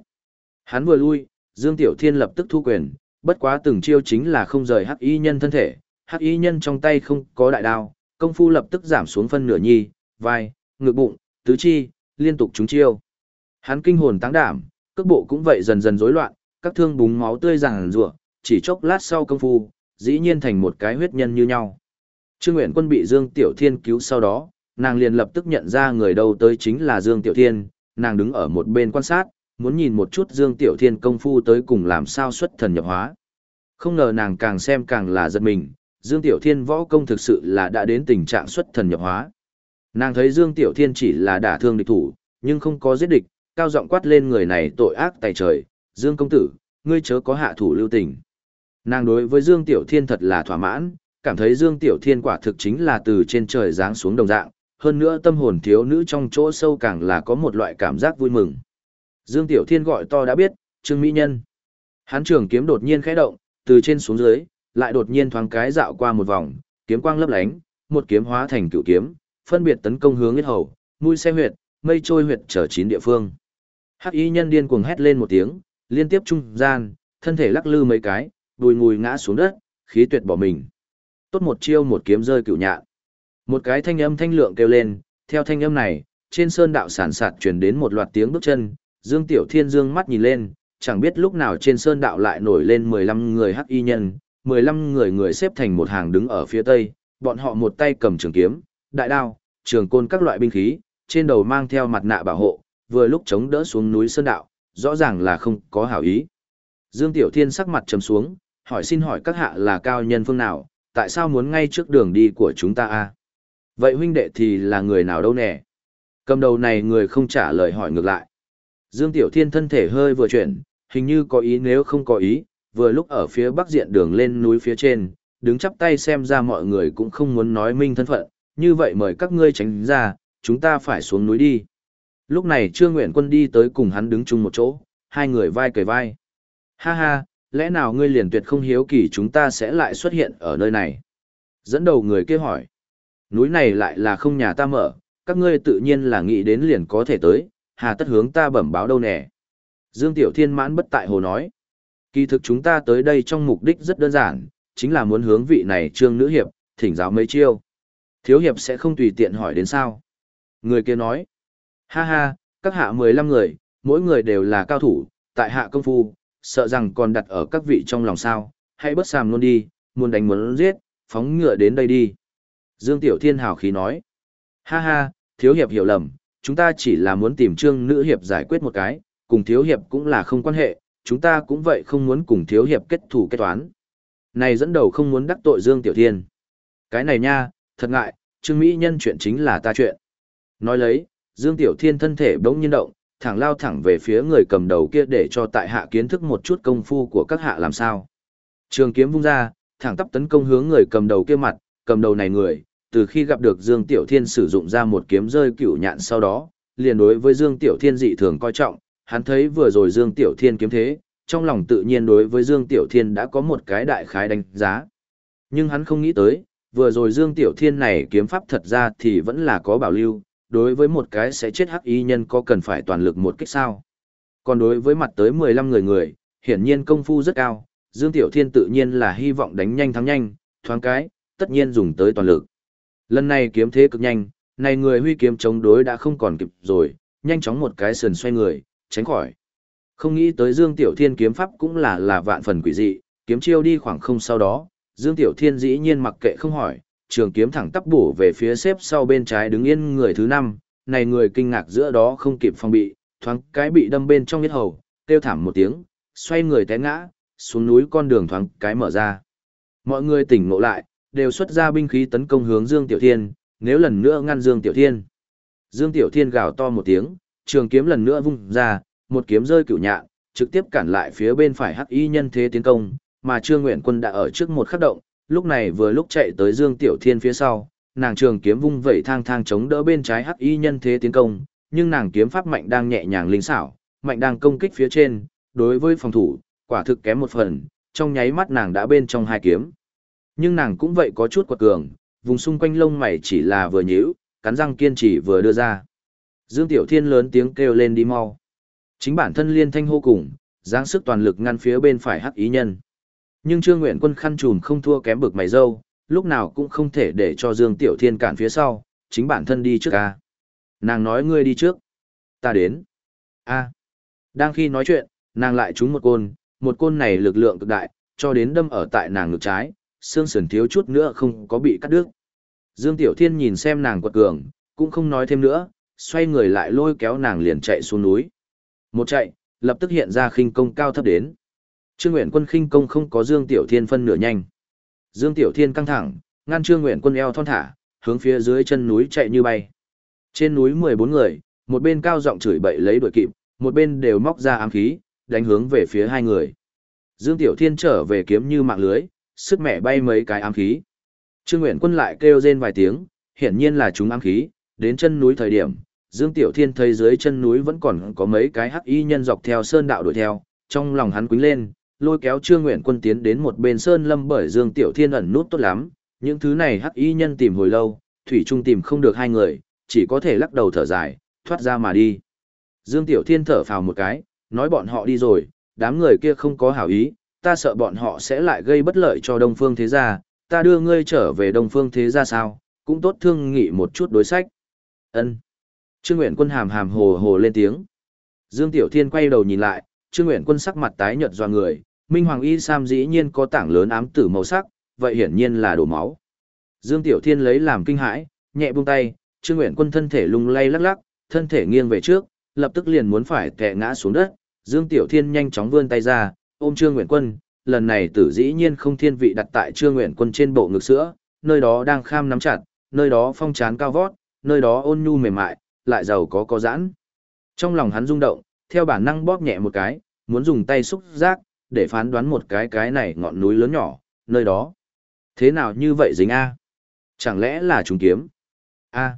Hắn vừa lui, Dương Tiểu Thiên lập tức thu quyền, bất quá từng chiêu chính là không rời hắc y nhân thân thể, hắc y nhân trong tay không có đại đao, công phu lập tức giảm xuống phân nửa nhi, vai, ngực bụng, tứ chi, liên tục trúng chiêu. Hắn kinh hồn táng đảm, cước bộ cũng vậy dần dần rối loạn, các thương búng máu tươi ràng rủa, chỉ chốc lát sau công phu, dĩ nhiên thành một cái huyết nhân như nhau. Trương Nguyện Quân bị Dương Tiểu Thiên cứu sau đó, nàng liền lập tức nhận ra người đâu tới chính là Dương Tiểu Thiên, nàng đứng ở một bên quan sát, muốn nhìn một chút Dương Tiểu Thiên công phu tới cùng làm sao xuất thần nhập hóa. Không ngờ nàng càng xem càng là giật mình, Dương Tiểu Thiên võ công thực sự là đã đến tình trạng xuất thần nhập hóa. Nàng thấy Dương Tiểu Thiên chỉ là đả thương địch thủ, nhưng không có giết địch, cao giọng quát lên người này tội ác tài trời, Dương công tử, ngươi chớ có hạ thủ lưu tình. Nàng đối với Dương Tiểu Thiên thật là thỏa mãn, cảm thấy Dương Tiểu Thiên quả thực chính là từ trên trời giáng xuống đồng dạng, hơn nữa tâm hồn thiếu nữ trong chỗ sâu càng là có một loại cảm giác vui mừng. Dương Tiểu Thiên gọi to đã biết, Trương Mỹ Nhân. Hán trường kiếm đột nhiên khẽ động, từ trên xuống dưới, lại đột nhiên thoáng cái dạo qua một vòng, kiếm quang lấp lánh, một kiếm hóa thành cựu kiếm, phân biệt tấn công hướng yết hầu, mũi xe huyệt, mây trôi huyệt trở chín địa phương. Hắc y nhân điên cuồng hét lên một tiếng, liên tiếp trung gian, thân thể lắc lư mấy cái, đùi ngùi ngã xuống đất, khí tuyệt bỏ mình. Tốt một chiêu một kiếm rơi cựu nhạn. Một cái thanh âm thanh lượng kêu lên, theo thanh âm này, trên sơn đạo sản sạt truyền đến một loạt tiếng bước chân, Dương Tiểu Thiên dương mắt nhìn lên, chẳng biết lúc nào trên sơn đạo lại nổi lên 15 người hắc y nhân, 15 người người xếp thành một hàng đứng ở phía tây, bọn họ một tay cầm trường kiếm, đại đao, trường côn các loại binh khí, trên đầu mang theo mặt nạ bảo hộ, vừa lúc chống đỡ xuống núi sơn đạo, rõ ràng là không có hảo ý. Dương Tiểu Thiên sắc mặt trầm xuống, hỏi xin hỏi các hạ là cao nhân phương nào, tại sao muốn ngay trước đường đi của chúng ta a? Vậy huynh đệ thì là người nào đâu nè? Cầm đầu này người không trả lời hỏi ngược lại. Dương Tiểu Thiên thân thể hơi vừa chuyển, hình như có ý nếu không có ý, vừa lúc ở phía bắc diện đường lên núi phía trên, đứng chắp tay xem ra mọi người cũng không muốn nói minh thân phận, như vậy mời các ngươi tránh ra, chúng ta phải xuống núi đi. Lúc này Trương Nguyện Quân đi tới cùng hắn đứng chung một chỗ, hai người vai kề vai. Ha ha, lẽ nào ngươi liền tuyệt không hiếu kỳ chúng ta sẽ lại xuất hiện ở nơi này? Dẫn đầu người kia hỏi. Núi này lại là không nhà ta mở, các ngươi tự nhiên là nghĩ đến liền có thể tới, hà tất hướng ta bẩm báo đâu nè. Dương Tiểu Thiên mãn bất tại hồ nói. Kỳ thực chúng ta tới đây trong mục đích rất đơn giản, chính là muốn hướng vị này trương nữ hiệp, thỉnh giáo mấy chiêu. Thiếu hiệp sẽ không tùy tiện hỏi đến sao. Người kia nói. Ha ha, Các hạ 15 người, mỗi người đều là cao thủ, tại hạ công phu, sợ rằng còn đặt ở các vị trong lòng sao, hãy bớt sàm luôn đi, muốn đánh muốn giết, phóng ngựa đến đây đi. Dương Tiểu Thiên hào khí nói, ha ha, thiếu hiệp hiểu lầm, chúng ta chỉ là muốn tìm trương nữ hiệp giải quyết một cái, cùng thiếu hiệp cũng là không quan hệ, chúng ta cũng vậy không muốn cùng thiếu hiệp kết thủ kết toán. Này dẫn đầu không muốn đắc tội Dương Tiểu Thiên. Cái này nha, thật ngại, Trương Mỹ Nhân chuyện chính là ta chuyện. Nói lấy, Dương Tiểu Thiên thân thể bỗng nhiên động, thẳng lao thẳng về phía người cầm đầu kia để cho tại hạ kiến thức một chút công phu của các hạ làm sao. Trường kiếm vung ra, thẳng tắp tấn công hướng người cầm đầu kia mặt, cầm đầu này người, từ khi gặp được Dương Tiểu Thiên sử dụng ra một kiếm rơi cửu nhạn sau đó, liền đối với Dương Tiểu Thiên dị thường coi trọng, hắn thấy vừa rồi Dương Tiểu Thiên kiếm thế, trong lòng tự nhiên đối với Dương Tiểu Thiên đã có một cái đại khái đánh giá. Nhưng hắn không nghĩ tới, vừa rồi Dương Tiểu Thiên này kiếm pháp thật ra thì vẫn là có bảo lưu, đối với một cái sẽ chết hắc y nhân có cần phải toàn lực một kích sao. Còn đối với mặt tới 15 người người, hiển nhiên công phu rất cao, Dương Tiểu Thiên tự nhiên là hy vọng đánh nhanh thắng nhanh, thoáng cái, tất nhiên dùng tới toàn lực. Lần này kiếm thế cực nhanh, này người huy kiếm chống đối đã không còn kịp rồi, nhanh chóng một cái sườn xoay người, tránh khỏi. Không nghĩ tới Dương Tiểu Thiên kiếm pháp cũng là là vạn phần quỷ dị, kiếm chiêu đi khoảng không sau đó, Dương Tiểu Thiên dĩ nhiên mặc kệ không hỏi, trường kiếm thẳng tắp bổ về phía xếp sau bên trái đứng yên người thứ năm, này người kinh ngạc giữa đó không kịp phòng bị, thoáng cái bị đâm bên trong huyết hầu, kêu thảm một tiếng, xoay người té ngã, xuống núi con đường thoáng cái mở ra. Mọi người tỉnh ngộ lại, đều xuất ra binh khí tấn công hướng Dương Tiểu Thiên, nếu lần nữa ngăn Dương Tiểu Thiên. Dương Tiểu Thiên gào to một tiếng, trường kiếm lần nữa vung ra, một kiếm rơi cửu nhạn, trực tiếp cản lại phía bên phải hắc y nhân thế tiến công, mà Trương Nguyện Quân đã ở trước một khắc động, lúc này vừa lúc chạy tới Dương Tiểu Thiên phía sau, nàng trường kiếm vung vẩy thang thang chống đỡ bên trái hắc y nhân thế tiến công, nhưng nàng kiếm pháp mạnh đang nhẹ nhàng linh xảo, mạnh đang công kích phía trên, đối với phòng thủ, quả thực kém một phần, trong nháy mắt nàng đã bên trong hai kiếm. Nhưng nàng cũng vậy có chút quật cường, vùng xung quanh lông mày chỉ là vừa nhíu, cắn răng kiên trì vừa đưa ra. Dương Tiểu Thiên lớn tiếng kêu lên đi mau. Chính bản thân liên thanh hô cùng, giáng sức toàn lực ngăn phía bên phải hắc ý nhân. Nhưng Trương Nguyện Quân khăn trùm không thua kém bực mày dâu, lúc nào cũng không thể để cho Dương Tiểu Thiên cản phía sau, chính bản thân đi trước a. Nàng nói ngươi đi trước. Ta đến. A. Đang khi nói chuyện, nàng lại trúng một côn, một côn này lực lượng cực đại, cho đến đâm ở tại nàng ngực trái, xương sườn thiếu chút nữa không có bị cắt đứt. Dương Tiểu Thiên nhìn xem nàng quật cường, cũng không nói thêm nữa, xoay người lại lôi kéo nàng liền chạy xuống núi. Một chạy, lập tức hiện ra khinh công cao thấp đến. Trương Nguyện Quân khinh công không có Dương Tiểu Thiên phân nửa nhanh. Dương Tiểu Thiên căng thẳng, ngăn Trương Nguyện Quân eo thon thả, hướng phía dưới chân núi chạy như bay. Trên núi 14 người, một bên cao giọng chửi bậy lấy đuổi kịp, một bên đều móc ra ám khí, đánh hướng về phía hai người. Dương Tiểu Thiên trở về kiếm như mạng lưới, sức mẹ bay mấy cái ám khí. Trương Nguyện Quân lại kêu rên vài tiếng, hiển nhiên là chúng ám khí, đến chân núi thời điểm, Dương Tiểu Thiên thấy dưới chân núi vẫn còn có mấy cái hắc y nhân dọc theo sơn đạo đuổi theo, trong lòng hắn quýnh lên, lôi kéo Trương Nguyện Quân tiến đến một bên sơn lâm bởi Dương Tiểu Thiên ẩn nút tốt lắm, những thứ này hắc y nhân tìm hồi lâu, thủy trung tìm không được hai người, chỉ có thể lắc đầu thở dài, thoát ra mà đi. Dương Tiểu Thiên thở phào một cái, nói bọn họ đi rồi, đám người kia không có hảo ý, ta sợ bọn họ sẽ lại gây bất lợi cho Đông Phương Thế Gia, ta đưa ngươi trở về Đông Phương Thế Gia sao, cũng tốt thương nghị một chút đối sách. Ân. Trương Nguyện Quân hàm hàm hồ hồ lên tiếng. Dương Tiểu Thiên quay đầu nhìn lại, Trương Nguyện Quân sắc mặt tái nhợt do người, Minh Hoàng Y Sam dĩ nhiên có tảng lớn ám tử màu sắc, vậy hiển nhiên là đổ máu. Dương Tiểu Thiên lấy làm kinh hãi, nhẹ buông tay, Trương Nguyện Quân thân thể lung lay lắc lắc, thân thể nghiêng về trước, lập tức liền muốn phải tè ngã xuống đất. Dương Tiểu Thiên nhanh chóng vươn tay ra, ôm Trương Nguyện Quân, lần này tử dĩ nhiên không thiên vị đặt tại Trương Nguyện Quân trên bộ ngực sữa, nơi đó đang kham nắm chặt, nơi đó phong trán cao vót, nơi đó ôn nhu mềm mại, lại giàu có có giãn. Trong lòng hắn rung động, theo bản năng bóp nhẹ một cái, muốn dùng tay xúc giác, để phán đoán một cái cái này ngọn núi lớn nhỏ, nơi đó. Thế nào như vậy dính A? Chẳng lẽ là trùng kiếm? A.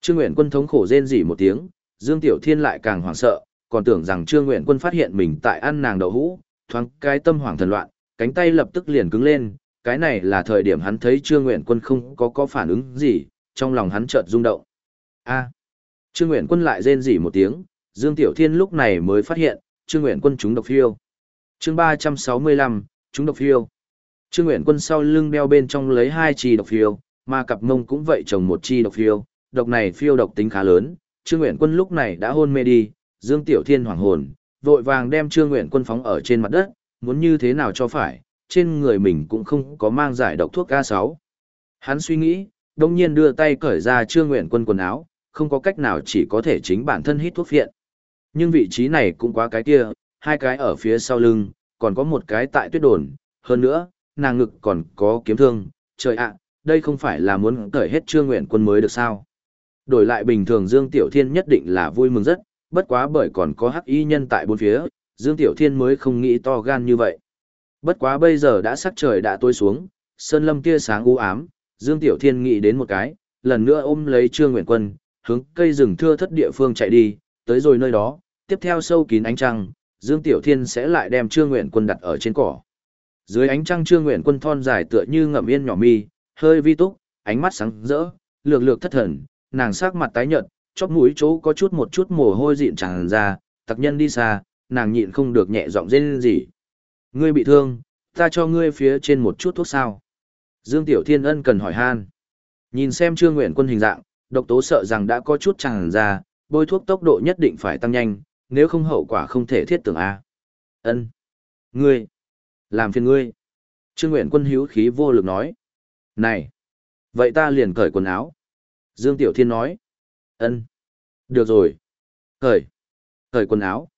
Trương Nguyện Quân thống khổ rên rỉ một tiếng, Dương Tiểu Thiên lại càng hoảng sợ, còn tưởng rằng Trương Nguyện Quân phát hiện mình tại ăn nàng đậu hũ, thoáng cái tâm hoảng thần loạn, cánh tay lập tức liền cứng lên, cái này là thời điểm hắn thấy Trương Nguyện Quân không có có phản ứng gì, trong lòng hắn chợt rung động. A. Trương Nguyện Quân lại rên rỉ một tiếng, Dương Tiểu Thiên lúc này mới phát hiện, Trương Nguyện Quân trúng độc phiêu. Chương 365, trúng độc phiêu. Trương Nguyện Quân sau lưng đeo bên trong lấy hai chi độc phiêu, mà cặp mông cũng vậy trồng một chi độc phiêu, độc này phiêu độc tính khá lớn, Trương Nguyện Quân lúc này đã hôn mê đi, Dương Tiểu Thiên hoảng hồn, vội vàng đem Trương Nguyện Quân phóng ở trên mặt đất, muốn như thế nào cho phải, trên người mình cũng không có mang giải độc thuốc A6. Hắn suy nghĩ, đồng nhiên đưa tay cởi ra Trương Nguyện Quân quần áo, không có cách nào chỉ có thể chính bản thân hít thuốc phiện. Nhưng vị trí này cũng quá cái kia, hai cái ở phía sau lưng, còn có một cái tại tuyết đồn, hơn nữa, nàng ngực còn có kiếm thương, trời ạ, đây không phải là muốn cởi hết Trương Nguyện Quân mới được sao. Đổi lại bình thường Dương Tiểu Thiên nhất định là vui mừng rất, bất quá bởi còn có hắc y nhân tại bốn phía, Dương Tiểu Thiên mới không nghĩ to gan như vậy. Bất quá bây giờ đã sắc trời đã tối xuống, sơn lâm tia sáng u ám, Dương Tiểu Thiên nghĩ đến một cái, lần nữa ôm lấy Trương Nguyện Quân, hướng cây rừng thưa thất địa phương chạy đi, tới rồi nơi đó, tiếp theo sâu kín ánh trăng, Dương Tiểu Thiên sẽ lại đem Trương Nguyện Quân đặt ở trên cỏ. Dưới ánh trăng Trương Nguyện Quân thon dài tựa như ngậm yên nhỏ mi, hơi vi túc, ánh mắt sáng rỡ, lược lược thất thần, nàng sắc mặt tái nhợt, chóp mũi chỗ có chút một chút mồ hôi dịn tràn ra, tặc nhân đi xa, nàng nhịn không được nhẹ giọng rên gì. Ngươi bị thương, ta cho ngươi phía trên một chút thuốc sao. Dương Tiểu Thiên ân cần hỏi han. Nhìn xem Trương Nguyện Quân hình dạng, độc tố sợ rằng đã có chút tràn ra, bôi thuốc tốc độ nhất định phải tăng nhanh, nếu không hậu quả không thể thiết tưởng a. Ân, ngươi, làm phiền ngươi. Trương Nguyện Quân hữu khí vô lực nói. Này, vậy ta liền cởi quần áo. Dương Tiểu Thiên nói. Ân, được rồi. Cởi, cởi quần áo.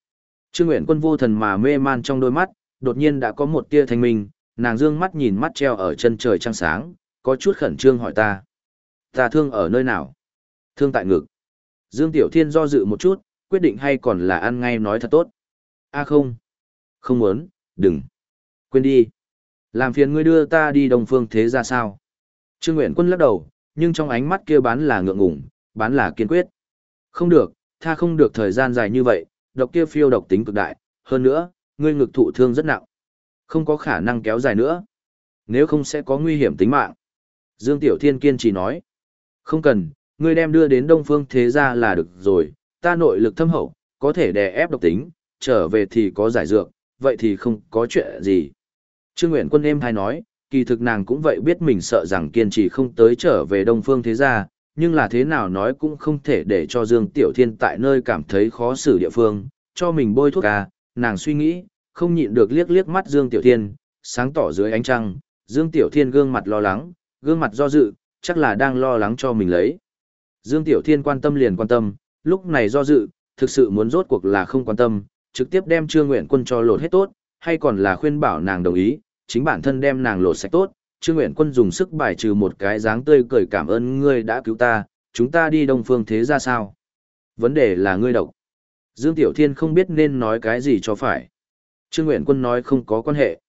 Trương Nguyện Quân vô thần mà mê man trong đôi mắt, đột nhiên đã có một tia thanh minh, nàng dương mắt nhìn mắt treo ở chân trời trăng sáng, có chút khẩn trương hỏi ta. Ta thương ở nơi nào? Thương tại ngực. Dương Tiểu Thiên do dự một chút, quyết định hay còn là ăn ngay nói thật tốt. A không. Không muốn, đừng. Quên đi. Làm phiền ngươi đưa ta đi đồng phương thế ra sao? Trương Nguyện Quân lắc đầu, nhưng trong ánh mắt kia bán là ngượng ngùng, bán là kiên quyết. Không được, tha không được thời gian dài như vậy, độc kia phiêu độc tính cực đại, hơn nữa, ngươi ngực thụ thương rất nặng. Không có khả năng kéo dài nữa. Nếu không sẽ có nguy hiểm tính mạng. Dương Tiểu Thiên kiên trì nói. Không cần, ngươi đem đưa đến Đông Phương Thế Gia là được rồi, ta nội lực thâm hậu, có thể đè ép độc tính, trở về thì có giải dược, vậy thì không có chuyện gì. Trương Nguyện Quân êm hay nói, kỳ thực nàng cũng vậy biết mình sợ rằng kiên trì không tới trở về Đông Phương Thế Gia, nhưng là thế nào nói cũng không thể để cho Dương Tiểu Thiên tại nơi cảm thấy khó xử địa phương, cho mình bôi thuốc ca, nàng suy nghĩ, không nhịn được liếc liếc mắt Dương Tiểu Thiên, sáng tỏ dưới ánh trăng, Dương Tiểu Thiên gương mặt lo lắng, gương mặt do dự, chắc là đang lo lắng cho mình lấy. Dương Tiểu Thiên quan tâm liền quan tâm, lúc này do dự, thực sự muốn rốt cuộc là không quan tâm, trực tiếp đem Trương Nguyện Quân cho lột hết tốt, hay còn là khuyên bảo nàng đồng ý, chính bản thân đem nàng lột sạch tốt. Trương Nguyện Quân dùng sức bài trừ một cái dáng tươi cười cảm ơn ngươi đã cứu ta, chúng ta đi đông phương thế ra sao? Vấn đề là ngươi độc. Dương Tiểu Thiên không biết nên nói cái gì cho phải. Trương Nguyện Quân nói không có quan hệ.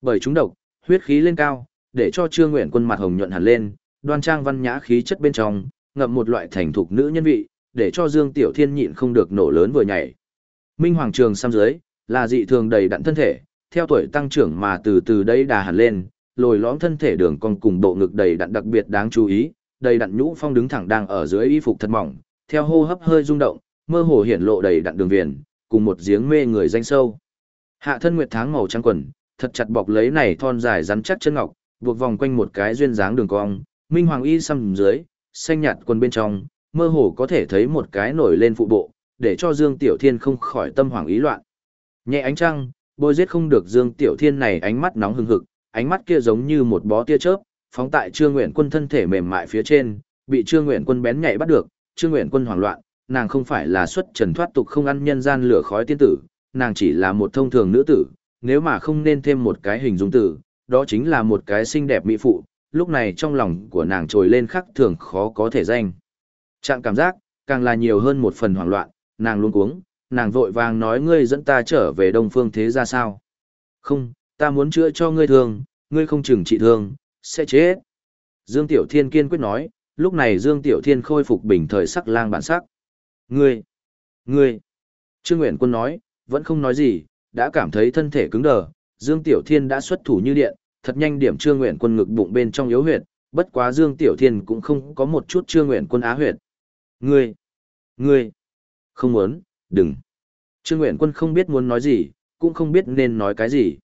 Bởi chúng độc, huyết khí lên cao, để cho Trương Nguyện Quân mặt hồng nhuận hẳn lên, đoan trang văn nhã khí chất bên trong, ngậm một loại thành thục nữ nhân vị, để cho Dương Tiểu Thiên nhịn không được nổ lớn vừa nhảy. Minh Hoàng Trường xăm dưới, là dị thường đầy đặn thân thể, theo tuổi tăng trưởng mà từ từ đây đà hẳn lên, lồi lõm thân thể đường cong cùng bộ ngực đầy đặn đặc biệt đáng chú ý, đầy đặn nhũ phong đứng thẳng đang ở dưới y phục thật mỏng, theo hô hấp hơi rung động, mơ hồ hiển lộ đầy đặn đường viền, cùng một giếng mê người danh sâu. Hạ thân nguyệt tháng màu trắng quần, thật chặt bọc lấy này thon dài rắn chắc chân ngọc, buộc vòng quanh một cái duyên dáng đường cong, minh hoàng y xăm dưới, xanh nhạt quần bên trong, mơ hồ có thể thấy một cái nổi lên phụ bộ, để cho Dương Tiểu Thiên không khỏi tâm hoàng ý loạn. Nhẹ ánh trăng, bôi giết không được Dương Tiểu Thiên này ánh mắt nóng hừng hực, ánh mắt kia giống như một bó tia chớp, phóng tại Trương Nguyện Quân thân thể mềm mại phía trên, bị Trương Nguyện Quân bén nhạy bắt được, Trương Nguyện Quân hoảng loạn, nàng không phải là xuất trần thoát tục không ăn nhân gian lửa khói tiên tử, nàng chỉ là một thông thường nữ tử, nếu mà không nên thêm một cái hình dung tử, đó chính là một cái xinh đẹp mỹ phụ, lúc này trong lòng của nàng trồi lên khắc thường khó có thể danh. Trạng cảm giác, càng là nhiều hơn một phần hoảng loạn, nàng luôn cuống, nàng vội vàng nói ngươi dẫn ta trở về đông phương thế ra sao. Không, ta muốn chữa cho ngươi thương, ngươi không chừng trị thương, sẽ chết. Dương Tiểu Thiên kiên quyết nói, lúc này Dương Tiểu Thiên khôi phục bình thời sắc lang bản sắc. Ngươi, ngươi, Trương Nguyện Quân nói, vẫn không nói gì, đã cảm thấy thân thể cứng đờ, Dương Tiểu Thiên đã xuất thủ như điện, thật nhanh điểm Trương Nguyện Quân ngực bụng bên trong yếu huyệt, bất quá Dương Tiểu Thiên cũng không có một chút Trương Nguyện Quân á huyệt. Ngươi, ngươi, không muốn, đừng. Trương Nguyện Quân không biết muốn nói gì, cũng không biết nên nói cái gì.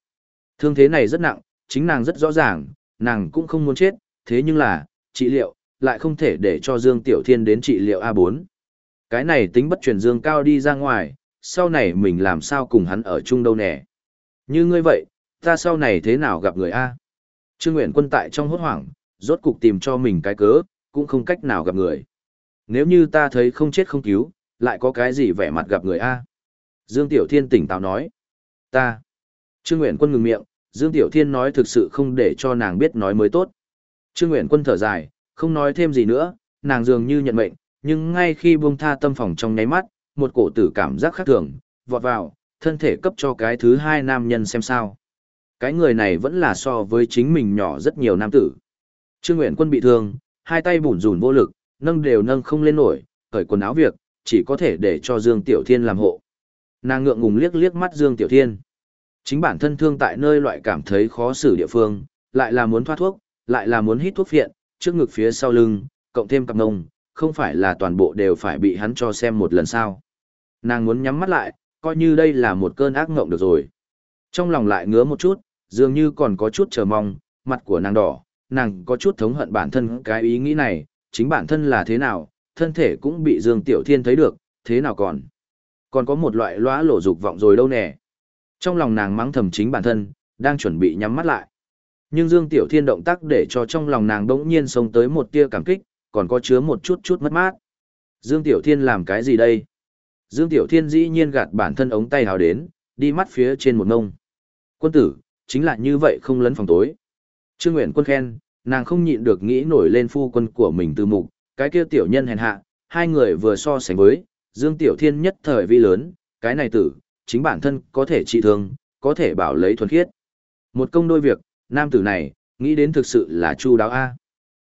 Thương thế này rất nặng, chính nàng rất rõ ràng, nàng cũng không muốn chết, thế nhưng là, trị liệu, lại không thể để cho Dương Tiểu Thiên đến trị liệu A4. Cái này tính bất truyền dương cao đi ra ngoài, sau này mình làm sao cùng hắn ở chung đâu nè. Như ngươi vậy, ta sau này thế nào gặp người A? Trương Nguyện quân tại trong hốt hoảng, rốt cục tìm cho mình cái cớ, cũng không cách nào gặp người. Nếu như ta thấy không chết không cứu, lại có cái gì vẻ mặt gặp người A? Dương Tiểu Thiên tỉnh táo nói. Ta. Trương Nguyện quân ngừng miệng, Dương Tiểu Thiên nói thực sự không để cho nàng biết nói mới tốt. Trương Nguyện quân thở dài, không nói thêm gì nữa, nàng dường như nhận mệnh, nhưng ngay khi buông tha tâm phòng trong nháy mắt, một cổ tử cảm giác khác thường, vọt vào, thân thể cấp cho cái thứ hai nam nhân xem sao. Cái người này vẫn là so với chính mình nhỏ rất nhiều nam tử. Trương Nguyện quân bị thương, hai tay bủn rủn vô lực, nâng đều nâng không lên nổi, cởi quần áo việc, chỉ có thể để cho Dương Tiểu Thiên làm hộ. Nàng ngượng ngùng liếc liếc mắt Dương Tiểu Thiên. Chính bản thân thương tại nơi loại cảm thấy khó xử địa phương, lại là muốn thoát thuốc, lại là muốn hít thuốc phiện, trước ngực phía sau lưng, cộng thêm cặp ngông, không phải là toàn bộ đều phải bị hắn cho xem một lần sao. Nàng muốn nhắm mắt lại, coi như đây là một cơn ác ngộng được rồi. Trong lòng lại ngứa một chút, dường như còn có chút chờ mong, mặt của nàng đỏ, nàng có chút thống hận bản thân cái ý nghĩ này, chính bản thân là thế nào, thân thể cũng bị Dương Tiểu Thiên thấy được, thế nào còn. Còn có một loại lóa lộ dục vọng rồi đâu nè. Trong lòng nàng mắng thầm chính bản thân, đang chuẩn bị nhắm mắt lại. Nhưng Dương Tiểu Thiên động tác để cho trong lòng nàng đống nhiên sống tới một tia cảm kích, còn có chứa một chút chút mất mát. Dương Tiểu Thiên làm cái gì đây? Dương Tiểu Thiên dĩ nhiên gạt bản thân ống tay hào đến, đi mắt phía trên một ngông. Quân tử, chính là như vậy không lấn phòng tối. Trương Nguyện quân khen, nàng không nhịn được nghĩ nổi lên phu quân của mình từ mục, cái kia tiểu nhân hèn hạ, hai người vừa so sánh với, Dương Tiểu Thiên nhất thời vi lớn, cái này tử, chính bản thân có thể trị thương, có thể bảo lấy thuần khiết. Một công đôi việc, nam tử này, nghĩ đến thực sự là chu đáo A.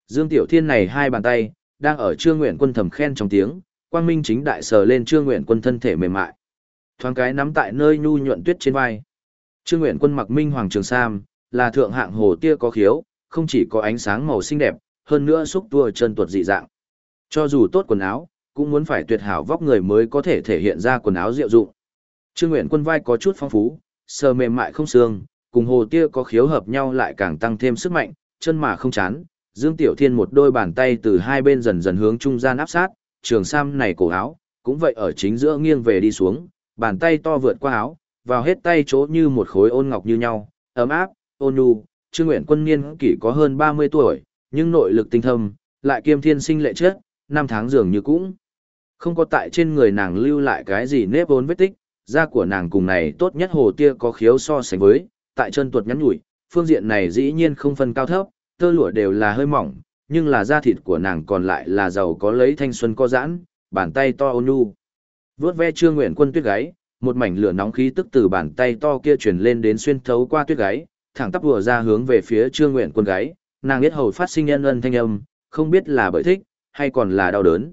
Dương Tiểu Thiên này hai bàn tay, đang ở Trương Nguyện quân thầm khen trong tiếng, quang minh chính đại sờ lên Trương Nguyện quân thân thể mềm mại. Thoáng cái nắm tại nơi nhu nhuận tuyết trên vai. Trương Nguyện quân mặc minh hoàng trường sam, là thượng hạng hồ tia có khiếu, không chỉ có ánh sáng màu xinh đẹp, hơn nữa xúc tua chân tuột dị dạng. Cho dù tốt quần áo, cũng muốn phải tuyệt hảo vóc người mới có thể thể hiện ra quần áo diệu dụng. Trương Nguyện quân vai có chút phong phú, sờ mềm mại không xương, cùng hồ tia có khiếu hợp nhau lại càng tăng thêm sức mạnh, chân mà không chán. Dương Tiểu Thiên một đôi bàn tay từ hai bên dần dần hướng trung gian áp sát, trường sam này cổ áo, cũng vậy ở chính giữa nghiêng về đi xuống, bàn tay to vượt qua áo, vào hết tay chỗ như một khối ôn ngọc như nhau, ấm áp, ôn nhu. Trương Nguyện quân niên kỷ có hơn 30 tuổi, nhưng nội lực tinh thâm, lại kiêm thiên sinh lệ chết, năm tháng dường như cũng không có tại trên người nàng lưu lại cái gì nếp vốn vết tích, da của nàng cùng này tốt nhất hồ tia có khiếu so sánh với, tại chân tuột nhắn nhủi, phương diện này dĩ nhiên không phân cao thấp, tơ lụa đều là hơi mỏng, nhưng là da thịt của nàng còn lại là giàu có lấy thanh xuân có giãn, bàn tay to ôn nhu. Vướt ve Trương Nguyện Quân tuyết gáy, một mảnh lửa nóng khí tức từ bàn tay to kia truyền lên đến xuyên thấu qua tuyết gáy, thẳng tắp vừa ra hướng về phía Trương Nguyện Quân gáy, nàng biết hầu phát sinh nhân ân thanh âm, không biết là bởi thích hay còn là đau đớn.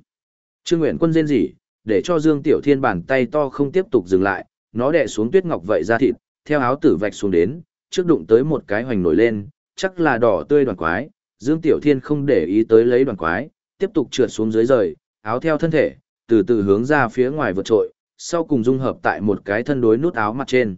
Trương Nguyện Quân rên rỉ, để cho Dương Tiểu Thiên bàn tay to không tiếp tục dừng lại, nó đè xuống tuyết ngọc vậy ra thịt, theo áo tử vạch xuống đến, trước đụng tới một cái hoành nổi lên, chắc là đỏ tươi đoàn quái, Dương Tiểu Thiên không để ý tới lấy đoàn quái, tiếp tục trượt xuống dưới rời, áo theo thân thể, từ từ hướng ra phía ngoài vượt trội, sau cùng dung hợp tại một cái thân đối nút áo mặt trên.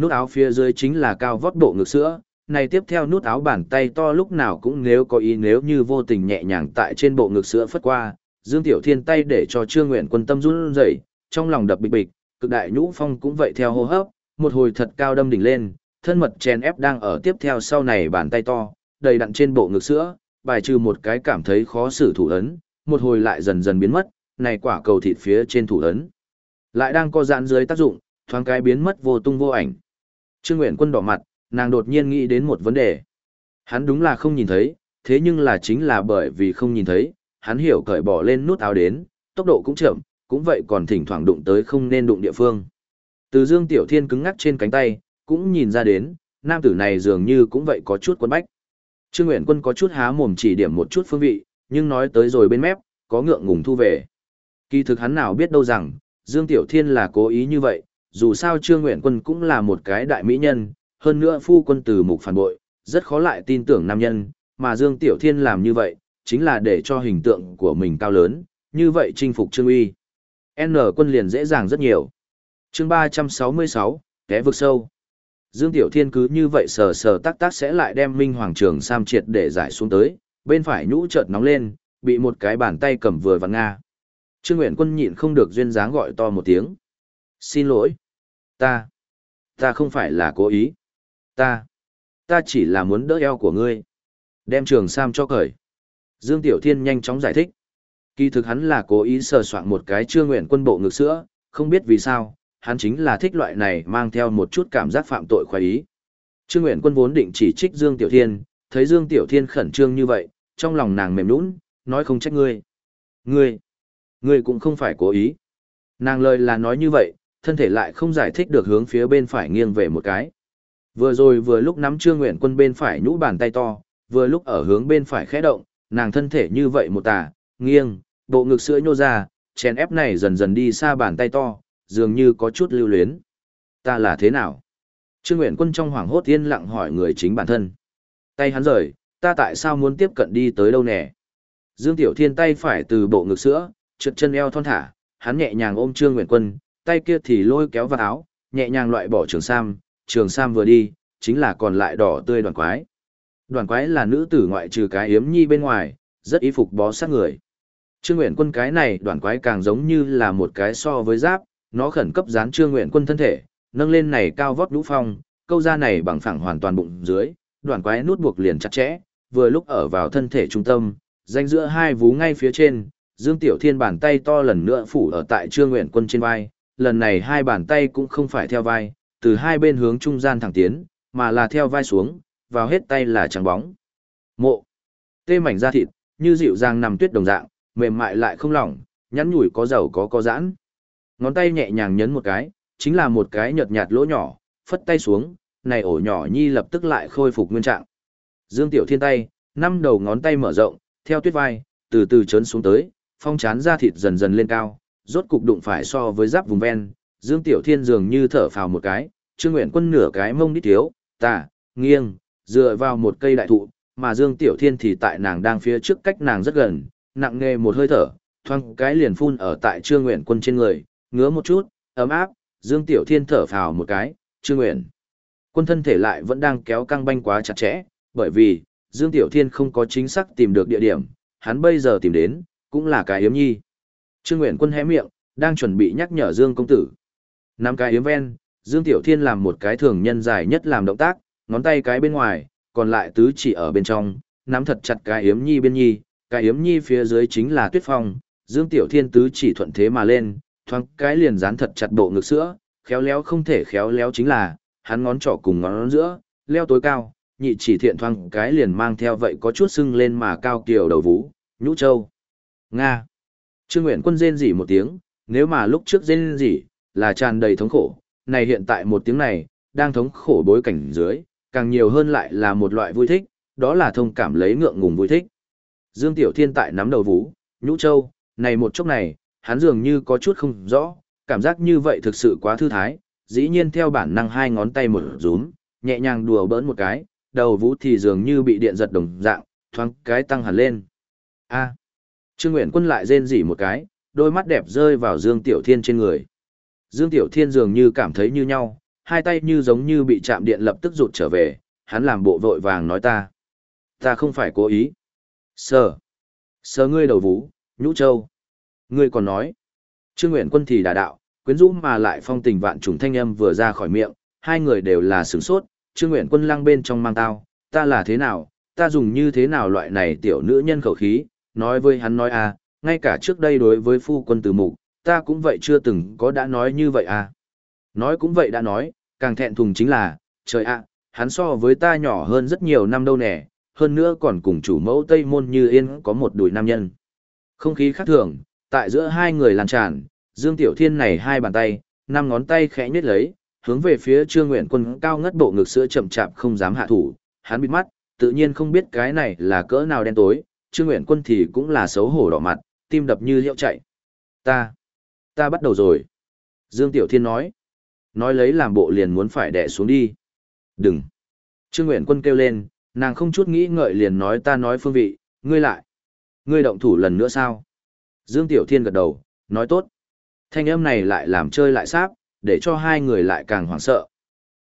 Nút áo phía dưới chính là cao vót bộ ngực sữa, này tiếp theo nút áo bàn tay to lúc nào cũng nếu có ý nếu như vô tình nhẹ nhàng tại trên bộ ngực sữa phất qua, Dương Tiểu Thiên tay để cho Trương Nguyện quân tâm run rẩy, trong lòng đập bịch bịch, cực đại nhũ phong cũng vậy theo hô hấp, một hồi thật cao đâm đỉnh lên, thân mật chèn ép đang ở tiếp theo sau này bàn tay to, đầy đặn trên bộ ngực sữa, bài trừ một cái cảm thấy khó xử thủ ấn, một hồi lại dần dần biến mất, này quả cầu thịt phía trên thủ ấn. Lại đang co giãn dưới tác dụng, thoáng cái biến mất vô tung vô ảnh. Trương Nguyện quân đỏ mặt, nàng đột nhiên nghĩ đến một vấn đề. Hắn đúng là không nhìn thấy, thế nhưng là chính là bởi vì không nhìn thấy, hắn hiểu cởi bỏ lên nút áo đến, tốc độ cũng chậm, cũng vậy còn thỉnh thoảng đụng tới không nên đụng địa phương. Từ Dương Tiểu Thiên cứng ngắc trên cánh tay, cũng nhìn ra đến, nam tử này dường như cũng vậy có chút quân bách. Trương Nguyện Quân có chút há mồm chỉ điểm một chút phương vị, nhưng nói tới rồi bên mép, có ngượng ngùng thu về. Kỳ thực hắn nào biết đâu rằng, Dương Tiểu Thiên là cố ý như vậy, dù sao Trương Nguyện Quân cũng là một cái đại mỹ nhân, hơn nữa phu quân từ mục phản bội, rất khó lại tin tưởng nam nhân, mà Dương Tiểu Thiên làm như vậy, chính là để cho hình tượng của mình cao lớn, như vậy chinh phục Trương Uy. N quân liền dễ dàng rất nhiều. chương 366, kẻ vực sâu. Dương Tiểu Thiên cứ như vậy sờ sờ tác tác sẽ lại đem Minh Hoàng Trường Sam triệt để giải xuống tới, bên phải nhũ chợt nóng lên, bị một cái bàn tay cầm vừa vặn nga. Trương Nguyện Quân nhịn không được duyên dáng gọi to một tiếng. Xin lỗi. Ta. Ta không phải là cố ý. Ta. Ta chỉ là muốn đỡ eo của ngươi. Đem trường Sam cho cởi. Dương Tiểu Thiên nhanh chóng giải thích. Kỳ thực hắn là cố ý sờ soạn một cái Trương Nguyện Quân bộ ngực sữa, không biết vì sao, hắn chính là thích loại này mang theo một chút cảm giác phạm tội khoái ý. Trương Nguyện Quân vốn định chỉ trích Dương Tiểu Thiên, thấy Dương Tiểu Thiên khẩn trương như vậy, trong lòng nàng mềm nũng, nói không trách ngươi. Ngươi, ngươi cũng không phải cố ý. Nàng lời là nói như vậy, thân thể lại không giải thích được hướng phía bên phải nghiêng về một cái. Vừa rồi vừa lúc nắm Trương Nguyện Quân bên phải nhũ bàn tay to, vừa lúc ở hướng bên phải khẽ động, nàng thân thể như vậy một tà, nghiêng, bộ ngực sữa nhô ra, chèn ép này dần dần đi xa bàn tay to, dường như có chút lưu luyến. Ta là thế nào? Trương Nguyện Quân trong hoảng hốt yên lặng hỏi người chính bản thân. Tay hắn rời, ta tại sao muốn tiếp cận đi tới đâu nè? Dương Tiểu Thiên tay phải từ bộ ngực sữa, trượt chân eo thon thả, hắn nhẹ nhàng ôm Trương Nguyện Quân, tay kia thì lôi kéo vào áo, nhẹ nhàng loại bỏ trường sam, trường sam vừa đi, chính là còn lại đỏ tươi đoàn quái. Đoàn quái là nữ tử ngoại trừ cái yếm nhi bên ngoài, rất ý phục bó sát người. Trương Nguyện Quân cái này đoàn quái càng giống như là một cái so với giáp, nó khẩn cấp dán Trương Nguyện Quân thân thể, nâng lên này cao vót lũ phong, câu ra này bằng phẳng hoàn toàn bụng dưới, đoàn quái nút buộc liền chặt chẽ, vừa lúc ở vào thân thể trung tâm, danh giữa hai vú ngay phía trên, Dương Tiểu Thiên bàn tay to lần nữa phủ ở tại Trương Nguyện Quân trên vai, lần này hai bàn tay cũng không phải theo vai, từ hai bên hướng trung gian thẳng tiến, mà là theo vai xuống, vào hết tay là trắng bóng. Mộ. Tê mảnh da thịt, như dịu dàng nằm tuyết đồng dạng, mềm mại lại không lỏng, nhắn nhủi có dầu có có giãn. Ngón tay nhẹ nhàng nhấn một cái, chính là một cái nhợt nhạt lỗ nhỏ, phất tay xuống, này ổ nhỏ nhi lập tức lại khôi phục nguyên trạng. Dương Tiểu Thiên tay, năm đầu ngón tay mở rộng, theo tuyết vai, từ từ trấn xuống tới, phong chán da thịt dần dần lên cao, rốt cục đụng phải so với giáp vùng ven, Dương Tiểu Thiên dường như thở phào một cái, Trương Nguyện Quân nửa cái mông đít thiếu, tà, nghiêng, dựa vào một cây đại thụ, mà Dương Tiểu Thiên thì tại nàng đang phía trước cách nàng rất gần, nặng nghề một hơi thở, thoang cái liền phun ở tại Trương Nguyện Quân trên người, ngứa một chút, ấm áp, Dương Tiểu Thiên thở phào một cái, Trương Nguyện. Quân thân thể lại vẫn đang kéo căng banh quá chặt chẽ, bởi vì, Dương Tiểu Thiên không có chính xác tìm được địa điểm, hắn bây giờ tìm đến, cũng là cái yếm nhi. Trương Nguyện Quân hé miệng, đang chuẩn bị nhắc nhở Dương công tử. Năm cái yếm ven, Dương Tiểu Thiên làm một cái thường nhân dài nhất làm động tác, ngón tay cái bên ngoài, còn lại tứ chỉ ở bên trong, nắm thật chặt cái yếm nhi bên nhi, cái yếm nhi phía dưới chính là tuyết phong, Dương Tiểu Thiên tứ chỉ thuận thế mà lên, thoáng cái liền dán thật chặt bộ ngực sữa, khéo léo không thể khéo léo chính là, hắn ngón trỏ cùng ngón giữa, leo tối cao, nhị chỉ thiện thoáng cái liền mang theo vậy có chút sưng lên mà cao kiều đầu vũ, nhũ châu. Nga. Trương Nguyện quân rên rỉ một tiếng, nếu mà lúc trước rên rỉ, là tràn đầy thống khổ, này hiện tại một tiếng này, đang thống khổ bối cảnh dưới, càng nhiều hơn lại là một loại vui thích, đó là thông cảm lấy ngượng ngùng vui thích. Dương Tiểu Thiên tại nắm đầu vũ, nhũ châu, này một chốc này, hắn dường như có chút không rõ, cảm giác như vậy thực sự quá thư thái, dĩ nhiên theo bản năng hai ngón tay một rúm, nhẹ nhàng đùa bỡn một cái, đầu vũ thì dường như bị điện giật đồng dạng, thoáng cái tăng hẳn lên. A. Trương Nguyện Quân lại rên rỉ một cái, đôi mắt đẹp rơi vào Dương Tiểu Thiên trên người. Dương Tiểu Thiên dường như cảm thấy như nhau, hai tay như giống như bị chạm điện lập tức rụt trở về, hắn làm bộ vội vàng nói ta. Ta không phải cố ý. Sờ. Sờ ngươi đầu vũ, nhũ châu. Ngươi còn nói. Trương Nguyện Quân thì đà đạo, quyến rũ mà lại phong tình vạn trùng thanh âm vừa ra khỏi miệng, hai người đều là sửng sốt, Trương Nguyện Quân lăng bên trong mang tao, ta là thế nào, ta dùng như thế nào loại này tiểu nữ nhân khẩu khí, nói với hắn nói à, ngay cả trước đây đối với phu quân từ mục, ta cũng vậy chưa từng có đã nói như vậy à. Nói cũng vậy đã nói, càng thẹn thùng chính là, trời ạ, hắn so với ta nhỏ hơn rất nhiều năm đâu nè, hơn nữa còn cùng chủ mẫu Tây Môn Như Yên có một đùi nam nhân. Không khí khác thường, tại giữa hai người làn tràn, Dương Tiểu Thiên này hai bàn tay, năm ngón tay khẽ nhếch lấy, hướng về phía Trương Nguyện Quân cao ngất bộ ngực sữa chậm chạp không dám hạ thủ, hắn bịt mắt, tự nhiên không biết cái này là cỡ nào đen tối, Trương Nguyện Quân thì cũng là xấu hổ đỏ mặt, tim đập như hiệu chạy. Ta, ta bắt đầu rồi. Dương Tiểu Thiên nói, nói lấy làm bộ liền muốn phải đẻ xuống đi. Đừng. Trương Nguyện Quân kêu lên, nàng không chút nghĩ ngợi liền nói ta nói phương vị, ngươi lại. Ngươi động thủ lần nữa sao? Dương Tiểu Thiên gật đầu, nói tốt. Thanh âm này lại làm chơi lại sáp, để cho hai người lại càng hoảng sợ.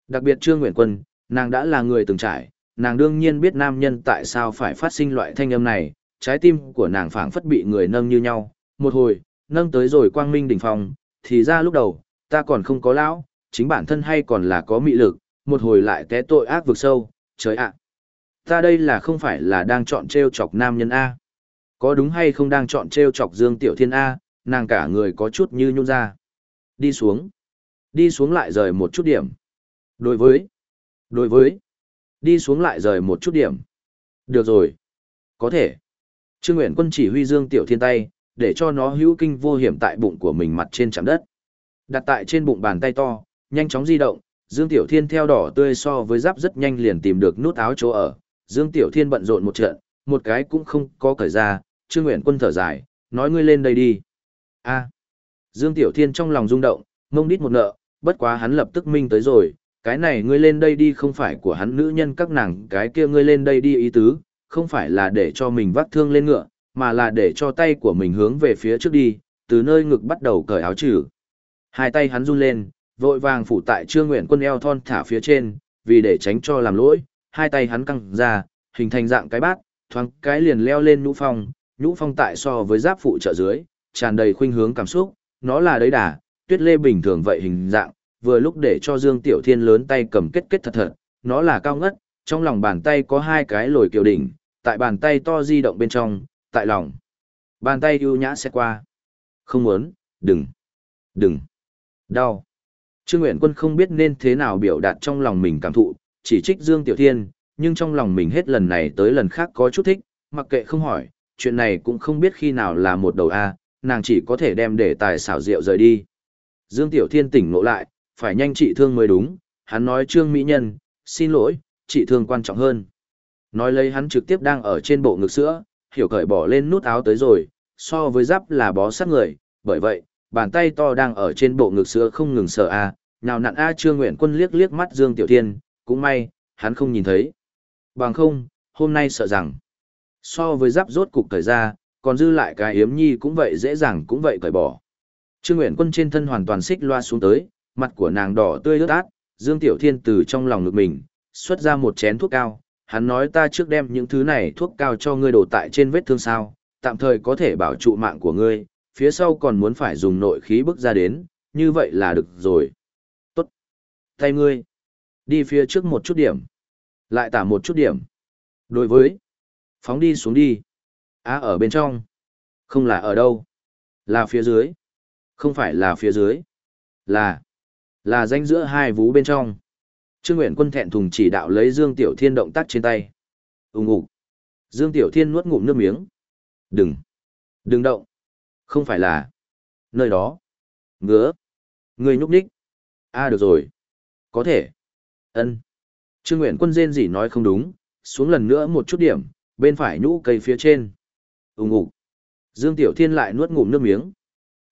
Đặc biệt Trương Nguyện Quân, nàng đã là người từng trải, nàng đương nhiên biết nam nhân tại sao phải phát sinh loại thanh âm này, trái tim của nàng phảng phất bị người nâng như nhau. Một hồi, nâng tới rồi quang minh đỉnh phong, thì ra lúc đầu, ta còn không có lão, chính bản thân hay còn là có mị lực, một hồi lại té tội ác vực sâu, trời ạ. Ta đây là không phải là đang chọn treo chọc nam nhân A. Có đúng hay không đang chọn treo chọc Dương Tiểu Thiên A, nàng cả người có chút như nhún ra. Đi xuống. Đi xuống lại rời một chút điểm. Đối với. Đối với. Đi xuống lại rời một chút điểm. Được rồi. Có thể. Trương Nguyện Quân chỉ huy Dương Tiểu Thiên tay, để cho nó hữu kinh vô hiểm tại bụng của mình mặt trên chạm đất. Đặt tại trên bụng bàn tay to, nhanh chóng di động, Dương Tiểu Thiên theo đỏ tươi so với giáp rất nhanh liền tìm được nút áo chỗ ở. Dương Tiểu Thiên bận rộn một trận, một cái cũng không có cởi ra, Trương Nguyện Quân thở dài, nói ngươi lên đây đi. A. Dương Tiểu Thiên trong lòng rung động, mông đít một nợ, bất quá hắn lập tức minh tới rồi, cái này ngươi lên đây đi không phải của hắn nữ nhân các nàng, cái kia ngươi lên đây đi ý tứ, không phải là để cho mình vác thương lên ngựa, mà là để cho tay của mình hướng về phía trước đi, từ nơi ngực bắt đầu cởi áo trừ. Hai tay hắn run lên, vội vàng phủ tại Trương Nguyện Quân eo thon thả phía trên, vì để tránh cho làm lỗi, hai tay hắn căng ra, hình thành dạng cái bát, thoáng cái liền leo lên nhũ phong, nhũ phong tại so với giáp phụ trợ dưới, tràn đầy khuynh hướng cảm xúc, nó là đấy đà, tuyết lê bình thường vậy hình dạng, vừa lúc để cho Dương Tiểu Thiên lớn tay cầm kết kết thật thật, nó là cao ngất, trong lòng bàn tay có hai cái lồi kiều đỉnh, tại bàn tay to di động bên trong, tại lòng. Bàn tay ưu nhã sẽ qua. Không muốn, đừng, đừng, đau. Trương Nguyện Quân không biết nên thế nào biểu đạt trong lòng mình cảm thụ, chỉ trích Dương Tiểu Thiên, nhưng trong lòng mình hết lần này tới lần khác có chút thích, mặc kệ không hỏi, chuyện này cũng không biết khi nào là một đầu A, nàng chỉ có thể đem để tài xảo rượu rời đi. Dương Tiểu Thiên tỉnh ngộ lại, phải nhanh trị thương mới đúng, hắn nói Trương Mỹ Nhân, xin lỗi, trị thương quan trọng hơn. Nói lấy hắn trực tiếp đang ở trên bộ ngực sữa, hiểu cởi bỏ lên nút áo tới rồi, so với giáp là bó sát người, bởi vậy, bàn tay to đang ở trên bộ ngực sữa không ngừng sợ a, nào nặn a Trương Nguyện Quân liếc liếc mắt Dương Tiểu Thiên, cũng may, hắn không nhìn thấy. Bằng không, hôm nay sợ rằng, so với giáp rốt cục thời ra, còn dư lại cái yếm nhi cũng vậy dễ dàng cũng vậy cởi bỏ. Trương Nguyện Quân trên thân hoàn toàn xích loa xuống tới, mặt của nàng đỏ tươi ướt át, Dương Tiểu Thiên từ trong lòng ngực mình, xuất ra một chén thuốc cao, hắn nói ta trước đem những thứ này thuốc cao cho ngươi đổ tại trên vết thương sao, tạm thời có thể bảo trụ mạng của ngươi, phía sau còn muốn phải dùng nội khí bức ra đến, như vậy là được rồi. Tốt. Tay ngươi. Đi phía trước một chút điểm. Lại tả một chút điểm. Đối với. Phóng đi xuống đi. Á ở bên trong. Không là ở đâu. Là phía dưới. Không phải là phía dưới. Là. Là danh giữa hai vú bên trong. Trương Nguyện Quân thẹn thùng chỉ đạo lấy Dương Tiểu Thiên động tác trên tay. Ùng ục. Dương Tiểu Thiên nuốt ngụm nước miếng. Đừng. Đừng động. Không phải là. Nơi đó. Ngứa. Người nhúc nhích. a à, được rồi. Có thể. ân Trương Nguyện Quân rên gì nói không đúng, xuống lần nữa một chút điểm, bên phải nhũ cây phía trên. Ùng ục. Dương Tiểu Thiên lại nuốt ngụm nước miếng.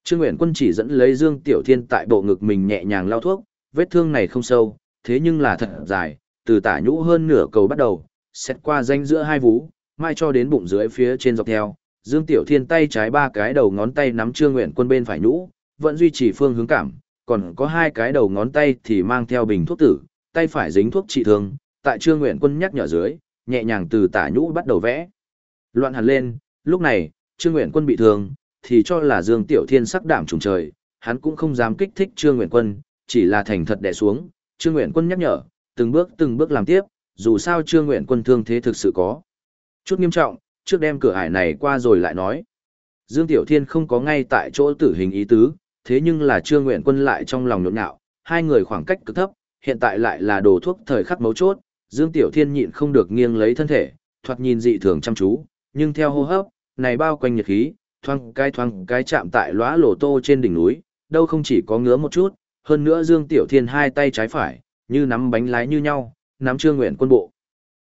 Trương Nguyện Quân chỉ dẫn lấy Dương Tiểu Thiên tại bộ ngực mình nhẹ nhàng lao thuốc, vết thương này không sâu, thế nhưng là thật dài, từ tả nhũ hơn nửa cầu bắt đầu, xét qua danh giữa hai vú, mai cho đến bụng dưới phía trên dọc theo. Dương Tiểu Thiên tay trái ba cái đầu ngón tay nắm Trương Nguyện Quân bên phải nhũ, vẫn duy trì phương hướng cảm, còn có hai cái đầu ngón tay thì mang theo bình thuốc tử, tay phải dính thuốc trị thương, tại Trương Nguyện Quân nhắc nhở dưới, nhẹ nhàng từ tả nhũ bắt đầu vẽ. Loạn hẳn lên, lúc này, Trương Nguyện Quân bị thương, thì cho là Dương Tiểu Thiên sắc đảm trùng trời, hắn cũng không dám kích thích Trương Nguyện Quân, chỉ là thành thật đè xuống, Trương Nguyện Quân nhắc nhở, từng bước từng bước làm tiếp, dù sao Trương Nguyện Quân thương thế thực sự có. Chút nghiêm trọng, trước đem cửa ải này qua rồi lại nói. Dương Tiểu Thiên không có ngay tại chỗ tử hình ý tứ, thế nhưng là Trương Nguyện Quân lại trong lòng nhộn nhạo, hai người khoảng cách cực thấp, hiện tại lại là đồ thuốc thời khắc mấu chốt, Dương Tiểu Thiên nhịn không được nghiêng lấy thân thể, thoạt nhìn dị thường chăm chú, nhưng theo hô hấp, này bao quanh nhiệt khí, thoang cái thoang cái chạm tại lóa lổ tô trên đỉnh núi, đâu không chỉ có ngứa một chút, hơn nữa Dương Tiểu Thiên hai tay trái phải, như nắm bánh lái như nhau, nắm Trương Nguyện quân bộ.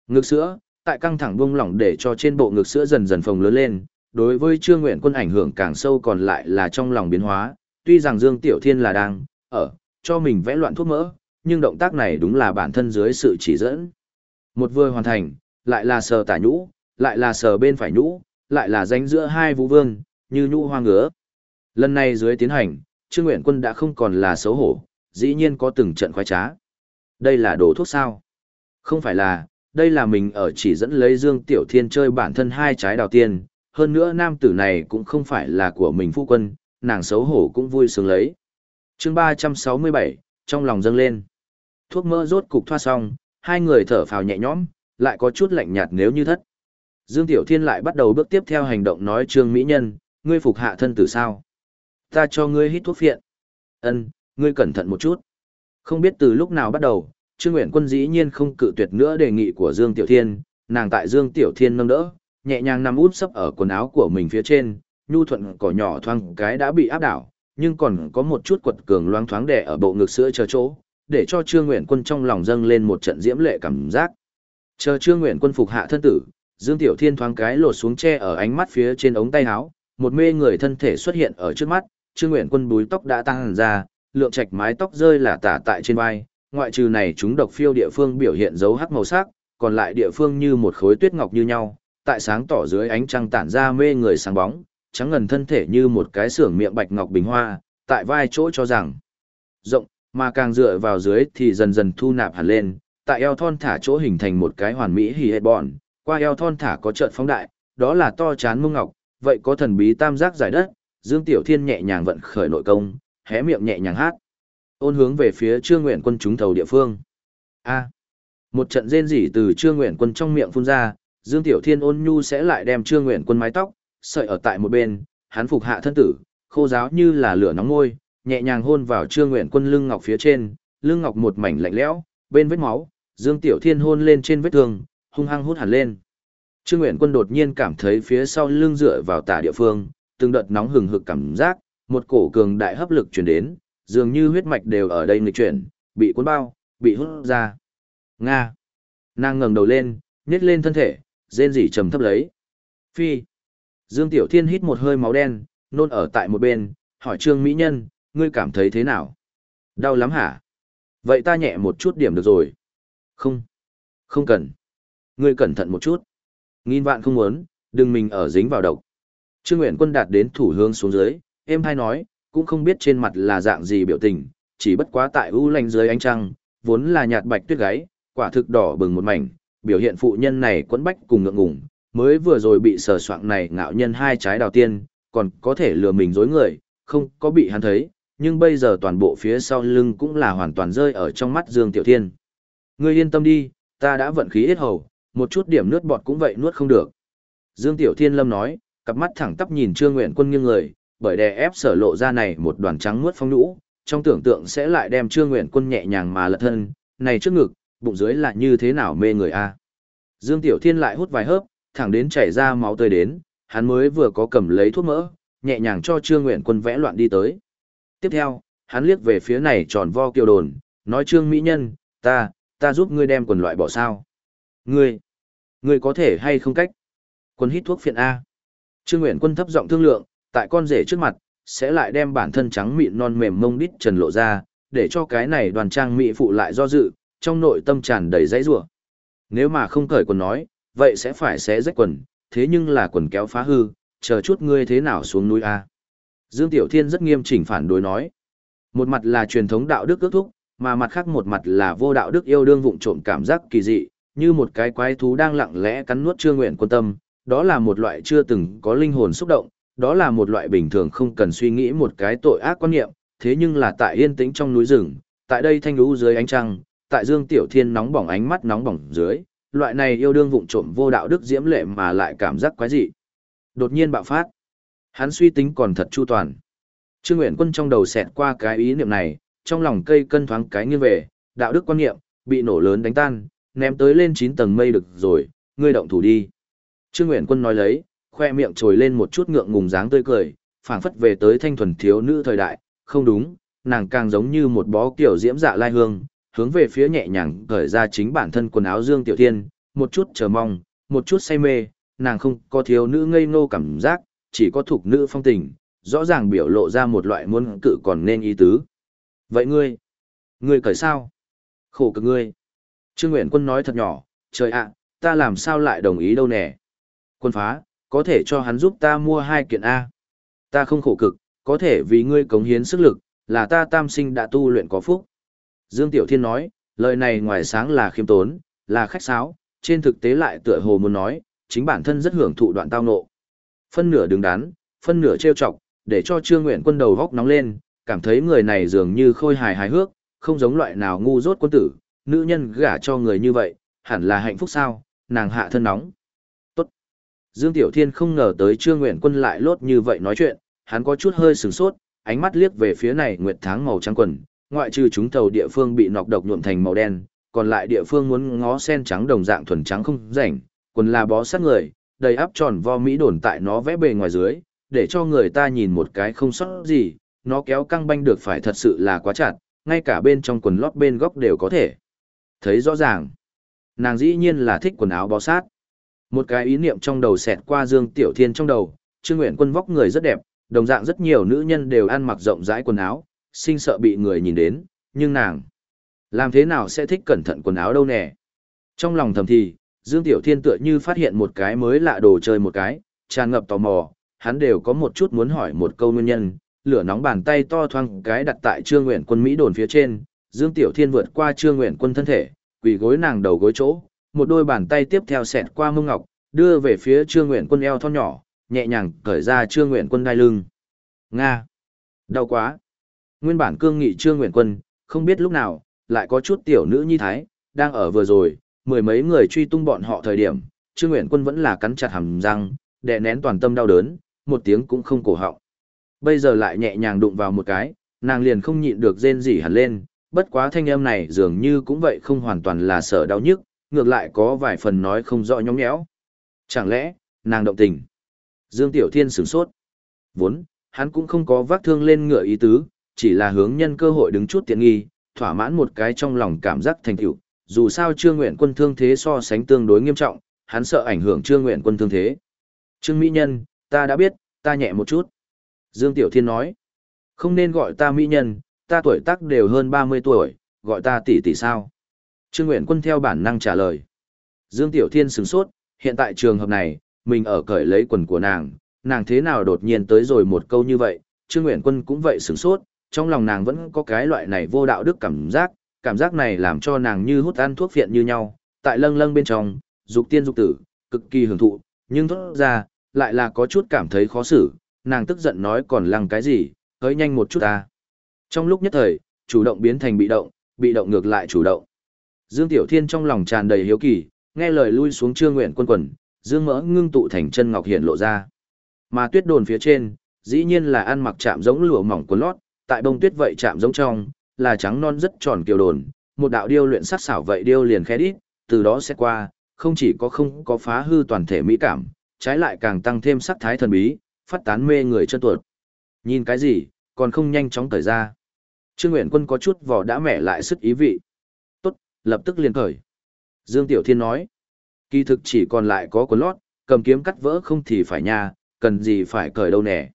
Ngực sữa, tại căng thẳng bung lỏng để cho trên bộ ngực sữa dần dần phồng lớn lên, đối với Trương Nguyện quân ảnh hưởng càng sâu còn lại là trong lòng biến hóa, tuy rằng Dương Tiểu Thiên là đang, ở, cho mình vẽ loạn thuốc mỡ, nhưng động tác này đúng là bản thân dưới sự chỉ dẫn. Một vừa hoàn thành, lại là sờ tả nhũ, lại là sờ bên phải nhũ, lại là danh giữa hai vũ vương, như nhũ hoa ngứa. Lần này dưới tiến hành, Trương Nguyện Quân đã không còn là xấu hổ, dĩ nhiên có từng trận khoái trá. Đây là đồ thuốc sao? Không phải là, đây là mình ở chỉ dẫn lấy Dương Tiểu Thiên chơi bản thân hai trái đào tiên, hơn nữa nam tử này cũng không phải là của mình phu quân, nàng xấu hổ cũng vui sướng lấy. chương 367, trong lòng dâng lên. Thuốc mỡ rốt cục thoa xong, hai người thở phào nhẹ nhõm, lại có chút lạnh nhạt nếu như thất. Dương Tiểu Thiên lại bắt đầu bước tiếp theo hành động nói Trương Mỹ Nhân, ngươi phục hạ thân tử sao? Ta cho ngươi hít thuốc phiện. Ân, ngươi cẩn thận một chút. Không biết từ lúc nào bắt đầu, Trương Nguyện Quân dĩ nhiên không cự tuyệt nữa đề nghị của Dương Tiểu Thiên, nàng tại Dương Tiểu Thiên nâng đỡ, nhẹ nhàng nằm út sấp ở quần áo của mình phía trên, nhu thuận cỏ nhỏ thoang cái đã bị áp đảo, nhưng còn có một chút quật cường loáng thoáng đè ở bộ ngực sữa chờ chỗ, để cho Trương Nguyện Quân trong lòng dâng lên một trận diễm lệ cảm giác. Chờ Trương Nguyện Quân phục hạ thân tử, Dương Tiểu Thiên thoáng cái lột xuống che ở ánh mắt phía trên ống tay áo, một mê người thân thể xuất hiện ở trước mắt, Trương Nguyện Quân búi tóc đã tăng ra, lượng trạch mái tóc rơi là tả tại trên vai, ngoại trừ này chúng độc phiêu địa phương biểu hiện dấu hắc màu sắc, còn lại địa phương như một khối tuyết ngọc như nhau, tại sáng tỏ dưới ánh trăng tản ra mê người sáng bóng, trắng ngần thân thể như một cái xưởng miệng bạch ngọc bình hoa, tại vai chỗ cho rằng rộng, mà càng dựa vào dưới thì dần dần thu nạp hẳn lên, tại eo thon thả chỗ hình thành một cái hoàn mỹ hỉ hệt bọn, qua eo thon thả có trợn phóng đại, đó là to chán mông ngọc, vậy có thần bí tam giác giải đất, Dương Tiểu Thiên nhẹ nhàng vận khởi nội công, hé miệng nhẹ nhàng hát. Ôn hướng về phía Trương Nguyện Quân chúng thầu địa phương. A. một trận rên rỉ từ Trương Nguyện Quân trong miệng phun ra, Dương Tiểu Thiên ôn nhu sẽ lại đem Trương Nguyện Quân mái tóc, sợi ở tại một bên, hắn phục hạ thân tử, khô giáo như là lửa nóng ngôi, nhẹ nhàng hôn vào Trương Nguyện Quân lưng ngọc phía trên, lưng ngọc một mảnh lạnh lẽo, bên vết máu, Dương Tiểu Thiên hôn lên trên vết thương, hung hăng hút hẳn lên. Trương Nguyện Quân đột nhiên cảm thấy phía sau lưng dựa vào tả địa phương, từng đợt nóng hừng hực cảm giác, một cổ cường đại hấp lực truyền đến, dường như huyết mạch đều ở đây nghịch chuyển, bị cuốn bao, bị hút ra. Nga. Nàng ngẩng đầu lên, nhét lên thân thể, rên rỉ trầm thấp lấy. Phi. Dương Tiểu Thiên hít một hơi máu đen, nôn ở tại một bên, hỏi Trương Mỹ Nhân, ngươi cảm thấy thế nào? Đau lắm hả? Vậy ta nhẹ một chút điểm được rồi. Không. Không cần. Ngươi cẩn thận một chút. Nghìn vạn không muốn, đừng mình ở dính vào độc. Trương Nguyện Quân đạt đến thủ hướng xuống dưới, em hay nói, cũng không biết trên mặt là dạng gì biểu tình, chỉ bất quá tại u lành dưới ánh trăng, vốn là nhạt bạch tuyết gáy, quả thực đỏ bừng một mảnh, biểu hiện phụ nhân này quấn bách cùng ngượng ngùng, mới vừa rồi bị sờ soạng này ngạo nhân hai trái đào tiên, còn có thể lừa mình dối người, không có bị hắn thấy, nhưng bây giờ toàn bộ phía sau lưng cũng là hoàn toàn rơi ở trong mắt Dương Tiểu Thiên. Ngươi yên tâm đi, ta đã vận khí ít hầu, một chút điểm nước bọt cũng vậy nuốt không được. Dương Tiểu Thiên Lâm nói, cặp mắt thẳng tắp nhìn Trương Nguyện Quân nghiêng người, bởi đè ép sở lộ ra này một đoàn trắng muốt phong nhũ, trong tưởng tượng sẽ lại đem Trương Nguyện Quân nhẹ nhàng mà lật thân, này trước ngực, bụng dưới là như thế nào mê người a. Dương Tiểu Thiên lại hút vài hớp, thẳng đến chảy ra máu tươi đến, hắn mới vừa có cầm lấy thuốc mỡ, nhẹ nhàng cho Trương Nguyện Quân vẽ loạn đi tới. Tiếp theo, hắn liếc về phía này tròn vo kiều đồn, nói Trương Mỹ Nhân, ta, ta giúp ngươi đem quần loại bỏ sao. Ngươi, ngươi có thể hay không cách? Quân hít thuốc phiện A. Trương Nguyện Quân thấp giọng thương lượng, tại con rể trước mặt, sẽ lại đem bản thân trắng mịn non mềm mông đít trần lộ ra, để cho cái này đoàn trang mỹ phụ lại do dự, trong nội tâm tràn đầy dãy rủa. Nếu mà không cởi quần nói, vậy sẽ phải xé rách quần, thế nhưng là quần kéo phá hư, chờ chút ngươi thế nào xuống núi A. Dương Tiểu Thiên rất nghiêm chỉnh phản đối nói. Một mặt là truyền thống đạo đức ước thúc, mà mặt khác một mặt là vô đạo đức yêu đương vụng trộm cảm giác kỳ dị, như một cái quái thú đang lặng lẽ cắn nuốt trương nguyện quân tâm, đó là một loại chưa từng có linh hồn xúc động, đó là một loại bình thường không cần suy nghĩ một cái tội ác quan niệm, thế nhưng là tại yên tĩnh trong núi rừng, tại đây thanh lũ dưới ánh trăng, tại Dương Tiểu Thiên nóng bỏng ánh mắt nóng bỏng dưới, loại này yêu đương vụng trộm vô đạo đức diễm lệ mà lại cảm giác quái dị. Đột nhiên bạo phát. Hắn suy tính còn thật chu toàn. Trương Nguyện Quân trong đầu xẹt qua cái ý niệm này, trong lòng cây cân thoáng cái nghiêng về, đạo đức quan niệm, bị nổ lớn đánh tan, ném tới lên 9 tầng mây được rồi, ngươi động thủ đi. Trương Nguyện Quân nói lấy, khoe miệng trồi lên một chút ngượng ngùng dáng tươi cười, phảng phất về tới thanh thuần thiếu nữ thời đại, không đúng, nàng càng giống như một bó kiểu diễm dạ lai hương, hướng về phía nhẹ nhàng cởi ra chính bản thân quần áo Dương Tiểu Thiên, một chút chờ mong, một chút say mê, nàng không có thiếu nữ ngây ngô cảm giác, chỉ có thuộc nữ phong tình, rõ ràng biểu lộ ra một loại muốn cự còn nên ý tứ. Vậy ngươi, ngươi cởi sao? Khổ cực ngươi. Trương Nguyện Quân nói thật nhỏ, trời ạ, ta làm sao lại đồng ý đâu nè. Quân phá, có thể cho hắn giúp ta mua hai kiện A. Ta không khổ cực, có thể vì ngươi cống hiến sức lực, là ta tam sinh đã tu luyện có phúc. Dương Tiểu Thiên nói, lời này ngoài sáng là khiêm tốn, là khách sáo, trên thực tế lại tựa hồ muốn nói, chính bản thân rất hưởng thụ đoạn tao nộ. Phân nửa đứng đắn, phân nửa trêu chọc, để cho Trương Nguyện Quân đầu góc nóng lên, cảm thấy người này dường như khôi hài hài hước, không giống loại nào ngu dốt quân tử, nữ nhân gả cho người như vậy, hẳn là hạnh phúc sao, nàng hạ thân nóng. Tốt. Dương Tiểu Thiên không ngờ tới Trương Nguyện Quân lại lốt như vậy nói chuyện, hắn có chút hơi sửng sốt, ánh mắt liếc về phía này nguyệt tháng màu trắng quần, ngoại trừ chúng thầu địa phương bị nọc độc nhuộm thành màu đen, còn lại địa phương muốn ngó sen trắng đồng dạng thuần trắng không rảnh, quần là bó sát người, đầy áp tròn vo mỹ đồn tại nó vẽ bề ngoài dưới, để cho người ta nhìn một cái không sót gì, nó kéo căng banh được phải thật sự là quá chặt, ngay cả bên trong quần lót bên góc đều có thể. Thấy rõ ràng, nàng dĩ nhiên là thích quần áo bó sát. Một cái ý niệm trong đầu xẹt qua Dương Tiểu Thiên trong đầu, Trương Nguyện Quân vóc người rất đẹp, đồng dạng rất nhiều nữ nhân đều ăn mặc rộng rãi quần áo, sinh sợ bị người nhìn đến, nhưng nàng làm thế nào sẽ thích cẩn thận quần áo đâu nè. Trong lòng thầm thì, Dương Tiểu Thiên tựa như phát hiện một cái mới lạ đồ chơi một cái, tràn ngập tò mò, hắn đều có một chút muốn hỏi một câu nguyên nhân, lửa nóng bàn tay to thoang cái đặt tại Trương Nguyện Quân Mỹ đồn phía trên, Dương Tiểu Thiên vượt qua Trương Nguyện Quân thân thể, quỳ gối nàng đầu gối chỗ, một đôi bàn tay tiếp theo xẹt qua mông ngọc, đưa về phía Trương Nguyện Quân eo thon nhỏ, nhẹ nhàng cởi ra Trương Nguyện Quân đai lưng. Nga! Đau quá! Nguyên bản cương nghị Trương Nguyện Quân, không biết lúc nào, lại có chút tiểu nữ nhi thái, đang ở vừa rồi, mười mấy người truy tung bọn họ thời điểm, Trương Nguyện Quân vẫn là cắn chặt hàm răng, đè nén toàn tâm đau đớn, một tiếng cũng không cổ họng. Bây giờ lại nhẹ nhàng đụng vào một cái, nàng liền không nhịn được rên rỉ hẳn lên, bất quá thanh âm này dường như cũng vậy không hoàn toàn là sợ đau nhức, ngược lại có vài phần nói không rõ nhõng nhẽo. Chẳng lẽ, nàng động tình? Dương Tiểu Thiên sửng sốt. Vốn, hắn cũng không có vác thương lên ngựa ý tứ, chỉ là hướng nhân cơ hội đứng chút tiện nghi, thỏa mãn một cái trong lòng cảm giác thành tựu. Dù sao Trương Nguyện Quân thương thế so sánh tương đối nghiêm trọng, hắn sợ ảnh hưởng Trương Nguyện Quân thương thế. Trương Mỹ Nhân, ta đã biết, ta nhẹ một chút. Dương Tiểu Thiên nói, không nên gọi ta Mỹ Nhân, ta tuổi tác đều hơn 30 tuổi, gọi ta tỷ tỷ sao. Trương Nguyện Quân theo bản năng trả lời. Dương Tiểu Thiên sửng sốt, hiện tại trường hợp này, mình ở cởi lấy quần của nàng, nàng thế nào đột nhiên tới rồi một câu như vậy, Trương Nguyện Quân cũng vậy sửng sốt, trong lòng nàng vẫn có cái loại này vô đạo đức cảm giác, cảm giác này làm cho nàng như hút ăn thuốc phiện như nhau, tại lâng lâng bên trong, dục tiên dục tử, cực kỳ hưởng thụ, nhưng thốt ra, lại là có chút cảm thấy khó xử, nàng tức giận nói còn lăng cái gì, hơi nhanh một chút ta. Trong lúc nhất thời, chủ động biến thành bị động, bị động ngược lại chủ động. Dương Tiểu Thiên trong lòng tràn đầy hiếu kỳ, nghe lời lui xuống trương nguyện quân quần, dương mỡ ngưng tụ thành chân ngọc hiện lộ ra. Mà tuyết đồn phía trên, dĩ nhiên là ăn mặc chạm giống lụa mỏng quần lót, tại bông tuyết vậy chạm giống trong, là trắng non rất tròn kiều đồn, một đạo điêu luyện sắc xảo vậy điêu liền khẽ đít, từ đó sẽ qua, không chỉ có không có phá hư toàn thể mỹ cảm, trái lại càng tăng thêm sắc thái thần bí, phát tán mê người chân tuột. Nhìn cái gì, còn không nhanh chóng thời ra. Trương Nguyện Quân có chút vỏ đã mẻ lại sức ý vị. Tốt, lập tức liền khởi. Dương Tiểu Thiên nói. Kỳ thực chỉ còn lại có quần lót, cầm kiếm cắt vỡ không thì phải nha, cần gì phải cởi đâu nè.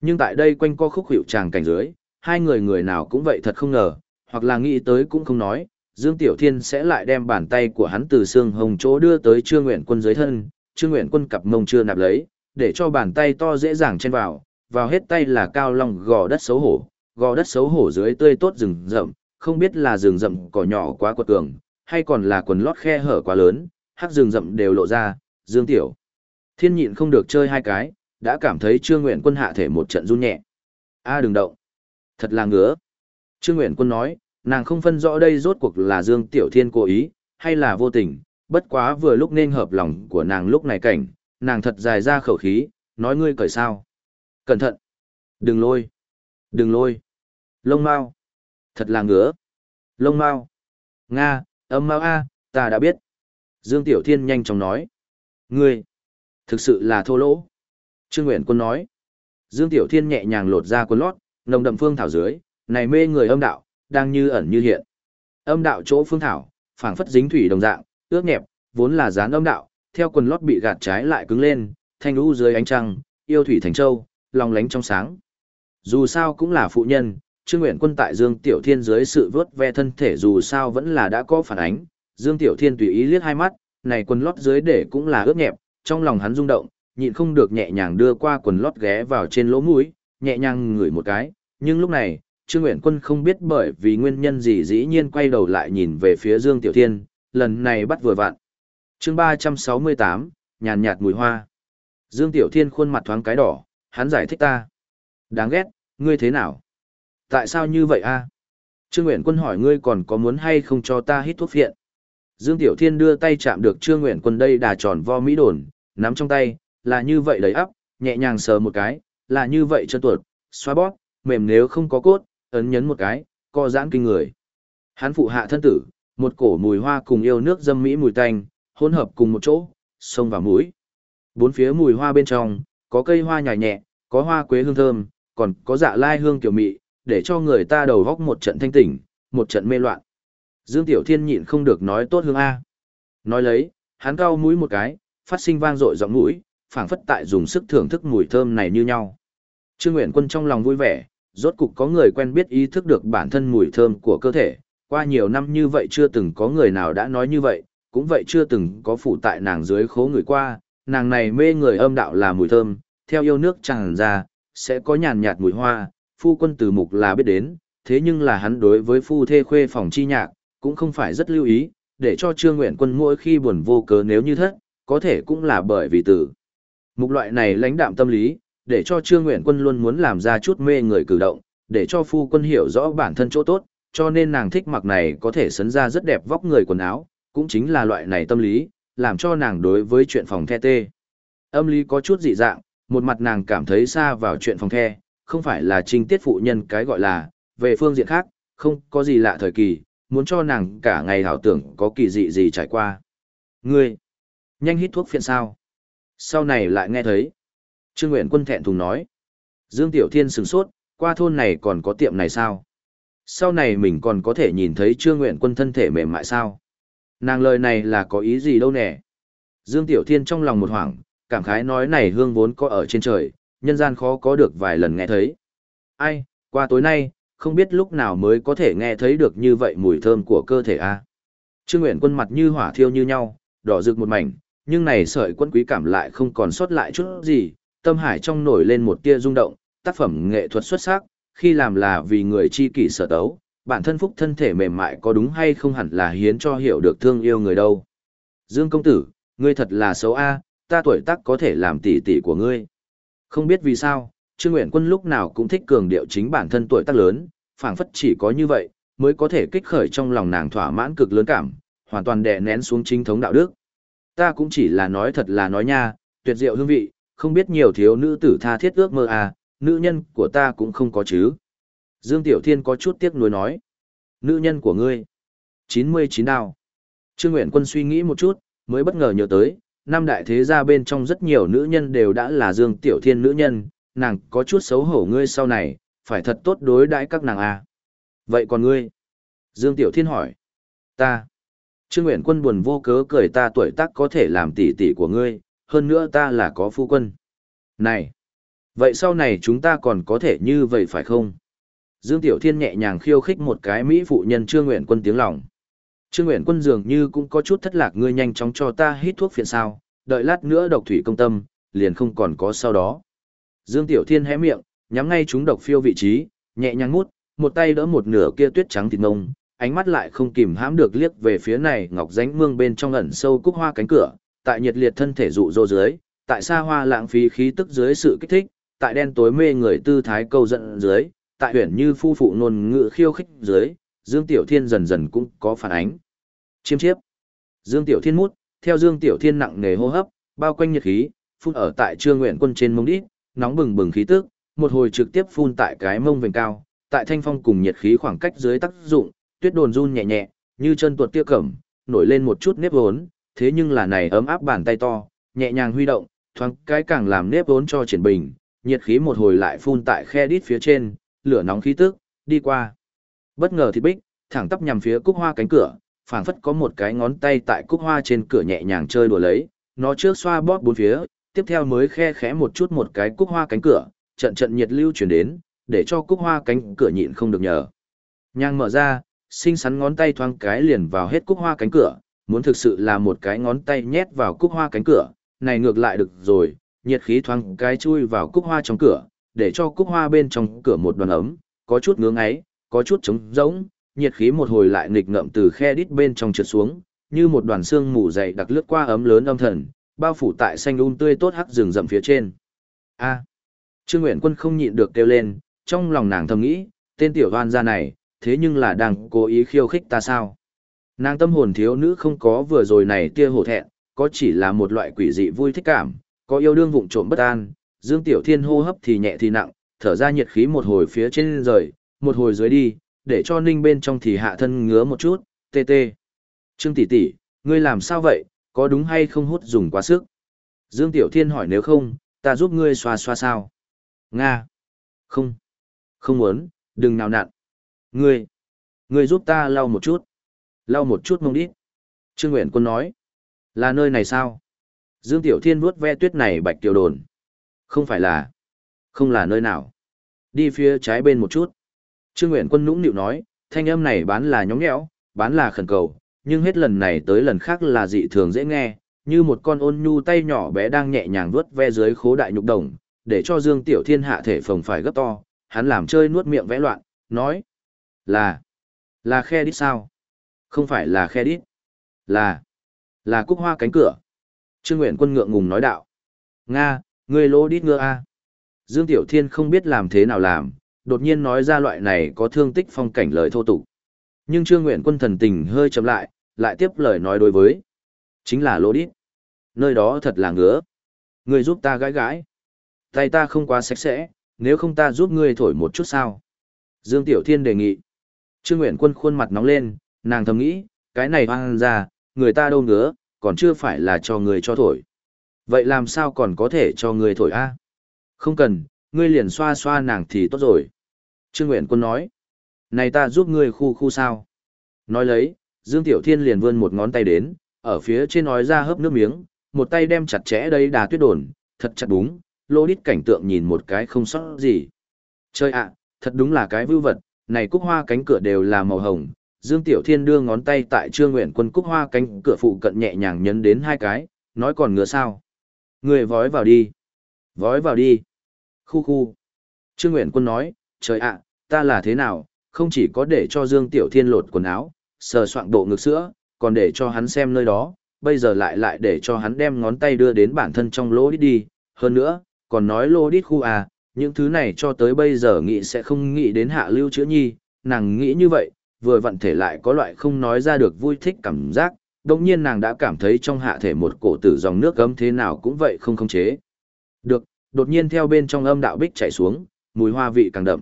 Nhưng tại đây quanh co khúc hiệu tràng cảnh dưới, hai người người nào cũng vậy thật không ngờ, hoặc là nghĩ tới cũng không nói, Dương Tiểu Thiên sẽ lại đem bàn tay của hắn từ xương hồng chỗ đưa tới Trương Nguyện Quân dưới thân, Trương Nguyện Quân cặp mông chưa nạp lấy, để cho bàn tay to dễ dàng chen vào, vào hết tay là cao long gò đất xấu hổ, gò đất xấu hổ dưới tươi tốt rừng rậm, không biết là rừng rậm cỏ nhỏ quá quật cường, hay còn là quần lót khe hở quá lớn, hắc rừng rậm đều lộ ra, Dương Tiểu. Thiên nhịn không được chơi hai cái, đã cảm thấy Trương Nguyện Quân hạ thể một trận run nhẹ. A đừng động. Thật là ngứa. Trương Nguyện Quân nói, nàng không phân rõ đây rốt cuộc là Dương Tiểu Thiên cố ý, hay là vô tình, bất quá vừa lúc nên hợp lòng của nàng lúc này cảnh, nàng thật dài ra khẩu khí, nói ngươi cởi sao. Cẩn thận. Đừng lôi. Đừng lôi. Lông mau. Thật là ngứa. Lông mau. Nga, âm mau A, ta đã biết. Dương Tiểu Thiên nhanh chóng nói. Ngươi. Thực sự là thô lỗ. Trương Nguyễn Quân nói. Dương Tiểu Thiên nhẹ nhàng lột ra quần lót, nồng đậm phương thảo dưới, này mê người âm đạo, đang như ẩn như hiện. Âm đạo chỗ phương thảo, phảng phất dính thủy đồng dạng, ướt nhẹp, vốn là dán âm đạo, theo quần lót bị gạt trái lại cứng lên, thanh lũ dưới ánh trăng, yêu thủy thành châu, lòng lánh trong sáng. Dù sao cũng là phụ nhân, Trương Nguyện Quân tại Dương Tiểu Thiên dưới sự vớt ve thân thể dù sao vẫn là đã có phản ánh, Dương Tiểu Thiên tùy ý liếc hai mắt, này quần lót dưới để cũng là ướt nhẹp, trong lòng hắn rung động, nhịn không được nhẹ nhàng đưa qua quần lót ghé vào trên lỗ mũi, nhẹ nhàng ngửi một cái, nhưng lúc này, Trương Nguyện Quân không biết bởi vì nguyên nhân gì dĩ nhiên quay đầu lại nhìn về phía Dương Tiểu Thiên, lần này bắt vừa vặn. chương 368, nhàn nhạt mùi hoa. Dương Tiểu Thiên khuôn mặt thoáng cái đỏ, hắn giải thích ta. Đáng ghét, ngươi thế nào? Tại sao như vậy a? Trương Nguyện Quân hỏi ngươi còn có muốn hay không cho ta hít thuốc phiện. Dương Tiểu Thiên đưa tay chạm được Trương Nguyện Quân đây đà tròn vo mỹ đồn, nắm trong tay, là như vậy đầy ắp, nhẹ nhàng sờ một cái, là như vậy chân tuột, xoa bóp, mềm nếu không có cốt, ấn nhấn một cái, co giãn kinh người. Hắn phụ hạ thân tử, một cổ mùi hoa cùng yêu nước dâm mỹ mùi tanh, hỗn hợp cùng một chỗ, sông vào mũi. Bốn phía mùi hoa bên trong, có cây hoa nhài nhẹ, có hoa quế hương thơm, còn có dạ lai hương kiểu mị, để cho người ta đầu góc một trận thanh tỉnh, một trận mê loạn. Dương Tiểu Thiên nhịn không được nói tốt hương A. Nói lấy, hắn cau mũi một cái, phát sinh vang dội giọng mũi, phảng phất tại dùng sức thưởng thức mùi thơm này như nhau. Trương Nguyện Quân trong lòng vui vẻ, rốt cục có người quen biết ý thức được bản thân mùi thơm của cơ thể. Qua nhiều năm như vậy chưa từng có người nào đã nói như vậy, cũng vậy chưa từng có phụ tại nàng dưới khố người qua, nàng này mê người âm đạo là mùi thơm, theo yêu nước tràn ra, sẽ có nhàn nhạt mùi hoa, phu quân từ mục là biết đến, thế nhưng là hắn đối với phu thê khuê phòng chi nhạc, cũng không phải rất lưu ý, để cho Trương Nguyện Quân mỗi khi buồn vô cớ nếu như thất, có thể cũng là bởi vì tử. Mục loại này lãnh đạm tâm lý, để cho Trương Nguyện Quân luôn muốn làm ra chút mê người cử động, để cho phu quân hiểu rõ bản thân chỗ tốt, cho nên nàng thích mặc này có thể sấn ra rất đẹp vóc người quần áo, cũng chính là loại này tâm lý, làm cho nàng đối với chuyện phòng the tê. Âm lý có chút dị dạng, một mặt nàng cảm thấy xa vào chuyện phòng the, không phải là trinh tiết phụ nhân cái gọi là, về phương diện khác, không có gì lạ thời kỳ, muốn cho nàng cả ngày hảo tưởng có kỳ dị gì trải qua. Ngươi, nhanh hít thuốc phiện sao. Sau này lại nghe thấy. Trương Nguyện Quân thẹn thùng nói. Dương Tiểu Thiên sừng sốt, qua thôn này còn có tiệm này sao? Sau này mình còn có thể nhìn thấy Trương Nguyện Quân thân thể mềm mại sao? Nàng lời này là có ý gì đâu nè? Dương Tiểu Thiên trong lòng một hoảng, cảm khái nói này hương vốn có ở trên trời, nhân gian khó có được vài lần nghe thấy. Ai, qua tối nay, không biết lúc nào mới có thể nghe thấy được như vậy mùi thơm của cơ thể a. Trương Nguyện Quân mặt như hỏa thiêu như nhau, đỏ rực một mảnh, nhưng này sợi quân quý cảm lại không còn sót lại chút gì, tâm hải trong nổi lên một tia rung động, tác phẩm nghệ thuật xuất sắc, khi làm là vì người chi kỷ sở tấu, bản thân phúc thân thể mềm mại có đúng hay không hẳn là hiến cho hiểu được thương yêu người đâu. Dương công tử, ngươi thật là xấu a, ta tuổi tác có thể làm tỷ tỷ của ngươi. Không biết vì sao, Trương Nguyện Quân lúc nào cũng thích cường điệu chính bản thân tuổi tác lớn, phảng phất chỉ có như vậy, mới có thể kích khởi trong lòng nàng thỏa mãn cực lớn cảm, hoàn toàn đè nén xuống chính thống đạo đức. Ta cũng chỉ là nói thật là nói nha, tuyệt diệu hương vị, không biết nhiều thiếu nữ tử tha thiết ước mơ à, nữ nhân của ta cũng không có chứ. Dương Tiểu Thiên có chút tiếc nuối nói. Nữ nhân của ngươi. 99 đào. Trương Nguyện Quân suy nghĩ một chút, mới bất ngờ nhớ tới, năm đại thế gia bên trong rất nhiều nữ nhân đều đã là Dương Tiểu Thiên nữ nhân, nàng có chút xấu hổ ngươi sau này, phải thật tốt đối đãi các nàng à. Vậy còn ngươi? Dương Tiểu Thiên hỏi. Ta. Trương Nguyện Quân buồn vô cớ cười ta tuổi tác có thể làm tỷ tỷ của ngươi, hơn nữa ta là có phu quân. Này! Vậy sau này chúng ta còn có thể như vậy phải không? Dương Tiểu Thiên nhẹ nhàng khiêu khích một cái Mỹ phụ nhân Trương Nguyện Quân tiếng lòng. Trương Nguyễn Quân dường như cũng có chút thất lạc ngươi nhanh chóng cho ta hít thuốc phiện sao, đợi lát nữa độc thủy công tâm, liền không còn có sau đó. Dương Tiểu Thiên hé miệng, nhắm ngay chúng độc phiêu vị trí, nhẹ nhàng mút, một tay đỡ một nửa kia tuyết trắng thịt ngông, ánh mắt lại không kìm hãm được liếc về phía này ngọc ránh mương bên trong ẩn sâu cúc hoa cánh cửa, tại nhiệt liệt thân thể dụ dỗ dưới, tại xa hoa lãng phí khí tức dưới sự kích thích, tại đen tối mê người tư thái câu giận dưới, tại huyền như phu phụ nôn ngựa khiêu khích dưới, Dương Tiểu Thiên dần dần cũng có phản ánh. Chiêm chiếp. Dương Tiểu Thiên mút, theo Dương Tiểu Thiên nặng nề hô hấp, bao quanh nhiệt khí, phun ở tại Trương Nguyện Quân trên mông đít, nóng bừng bừng khí tức, một hồi trực tiếp phun tại cái mông vành cao, tại thanh phong cùng nhiệt khí khoảng cách dưới tác dụng, tuyết đồn run nhẹ nhẹ, như chân tuột tia cẩm, nổi lên một chút nếp vốn, thế nhưng là này ấm áp bàn tay to, nhẹ nhàng huy động, thoáng cái càng làm nếp vốn cho triển bình, nhiệt khí một hồi lại phun tại khe đít phía trên, lửa nóng khí tức, đi qua. Bất ngờ thì bích, thẳng tắp nhằm phía cúc hoa cánh cửa, phảng phất có một cái ngón tay tại cúc hoa trên cửa nhẹ nhàng chơi đùa lấy, nó trước xoa bóp bốn phía, tiếp theo mới khe khẽ một chút một cái cúc hoa cánh cửa, trận trận nhiệt lưu chuyển đến, để cho cúc hoa cánh cửa nhịn không được nhờ. Nhang mở ra, xinh xắn ngón tay thoáng cái liền vào hết cúc hoa cánh cửa, muốn thực sự là một cái ngón tay nhét vào cúc hoa cánh cửa, này ngược lại được rồi, nhiệt khí thoáng cái chui vào cúc hoa trong cửa, để cho cúc hoa bên trong cửa một đoàn ấm, có chút ngưỡng ấy, có chút trống rỗng, nhiệt khí một hồi lại nghịch ngợm từ khe đít bên trong trượt xuống, như một đoàn xương mù dày đặc lướt qua ấm lớn âm thần, bao phủ tại xanh um tươi tốt hắc rừng rậm phía trên. A. Trương Nguyện Quân không nhịn được kêu lên, trong lòng nàng thầm nghĩ, tên tiểu oan gia này, thế nhưng là đang cố ý khiêu khích ta sao? Nàng tâm hồn thiếu nữ không có vừa rồi này tia hổ thẹn, có chỉ là một loại quỷ dị vui thích cảm, có yêu đương vụng trộm bất an, Dương Tiểu Thiên hô hấp thì nhẹ thì nặng, thở ra nhiệt khí một hồi phía trên rời, một hồi dưới đi, để cho ninh bên trong thì hạ thân ngứa một chút, tê tê. Trương tỷ tỷ, ngươi làm sao vậy, có đúng hay không hút dùng quá sức? Dương Tiểu Thiên hỏi nếu không, ta giúp ngươi xoa xoa sao? Nga. Không. Không muốn, đừng nào nặn. Ngươi. Ngươi giúp ta lau một chút. Lau một chút mông đít. Trương Nguyễn Quân nói. Là nơi này sao? Dương Tiểu Thiên vuốt ve tuyết này bạch tiểu đồn. Không phải là. Không là nơi nào. Đi phía trái bên một chút. Trương Nguyện Quân nũng nịu nói, thanh âm này bán là nhóng nhẽo, bán là khẩn cầu, nhưng hết lần này tới lần khác là dị thường dễ nghe, như một con ôn nhu tay nhỏ bé đang nhẹ nhàng vuốt ve dưới khố đại nhục đồng, để cho Dương Tiểu Thiên hạ thể phồng phải gấp to, hắn làm chơi nuốt miệng vẽ loạn, nói, là, là khe đít sao? Không phải là khe đít, là, là cúc hoa cánh cửa. Trương Nguyện Quân ngượng ngùng nói đạo, Nga, ngươi lô đít ngựa a Dương Tiểu Thiên không biết làm thế nào làm, đột nhiên nói ra loại này có thương tích phong cảnh lời thô tục. Nhưng Trương Nguyện Quân thần tình hơi chậm lại, lại tiếp lời nói đối với. Chính là lỗ đít. Nơi đó thật là ngứa. Ngươi giúp ta gãi gãi. Tay ta không quá sạch sẽ, nếu không ta giúp ngươi thổi một chút sao. Dương Tiểu Thiên đề nghị. Trương Nguyện Quân khuôn mặt nóng lên, nàng thầm nghĩ, cái này hoang ra, người ta đâu ngứa, còn chưa phải là cho người cho thổi. Vậy làm sao còn có thể cho người thổi a? Không cần, ngươi liền xoa xoa nàng thì tốt rồi. Trương Nguyện Quân nói. Này ta giúp ngươi khu khu sao? Nói lấy, Dương Tiểu Thiên liền vươn một ngón tay đến, ở phía trên nói ra hớp nước miếng, một tay đem chặt chẽ đây đà tuyết đồn, thật chặt búng, lô đít cảnh tượng nhìn một cái không sót gì. Chơi ạ, thật đúng là cái vưu vật, này cúc hoa cánh cửa đều là màu hồng. Dương Tiểu Thiên đưa ngón tay tại Trương Nguyện Quân cúc hoa cánh cửa phụ cận nhẹ nhàng nhấn đến hai cái, nói còn ngứa sao? Người vói vào đi. Vói vào đi. Khu khu. Trương Nguyện Quân nói, trời ạ, ta là thế nào, không chỉ có để cho Dương Tiểu Thiên lột quần áo, sờ soạn bộ ngực sữa, còn để cho hắn xem nơi đó, bây giờ lại lại để cho hắn đem ngón tay đưa đến bản thân trong lỗ đít đi, hơn nữa, còn nói lỗ đít khu à, những thứ này cho tới bây giờ nghĩ sẽ không nghĩ đến hạ lưu chữa nhi, nàng nghĩ như vậy, vừa vận thể lại có loại không nói ra được vui thích cảm giác, đồng nhiên nàng đã cảm thấy trong hạ thể một cổ tử dòng nước gấm thế nào cũng vậy không khống chế. Được, đột nhiên theo bên trong âm đạo bích chảy xuống, mùi hoa vị càng đậm.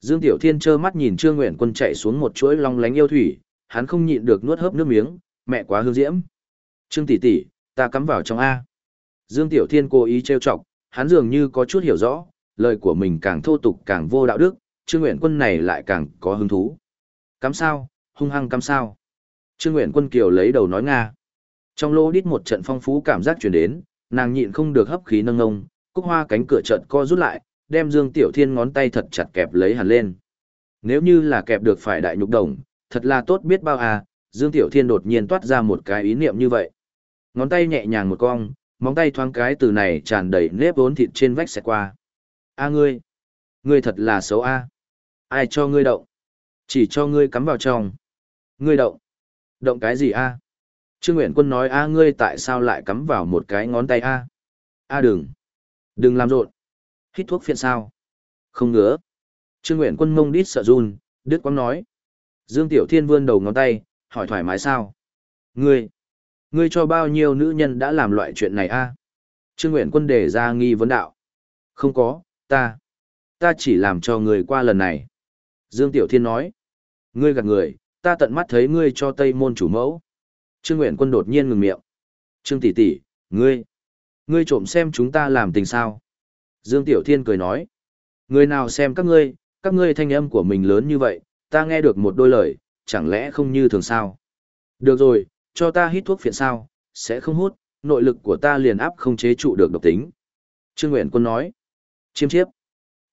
Dương Tiểu Thiên trơ mắt nhìn Trương Nguyện Quân chạy xuống một chuỗi long lánh yêu thủy, hắn không nhịn được nuốt hớp nước miếng, mẹ quá hương diễm. Trương tỷ tỷ, ta cắm vào trong A. Dương Tiểu Thiên cố ý trêu chọc, hắn dường như có chút hiểu rõ, lời của mình càng thô tục càng vô đạo đức, Trương Nguyện Quân này lại càng có hứng thú. Cắm sao, hung hăng cắm sao. Trương Nguyện Quân Kiều lấy đầu nói Nga. Trong lô đít một trận phong phú cảm giác truyền đến, nàng nhịn không được hấp khí nâng ngông, cúc hoa cánh cửa trận co rút lại, đem Dương Tiểu Thiên ngón tay thật chặt kẹp lấy hẳn lên. Nếu như là kẹp được phải đại nhục đồng, thật là tốt biết bao à, Dương Tiểu Thiên đột nhiên toát ra một cái ý niệm như vậy. Ngón tay nhẹ nhàng một cong, móng tay thoáng cái từ này tràn đầy nếp vốn thịt trên vách xẹt qua. A ngươi, ngươi thật là xấu a. Ai cho ngươi động? Chỉ cho ngươi cắm vào trong. Ngươi động. Động cái gì a? Trương Nguyện Quân nói a ngươi tại sao lại cắm vào một cái ngón tay a? A đừng. Đừng làm rộn. Hít thuốc phiện sao? Không ngứa. Trương Nguyện Quân mông đít sợ run, Đức Quang nói. Dương Tiểu Thiên vươn đầu ngón tay, hỏi thoải mái sao? Ngươi, ngươi cho bao nhiêu nữ nhân đã làm loại chuyện này a? Trương Nguyện Quân đề ra nghi vấn đạo. Không có, ta, ta chỉ làm cho người qua lần này. Dương Tiểu Thiên nói. Ngươi gạt người, ta tận mắt thấy ngươi cho Tây môn chủ mẫu. Trương Nguyện Quân đột nhiên ngừng miệng. Trương tỷ tỷ, ngươi, ngươi trộm xem chúng ta làm tình sao? Dương Tiểu Thiên cười nói. Người nào xem các ngươi, các ngươi thanh âm của mình lớn như vậy, ta nghe được một đôi lời, chẳng lẽ không như thường sao? Được rồi, cho ta hít thuốc phiện sao, sẽ không hút, nội lực của ta liền áp không chế trụ được độc tính. Trương Nguyện Quân nói. Chiêm chiếp.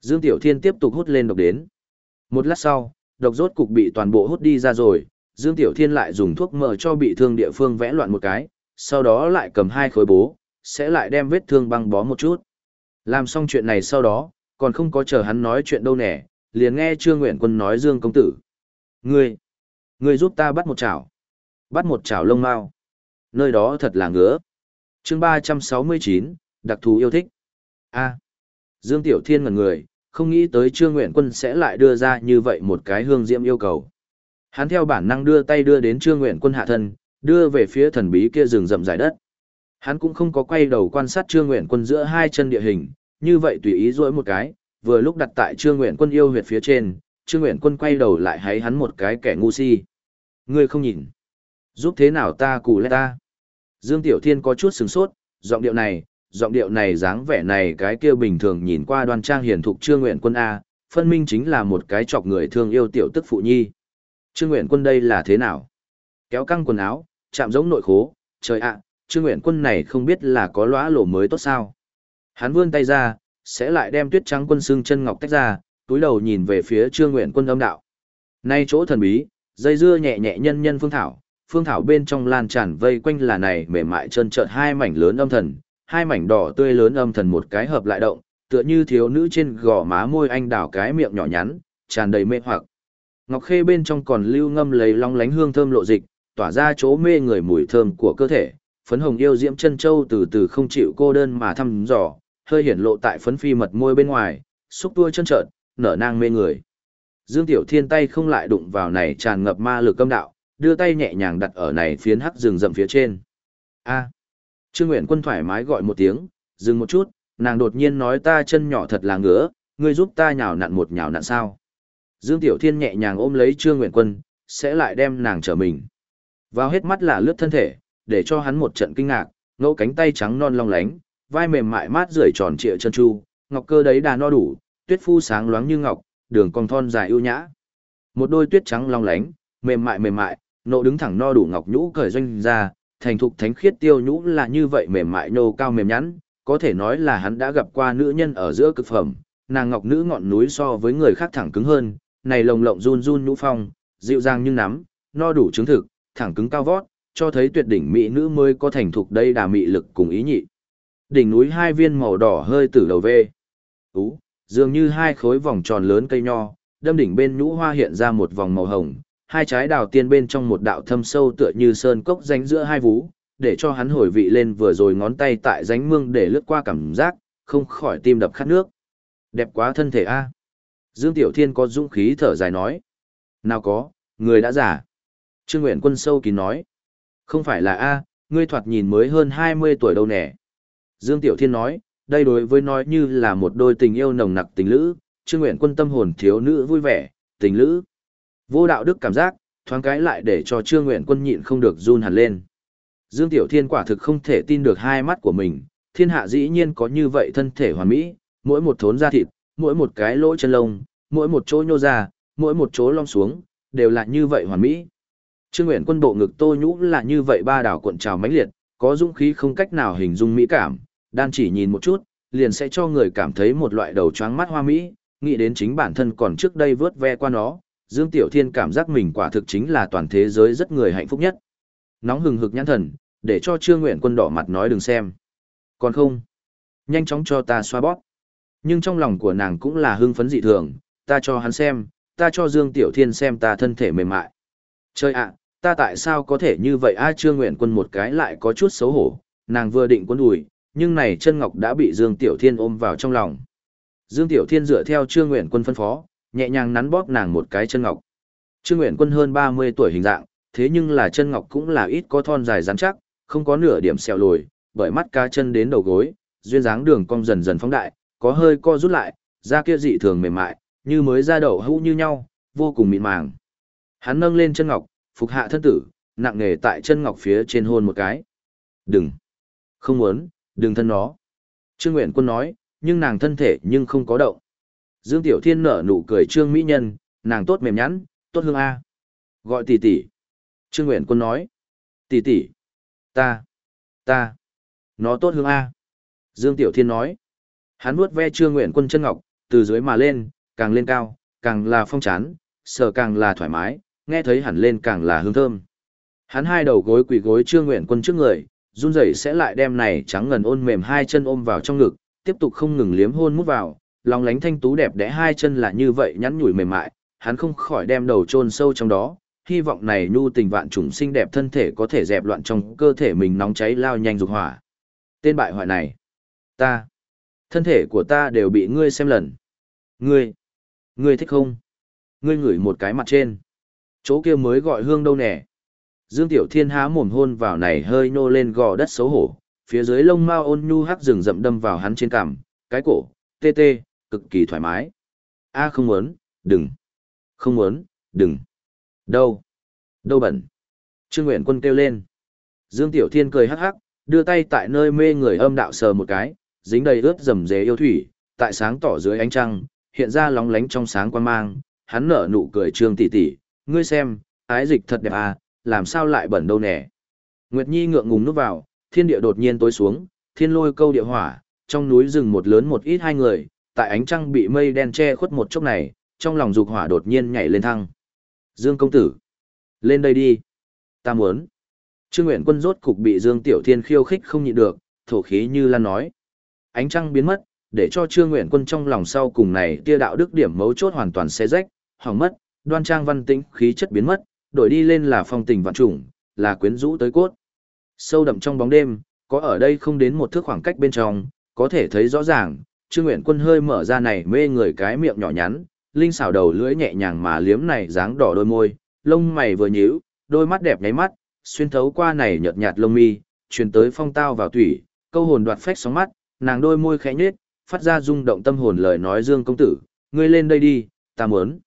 Dương Tiểu Thiên tiếp tục hút lên độc đến. Một lát sau, độc rốt cục bị toàn bộ hút đi ra rồi, Dương Tiểu Thiên lại dùng thuốc mờ cho bị thương địa phương vẽ loạn một cái, sau đó lại cầm hai khối bố, sẽ lại đem vết thương băng bó một chút. Làm xong chuyện này sau đó, còn không có chờ hắn nói chuyện đâu nè, liền nghe Trương Nguyện Quân nói Dương công tử. Ngươi, ngươi giúp ta bắt một chảo. Bắt một chảo lông mao. Nơi đó thật là ngứa. chương ba trăm sáu mươi chín đặc thù yêu thích. a Dương Tiểu Thiên ngẩn người, không nghĩ tới Trương Nguyện Quân sẽ lại đưa ra như vậy một cái hương diễm yêu cầu. Hắn theo bản năng đưa tay đưa đến Trương Nguyện Quân hạ thân, đưa về phía thần bí kia rừng rậm dài đất. Hắn cũng không có quay đầu quan sát Trương Nguyện Quân giữa hai chân địa hình, như vậy tùy ý duỗi một cái, vừa lúc đặt tại Trương Nguyện Quân yêu huyệt phía trên, Trương Nguyện Quân quay đầu lại hái hắn một cái kẻ ngu si. Ngươi không nhìn. Giúp thế nào ta cù lét ta. Dương Tiểu Thiên có chút sừng sốt, giọng điệu này, giọng điệu này dáng vẻ này cái kia bình thường nhìn qua đoan trang Hiển thục Trương Nguyện Quân A, phân minh chính là một cái chọc người thương yêu tiểu tức phụ nhi. Trương Nguyện Quân đây là thế nào? Kéo căng quần áo, chạm giống nội khố, trời ạ, Trương Nguyện Quân này không biết là có lõa lỗ mới tốt sao. Hắn vươn tay ra, sẽ lại đem tuyết trắng quân xương chân ngọc tách ra, túi đầu nhìn về phía Trương Nguyện Quân âm đạo. Nay chỗ thần bí, dây dưa nhẹ nhẹ nhân nhân phương thảo, phương thảo bên trong lan tràn vây quanh là này mềm mại trơn trợn hai mảnh lớn âm thần, hai mảnh đỏ tươi lớn âm thần một cái hợp lại động, tựa như thiếu nữ trên gò má môi anh đào cái miệng nhỏ nhắn, tràn đầy mê hoặc. Ngọc khê bên trong còn lưu ngâm lấy long lánh hương thơm lộ dịch, tỏa ra chỗ mê người mùi thơm của cơ thể, phấn hồng yêu diễm chân châu từ từ không chịu cô đơn mà thăm dò, hơi hiển lộ tại phấn phi mật môi bên ngoài, xúc tua chân trợn, nở nang mê người. Dương Tiểu Thiên tay không lại đụng vào này tràn ngập ma lực âm đạo, đưa tay nhẹ nhàng đặt ở này phiến hắc rừng rậm phía trên. A. Trương Nguyện Quân thoải mái gọi một tiếng, dừng một chút, nàng đột nhiên nói ta chân nhỏ thật là ngứa, ngươi giúp ta nhào nặn một nhào nặn sao. Dương Tiểu Thiên nhẹ nhàng ôm lấy Trương Nguyện Quân, sẽ lại đem nàng trở mình. Vào hết mắt là lướt thân thể, để cho hắn một trận kinh ngạc, ngẫu cánh tay trắng non long lánh, vai mềm mại mát rượi tròn trịa chân chu, ngọc cơ đấy đà no đủ, tuyết phu sáng loáng như ngọc, đường cong thon dài ưu nhã. Một đôi tuyết trắng long lánh, mềm mại mềm mại, nộ đứng thẳng no đủ ngọc nhũ cởi doanh ra, thành thục thánh khiết tiêu nhũ là như vậy mềm mại nô cao mềm nhắn, có thể nói là hắn đã gặp qua nữ nhân ở giữa cực phẩm, nàng ngọc nữ ngọn núi so với người khác thẳng cứng hơn, này lồng lộng run run nhũ phong, dịu dàng như nắm, no đủ chứng thực, thẳng cứng cao vót, cho thấy tuyệt đỉnh mỹ nữ mới có thành thục đây đà mị lực cùng ý nhị. Đỉnh núi hai viên màu đỏ hơi tử đầu về Ú, dường như hai khối vòng tròn lớn cây nho, đâm đỉnh bên nhũ hoa hiện ra một vòng màu hồng, hai trái đào tiên bên trong một đạo thâm sâu tựa như sơn cốc ránh giữa hai vú, để cho hắn hồi vị lên vừa rồi ngón tay tại ránh mương để lướt qua cảm giác, không khỏi tim đập khát nước. Đẹp quá thân thể a. Dương Tiểu Thiên có dũng khí thở dài nói. Nào có, người đã giả. Trương Nguyện Quân sâu kín nói. Không phải là a, ngươi thoạt nhìn mới hơn 20 tuổi đâu nè. Dương Tiểu Thiên nói, đây đối với nói như là một đôi tình yêu nồng nặc tình lữ, Trương Nguyện Quân tâm hồn thiếu nữ vui vẻ, tình lữ. Vô đạo đức cảm giác, thoáng cái lại để cho Trương Nguyện Quân nhịn không được run hẳn lên. Dương Tiểu Thiên quả thực không thể tin được hai mắt của mình, thiên hạ dĩ nhiên có như vậy thân thể hoàn mỹ, mỗi một thốn da thịt, mỗi một cái lỗ chân lông, mỗi một chỗ nhô ra, mỗi một chỗ long xuống, đều là như vậy hoàn mỹ. Trương Nguyện Quân bộ ngực tô nhũ là như vậy ba đảo cuộn trào mãnh liệt, có dũng khí không cách nào hình dung mỹ cảm, đan chỉ nhìn một chút, liền sẽ cho người cảm thấy một loại đầu choáng mắt hoa mỹ, nghĩ đến chính bản thân còn trước đây vớt ve qua nó, Dương Tiểu Thiên cảm giác mình quả thực chính là toàn thế giới rất người hạnh phúc nhất. Nóng hừng hực nhãn thần, để cho Trương Nguyện Quân đỏ mặt nói đừng xem. Còn không, nhanh chóng cho ta xoa bóp. Nhưng trong lòng của nàng cũng là hưng phấn dị thường, ta cho hắn xem, ta cho Dương Tiểu Thiên xem ta thân thể mềm mại trời ạ, ta tại sao có thể như vậy a Trương Nguyện Quân một cái lại có chút xấu hổ, nàng vừa định quấn đùi, nhưng này chân ngọc đã bị Dương Tiểu Thiên ôm vào trong lòng. Dương Tiểu Thiên dựa theo Trương Nguyện Quân phân phó, nhẹ nhàng nắn bóp nàng một cái chân ngọc. Trương Nguyện Quân hơn 30 tuổi hình dạng, thế nhưng là chân ngọc cũng là ít có thon dài rắn chắc, không có nửa điểm sẹo lồi, bởi mắt cá chân đến đầu gối, duyên dáng đường cong dần dần phóng đại, có hơi co rút lại, da kia dị thường mềm mại, như mới ra đậu hũ như nhau, vô cùng mịn màng. Hắn nâng lên chân ngọc, phục hạ thân tử, nặng nề tại chân ngọc phía trên hôn một cái. Đừng! Không muốn, đừng thân nó. Trương Nguyện Quân nói, nhưng nàng thân thể nhưng không có động. Dương Tiểu Thiên nở nụ cười Trương Mỹ Nhân, nàng tốt mềm nhắn, tốt hương A. Gọi tỷ tỷ. Trương Nguyện Quân nói. Tỷ tỷ. Ta. Ta. Nó tốt hương A. Dương Tiểu Thiên nói. Hắn vuốt ve Trương Nguyện Quân chân ngọc, từ dưới mà lên, càng lên cao, càng là phong chán, sờ càng là thoải mái, nghe thấy hẳn lên càng là hương thơm. Hắn hai đầu gối quỳ gối Trương Nguyện Quân trước người, run rẩy sẽ lại đem này trắng ngần ôn mềm hai chân ôm vào trong ngực, tiếp tục không ngừng liếm hôn mút vào, lòng lánh thanh tú đẹp đẽ hai chân là như vậy nhắn nhủi mềm mại, hắn không khỏi đem đầu chôn sâu trong đó, hy vọng này nhu tình vạn trùng xinh đẹp thân thể có thể dẹp loạn trong cơ thể mình nóng cháy lao nhanh dục hỏa. Tên bại hoại này, ta, Thân thể của ta đều bị ngươi xem lần. Ngươi, ngươi thích không? Ngươi ngửi một cái mặt trên. Chỗ kia mới gọi hương đâu nè. Dương Tiểu Thiên há mồm hôn vào này hơi nô lên gò đất xấu hổ, phía dưới lông mao ôn nhu hắc rừng rậm đâm vào hắn trên cằm, cái cổ, tê tê, cực kỳ thoải mái. A không muốn, đừng. Không muốn, đừng. Đâu? Đâu bẩn? Trương Nguyện Quân kêu lên. Dương Tiểu Thiên cười hắc hắc, đưa tay tại nơi mê người âm đạo sờ một cái, dính đầy ướt rầm rề yêu thủy, tại sáng tỏ dưới ánh trăng, hiện ra lóng lánh trong sáng quan mang, hắn nở nụ cười trương tỷ tỷ, ngươi xem, ái dịch thật đẹp à, làm sao lại bẩn đâu nè. Nguyệt Nhi ngượng ngùng núp vào, thiên địa đột nhiên tối xuống, thiên lôi câu địa hỏa, trong núi rừng một lớn một ít hai người, tại ánh trăng bị mây đen che khuất một chốc này, trong lòng dục hỏa đột nhiên nhảy lên thăng. Dương công tử, lên đây đi. Ta muốn. Trương Nguyện Quân rốt cục bị Dương Tiểu Thiên khiêu khích không nhịn được, thổ khí như lan nói. Ánh trăng biến mất, để cho Trương Nguyện Quân trong lòng sau cùng này tia đạo đức điểm mấu chốt hoàn toàn xé rách, hỏng mất, đoan trang văn tĩnh khí chất biến mất, đổi đi lên là phong tình vạn trùng, là quyến rũ tới cốt. Sâu đậm trong bóng đêm, có ở đây không đến một thước khoảng cách bên trong, có thể thấy rõ ràng, Trương Nguyện Quân hơi mở ra này mê người cái miệng nhỏ nhắn, linh xảo đầu lưỡi nhẹ nhàng mà liếm này dáng đỏ đôi môi, lông mày vừa nhíu, đôi mắt đẹp nháy mắt, xuyên thấu qua này nhợt nhạt lông mi, truyền tới phong tao vào tủy, câu hồn đoạt phách sóng mắt, nàng đôi môi khẽ nhếch, phát ra rung động tâm hồn lời nói Dương công tử, ngươi lên đây đi, ta muốn.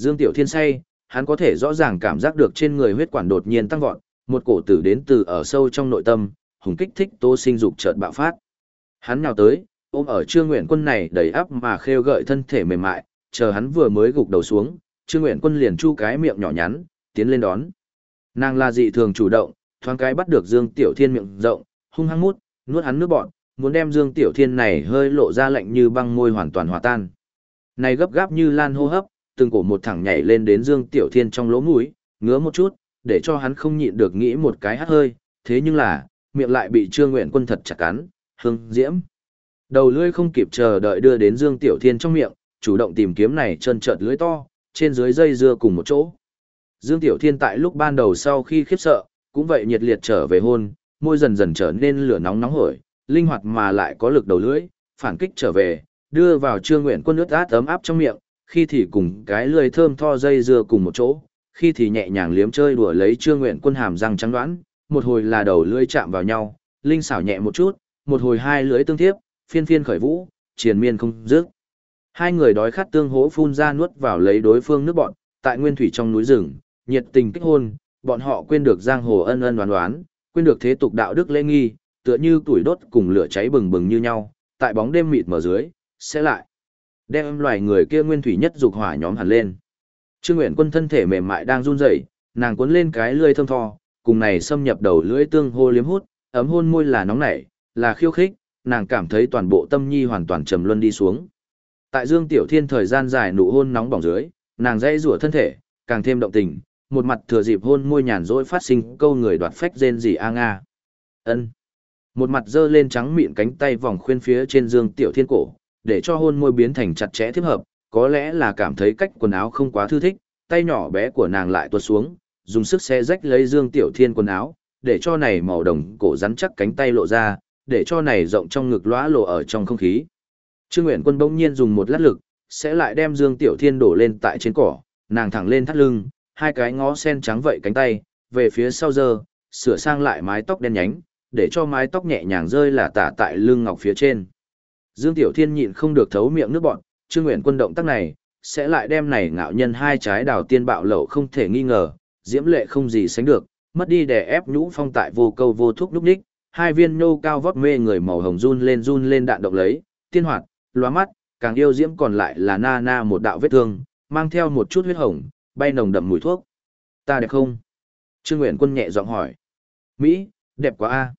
Dương Tiểu Thiên say, hắn có thể rõ ràng cảm giác được trên người huyết quản đột nhiên tăng vọt, một cổ tử đến từ ở sâu trong nội tâm, hùng kích thích tố sinh dục chợt bạo phát. Hắn nhào tới, ôm ở Trương Nguyện Quân này đầy áp mà khêu gợi thân thể mềm mại, chờ hắn vừa mới gục đầu xuống, Trương Nguyện Quân liền chu cái miệng nhỏ nhắn, tiến lên đón. Nàng là dị thường chủ động, thoáng cái bắt được Dương Tiểu Thiên miệng rộng, hung hăng mút, nuốt hắn nước bọn, muốn đem Dương Tiểu Thiên này hơi lộ ra lạnh như băng môi hoàn toàn hòa tan. Này gấp gáp như lan hô hấp, từng cổ một thẳng nhảy lên đến Dương Tiểu Thiên trong lỗ mũi, ngứa một chút, để cho hắn không nhịn được nghĩ một cái hát hơi, thế nhưng là, miệng lại bị Trương Nguyện Quân thật chặt cắn, hương, diễm. Đầu lưỡi không kịp chờ đợi đưa đến Dương Tiểu Thiên trong miệng, chủ động tìm kiếm này chân trợt lưỡi to, trên dưới dây dưa cùng một chỗ. Dương Tiểu Thiên tại lúc ban đầu sau khi khiếp sợ, cũng vậy nhiệt liệt trở về hôn, môi dần dần trở nên lửa nóng nóng hổi, linh hoạt mà lại có lực đầu lưỡi, phản kích trở về, đưa vào Trương Nguyện Quân nước át ấm áp trong miệng, khi thì cùng cái lười thơm tho dây dưa cùng một chỗ, khi thì nhẹ nhàng liếm chơi đùa lấy Trương Nguyện Quân hàm răng trắng đoán, một hồi là đầu lưỡi chạm vào nhau, linh xảo nhẹ một chút, một hồi hai lưỡi tương tiếp, phiên phiên khởi vũ, triền miên không dứt. Hai người đói khát tương hỗ phun ra nuốt vào lấy đối phương nước bọn, tại nguyên thủy trong núi rừng, nhiệt tình kích hôn, bọn họ quên được giang hồ ân ân đoán đoán, quên được thế tục đạo đức lễ nghi, tựa như tuổi đốt cùng lửa cháy bừng bừng như nhau, tại bóng đêm mịt mờ dưới, sẽ lại đem loài người kia nguyên thủy nhất dục hỏa nhóm hẳn lên. Trương Nguyện Quân thân thể mềm mại đang run rẩy, nàng cuốn lên cái lưỡi thơm tho, cùng này xâm nhập đầu lưỡi tương hô liếm hút, ấm hôn môi là nóng nảy, là khiêu khích, nàng cảm thấy toàn bộ tâm nhi hoàn toàn trầm luân đi xuống. Tại Dương Tiểu Thiên thời gian dài nụ hôn nóng bỏng dưới, nàng dãy rủa thân thể, càng thêm động tình, một mặt thừa dịp hôn môi nhàn rỗi phát sinh câu người đoạt phách rên gì a nga. Ân. Một mặt giơ lên trắng mịn cánh tay vòng khuyên phía trên Dương Tiểu Thiên cổ, để cho hôn môi biến thành chặt chẽ tiếp hợp, có lẽ là cảm thấy cách quần áo không quá thư thích, tay nhỏ bé của nàng lại tuột xuống, dùng sức xé rách lấy Dương Tiểu Thiên quần áo, để cho này màu đồng cổ rắn chắc cánh tay lộ ra, để cho này rộng trong ngực lóa lộ ở trong không khí. Trương Nguyện Quân bỗng nhiên dùng một lát lực, sẽ lại đem Dương Tiểu Thiên đổ lên tại trên cỏ, nàng thẳng lên thắt lưng, hai cái ngó sen trắng vậy cánh tay, về phía sau giờ, sửa sang lại mái tóc đen nhánh, để cho mái tóc nhẹ nhàng rơi là tả tại lưng ngọc phía trên. Dương Tiểu Thiên nhịn không được thấu miệng nước bọn, Trương Nguyện Quân động tác này, sẽ lại đem này ngạo nhân hai trái đào tiên bạo lậu không thể nghi ngờ, diễm lệ không gì sánh được, mất đi để ép nhũ phong tại vô câu vô thuốc lúc đích, hai viên nô cao vót mê người màu hồng run lên run lên đạn động lấy, tiên hoạt, lóa mắt, càng yêu diễm còn lại là na na một đạo vết thương, mang theo một chút huyết hồng, bay nồng đậm mùi thuốc. Ta đẹp không? Trương Nguyện Quân nhẹ giọng hỏi. Mỹ, đẹp quá a.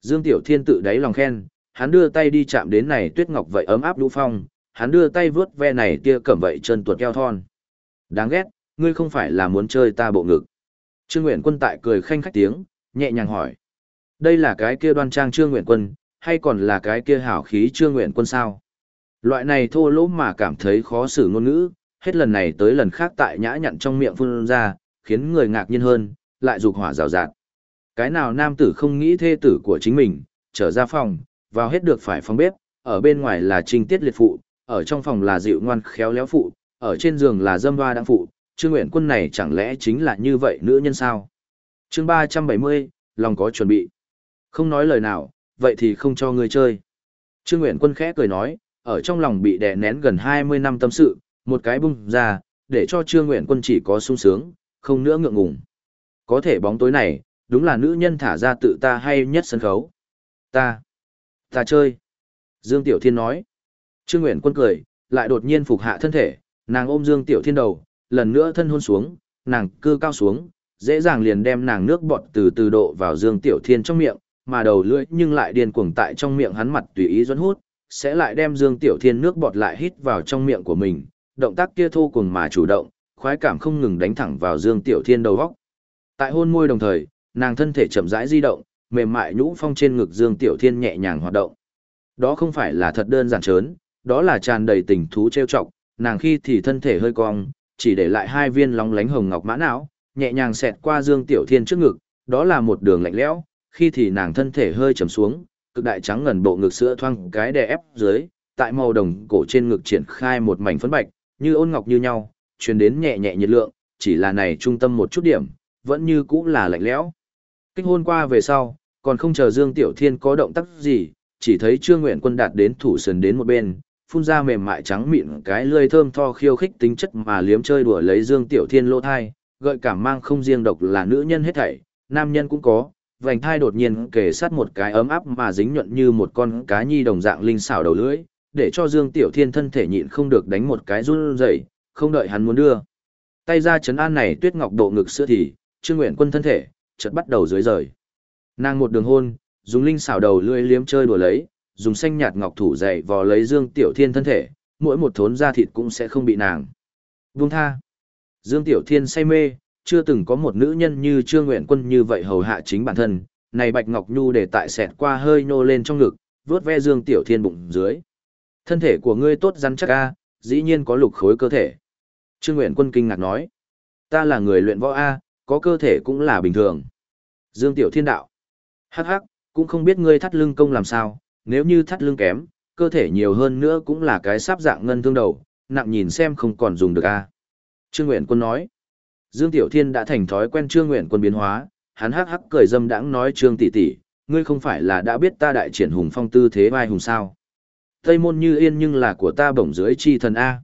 Dương Tiểu Thiên tự đáy lòng khen, hắn đưa tay đi chạm đến này tuyết ngọc vậy ấm áp lũ phong, hắn đưa tay vướt ve này tia cẩm vậy chân tuột keo thon. Đáng ghét, ngươi không phải là muốn chơi ta bộ ngực. Trương Nguyện Quân tại cười khanh khách tiếng, nhẹ nhàng hỏi. Đây là cái kia đoan trang Trương Nguyện Quân, hay còn là cái kia hảo khí Trương Nguyện Quân sao? Loại này thô lỗ mà cảm thấy khó xử ngôn ngữ, hết lần này tới lần khác tại nhã nhặn trong miệng phun ra, khiến người ngạc nhiên hơn, lại dục hỏa rào rạt. Cái nào nam tử không nghĩ thê tử của chính mình, trở ra phòng, vào hết được phải phòng bếp, ở bên ngoài là trình tiết liệt phụ, ở trong phòng là dịu ngoan khéo léo phụ, ở trên giường là dâm hoa đang phụ, Trương Nguyện Quân này chẳng lẽ chính là như vậy nữ nhân sao? chương 370, lòng có chuẩn bị. Không nói lời nào, vậy thì không cho ngươi chơi. Trương Nguyện Quân khẽ cười nói, ở trong lòng bị đè nén gần 20 năm tâm sự, một cái bung ra, để cho Trương Nguyện Quân chỉ có sung sướng, không nữa ngượng ngùng. Có thể bóng tối này, đúng là nữ nhân thả ra tự ta hay nhất sân khấu. Ta, ta chơi. Dương Tiểu Thiên nói. Trương Nguyện Quân cười, lại đột nhiên phục hạ thân thể, nàng ôm Dương Tiểu Thiên đầu, lần nữa thân hôn xuống, nàng cư cao xuống, dễ dàng liền đem nàng nước bọt từ từ độ vào Dương Tiểu Thiên trong miệng, mà đầu lưỡi nhưng lại điên cuồng tại trong miệng hắn mặt tùy ý dẫn hút, sẽ lại đem Dương Tiểu Thiên nước bọt lại hít vào trong miệng của mình, động tác kia thô cuồng mà chủ động, khoái cảm không ngừng đánh thẳng vào Dương Tiểu Thiên đầu góc. Tại hôn môi đồng thời, nàng thân thể chậm rãi di động, mềm mại nhũ phong trên ngực Dương Tiểu Thiên nhẹ nhàng hoạt động. Đó không phải là thật đơn giản trớn, đó là tràn đầy tình thú trêu chọc, nàng khi thì thân thể hơi cong, chỉ để lại hai viên lóng lánh hồng ngọc mã não, nhẹ nhàng xẹt qua Dương Tiểu Thiên trước ngực, đó là một đường lạnh lẽo, khi thì nàng thân thể hơi trầm xuống, cực đại trắng ngần bộ ngực sữa thoang cái đè ép dưới, tại màu đồng cổ trên ngực triển khai một mảnh phấn bạch, như ôn ngọc như nhau, truyền đến nhẹ nhẹ nhiệt lượng, chỉ là này trung tâm một chút điểm, vẫn như cũng là lạnh lẽo. kinh hôn qua về sau, còn không chờ Dương Tiểu Thiên có động tác gì, chỉ thấy Trương Nguyện Quân đạt đến thủ sườn đến một bên, phun ra mềm mại trắng mịn cái lưỡi thơm tho khiêu khích tính chất mà liếm chơi đùa lấy Dương Tiểu Thiên lỗ thai, gợi cảm mang không riêng độc là nữ nhân hết thảy, nam nhân cũng có, vành thai đột nhiên kề sát một cái ấm áp mà dính nhuận như một con cá nhi đồng dạng linh xảo đầu lưỡi, để cho Dương Tiểu Thiên thân thể nhịn không được đánh một cái run rẩy, không đợi hắn muốn đưa. Tay ra chấn an này tuyết ngọc độ ngực sữa thì, Trương Nguyện Quân thân thể, chợt bắt đầu dưới rời. Nàng một đường hôn, dùng linh xảo đầu lưỡi liếm chơi đùa lấy, dùng xanh nhạt ngọc thủ dày vò lấy Dương Tiểu Thiên thân thể, mỗi một thốn da thịt cũng sẽ không bị nàng. Vung tha. Dương Tiểu Thiên say mê, chưa từng có một nữ nhân như Trương Nguyện Quân như vậy hầu hạ chính bản thân, này Bạch Ngọc Nhu để tại xẹt qua hơi nô lên trong ngực, vướt ve Dương Tiểu Thiên bụng dưới. Thân thể của ngươi tốt rắn chắc a, dĩ nhiên có lục khối cơ thể. Trương Nguyện Quân kinh ngạc nói, ta là người luyện võ a, có cơ thể cũng là bình thường. Dương Tiểu Thiên đạo, hắc hắc, cũng không biết ngươi thắt lưng công làm sao, nếu như thắt lưng kém, cơ thể nhiều hơn nữa cũng là cái sáp dạng ngân thương đầu, nặng nhìn xem không còn dùng được a. Trương Nguyện Quân nói, Dương Tiểu Thiên đã thành thói quen Trương Nguyện Quân biến hóa, hắn hắc hắc cười dâm đãng nói Trương tỷ tỷ, ngươi không phải là đã biết ta đại triển hùng phong tư thế vai hùng sao? Tây môn như yên nhưng là của ta bổng dưới chi thần a.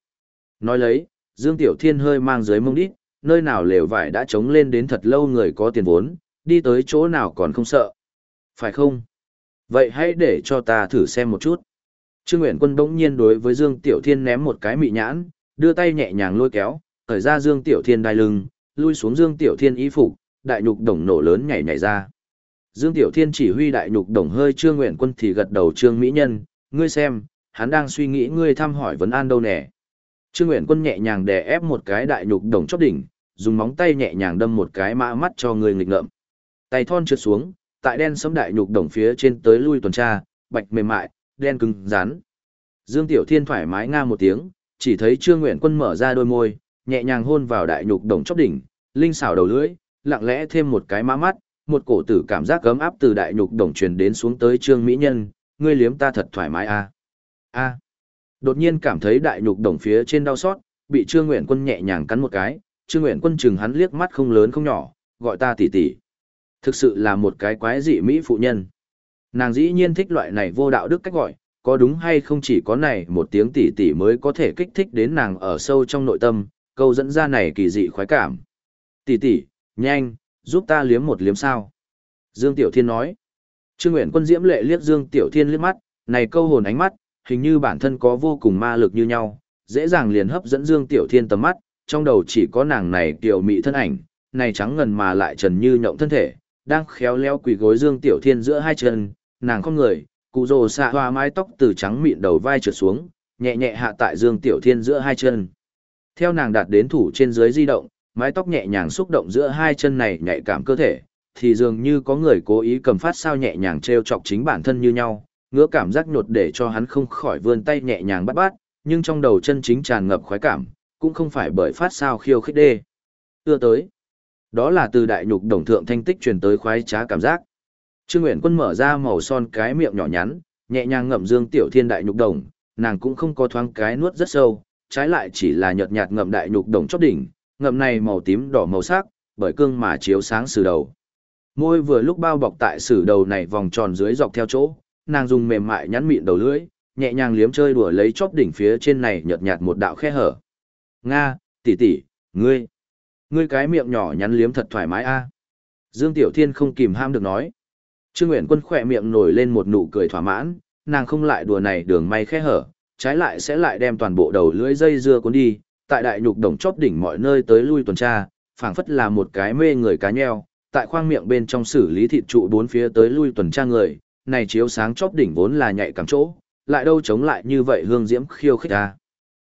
Nói lấy, Dương Tiểu Thiên hơi mang dưới mông đít, nơi nào lều vải đã trống lên đến thật lâu người có tiền vốn, đi tới chỗ nào còn không sợ. Phải không? Vậy hãy để cho ta thử xem một chút. Trương Nguyện Quân bỗng nhiên đối với Dương Tiểu Thiên ném một cái mị nhãn, đưa tay nhẹ nhàng lôi kéo, thời ra Dương Tiểu Thiên đai lưng, lui xuống Dương Tiểu Thiên y phục, đại nhục đồng nổ lớn nhảy nhảy ra. Dương Tiểu Thiên chỉ huy đại nhục đồng hơi Trương Nguyện Quân thì gật đầu Trương Mỹ Nhân, ngươi xem, hắn đang suy nghĩ ngươi thăm hỏi vấn an đâu nè. Trương Nguyện Quân nhẹ nhàng đè ép một cái đại nhục đồng chóp đỉnh, dùng móng tay nhẹ nhàng đâm một cái mã mắt cho người nghịch ngợm. Tay thon trượt xuống, tại đen sẫm đại nhục đồng phía trên tới lui tuần tra, bạch mềm mại, đen cứng, rắn. Dương Tiểu Thiên thoải mái nga một tiếng, chỉ thấy Trương Nguyện Quân mở ra đôi môi, nhẹ nhàng hôn vào đại nhục đồng chóp đỉnh, linh xảo đầu lưỡi, lặng lẽ thêm một cái má mắt, một cổ tử cảm giác gấm áp từ đại nhục đồng truyền đến xuống tới Trương Mỹ Nhân, ngươi liếm ta thật thoải mái a. A. Đột nhiên cảm thấy đại nhục đồng phía trên đau xót, bị Trương Nguyện Quân nhẹ nhàng cắn một cái, Trương Nguyện Quân chừng hắn liếc mắt không lớn không nhỏ, gọi ta tỷ tỷ. Thực sự là một cái quái dị mỹ phụ nhân. Nàng dĩ nhiên thích loại này vô đạo đức cách gọi, có đúng hay không chỉ có này một tiếng tỷ tỷ mới có thể kích thích đến nàng ở sâu trong nội tâm, câu dẫn ra này kỳ dị khoái cảm. Tỷ tỷ, nhanh, giúp ta liếm một liếm sao. Dương Tiểu Thiên nói. Trương Nguyện Quân diễm lệ liếc Dương Tiểu Thiên liếc mắt, này câu hồn ánh mắt, hình như bản thân có vô cùng ma lực như nhau, dễ dàng liền hấp dẫn Dương Tiểu Thiên tầm mắt, trong đầu chỉ có nàng này tiểu mị thân ảnh, này trắng ngần mà lại trần như nhộng thân thể, đang khéo léo quỳ gối Dương Tiểu Thiên giữa hai chân, nàng không người, cụ rồ xạ hoa mái tóc từ trắng mịn đầu vai trượt xuống, nhẹ nhẹ hạ tại Dương Tiểu Thiên giữa hai chân. Theo nàng đạt đến thủ trên dưới di động, mái tóc nhẹ nhàng xúc động giữa hai chân này nhạy cảm cơ thể, thì dường như có người cố ý cầm phát sao nhẹ nhàng treo chọc chính bản thân như nhau, ngứa cảm giác nhột để cho hắn không khỏi vươn tay nhẹ nhàng bắt bắt, nhưng trong đầu chân chính tràn ngập khoái cảm, cũng không phải bởi phát sao khiêu khích đê. Ưa tới. Đó là từ đại nhục đồng thượng thanh tích truyền tới khoái trá cảm giác. Trương Nguyện Quân mở ra màu son cái miệng nhỏ nhắn, nhẹ nhàng ngậm Dương Tiểu Thiên đại nhục đồng, nàng cũng không có thoáng cái nuốt rất sâu, trái lại chỉ là nhợt nhạt ngậm đại nhục đồng chóp đỉnh, ngậm này màu tím đỏ màu sắc, bởi cương mà chiếu sáng sử đầu. Môi vừa lúc bao bọc tại sử đầu này vòng tròn dưới dọc theo chỗ, nàng dùng mềm mại nhắn mịn đầu lưỡi, nhẹ nhàng liếm chơi đùa lấy chóp đỉnh phía trên này nhợt nhạt một đạo khe hở. Nga, tỷ tỷ, ngươi, ngươi cái miệng nhỏ nhắn liếm thật thoải mái a. Dương Tiểu Thiên không kìm ham được nói. Trương Nguyện Quân khỏe miệng nổi lên một nụ cười thỏa mãn, nàng không lại đùa này đường may khe hở, trái lại sẽ lại đem toàn bộ đầu lưỡi dây dưa cuốn đi, tại đại nhục đồng chóp đỉnh mọi nơi tới lui tuần tra, phảng phất là một cái mê người cá nheo, tại khoang miệng bên trong xử lý thịt trụ bốn phía tới lui tuần tra người, này chiếu sáng chóp đỉnh vốn là nhạy cảm chỗ, lại đâu chống lại như vậy hương diễm khiêu khích ta.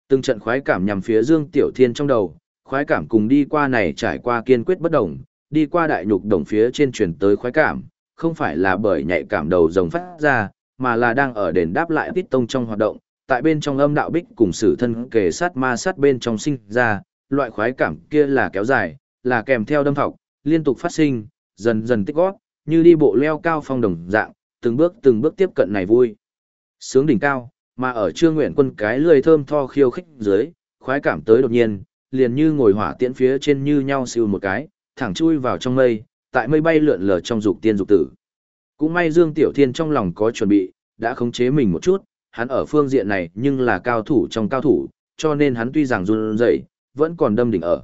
Từng trận khoái cảm nhằm phía Dương Tiểu Thiên trong đầu, khoái cảm cùng đi qua này trải qua kiên quyết bất đồng, đi qua đại nhục đồng phía trên truyền tới khoái cảm, không phải là bởi nhạy cảm đầu rồng phát ra, mà là đang ở đền đáp lại tít tông trong hoạt động, tại bên trong âm đạo bích cùng sử thân kề sát ma sát bên trong sinh ra, loại khoái cảm kia là kéo dài, là kèm theo đâm thọc, liên tục phát sinh, dần dần tích gót, như đi bộ leo cao phong đồng dạng, từng bước từng bước tiếp cận này vui. Sướng đỉnh cao, mà ở trương nguyện quân cái lười thơm tho khiêu khích dưới, khoái cảm tới đột nhiên, liền như ngồi hỏa tiễn phía trên như nhau siêu một cái, thẳng chui vào trong mây, tại mây bay lượn lờ trong dục tiên dục tử. Cũng may Dương Tiểu Thiên trong lòng có chuẩn bị, đã khống chế mình một chút, hắn ở phương diện này nhưng là cao thủ trong cao thủ, cho nên hắn tuy rằng run rẩy, vẫn còn đâm đỉnh ở.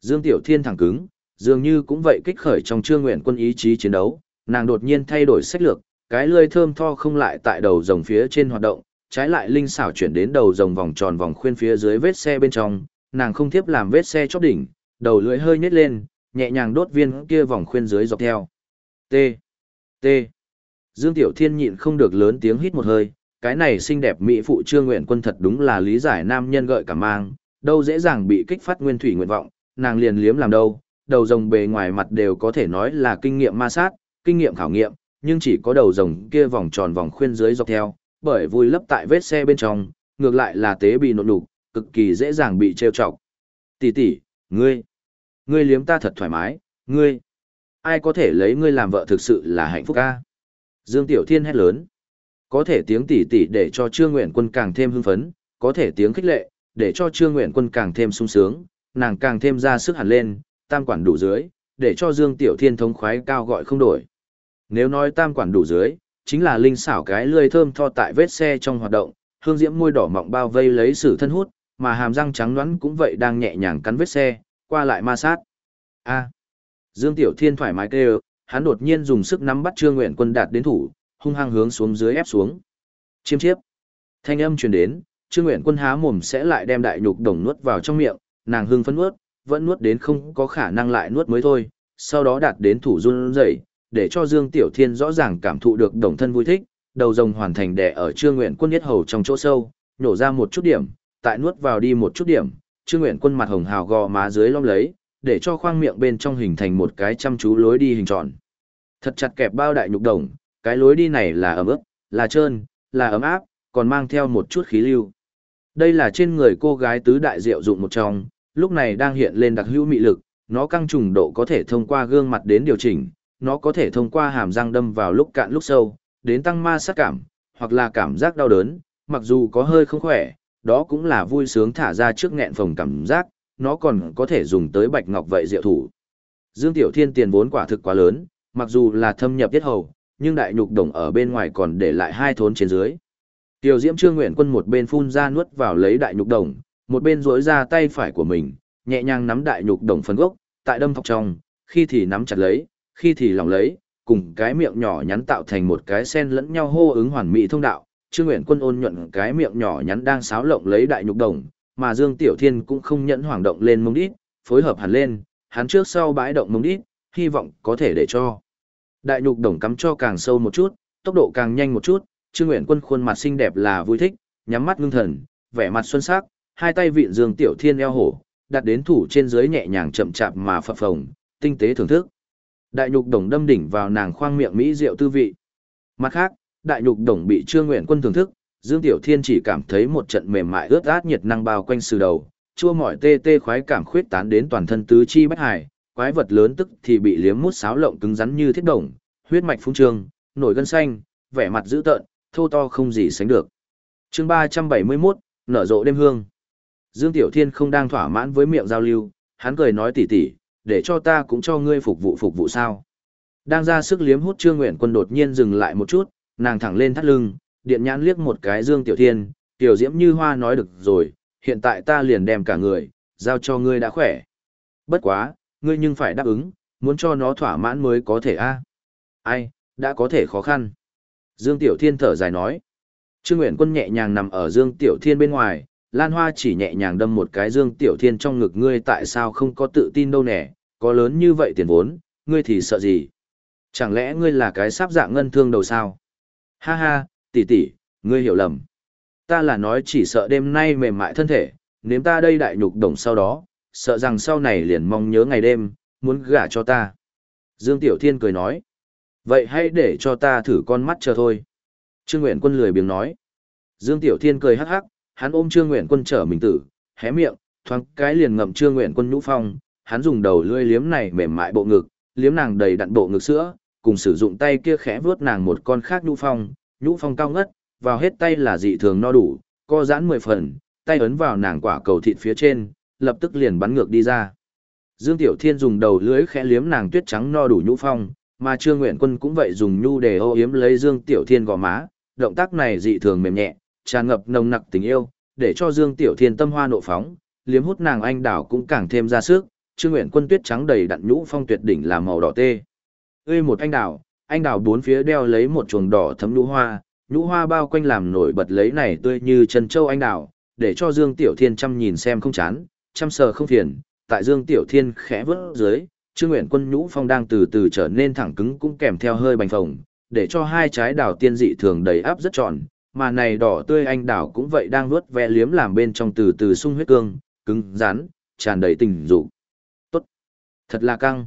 Dương Tiểu Thiên thẳng cứng, dường như cũng vậy kích khởi trong trương nguyện quân ý chí chiến đấu, nàng đột nhiên thay đổi sách lược, cái lưỡi thơm tho không lại tại đầu rồng phía trên hoạt động, trái lại linh xảo chuyển đến đầu rồng vòng tròn vòng khuyên phía dưới vết xe bên trong, nàng không tiếp làm vết xe chóp đỉnh, đầu lưỡi hơi nhếch lên, nhẹ nhàng đốt viên kia vòng khuyên dưới dọc theo. T. T. Dương Tiểu Thiên nhịn không được lớn tiếng hít một hơi, cái này xinh đẹp mỹ phụ trương nguyện quân thật đúng là lý giải nam nhân gợi cả mang, đâu dễ dàng bị kích phát nguyên thủy nguyện vọng, nàng liền liếm làm đâu, đầu rồng bề ngoài mặt đều có thể nói là kinh nghiệm ma sát, kinh nghiệm khảo nghiệm, nhưng chỉ có đầu rồng kia vòng tròn vòng khuyên dưới dọc theo, bởi vui lấp tại vết xe bên trong, ngược lại là tế bị nộn đủ cực kỳ dễ dàng bị trêu chọc. Tỷ tỷ, ngươi, ngươi liếm ta thật thoải mái, ngươi, ai có thể lấy ngươi làm vợ thực sự là hạnh phúc ca. Dương Tiểu Thiên hét lớn. Có thể tiếng tỷ tỷ để cho Trương Nguyện Quân càng thêm hưng phấn, có thể tiếng khích lệ, để cho Trương Nguyện Quân càng thêm sung sướng, nàng càng thêm ra sức hẳn lên, tam quản đủ dưới, để cho Dương Tiểu Thiên thống khoái cao gọi không đổi. Nếu nói tam quản đủ dưới, chính là linh xảo cái lươi thơm tho tại vết xe trong hoạt động, hương diễm môi đỏ mọng bao vây lấy sử thân hút, mà hàm răng trắng nõn cũng vậy đang nhẹ nhàng cắn vết xe, qua lại ma sát. A. Dương Tiểu Thiên thoải mái kêu, hắn đột nhiên dùng sức nắm bắt Trương Nguyện Quân đạt đến thủ, hung hăng hướng xuống dưới ép xuống. Chiêm chiếp. Thanh âm truyền đến, Trương Nguyện Quân há mồm sẽ lại đem đại nhục đồng nuốt vào trong miệng, nàng hưng phấn nuốt, vẫn nuốt đến không có khả năng lại nuốt mới thôi, sau đó đạt đến thủ run rẩy, để cho Dương Tiểu Thiên rõ ràng cảm thụ được đồng thân vui thích, đầu rồng hoàn thành đè ở Trương Nguyện Quân nhất hầu trong chỗ sâu, nổ ra một chút điểm, tại nuốt vào đi một chút điểm, Trương Nguyện Quân mặt hồng hào gò má dưới lom lấy, để cho khoang miệng bên trong hình thành một cái chăm chú lối đi hình tròn. Thật chặt kẹp bao đại nhục đồng, cái lối đi này là ấm ức, là trơn, là ấm áp, còn mang theo một chút khí lưu. Đây là trên người cô gái tứ đại diệu dụng một trong, lúc này đang hiện lên đặc hữu mị lực, nó căng trùng độ có thể thông qua gương mặt đến điều chỉnh, nó có thể thông qua hàm răng đâm vào lúc cạn lúc sâu, đến tăng ma sát cảm, hoặc là cảm giác đau đớn, mặc dù có hơi không khỏe, đó cũng là vui sướng thả ra trước nghẹn phòng cảm giác, nó còn có thể dùng tới bạch ngọc vậy diệu thủ. Dương Tiểu Thiên tiền vốn quả thực quá lớn, mặc dù là thâm nhập tiết hầu, nhưng đại nhục đồng ở bên ngoài còn để lại hai thốn trên dưới. Tiểu Diễm Trương Nguyện Quân một bên phun ra nuốt vào lấy đại nhục đồng, một bên duỗi ra tay phải của mình, nhẹ nhàng nắm đại nhục đồng phần gốc, tại đâm thọc trong, khi thì nắm chặt lấy, khi thì lỏng lấy, cùng cái miệng nhỏ nhắn tạo thành một cái sen lẫn nhau hô ứng hoàn mỹ thông đạo. Trương Nguyện Quân ôn nhuận cái miệng nhỏ nhắn đang sáo lộng lấy đại nhục đồng, mà Dương Tiểu Thiên cũng không nhẫn hoảng động lên mông đít, phối hợp hẳn lên, hắn trước sau bãi động mông đít, hy vọng có thể để cho. Đại nhục đồng cắm cho càng sâu một chút, tốc độ càng nhanh một chút, Trương Nguyện Quân khuôn mặt xinh đẹp là vui thích, nhắm mắt ngưng thần, vẻ mặt xuân sắc, hai tay vịn Dương Tiểu Thiên eo hổ, đặt đến thủ trên dưới nhẹ nhàng chậm chạp mà phập phồng, tinh tế thưởng thức. Đại nhục đồng đâm đỉnh vào nàng khoang miệng mỹ diệu tư vị. Mặt khác, đại nhục đồng bị Trương Nguyện Quân thưởng thức, Dương Tiểu Thiên chỉ cảm thấy một trận mềm mại ướt át nhiệt năng bao quanh sừ đầu, chua mỏi tê tê khoái cảm khuyết tán đến toàn thân tứ chi bách hải, quái vật lớn tức thì bị liếm mút sáo lộng cứng rắn như thiết đồng, huyết mạch phung trương, nổi gân xanh, vẻ mặt dữ tợn, thô to không gì sánh được. chương 371, nở rộ đêm hương. Dương Tiểu Thiên không đang thỏa mãn với miệng giao lưu, hắn cười nói tỉ tỉ, để cho ta cũng cho ngươi phục vụ phục vụ sao. Đang ra sức liếm hút Trương Nguyện Quân đột nhiên dừng lại một chút, nàng thẳng lên thắt lưng, điện nhãn liếc một cái Dương Tiểu Thiên, tiểu diễm như hoa nói được rồi, hiện tại ta liền đem cả người, giao cho ngươi đã khỏe. Bất quá, ngươi nhưng phải đáp ứng, muốn cho nó thỏa mãn mới có thể a. Ai, đã có thể khó khăn. Dương Tiểu Thiên thở dài nói. Trương Nguyện Quân nhẹ nhàng nằm ở Dương Tiểu Thiên bên ngoài, Lan Hoa chỉ nhẹ nhàng đâm một cái Dương Tiểu Thiên trong ngực ngươi tại sao không có tự tin đâu nè, có lớn như vậy tiền vốn, ngươi thì sợ gì? Chẳng lẽ ngươi là cái sáp dạng ngân thương đầu sao? Ha ha, tỷ tỷ, ngươi hiểu lầm. Ta là nói chỉ sợ đêm nay mềm mại thân thể, nếu ta đây đại nhục đồng sau đó, sợ rằng sau này liền mong nhớ ngày đêm, muốn gả cho ta. Dương Tiểu Thiên cười nói. Vậy hãy để cho ta thử con mắt chờ thôi. Trương Nguyện Quân lười biếng nói. Dương Tiểu Thiên cười hắc hắc, hắn ôm Trương Nguyện Quân trở mình tử, hé miệng, thoáng cái liền ngậm Trương Nguyện Quân nhũ phong, hắn dùng đầu lưỡi liếm này mềm mại bộ ngực, liếm nàng đầy đặn bộ ngực sữa, cùng sử dụng tay kia khẽ vuốt nàng một con khác nhũ phong, nhũ phong cao ngất, vào hết tay là dị thường no đủ, co giãn mười phần, tay ấn vào nàng quả cầu thịt phía trên, lập tức liền bắn ngược đi ra. Dương Tiểu Thiên dùng đầu lưới khẽ liếm nàng tuyết trắng no đủ nhũ phong, mà Trương Nguyện Quân cũng vậy dùng nhu để ô yếm lấy Dương Tiểu Thiên gò má, động tác này dị thường mềm nhẹ, tràn ngập nồng nặc tình yêu, để cho Dương Tiểu Thiên tâm hoa nộ phóng, liếm hút nàng anh đảo cũng càng thêm ra sức, Trương Nguyện Quân tuyết trắng đầy đặn nhũ phong tuyệt đỉnh là màu đỏ tê. Ươi một anh đào, anh đào bốn phía đeo lấy một chuồng đỏ thấm nhũ hoa, nhũ hoa bao quanh làm nổi bật lấy này tươi như chân châu anh đào, để cho Dương Tiểu Thiên chăm nhìn xem không chán, chăm sờ không phiền, tại Dương Tiểu Thiên khẽ vớt dưới, Trương Nguyện Quân nhũ phong đang từ từ trở nên thẳng cứng cũng kèm theo hơi bành phồng, để cho hai trái đào tiên dị thường đầy áp rất tròn, mà này đỏ tươi anh đào cũng vậy đang nuốt ve liếm làm bên trong từ từ sung huyết cương, cứng, rắn, tràn đầy tình dục. Tốt, thật là căng.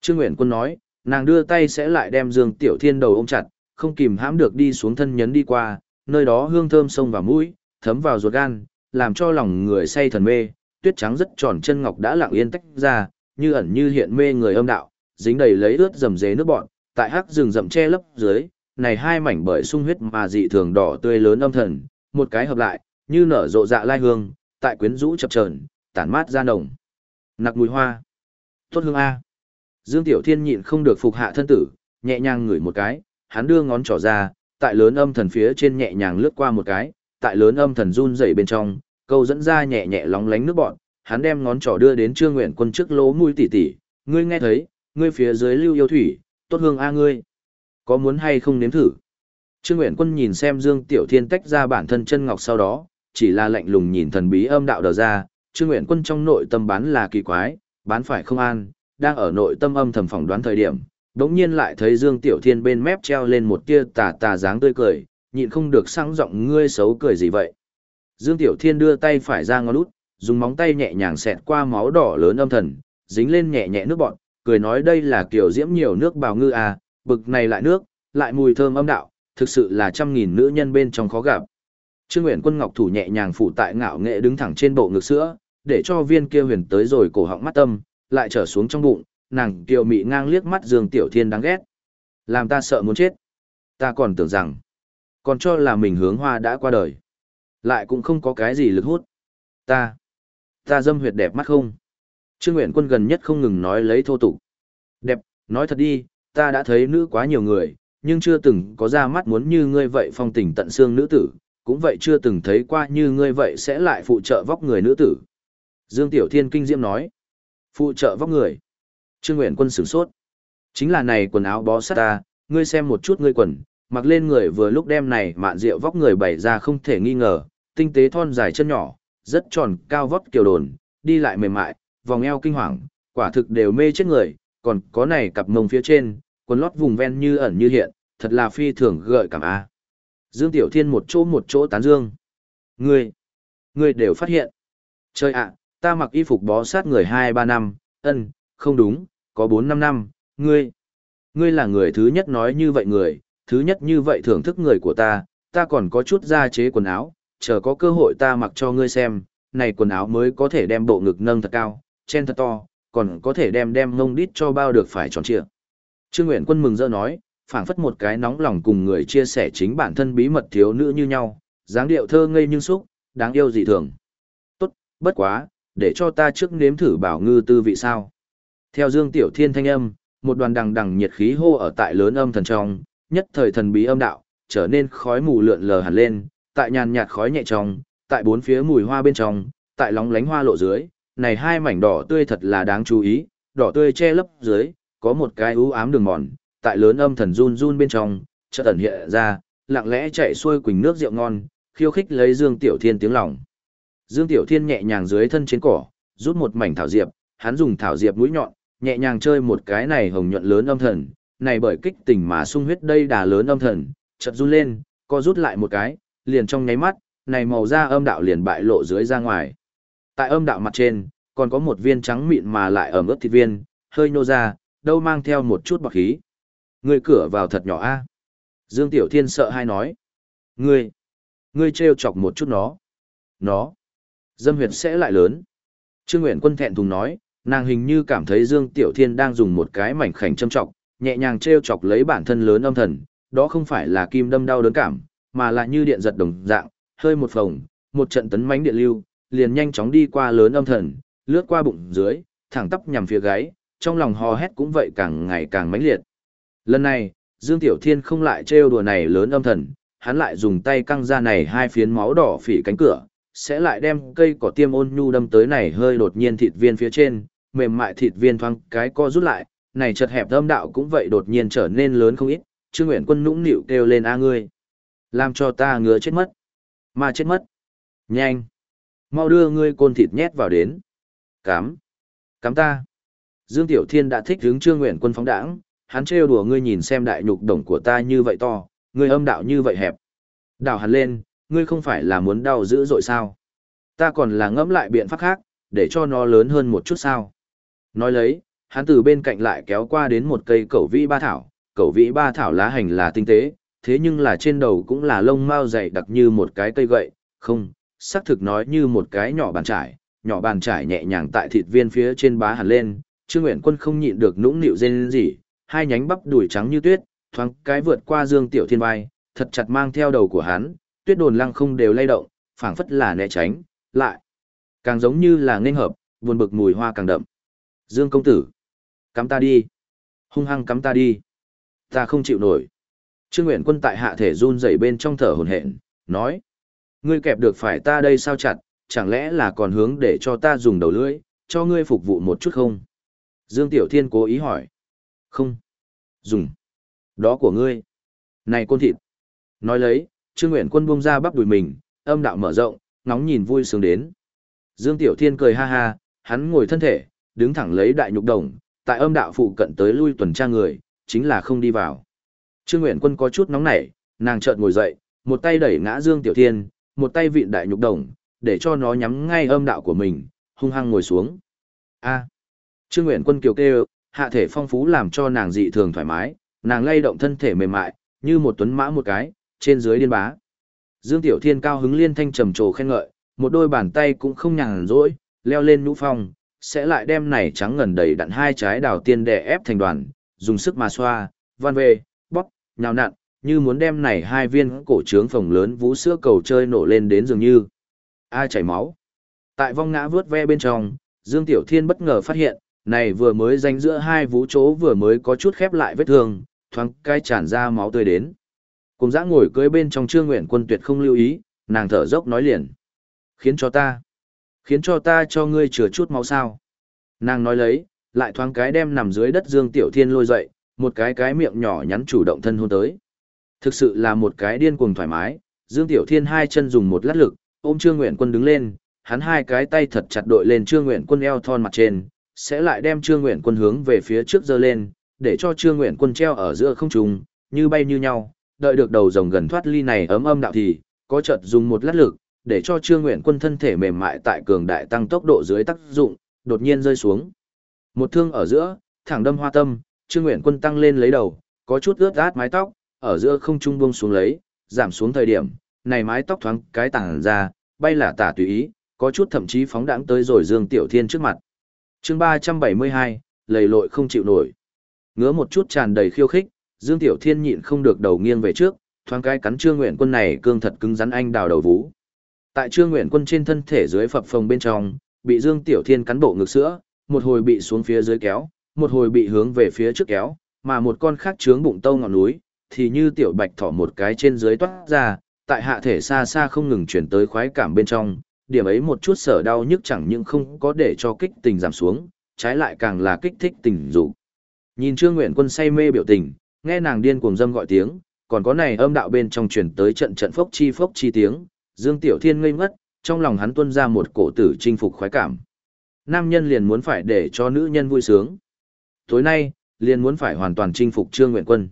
Trương Nguyện Quân nói, nàng đưa tay sẽ lại đem Dương Tiểu Thiên đầu ôm chặt, không kìm hãm được đi xuống thân nhấn đi qua, nơi đó hương thơm sông vào mũi, thấm vào ruột gan, làm cho lòng người say thần mê, tuyết trắng rất tròn chân ngọc đã lặng yên tách ra, như ẩn như hiện mê người âm đạo, dính đầy lấy ướt dầm dế nước bọn, tại hắc rừng rậm che lấp dưới, này hai mảnh bởi sung huyết mà dị thường đỏ tươi lớn âm thần, một cái hợp lại, như nở rộ dạ lai hương, tại quyến rũ chập chờn, tản mát ra nồng. Nặc mùi hoa. Tốt hương a. Dương Tiểu Thiên nhịn không được phục hạ thân tử, nhẹ nhàng ngửi một cái, hắn đưa ngón trỏ ra, tại lớn âm thần phía trên nhẹ nhàng lướt qua một cái, tại lớn âm thần run rẩy bên trong, câu dẫn ra nhẹ nhẹ lóng lánh nước bọn, hắn đem ngón trỏ đưa đến Trương Nguyện Quân trước lỗ mũi tỉ tỉ, ngươi nghe thấy, ngươi phía dưới lưu yêu thủy, tốt hương a ngươi. Có muốn hay không nếm thử? Trương Nguyện Quân nhìn xem Dương Tiểu Thiên tách ra bản thân chân ngọc sau đó, chỉ là lạnh lùng nhìn thần bí âm đạo đờ ra, Trương Nguyện Quân trong nội tâm bán là kỳ quái, bán phải không an, đang ở nội tâm âm thầm phỏng đoán thời điểm, đống nhiên lại thấy Dương Tiểu Thiên bên mép treo lên một tia tà tà dáng tươi cười, nhịn không được sang giọng ngươi xấu cười gì vậy. Dương Tiểu Thiên đưa tay phải ra ngón út, dùng móng tay nhẹ nhàng xẹt qua máu đỏ lớn âm thần, dính lên nhẹ nhẹ nước bọn, cười nói đây là kiểu diễm nhiều nước bào ngư à, bực này lại nước, lại mùi thơm âm đạo, thực sự là trăm nghìn nữ nhân bên trong khó gặp. Trương Uyển Quân Ngọc thủ nhẹ nhàng phủ tại ngạo nghệ đứng thẳng trên bộ ngực sữa, để cho viên kia huyền tới rồi cổ họng mắt tâm, lại trở xuống trong bụng, nàng kiều mị ngang liếc mắt Dương Tiểu Thiên đáng ghét. Làm ta sợ muốn chết. Ta còn tưởng rằng, còn cho là mình hướng hoa đã qua đời. Lại cũng không có cái gì lực hút. Ta, ta dâm huyệt đẹp mắt không? Trương Nguyện Quân gần nhất không ngừng nói lấy thô tục. Đẹp, nói thật đi, ta đã thấy nữ quá nhiều người, nhưng chưa từng có ra mắt muốn như ngươi vậy phong tình tận xương nữ tử, cũng vậy chưa từng thấy qua như ngươi vậy sẽ lại phụ trợ vóc người nữ tử. Dương Tiểu Thiên kinh diễm nói, phụ trợ vóc người. Trương Nguyện Quân sửng sốt. Chính là này quần áo bó sát ta, ngươi xem một chút ngươi quần, mặc lên người vừa lúc đem này mạn rượu vóc người bày ra không thể nghi ngờ, tinh tế thon dài chân nhỏ, rất tròn, cao vóc kiều đồn, đi lại mềm mại, vòng eo kinh hoàng, quả thực đều mê chết người, còn có này cặp mông phía trên, quần lót vùng ven như ẩn như hiện, thật là phi thường gợi cảm a. Dương Tiểu Thiên một chỗ một chỗ tán dương. Ngươi, ngươi đều phát hiện. chơi ạ, ta mặc y phục bó sát người 2-3 năm, ân, không đúng, có 4-5 năm, ngươi. Ngươi là người thứ nhất nói như vậy người, thứ nhất như vậy thưởng thức người của ta, ta còn có chút da chế quần áo, chờ có cơ hội ta mặc cho ngươi xem, này quần áo mới có thể đem bộ ngực nâng thật cao, chen thật to, còn có thể đem đem ngông đít cho bao được phải tròn trịa. Trương Nguyện Quân mừng rỡ nói, phảng phất một cái nóng lòng cùng người chia sẻ chính bản thân bí mật thiếu nữ như nhau, dáng điệu thơ ngây nhưng xúc, đáng yêu dị thường. Tốt, bất quá, để cho ta trước nếm thử bảo ngư tư vị sao. Theo Dương Tiểu Thiên thanh âm, một đoàn đằng đằng nhiệt khí hô ở tại lớn âm thần trong, nhất thời thần bí âm đạo, trở nên khói mù lượn lờ hẳn lên, tại nhàn nhạt khói nhẹ trong, tại bốn phía mùi hoa bên trong, tại lóng lánh hoa lộ dưới, này hai mảnh đỏ tươi thật là đáng chú ý, đỏ tươi che lấp dưới, có một cái u ám đường mòn, tại lớn âm thần run run bên trong, chợt ẩn hiện ra, lặng lẽ chạy xuôi quỳnh nước rượu ngon, khiêu khích lấy Dương Tiểu Thiên tiếng lòng. Dương Tiểu Thiên nhẹ nhàng dưới thân trên cỏ, rút một mảnh thảo diệp, hắn dùng thảo diệp mũi nhọn, nhẹ nhàng chơi một cái này hồng nhuận lớn âm thần, này bởi kích tình mà sung huyết đây đà lớn âm thần, chợt run lên, co rút lại một cái, liền trong nháy mắt, này màu da âm đạo liền bại lộ dưới ra ngoài. Tại âm đạo mặt trên, còn có một viên trắng mịn mà lại ẩm ướt thịt viên, hơi nô ra, đâu mang theo một chút bọc khí. Ngươi cửa vào thật nhỏ a. Dương Tiểu Thiên sợ hai nói. Ngươi, ngươi trêu chọc một chút nó. Nó, dâm huyệt sẽ lại lớn. Trương Nguyện Quân thẹn thùng nói, nàng hình như cảm thấy Dương Tiểu Thiên đang dùng một cái mảnh khảnh châm trọng, nhẹ nhàng treo chọc lấy bản thân lớn âm thần, đó không phải là kim đâm đau đớn cảm, mà là như điện giật đồng dạng, hơi một phồng, một trận tấn mãnh điện lưu, liền nhanh chóng đi qua lớn âm thần, lướt qua bụng dưới, thẳng tắp nhằm phía gáy, trong lòng hò hét cũng vậy càng ngày càng mãnh liệt. Lần này, Dương Tiểu Thiên không lại trêu đùa này lớn âm thần, hắn lại dùng tay căng ra này hai phiến máu đỏ phỉ cánh cửa, sẽ lại đem cây cỏ tiêm ôn nhu đâm tới này hơi đột nhiên thịt viên phía trên, mềm mại thịt viên thoáng cái co rút lại, này chật hẹp âm đạo cũng vậy đột nhiên trở nên lớn không ít, Trương Nguyện Quân nũng nịu kêu lên a ngươi, làm cho ta ngứa chết mất. Mà chết mất. Nhanh. Mau đưa ngươi côn thịt nhét vào đến. Cám. Cám ta. Dương Tiểu Thiên đã thích hướng Trương Nguyện Quân phóng đãng, hắn trêu đùa ngươi nhìn xem đại nhục đồng của ta như vậy to, ngươi âm đạo như vậy hẹp. Đảo hắn lên, ngươi không phải là muốn đau dữ dội sao? Ta còn là ngẫm lại biện pháp khác, để cho nó lớn hơn một chút sao? Nói lấy, hắn từ bên cạnh lại kéo qua đến một cây cẩu vĩ ba thảo, cẩu vĩ ba thảo lá hành là tinh tế, thế nhưng là trên đầu cũng là lông mao dày đặc như một cái cây gậy, không, xác thực nói như một cái nhỏ bàn trải, nhỏ bàn trải nhẹ nhàng tại thịt viên phía trên bá hẳn lên, Trương Nguyện Quân không nhịn được nũng nịu rên gì, hai nhánh bắp đùi trắng như tuyết, thoáng cái vượt qua Dương Tiểu Thiên vai, thật chặt mang theo đầu của hắn, tuyết đồn lăng không đều lay động, phảng phất là né tránh, lại càng giống như là nghênh hợp, buồn bực mùi hoa càng đậm. Dương công tử, cắm ta đi, hung hăng cắm ta đi, ta không chịu nổi. Trương Nguyện Quân tại hạ thể run rẩy bên trong thở hổn hển, nói: "Ngươi kẹp được phải ta đây sao chặt, chẳng lẽ là còn hướng để cho ta dùng đầu lưỡi, cho ngươi phục vụ một chút không?" Dương Tiểu Thiên cố ý hỏi. "Không, dùng. Đó của ngươi. Này côn thịt." Nói lấy, Trương Nguyện Quân buông ra bắp đùi mình, âm đạo mở rộng, ngóng nhìn vui sướng đến. Dương Tiểu Thiên cười ha ha, hắn ngồi thân thể, đứng thẳng lấy đại nhục đồng, tại âm đạo phụ cận tới lui tuần tra người, chính là không đi vào. Trương Nguyện Quân có chút nóng nảy, nàng chợt ngồi dậy, một tay đẩy ngã Dương Tiểu Thiên, một tay vịn đại nhục đồng, để cho nó nhắm ngay âm đạo của mình, hung hăng ngồi xuống. A. Trương Nguyện Quân kiều kêu, hạ thể phong phú làm cho nàng dị thường thoải mái, nàng lay động thân thể mềm mại, như một tuấn mã một cái, trên dưới điên bá. Dương Tiểu Thiên cao hứng liên thanh trầm trồ khen ngợi, một đôi bàn tay cũng không nhàn rỗi, leo lên nhũ phong, sẽ lại đem này trắng ngần đầy đặn hai trái đào tiên đè ép thành đoàn, dùng sức mà xoa, van về, bóp, nhào nặn, như muốn đem này hai viên cổ trướng phồng lớn vú sữa cầu chơi nổ lên đến dường như. Ai chảy máu. Tại vong ngã vướt ve bên trong, Dương Tiểu Thiên bất ngờ phát hiện, này vừa mới danh giữa hai vú chỗ vừa mới có chút khép lại vết thương, thoáng cai tràn ra máu tươi đến. Cùng dã ngồi cưới bên trong trương nguyện quân tuyệt không lưu ý, nàng thở dốc nói liền. Khiến cho ta, khiến cho ta cho ngươi chừa chút máu sao. Nàng nói lấy, lại thoáng cái đem nằm dưới đất Dương Tiểu Thiên lôi dậy, một cái cái miệng nhỏ nhắn chủ động thân hôn tới. Thực sự là một cái điên cuồng thoải mái, Dương Tiểu Thiên hai chân dùng một lát lực, ôm Trương Nguyện Quân đứng lên, hắn hai cái tay thật chặt đội lên Trương Nguyện Quân eo thon mặt trên, sẽ lại đem Trương Nguyện Quân hướng về phía trước giơ lên, để cho Trương Nguyện Quân treo ở giữa không trung, như bay như nhau, đợi được đầu rồng gần thoát ly này ấm âm đạo thì, có chợt dùng một lát lực, để cho Trương Nguyện Quân thân thể mềm mại tại cường đại tăng tốc độ dưới tác dụng, đột nhiên rơi xuống. Một thương ở giữa, thẳng đâm hoa tâm, Trương Nguyện Quân tăng lên lấy đầu, có chút ướt át mái tóc, ở giữa không trung buông xuống lấy, giảm xuống thời điểm, này mái tóc thoáng cái tàng ra, bay là tả tùy ý, có chút thậm chí phóng đãng tới rồi Dương Tiểu Thiên trước mặt. Chương 372, lầy lội không chịu nổi. Ngứa một chút tràn đầy khiêu khích, Dương Tiểu Thiên nhịn không được đầu nghiêng về trước, thoáng cái cắn Trương Nguyện Quân này cương thật cứng rắn anh đào đầu vú. Tại Trương Nguyện Quân trên thân thể dưới phập phồng bên trong, bị Dương Tiểu Thiên cắn bộ ngực sữa, một hồi bị xuống phía dưới kéo, một hồi bị hướng về phía trước kéo, mà một con khác trướng bụng tâu ngọn núi, thì như tiểu bạch thỏ một cái trên dưới toát ra, tại hạ thể xa xa không ngừng chuyển tới khoái cảm bên trong, điểm ấy một chút sở đau nhức chẳng những không có để cho kích tình giảm xuống, trái lại càng là kích thích tình dục. Nhìn Trương Nguyện Quân say mê biểu tình, nghe nàng điên cuồng dâm gọi tiếng, còn có này âm đạo bên trong truyền tới trận trận phốc chi phốc chi tiếng, Dương Tiểu Thiên ngây ngất, trong lòng hắn tuôn ra một cổ tử chinh phục khoái cảm. Nam nhân liền muốn phải để cho nữ nhân vui sướng. Tối nay, liền muốn phải hoàn toàn chinh phục Trương Nguyện Quân.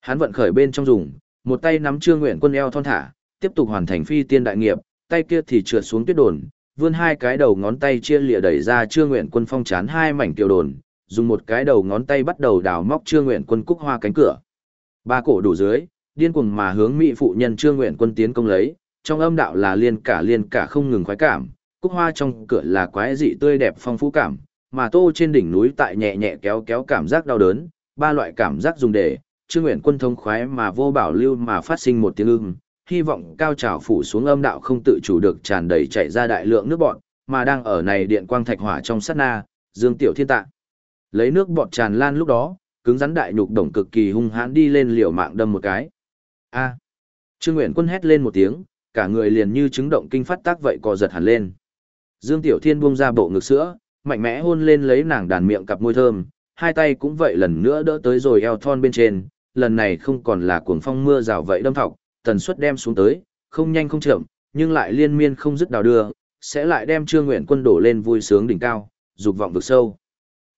Hắn vận khởi bên trong dùng, một tay nắm Trương Nguyện Quân eo thon thả, tiếp tục hoàn thành phi tiên đại nghiệp, tay kia thì trượt xuống tuyết đồn, vươn hai cái đầu ngón tay chia lìa đẩy ra Trương Nguyện Quân phong chán hai mảnh tiểu đồn, dùng một cái đầu ngón tay bắt đầu đào móc Trương Nguyện Quân cúc hoa cánh cửa. Ba cổ đủ dưới, điên cuồng mà hướng mỹ phụ nhân Trương Nguyện Quân tiến công lấy, trong âm đạo là liên cả liên cả không ngừng khoái cảm, cúc hoa trong cửa là quái dị tươi đẹp phong phú cảm, mà tô trên đỉnh núi tại nhẹ nhẹ kéo kéo cảm giác đau đớn, ba loại cảm giác dùng để, Trương Nguyện Quân thông khoái mà vô bảo lưu mà phát sinh một tiếng ưng, hy vọng cao trào phủ xuống âm đạo không tự chủ được tràn đầy chảy ra đại lượng nước bọt, mà đang ở này điện quang thạch hỏa trong sát na, Dương Tiểu Thiên Tạ. Lấy nước bọt tràn lan lúc đó, cứng rắn đại nhục đồng cực kỳ hung hãn đi lên liều mạng đâm một cái. A. Trương Nguyện Quân hét lên một tiếng, cả người liền như chứng động kinh phát tác vậy co giật hẳn lên. Dương Tiểu Thiên buông ra bộ ngực sữa, mạnh mẽ hôn lên lấy nàng đàn miệng cặp môi thơm, hai tay cũng vậy lần nữa đỡ tới rồi eo thon bên trên, lần này không còn là cuồng phong mưa rào vậy đâm thọc, tần suất đem xuống tới, không nhanh không chậm, nhưng lại liên miên không dứt đào đưa, sẽ lại đem Trương Nguyện Quân đổ lên vui sướng đỉnh cao, dục vọng vực sâu.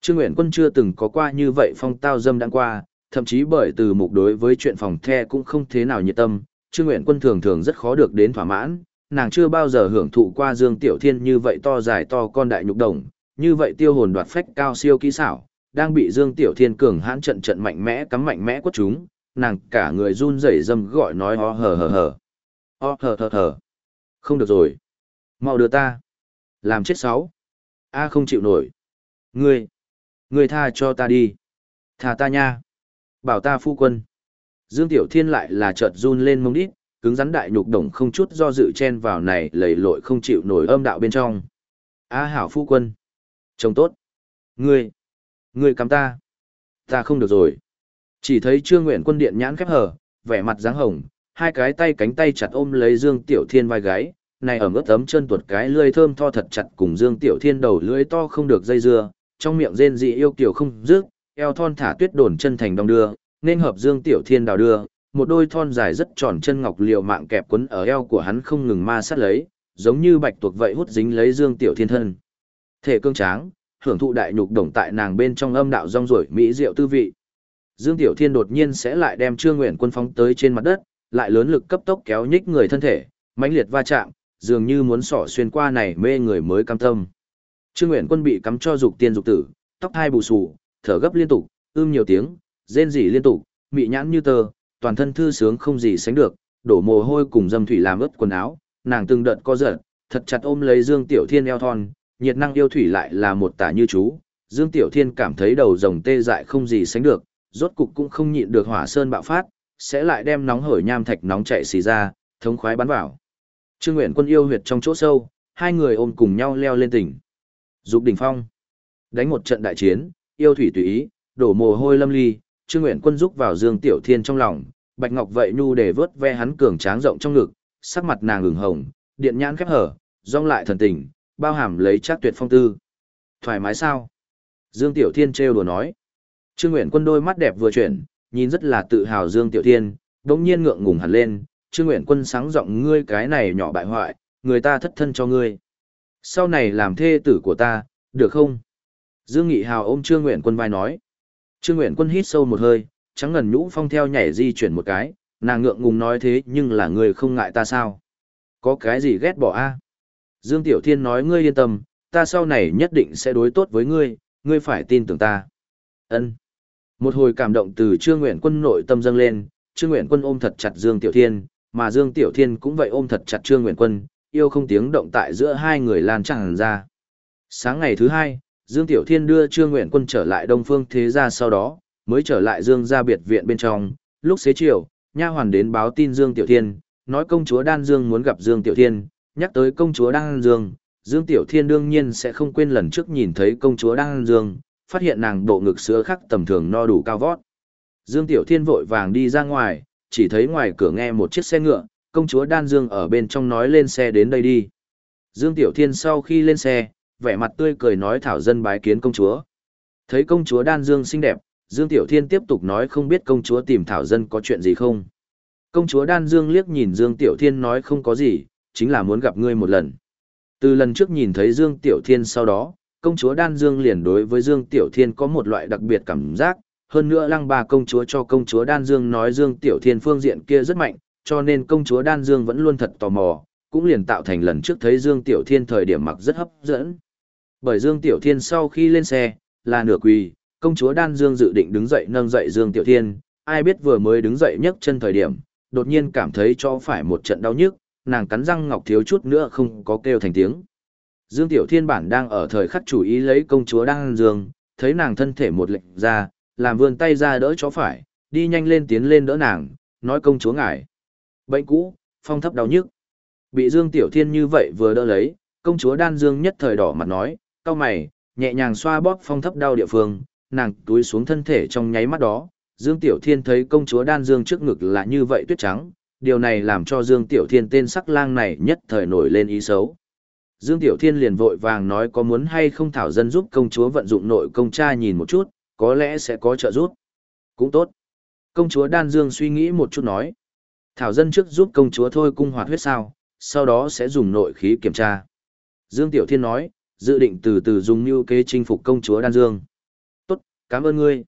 Trương Nguyện Quân chưa từng có qua như vậy phong tao dâm đang qua, thậm chí bởi từ mục đối với chuyện phòng the cũng không thế nào nhiệt tâm, Trương Nguyện Quân thường thường rất khó được đến thỏa mãn, nàng chưa bao giờ hưởng thụ qua Dương Tiểu Thiên như vậy to dài to con đại nhục đồng, như vậy tiêu hồn đoạt phách cao siêu kỹ xảo, đang bị Dương Tiểu Thiên cường hãn trận trận mạnh mẽ cắm mạnh mẽ quất chúng, nàng cả người run rẩy dâm gọi nói ho hờ hờ hờ. Ho hờ hờ hờ. Không được rồi. Mau đưa ta. Làm chết sáu. A không chịu nổi. Ngươi. Người tha cho ta đi. Tha ta nha. Bảo ta phu quân. Dương Tiểu Thiên lại là chợt run lên mông đít, cứng rắn đại nhục đồng không chút do dự chen vào này lầy lội không chịu nổi âm đạo bên trong. Á hảo phu quân. Chồng tốt. Ngươi. Ngươi cắm ta. Ta không được rồi. Chỉ thấy Trương Nguyện quân điện nhãn khép hở, vẻ mặt dáng hồng, hai cái tay cánh tay chặt ôm lấy Dương Tiểu Thiên vai gái, này ở mức tấm chân tuột cái lưỡi thơm tho thật chặt cùng Dương Tiểu Thiên đầu lưỡi to không được dây dưa, trong miệng rên dị yêu kiểu không dứt, eo thon thả tuyết đồn chân thành đong đưa, nên hợp Dương Tiểu Thiên đào đưa, một đôi thon dài rất tròn chân ngọc liều mạng kẹp quấn ở eo của hắn không ngừng ma sát lấy, giống như bạch tuộc vậy hút dính lấy Dương Tiểu Thiên thân. Thể cương tráng, hưởng thụ đại nhục đồng tại nàng bên trong âm đạo rong rổi mỹ diệu tư vị. Dương Tiểu Thiên đột nhiên sẽ lại đem Trương Nguyện Quân phóng tới trên mặt đất, lại lớn lực cấp tốc kéo nhích người thân thể, mãnh liệt va chạm, dường như muốn xỏ xuyên qua này mê người mới cam tâm. Trương Nguyện Quân bị cắm cho dục tiên dục tử, tóc hai bù xù, thở gấp liên tục, ưm nhiều tiếng, rên rỉ liên tục, mị nhãn như tờ, toàn thân thư sướng không gì sánh được, đổ mồ hôi cùng dâm thủy làm ướt quần áo, nàng từng đợt co giật, thật chặt ôm lấy Dương Tiểu Thiên eo thon, nhiệt năng yêu thủy lại là một tả như chú. Dương Tiểu Thiên cảm thấy đầu rồng tê dại không gì sánh được, rốt cục cũng không nhịn được hỏa sơn bạo phát, sẽ lại đem nóng hổi nham thạch nóng chạy xì ra, thống khoái bắn vào. Trương Nguyện Quân yêu huyệt trong chỗ sâu, hai người ôm cùng nhau leo lên tỉnh. Dục đỉnh phong. Đánh một trận đại chiến, yêu thủy tùy ý, đổ mồ hôi lâm ly, Trương Nguyện Quân rúc vào Dương Tiểu Thiên trong lòng, Bạch Ngọc vậy nhu để vớt ve hắn cường tráng rộng trong ngực, sắc mặt nàng ửng hồng, điện nhãn khép hở, rong lại thần tình, bao hàm lấy chắc tuyệt phong tư. Thoải mái sao? Dương Tiểu Thiên trêu đùa nói. Trương Nguyện Quân đôi mắt đẹp vừa chuyển, nhìn rất là tự hào Dương Tiểu Thiên, đống nhiên ngượng ngùng hẳn lên, Trương Nguyện Quân sáng giọng ngươi cái này nhỏ bại hoại, người ta thất thân cho ngươi. Sau này làm thê tử của ta, được không? Dương Nghị Hào ôm Trương Nguyện Quân vai nói. Trương Nguyện Quân hít sâu một hơi, trắng ngần nhũ phong theo nhảy di chuyển một cái, nàng ngượng ngùng nói thế nhưng là người không ngại ta sao? Có cái gì ghét bỏ a? Dương Tiểu Thiên nói ngươi yên tâm, ta sau này nhất định sẽ đối tốt với ngươi, ngươi phải tin tưởng ta. Ân. Một hồi cảm động từ Trương Nguyện Quân nội tâm dâng lên, Trương Nguyện Quân ôm thật chặt Dương Tiểu Thiên, mà Dương Tiểu Thiên cũng vậy ôm thật chặt Trương Nguyện Quân, yêu không tiếng động tại giữa hai người lan tràn ra. Sáng ngày thứ hai, Dương Tiểu Thiên đưa Trương Nguyện Quân trở lại Đông Phương Thế Gia sau đó, mới trở lại Dương gia biệt viện bên trong, lúc xế chiều, nha hoàn đến báo tin Dương Tiểu Thiên, nói công chúa Đan Dương muốn gặp Dương Tiểu Thiên, nhắc tới công chúa Đan Dương, Dương Tiểu Thiên đương nhiên sẽ không quên lần trước nhìn thấy công chúa Đan Dương, phát hiện nàng bộ ngực sữa khắc tầm thường no đủ cao vót. Dương Tiểu Thiên vội vàng đi ra ngoài, chỉ thấy ngoài cửa nghe một chiếc xe ngựa, công chúa Đan Dương ở bên trong nói lên xe đến đây đi. Dương Tiểu Thiên sau khi lên xe, vẻ mặt tươi cười nói thảo dân bái kiến công chúa. Thấy công chúa Đan Dương xinh đẹp, Dương Tiểu Thiên tiếp tục nói không biết công chúa tìm thảo dân có chuyện gì không. Công chúa Đan Dương liếc nhìn Dương Tiểu Thiên nói không có gì, chính là muốn gặp ngươi một lần. Từ lần trước nhìn thấy Dương Tiểu Thiên sau đó, công chúa Đan Dương liền đối với Dương Tiểu Thiên có một loại đặc biệt cảm giác, hơn nữa lăng bà công chúa cho công chúa Đan Dương nói Dương Tiểu Thiên phương diện kia rất mạnh, cho nên công chúa Đan Dương vẫn luôn thật tò mò, cũng liền tạo thành lần trước thấy Dương Tiểu Thiên thời điểm mặc rất hấp dẫn. Bởi Dương Tiểu Thiên sau khi lên xe, là nửa quỳ, công chúa Đan Dương dự định đứng dậy nâng dậy Dương Tiểu Thiên, ai biết vừa mới đứng dậy nhấc chân thời điểm, đột nhiên cảm thấy cho phải một trận đau nhức, nàng cắn răng ngọc thiếu chút nữa không có kêu thành tiếng. Dương Tiểu Thiên bản đang ở thời khắc chủ ý lấy công chúa Đan Dương, thấy nàng thân thể một lệnh ra, làm vươn tay ra đỡ chó phải, đi nhanh lên tiến lên đỡ nàng, nói công chúa ngài. Bệnh cũ, phong thấp đau nhức. Bị Dương Tiểu Thiên như vậy vừa đỡ lấy, công chúa Đan Dương nhất thời đỏ mặt nói, cao mày, nhẹ nhàng xoa bóp phong thấp đau địa phương, nàng túi xuống thân thể trong nháy mắt đó. Dương Tiểu Thiên thấy công chúa Đan Dương trước ngực là như vậy tuyết trắng, điều này làm cho Dương Tiểu Thiên tên sắc lang này nhất thời nổi lên ý xấu. Dương Tiểu Thiên liền vội vàng nói có muốn hay không thảo dân giúp công chúa vận dụng nội công cha nhìn một chút, có lẽ sẽ có trợ giúp. Cũng tốt. Công chúa Đan Dương suy nghĩ một chút nói. Thảo dân trước giúp công chúa thôi cung hoạt huyết sao, sau đó sẽ dùng nội khí kiểm tra. Dương Tiểu Thiên nói, dự định từ từ dùng mưu kế chinh phục công chúa Đan Dương. Tốt, cảm ơn ngươi.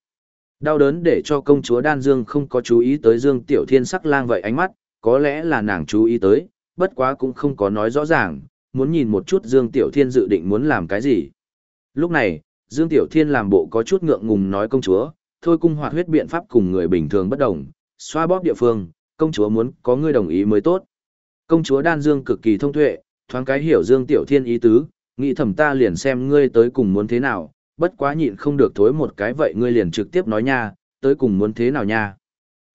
Đau đớn để cho công chúa Đan Dương không có chú ý tới Dương Tiểu Thiên sắc lang vậy ánh mắt, có lẽ là nàng chú ý tới, bất quá cũng không có nói rõ ràng, muốn nhìn một chút Dương Tiểu Thiên dự định muốn làm cái gì. Lúc này, Dương Tiểu Thiên làm bộ có chút ngượng ngùng nói công chúa, thôi cung hoạt huyết biện pháp cùng người bình thường bất đồng, xoa bóp địa phương, công chúa muốn có người đồng ý mới tốt. Công chúa Đan Dương cực kỳ thông tuệ, thoáng cái hiểu Dương Tiểu Thiên ý tứ, nghĩ thầm ta liền xem ngươi tới cùng muốn thế nào, bất quá nhịn không được thối một cái vậy ngươi liền trực tiếp nói nha, tới cùng muốn thế nào nha.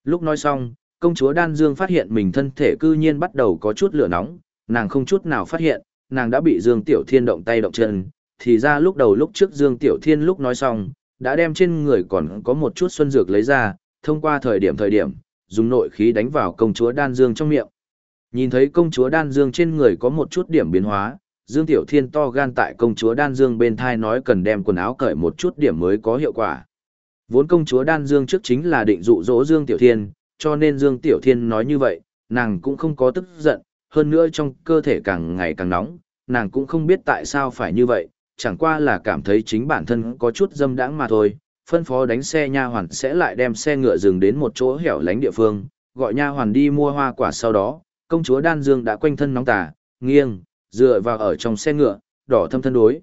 Lúc nói xong, công chúa Đan Dương phát hiện mình thân thể cư nhiên bắt đầu có chút lửa nóng, nàng không chút nào phát hiện, nàng đã bị Dương Tiểu Thiên động tay động chân, thì ra lúc đầu lúc trước Dương Tiểu Thiên lúc nói xong, đã đem trên người còn có một chút xuân dược lấy ra, thông qua thời điểm thời điểm, dùng nội khí đánh vào công chúa Đan Dương trong miệng. Nhìn thấy công chúa Đan Dương trên người có một chút điểm biến hóa, Dương Tiểu Thiên to gan tại công chúa Đan Dương bên thai nói cần đem quần áo cởi một chút điểm mới có hiệu quả. Vốn công chúa Đan Dương trước chính là định dụ dỗ Dương Tiểu Thiên, cho nên Dương Tiểu Thiên nói như vậy, nàng cũng không có tức giận, hơn nữa trong cơ thể càng ngày càng nóng, nàng cũng không biết tại sao phải như vậy, chẳng qua là cảm thấy chính bản thân có chút dâm đãng mà thôi. Phân phó đánh xe nha hoàn sẽ lại đem xe ngựa dừng đến một chỗ hẻo lánh địa phương, gọi nha hoàn đi mua hoa quả sau đó, công chúa Đan Dương đã quanh thân nóng tà, nghiêng, dựa vào ở trong xe ngựa, đỏ thâm thân đối.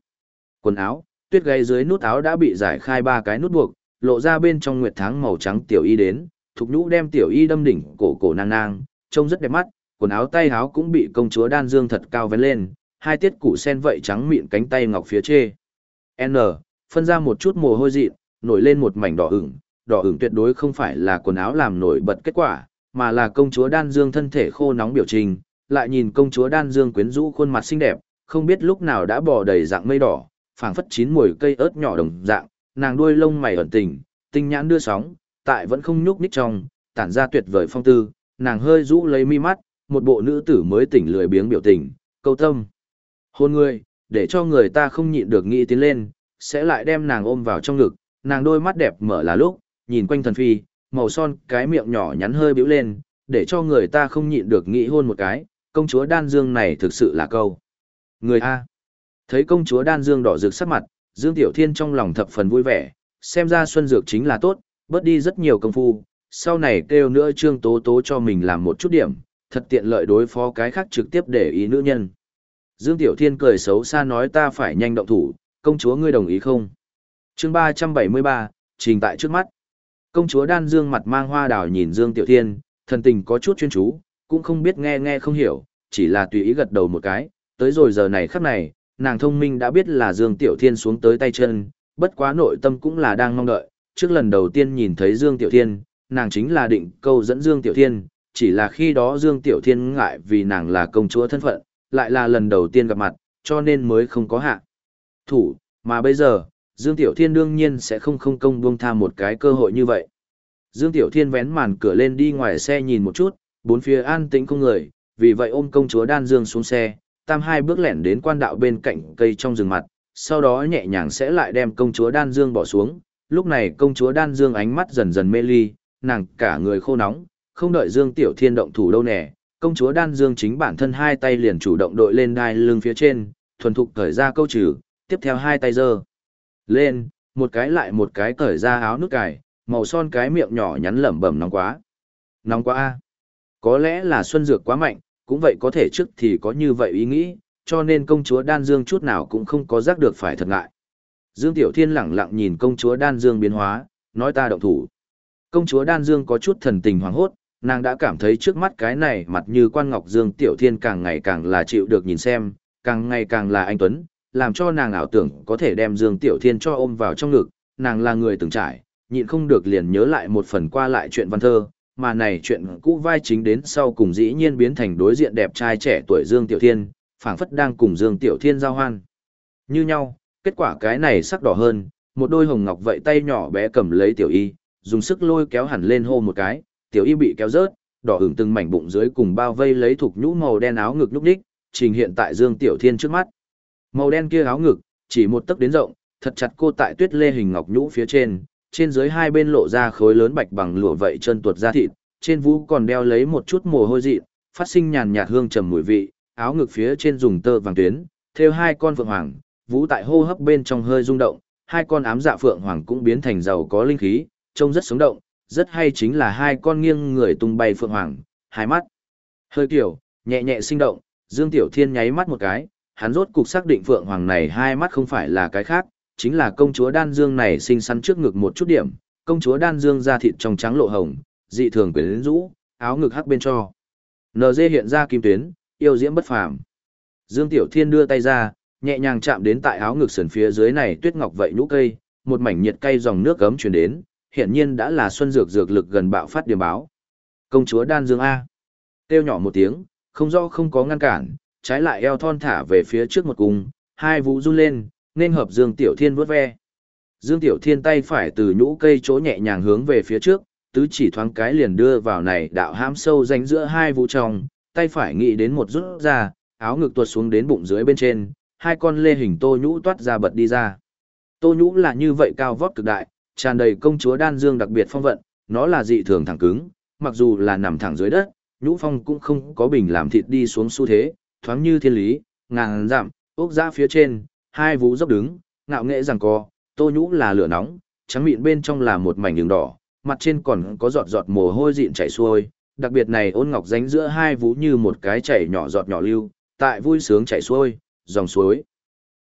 Quần áo, tuyết gáy dưới nút áo đã bị giải khai ba cái nút buộc, lộ ra bên trong nguyệt tháng màu trắng tiểu y đến, thục nhũ đem tiểu y đâm đỉnh cổ cổ nang nang, trông rất đẹp mắt, quần áo tay áo cũng bị công chúa Đan Dương thật cao vén lên, hai tiết củ sen vậy trắng mịn cánh tay ngọc phía trên. N, phân ra một chút mồ hôi dịn, nổi lên một mảnh đỏ ửng, đỏ ửng tuyệt đối không phải là quần áo làm nổi bật kết quả, mà là công chúa Đan Dương thân thể khô nóng biểu trình, lại nhìn công chúa Đan Dương quyến rũ khuôn mặt xinh đẹp, không biết lúc nào đã bò đầy dạng mây đỏ, phảng phất chín mùi cây ớt nhỏ đồng dạng, nàng đuôi lông mày ẩn tình, tinh nhãn đưa sóng, tại vẫn không nhúc nhích trong, tản ra tuyệt vời phong tư, nàng hơi rũ lấy mi mắt, một bộ nữ tử mới tỉnh lười biếng biểu tình, câu tâm. Hôn người, để cho người ta không nhịn được nghĩ tiến lên, sẽ lại đem nàng ôm vào trong ngực, nàng đôi mắt đẹp mở là lúc, nhìn quanh thần phi, màu son cái miệng nhỏ nhắn hơi biểu lên, để cho người ta không nhịn được nghĩ hôn một cái, công chúa đan dương này thực sự là câu. Người A. Thấy công chúa đan dương đỏ rực sắc mặt, Dương Tiểu Thiên trong lòng thập phần vui vẻ, xem ra Xuân Dược chính là tốt, bớt đi rất nhiều công phu, sau này kêu nữa Trương Tố Tố cho mình làm một chút điểm, thật tiện lợi đối phó cái khác trực tiếp để ý nữ nhân. Dương Tiểu Thiên cười xấu xa nói ta phải nhanh động thủ, công chúa ngươi đồng ý không? Chương 373, trình tại trước mắt. Công chúa đan dương mặt mang hoa đào nhìn Dương Tiểu Thiên, thần tình có chút chuyên chú, cũng không biết nghe nghe không hiểu, chỉ là tùy ý gật đầu một cái, tới rồi giờ này khắc này, nàng thông minh đã biết là Dương Tiểu Thiên xuống tới tay chân, bất quá nội tâm cũng là đang mong đợi, trước lần đầu tiên nhìn thấy Dương Tiểu Thiên, nàng chính là định câu dẫn Dương Tiểu Thiên, chỉ là khi đó Dương Tiểu Thiên ngại vì nàng là công chúa thân phận, lại là lần đầu tiên gặp mặt, cho nên mới không có hạ. Thủ, mà bây giờ, Dương Tiểu Thiên đương nhiên sẽ không không công buông tha một cái cơ hội như vậy. Dương Tiểu Thiên vén màn cửa lên đi ngoài xe nhìn một chút, bốn phía an tĩnh không người, vì vậy ôm công chúa Đan Dương xuống xe, tam hai bước lẻn đến quan đạo bên cạnh cây trong rừng mặt, sau đó nhẹ nhàng sẽ lại đem công chúa Đan Dương bỏ xuống. Lúc này công chúa Đan Dương ánh mắt dần dần mê ly, nàng cả người khô nóng, không đợi Dương Tiểu Thiên động thủ đâu nè, công chúa Đan Dương chính bản thân hai tay liền chủ động đội lên đai lưng phía trên, thuần thục cởi ra câu trừ, tiếp theo hai tay giơ lên, một cái lại một cái cởi ra áo nước cải màu son cái miệng nhỏ nhắn lẩm bẩm nóng quá. Nóng quá a. Có lẽ là xuân dược quá mạnh, cũng vậy có thể trước thì có như vậy ý nghĩ, cho nên công chúa Đan Dương chút nào cũng không có giác được phải thật ngại. Dương Tiểu Thiên lẳng lặng nhìn công chúa Đan Dương biến hóa, nói ta động thủ. Công chúa Đan Dương có chút thần tình hoảng hốt, nàng đã cảm thấy trước mắt cái này mặt như quan ngọc Dương Tiểu Thiên càng ngày càng là chịu được nhìn xem, càng ngày càng là anh Tuấn, làm cho nàng ảo tưởng có thể đem Dương Tiểu Thiên cho ôm vào trong ngực, nàng là người từng trải, nhịn không được liền nhớ lại một phần qua lại chuyện văn thơ, mà này chuyện cũ vai chính đến sau cùng dĩ nhiên biến thành đối diện đẹp trai trẻ tuổi Dương Tiểu Thiên, phảng phất đang cùng Dương Tiểu Thiên giao hoan. Như nhau, kết quả cái này sắc đỏ hơn, một đôi hồng ngọc vậy tay nhỏ bé cầm lấy Tiểu Y, dùng sức lôi kéo hẳn lên hô một cái, Tiểu Y bị kéo rớt, đỏ hưởng từng mảnh bụng dưới cùng bao vây lấy thuộc nhũ màu đen áo ngực nhúc đích, trình hiện tại Dương Tiểu Thiên trước mắt. Màu đen kia áo ngực, chỉ một tấc đến rộng, thật chặt cô tại tuyết lê hình ngọc nhũ phía trên, trên dưới hai bên lộ ra khối lớn bạch bằng lụa vậy chân tuột ra thịt, trên vũ còn đeo lấy một chút mồ hôi dị, phát sinh nhàn nhạt hương trầm mùi vị, áo ngực phía trên dùng tơ vàng tuyến, thêu hai con phượng hoàng, vũ tại hô hấp bên trong hơi rung động, hai con ám dạ phượng hoàng cũng biến thành giàu có linh khí, trông rất sống động, rất hay chính là hai con nghiêng người tung bay phượng hoàng, hai mắt. Hơi kiểu, nhẹ nhẹ sinh động, Dương Tiểu Thiên nháy mắt một cái, hắn rốt cục xác định phượng hoàng này hai mắt không phải là cái khác, chính là công chúa đan dương này sinh xắn trước ngực một chút điểm, công chúa đan dương da thịt trong trắng lộ hồng, dị thường quyến rũ, áo ngực hắc bên cho. NG hiện ra kim tuyến, yêu diễm bất phàm. Dương Tiểu Thiên đưa tay ra, nhẹ nhàng chạm đến tại áo ngực sườn phía dưới này tuyết ngọc vậy nhũ cây, một mảnh nhiệt cây dòng nước gấm truyền đến, hiện nhiên đã là xuân dược dược lực gần bạo phát điểm báo. Công chúa Đan Dương A. Kêu nhỏ một tiếng, không rõ không có ngăn cản, trái lại eo thon thả về phía trước một cung, hai vũ run lên, nên hợp Dương Tiểu Thiên vớt ve. Dương Tiểu Thiên tay phải từ nhũ cây chỗ nhẹ nhàng hướng về phía trước, tứ chỉ thoáng cái liền đưa vào này đạo hãm sâu ránh giữa hai vũ trong, tay phải nghĩ đến một rút ra, áo ngực tuột xuống đến bụng dưới bên trên, hai con lê hình tô nhũ toát ra bật đi ra. Tô nhũ là như vậy cao vóc cực đại, tràn đầy công chúa đan dương đặc biệt phong vận, nó là dị thường thẳng cứng, mặc dù là nằm thẳng dưới đất, nhũ phong cũng không có bình làm thịt đi xuống xu thế, thoáng như thiên lý, ngàn dặm, ốc ra phía trên, hai vú dốc đứng, ngạo nghệ rằng co, tô nhũ là lửa nóng, trắng mịn bên trong là một mảnh đường đỏ, mặt trên còn có giọt giọt mồ hôi dịn chảy xuôi, đặc biệt này ôn ngọc ránh giữa hai vú như một cái chảy nhỏ giọt nhỏ lưu, tại vui sướng chảy xuôi, dòng suối.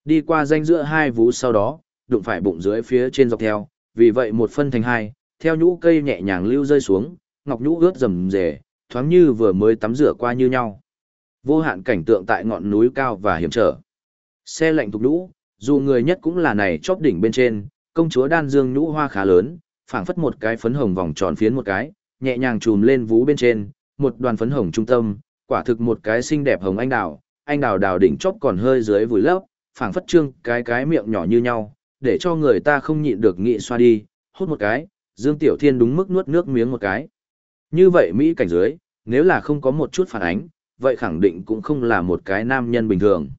Đi qua danh giữa hai vú sau đó, đụng phải bụng dưới phía trên dọc theo, vì vậy một phân thành hai, theo nhũ cây nhẹ nhàng lưu rơi xuống, ngọc nhũ ướt rầm rề, thoáng như vừa mới tắm rửa qua như nhau. Vô hạn cảnh tượng tại ngọn núi cao và hiểm trở. Xe lạnh thục lũ, dù người nhất cũng là này chóp đỉnh bên trên, công chúa đan dương nhũ hoa khá lớn, phảng phất một cái phấn hồng vòng tròn phiến một cái, nhẹ nhàng chùm lên vú bên trên, một đoàn phấn hồng trung tâm, quả thực một cái xinh đẹp hồng anh đào, anh đào đào đỉnh chóp còn hơi dưới vùi lấp, phảng phất trương cái cái miệng nhỏ như nhau, để cho người ta không nhịn được nghị xoa đi, hút một cái, Dương Tiểu Thiên đúng mức nuốt nước miếng một cái. Như vậy Mỹ cảnh dưới, nếu là không có một chút phản ánh, vậy khẳng định cũng không là một cái nam nhân bình thường.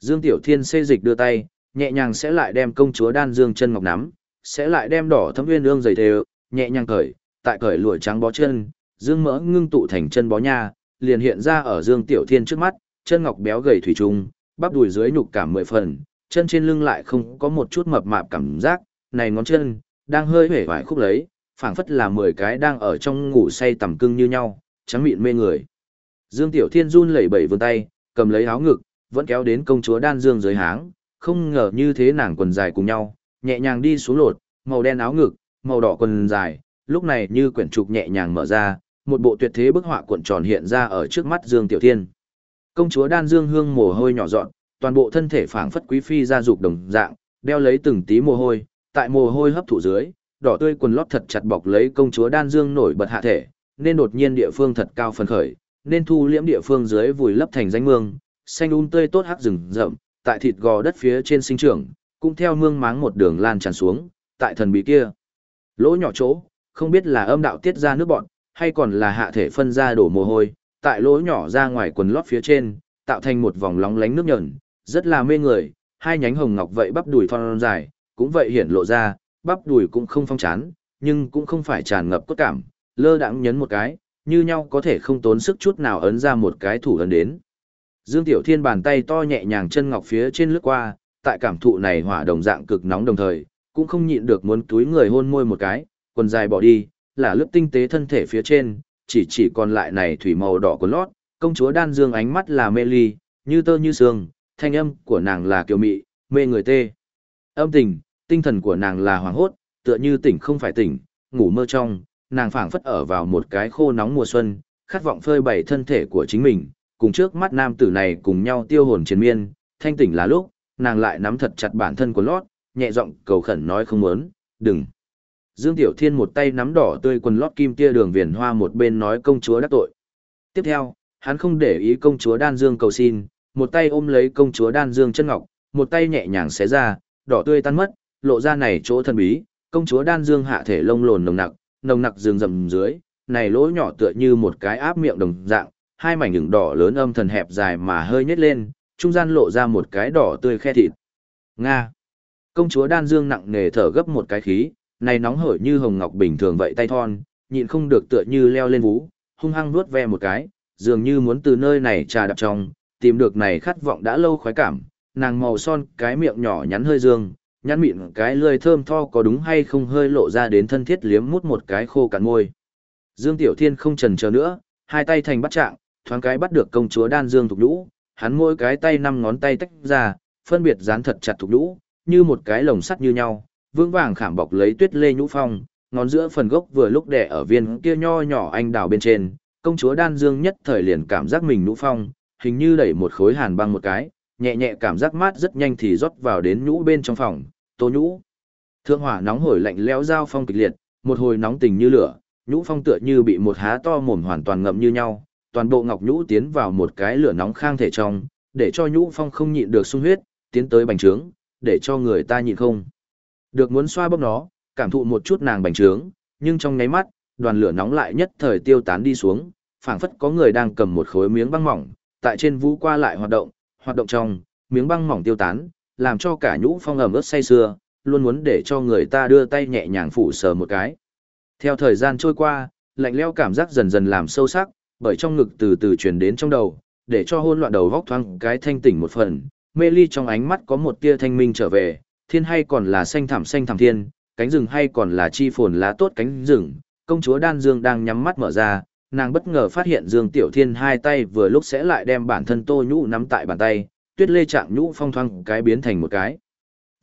Dương Tiểu Thiên xê dịch đưa tay, nhẹ nhàng sẽ lại đem công chúa đan dương chân ngọc nắm, sẽ lại đem đỏ thâm nguyên ương giày đều nhẹ nhàng cởi, tại cởi lụa trắng bó chân, dương mỡ ngưng tụ thành chân bó nha, liền hiện ra ở Dương Tiểu Thiên trước mắt, chân ngọc béo gầy thủy trùng, bắp đùi dưới nhục cảm mười phần, chân trên lưng lại không có một chút mập mạp cảm giác, này ngón chân đang hơi hể vải khúc lấy, phảng phất là mười cái đang ở trong ngủ say tầm cưng như nhau, trắng mịn mê người. Dương Tiểu Thiên run lẩy bẩy vươn tay, cầm lấy áo ngực, vẫn kéo đến công chúa đan dương dưới háng, không ngờ như thế nàng quần dài cùng nhau, nhẹ nhàng đi xuống lột, màu đen áo ngực, màu đỏ quần dài, lúc này như quyển trục nhẹ nhàng mở ra, một bộ tuyệt thế bức họa cuộn tròn hiện ra ở trước mắt Dương Tiểu Thiên. Công chúa đan dương hương mồ hôi nhỏ dọn, toàn bộ thân thể phảng phất quý phi ra dục đồng dạng, đeo lấy từng tí mồ hôi, tại mồ hôi hấp thụ dưới, đỏ tươi quần lót thật chặt bọc lấy công chúa đan dương nổi bật hạ thể, nên đột nhiên địa phương thật cao phần khởi, nên thu liễm địa phương dưới vùi lấp thành danh mương, xanh um tươi tốt hắc rừng rậm, tại thịt gò đất phía trên sinh trưởng, cũng theo mương máng một đường lan tràn xuống, tại thần bí kia. Lỗ nhỏ chỗ, không biết là âm đạo tiết ra nước bọn, hay còn là hạ thể phân ra đổ mồ hôi, tại lỗ nhỏ ra ngoài quần lót phía trên, tạo thành một vòng lóng lánh nước nhợn, rất là mê người, hai nhánh hồng ngọc vậy bắp đùi thon dài, cũng vậy hiển lộ ra, bắp đùi cũng không phong chán, nhưng cũng không phải tràn ngập cốt cảm, lơ đãng nhấn một cái, như nhau có thể không tốn sức chút nào ấn ra một cái thủ ấn đến. Dương Tiểu Thiên bàn tay to nhẹ nhàng chân ngọc phía trên lướt qua, tại cảm thụ này hỏa đồng dạng cực nóng đồng thời, cũng không nhịn được muốn túi người hôn môi một cái, quần dài bỏ đi, là lớp tinh tế thân thể phía trên, chỉ chỉ còn lại này thủy màu đỏ của lót, công chúa đan dương ánh mắt là mê ly, như tơ như sương, thanh âm của nàng là kiều mị, mê người tê. Âm tình, tinh thần của nàng là hoàng hốt, tựa như tỉnh không phải tỉnh, ngủ mơ trong, nàng phảng phất ở vào một cái khô nóng mùa xuân, khát vọng phơi bày thân thể của chính mình, cùng trước mắt nam tử này cùng nhau tiêu hồn chiến miên, thanh tỉnh là lúc, nàng lại nắm thật chặt bản thân của lót, nhẹ giọng cầu khẩn nói không muốn, đừng. Dương Tiểu Thiên một tay nắm đỏ tươi quần lót kim tia đường viền hoa một bên nói công chúa đắc tội. Tiếp theo, hắn không để ý công chúa đan dương cầu xin, một tay ôm lấy công chúa đan dương chân ngọc, một tay nhẹ nhàng xé ra, đỏ tươi tan mất, lộ ra này chỗ thần bí, công chúa đan dương hạ thể lông lồn nồng nặc, nồng nặc rừng rầm dưới, này lỗ nhỏ tựa như một cái áp miệng đồng dạng, hai mảnh đường đỏ lớn âm thần hẹp dài mà hơi nhếch lên, trung gian lộ ra một cái đỏ tươi khe thịt. Nga. Công chúa đan dương nặng nề thở gấp một cái khí, này nóng hổi như hồng ngọc bình thường vậy tay thon, nhịn không được tựa như leo lên vú, hung hăng nuốt ve một cái, dường như muốn từ nơi này trà đạp trong, tìm được này khát vọng đã lâu khoái cảm, nàng màu son cái miệng nhỏ nhắn hơi dương, nhăn mịn cái lươi thơm tho có đúng hay không hơi lộ ra đến thân thiết liếm mút một cái khô cạn môi. Dương Tiểu Thiên không chần chờ nữa, hai tay thành bắt trạng, thoáng cái bắt được công chúa đan dương thục lũ, hắn mỗi cái tay năm ngón tay tách ra, phân biệt dán thật chặt thục lũ, như một cái lồng sắt như nhau, vững vàng khảm bọc lấy tuyết lê nhũ phong, ngón giữa phần gốc vừa lúc đẻ ở viên kia nho nhỏ anh đào bên trên, công chúa đan dương nhất thời liền cảm giác mình nhũ phong, hình như đẩy một khối hàn băng một cái, nhẹ nhẹ cảm giác mát rất nhanh thì rót vào đến nhũ bên trong phòng, tô nhũ. Thượng hỏa nóng hổi lạnh lẽo giao phong kịch liệt, một hồi nóng tình như lửa, nhũ phong tựa như bị một há to mồm hoàn toàn ngậm như nhau, toàn bộ ngọc nhũ tiến vào một cái lửa nóng khang thể trong, để cho nhũ phong không nhịn được sung huyết, tiến tới bành trướng, để cho người ta nhịn không. Được muốn xoa bóp nó, cảm thụ một chút nàng bành trướng, nhưng trong nháy mắt, đoàn lửa nóng lại nhất thời tiêu tán đi xuống, phảng phất có người đang cầm một khối miếng băng mỏng, tại trên vũ qua lại hoạt động, hoạt động trong, miếng băng mỏng tiêu tán, làm cho cả nhũ phong ẩm ướt say sưa, luôn muốn để cho người ta đưa tay nhẹ nhàng phủ sờ một cái. Theo thời gian trôi qua, lạnh leo cảm giác dần dần làm sâu sắc, bởi trong ngực từ từ truyền đến trong đầu, để cho hôn loạn đầu vóc thoáng cái thanh tỉnh một phần, mê ly trong ánh mắt có một tia thanh minh trở về, thiên hay còn là xanh thảm xanh thảm thiên, cánh rừng hay còn là chi phồn lá tốt cánh rừng, công chúa đan dương đang nhắm mắt mở ra, nàng bất ngờ phát hiện Dương Tiểu Thiên hai tay vừa lúc sẽ lại đem bản thân Tô Nhũ nắm tại bàn tay, tuyết lê trạng nhũ phong thoang cái biến thành một cái.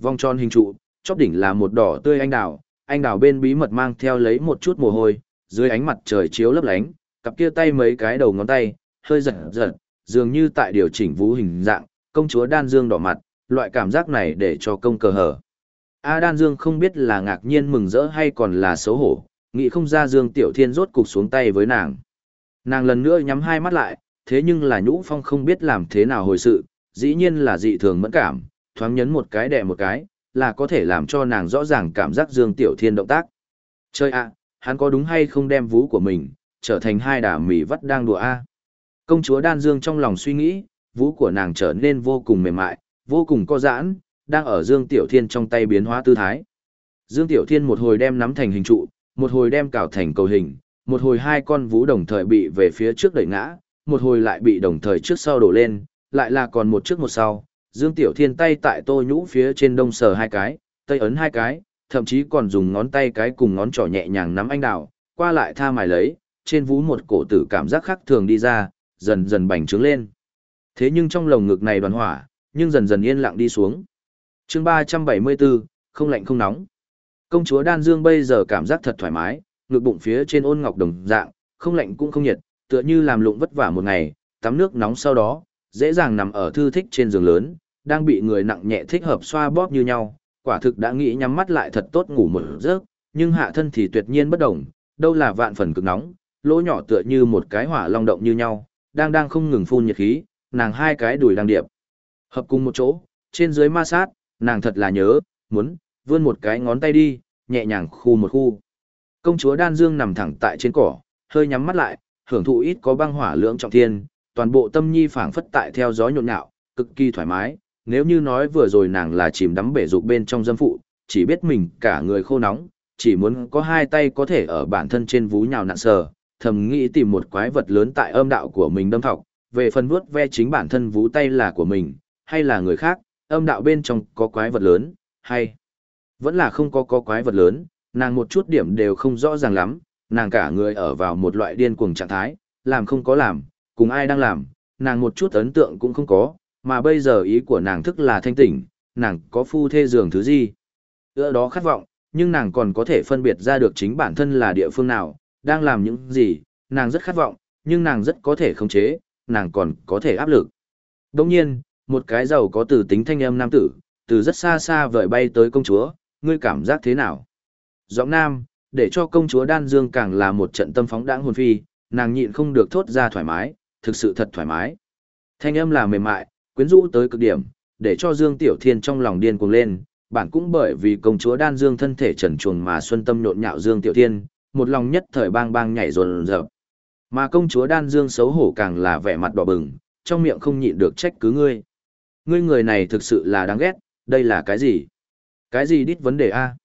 Vòng tròn hình trụ, chóp đỉnh là một đỏ tươi anh đào, anh đào bên bí mật mang theo lấy một chút mồ hôi, dưới ánh mặt trời chiếu lấp lánh, cặp kia tay mấy cái đầu ngón tay, hơi giật giật, dường như tại điều chỉnh vũ hình dạng, công chúa đan dương đỏ mặt, loại cảm giác này để cho công cờ hở. A đan dương không biết là ngạc nhiên mừng rỡ hay còn là xấu hổ, nghĩ không ra Dương Tiểu Thiên rốt cục xuống tay với nàng. Nàng lần nữa nhắm hai mắt lại, thế nhưng là Nhũ Phong không biết làm thế nào hồi sự, dĩ nhiên là dị thường mẫn cảm, thoáng nhấn một cái đè một cái, là có thể làm cho nàng rõ ràng cảm giác Dương Tiểu Thiên động tác. Chơi ạ, hắn có đúng hay không đem vú của mình, trở thành hai đà mì vắt đang đùa a Công chúa Đan Dương trong lòng suy nghĩ, vú của nàng trở nên vô cùng mềm mại, vô cùng co giãn, đang ở Dương Tiểu Thiên trong tay biến hóa tư thái. Dương Tiểu Thiên một hồi đem nắm thành hình trụ, một hồi đem cào thành cầu hình, một hồi hai con vú đồng thời bị về phía trước đẩy ngã, một hồi lại bị đồng thời trước sau đổ lên, lại là còn một trước một sau. Dương Tiểu Thiên tay tại tô nhũ phía trên đông sờ hai cái, tây ấn hai cái, thậm chí còn dùng ngón tay cái cùng ngón trỏ nhẹ nhàng nắm anh đào, qua lại tha mài lấy, trên vú một cổ tử cảm giác khác thường đi ra, dần dần bành trướng lên. Thế nhưng trong lồng ngực này đoàn hỏa, nhưng dần dần yên lặng đi xuống. chương 374, không lạnh không nóng. Công chúa Đan Dương bây giờ cảm giác thật thoải mái, ngực bụng phía trên ôn ngọc đồng dạng, không lạnh cũng không nhiệt, tựa như làm lụng vất vả một ngày, tắm nước nóng sau đó, dễ dàng nằm ở thư thích trên giường lớn, đang bị người nặng nhẹ thích hợp xoa bóp như nhau, quả thực đã nghĩ nhắm mắt lại thật tốt ngủ một giấc, nhưng hạ thân thì tuyệt nhiên bất động, đâu là vạn phần cực nóng, lỗ nhỏ tựa như một cái hỏa long động như nhau, đang đang không ngừng phun nhiệt khí, nàng hai cái đùi đang điệp. Hợp cùng một chỗ, trên dưới ma sát, nàng thật là nhớ, muốn, vươn một cái ngón tay đi, nhẹ nhàng khu một khu. Công chúa Đan Dương nằm thẳng tại trên cỏ, hơi nhắm mắt lại, hưởng thụ ít có băng hỏa lưỡng trọng thiên, toàn bộ tâm nhi phảng phất tại theo gió nhộn nhạo, cực kỳ thoải mái. Nếu như nói vừa rồi nàng là chìm đắm bể dục bên trong dâm phụ, chỉ biết mình cả người khô nóng, chỉ muốn có hai tay có thể ở bản thân trên vú nhào nặn sờ, thầm nghĩ tìm một quái vật lớn tại âm đạo của mình đâm thọc, về phần vuốt ve chính bản thân vú tay là của mình, hay là người khác, âm đạo bên trong có quái vật lớn, hay vẫn là không có có quái vật lớn, nàng một chút điểm đều không rõ ràng lắm, nàng cả người ở vào một loại điên cuồng trạng thái, làm không có làm, cùng ai đang làm, nàng một chút ấn tượng cũng không có, mà bây giờ ý của nàng thức là thanh tỉnh, nàng có phu thê giường thứ gì. Ưa đó khát vọng, nhưng nàng còn có thể phân biệt ra được chính bản thân là địa phương nào, đang làm những gì, nàng rất khát vọng, nhưng nàng rất có thể khống chế, nàng còn có thể áp lực. Đồng nhiên, một cái giàu có từ tính thanh âm nam tử, từ rất xa xa vời bay tới công chúa, ngươi cảm giác thế nào? Giọng nam, để cho công chúa Đan Dương càng là một trận tâm phóng đãng hồn phi, nàng nhịn không được thốt ra thoải mái, thực sự thật thoải mái. Thanh âm là mềm mại, quyến rũ tới cực điểm, để cho Dương Tiểu Thiên trong lòng điên cuồng lên, bản cũng bởi vì công chúa Đan Dương thân thể trần truồng mà xuân tâm nhộn nhạo Dương Tiểu Thiên, một lòng nhất thời bang bang nhảy rồn dập. Mà công chúa Đan Dương xấu hổ càng là vẻ mặt đỏ bừng, trong miệng không nhịn được trách cứ ngươi. Ngươi người này thực sự là đáng ghét, đây là cái gì? Cái gì đít vấn đề a?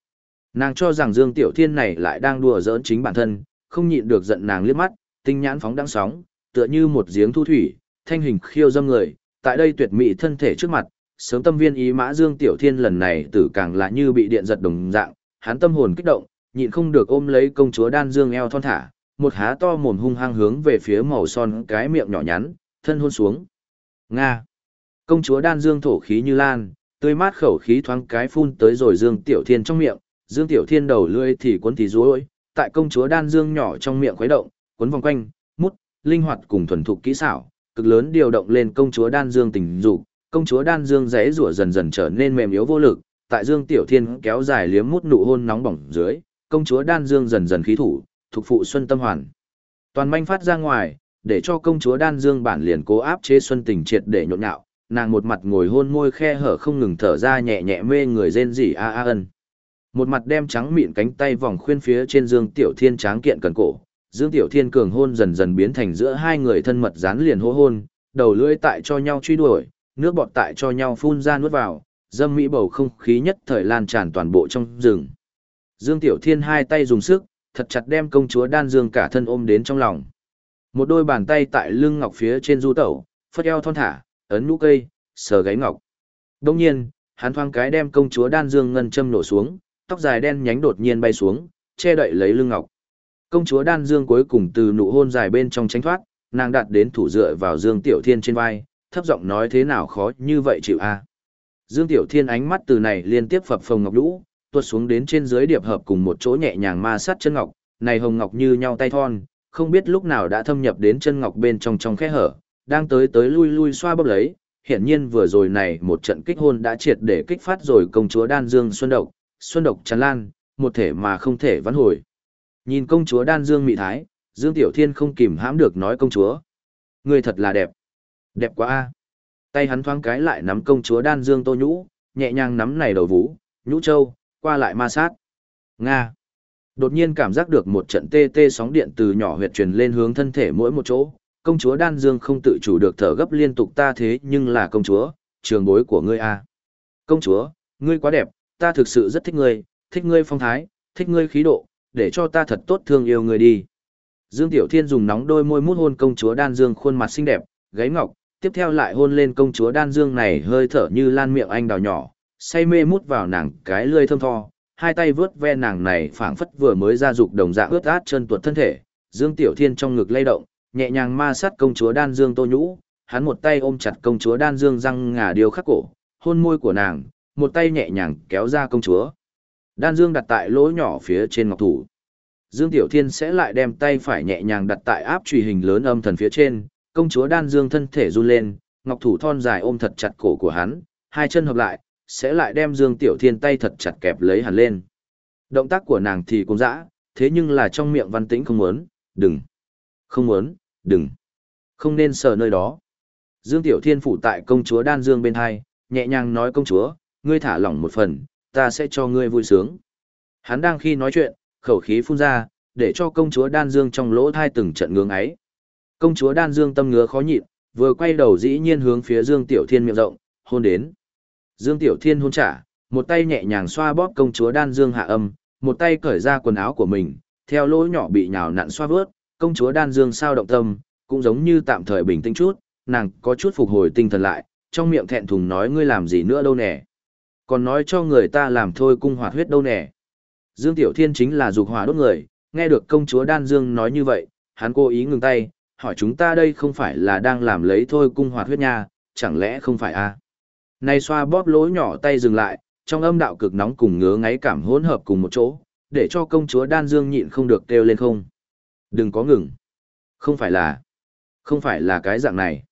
Nàng cho rằng Dương Tiểu Thiên này lại đang đùa giỡn chính bản thân, không nhịn được giận nàng liếc mắt, tinh nhãn phóng đang sóng, tựa như một giếng thu thủy, thanh hình khiêu dâm người, tại đây tuyệt mỹ thân thể trước mặt, sớm tâm viên ý mã Dương Tiểu Thiên lần này tử càng là như bị điện giật đồng dạng, hắn tâm hồn kích động, nhịn không được ôm lấy công chúa đan dương eo thon thả, một há to mồm hung hăng hướng về phía màu son cái miệng nhỏ nhắn, thân hôn xuống. Nga. Công chúa đan dương thổ khí như lan, tươi mát khẩu khí thoáng cái phun tới rồi Dương Tiểu Thiên trong miệng, Dương Tiểu Thiên đầu lưỡi thì cuốn thì rối, tại công chúa đan dương nhỏ trong miệng khuấy động, cuốn vòng quanh, mút, linh hoạt cùng thuần thục kỹ xảo, cực lớn điều động lên công chúa đan dương tình dục, công chúa đan dương rẽ rủa dần dần trở nên mềm yếu vô lực, tại Dương Tiểu Thiên kéo dài liếm mút nụ hôn nóng bỏng dưới, công chúa đan dương dần dần khí thủ, thuộc phụ Xuân Tâm Hoàn. Toàn manh phát ra ngoài, để cho công chúa đan dương bản liền cố áp chế Xuân Tình triệt để nhộn nhạo, nàng một mặt ngồi hôn môi khe hở không ngừng thở ra nhẹ nhẹ mê người rên rỉ a a ân. Một mặt đem trắng mịn cánh tay vòng khuyên phía trên Dương Tiểu Thiên tráng kiện cần cổ, Dương Tiểu Thiên cường hôn dần dần biến thành giữa hai người thân mật dán liền hô hôn, đầu lưỡi tại cho nhau truy đuổi, nước bọt tại cho nhau phun ra nuốt vào, dâm mỹ bầu không khí nhất thời lan tràn toàn bộ trong rừng. Dương Tiểu Thiên hai tay dùng sức, thật chặt đem công chúa Đan Dương cả thân ôm đến trong lòng. Một đôi bàn tay tại lưng ngọc phía trên du tẩu, phất eo thon thả, ấn nhũ cây, sờ gáy ngọc. Đông nhiên, hắn thoáng cái đem công chúa Đan Dương ngân châm nổ xuống, tóc dài đen nhánh đột nhiên bay xuống, che đậy lấy lưng ngọc. Công chúa Đan Dương cuối cùng từ nụ hôn dài bên trong tránh thoát, nàng đặt đến thủ dựa vào Dương Tiểu Thiên trên vai, thấp giọng nói thế nào khó như vậy chịu a. Dương Tiểu Thiên ánh mắt từ này liên tiếp phập phồng ngọc lũ, tuột xuống đến trên dưới điệp hợp cùng một chỗ nhẹ nhàng ma sát chân ngọc, này hồng ngọc như nhau tay thon, không biết lúc nào đã thâm nhập đến chân ngọc bên trong trong khe hở, đang tới tới lui lui xoa bóp lấy, hiển nhiên vừa rồi này một trận kích hôn đã triệt để kích phát rồi công chúa Đan Dương Xuân Độc, Xuân Độc tràn lan, một thể mà không thể vãn hồi. Nhìn công chúa Đan Dương mị thái, Dương Tiểu Thiên không kìm hãm được nói công chúa. Người thật là đẹp. Đẹp quá a. Tay hắn thoáng cái lại nắm công chúa Đan Dương Tô Nhũ, nhẹ nhàng nắm này đầu vũ, nhũ châu, qua lại ma sát. Nga. Đột nhiên cảm giác được một trận tê tê sóng điện từ nhỏ huyệt truyền lên hướng thân thể mỗi một chỗ, công chúa Đan Dương không tự chủ được thở gấp liên tục ta thế nhưng là công chúa, trường bối của ngươi a. Công chúa, ngươi quá đẹp, ta thực sự rất thích ngươi, thích ngươi phong thái, thích ngươi khí độ, để cho ta thật tốt thương yêu ngươi đi. Dương Tiểu Thiên dùng nóng đôi môi mút hôn công chúa Đan Dương khuôn mặt xinh đẹp, gáy ngọc, tiếp theo lại hôn lên công chúa Đan Dương này hơi thở như lan miệng anh đào nhỏ, say mê mút vào nàng cái lưỡi thơm tho, hai tay vướt ve nàng này phảng phất vừa mới ra dục đồng dạng ướt át chân tuột thân thể, Dương Tiểu Thiên trong ngực lay động, nhẹ nhàng ma sát công chúa Đan Dương Tô Nhũ, hắn một tay ôm chặt công chúa Đan Dương răng ngà điều khắc cổ, hôn môi của nàng, một tay nhẹ nhàng kéo ra công chúa. Đan Dương đặt tại lỗ nhỏ phía trên ngọc thủ. Dương Tiểu Thiên sẽ lại đem tay phải nhẹ nhàng đặt tại áp truy hình lớn âm thần phía trên, công chúa Đan Dương thân thể run lên, ngọc thủ thon dài ôm thật chặt cổ của hắn, hai chân hợp lại, sẽ lại đem Dương Tiểu Thiên tay thật chặt kẹp lấy hẳn lên. Động tác của nàng thì cũng dã, thế nhưng là trong miệng văn tĩnh không muốn, đừng, không muốn, đừng, không nên sờ nơi đó. Dương Tiểu Thiên phủ tại công chúa Đan Dương bên hai, nhẹ nhàng nói công chúa, ngươi thả lỏng một phần, ta sẽ cho ngươi vui sướng. Hắn đang khi nói chuyện, khẩu khí phun ra, để cho công chúa Đan Dương trong lỗ thai từng trận ngưỡng ấy. Công chúa Đan Dương tâm ngứa khó nhịn, vừa quay đầu dĩ nhiên hướng phía Dương Tiểu Thiên miệng rộng, hôn đến. Dương Tiểu Thiên hôn trả, một tay nhẹ nhàng xoa bóp công chúa Đan Dương hạ âm, một tay cởi ra quần áo của mình, theo lỗ nhỏ bị nhào nặn xoa vớt, công chúa Đan Dương sao động tâm, cũng giống như tạm thời bình tĩnh chút, nàng có chút phục hồi tinh thần lại, trong miệng thẹn thùng nói ngươi làm gì nữa đâu nè. Còn nói cho người ta làm thôi cung hoạt huyết đâu nè. Dương Tiểu Thiên chính là dục hỏa đốt người, nghe được công chúa Đan Dương nói như vậy, hắn cố ý ngừng tay, hỏi chúng ta đây không phải là đang làm lấy thôi cung hoạt huyết nha, chẳng lẽ không phải a? À? Này xoa bóp lỗ nhỏ tay dừng lại, trong âm đạo cực nóng cùng ngứa ngáy cảm hỗn hợp cùng một chỗ, để cho công chúa Đan Dương nhịn không được kêu lên không. Đừng có ngừng. Không phải là, không phải là cái dạng này.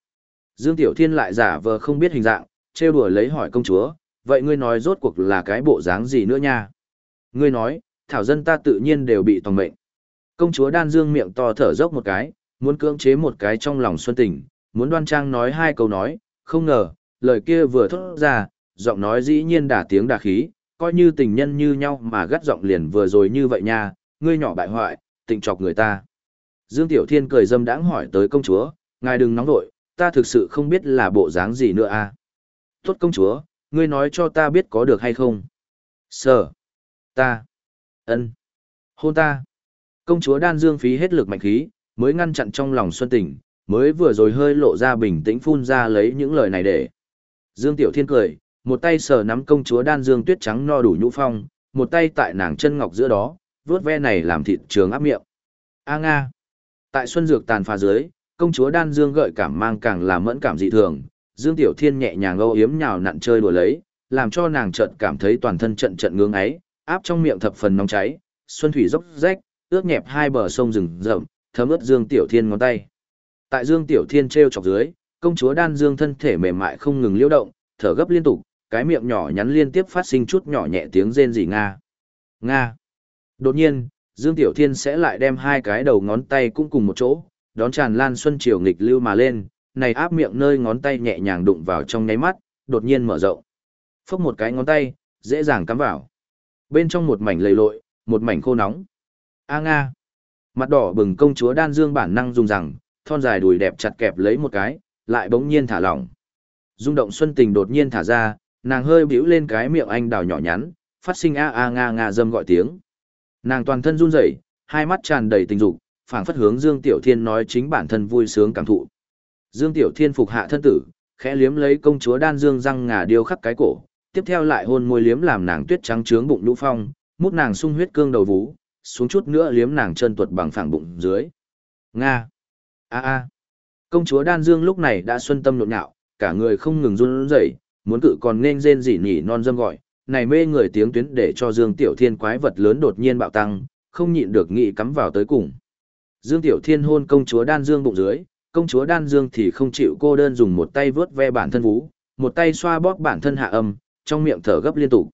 Dương Tiểu Thiên lại giả vờ không biết hình dạng, trêu đùa lấy hỏi công chúa, vậy ngươi nói rốt cuộc là cái bộ dáng gì nữa nha? Ngươi nói, thảo dân ta tự nhiên đều bị tòng mệnh. Công chúa Đan Dương miệng to thở dốc một cái, muốn cưỡng chế một cái trong lòng xuân tình, muốn đoan trang nói hai câu nói, không ngờ, lời kia vừa thốt ra, giọng nói dĩ nhiên đả tiếng đả khí, coi như tình nhân như nhau mà gắt giọng liền vừa rồi như vậy nha, ngươi nhỏ bại hoại, tình chọc người ta. Dương Tiểu Thiên cười dâm đãng hỏi tới công chúa, ngài đừng nóng vội, ta thực sự không biết là bộ dáng gì nữa à. Tốt công chúa, ngươi nói cho ta biết có được hay không? Sở. Ta. ân, Hôn ta. Công chúa đan dương phí hết lực mạnh khí, mới ngăn chặn trong lòng xuân tình, mới vừa rồi hơi lộ ra bình tĩnh phun ra lấy những lời này để. Dương Tiểu Thiên cười, một tay sờ nắm công chúa đan dương tuyết trắng no đủ nhũ phong, một tay tại nàng chân ngọc giữa đó, vuốt ve này làm thịt trường áp miệng. A Nga. Tại xuân dược tàn phá dưới, công chúa đan dương gợi cảm mang càng làm mẫn cảm dị thường, Dương Tiểu Thiên nhẹ nhàng âu yếm nhào nặn chơi đùa lấy, làm cho nàng chợt cảm thấy toàn thân trận trận ngưỡng ấy, áp trong miệng thập phần nóng cháy, xuân thủy dốc rách, ướt nhẹp hai bờ sông rừng rậm, thấm ướt Dương Tiểu Thiên ngón tay. Tại Dương Tiểu Thiên treo chọc dưới, công chúa đan dương thân thể mềm mại không ngừng liêu động, thở gấp liên tục, cái miệng nhỏ nhắn liên tiếp phát sinh chút nhỏ nhẹ tiếng rên rỉ nga. Nga. Đột nhiên, Dương Tiểu Thiên sẽ lại đem hai cái đầu ngón tay cũng cùng một chỗ, đón tràn lan xuân triều nghịch lưu mà lên, này áp miệng nơi ngón tay nhẹ nhàng đụng vào trong nháy mắt, đột nhiên mở rộng. Phốc một cái ngón tay, dễ dàng cắm vào. Bên trong một mảnh lầy lội, một mảnh khô nóng. A nga. Mặt đỏ bừng công chúa đan dương bản năng dùng rằng, thon dài đùi đẹp chặt kẹp lấy một cái, lại bỗng nhiên thả lỏng. Dung động xuân tình đột nhiên thả ra, nàng hơi bĩu lên cái miệng anh đào nhỏ nhắn, phát sinh a a nga nga dâm gọi tiếng. Nàng toàn thân run rẩy, hai mắt tràn đầy tình dục, phảng phất hướng Dương Tiểu Thiên nói chính bản thân vui sướng cảm thụ. Dương Tiểu Thiên phục hạ thân tử, khẽ liếm lấy công chúa đan dương răng ngà điêu khắc cái cổ, tiếp theo lại hôn môi liếm làm nàng tuyết trắng trướng bụng nhũ phong, mút nàng sung huyết cương đầu vú, xuống chút nữa liếm nàng chân tuột bằng phẳng bụng dưới. Nga. A a. Công chúa đan dương lúc này đã xuân tâm nhộn nhạo, cả người không ngừng run rẩy, muốn cự còn nên rên rỉ nhỉ non dâm gọi, này mê người tiếng tuyến để cho Dương Tiểu Thiên quái vật lớn đột nhiên bạo tăng, không nhịn được nghị cắm vào tới cùng. Dương Tiểu Thiên hôn công chúa đan dương bụng dưới, công chúa đan dương thì không chịu cô đơn dùng một tay vớt ve bản thân vú, một tay xoa bóp bản thân hạ âm, trong miệng thở gấp liên tục.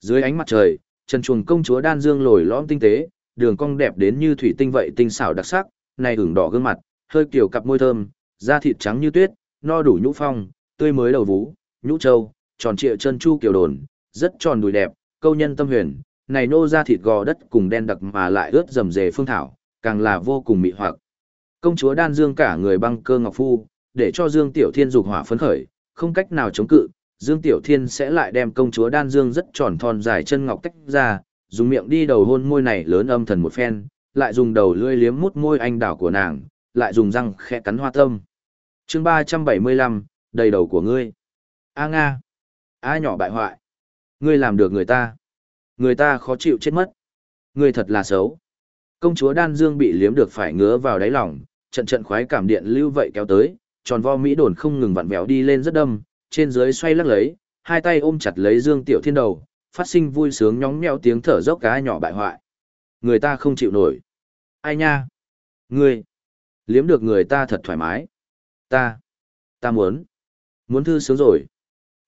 Dưới ánh mặt trời, chân chuồng công chúa đan dương lồi lõm tinh tế, đường cong đẹp đến như thủy tinh vậy tinh xảo đặc sắc, này ửng đỏ gương mặt, hơi kiểu cặp môi thơm, da thịt trắng như tuyết, no đủ nhũ phong, tươi mới đầu vú, nhũ trâu, tròn trịa chân chu kiểu đồn, rất tròn đùi đẹp, câu nhân tâm huyền, này nô ra thịt gò đất cùng đen đặc mà lại ướt rầm rề phương thảo, càng là vô cùng mị hoặc. Công chúa đan dương cả người băng cơ ngọc phu, để cho Dương Tiểu Thiên dục hỏa phấn khởi, không cách nào chống cự, Dương Tiểu Thiên sẽ lại đem công chúa đan dương rất tròn thon dài chân ngọc tách ra, dùng miệng đi đầu hôn môi này lớn âm thần một phen, lại dùng đầu lưỡi liếm mút môi anh đảo của nàng, lại dùng răng khẽ cắn hoa tâm. Chương 375, đầy đầu của ngươi. A Nga. A nhỏ bại hoại. Ngươi làm được người ta. Người ta khó chịu chết mất. Ngươi thật là xấu. Công chúa Đan Dương bị liếm được phải ngứa vào đáy lòng, trận trận khoái cảm điện lưu vậy kéo tới, tròn vo mỹ đồn không ngừng vặn vẹo đi lên rất đâm, trên dưới xoay lắc lấy, hai tay ôm chặt lấy Dương Tiểu Thiên đầu, phát sinh vui sướng nhóng nhẽo tiếng thở dốc cá nhỏ bại hoại. Người ta không chịu nổi. Ai nha? Ngươi. Liếm được người ta thật thoải mái. Ta. Ta muốn. Muốn thư sướng rồi.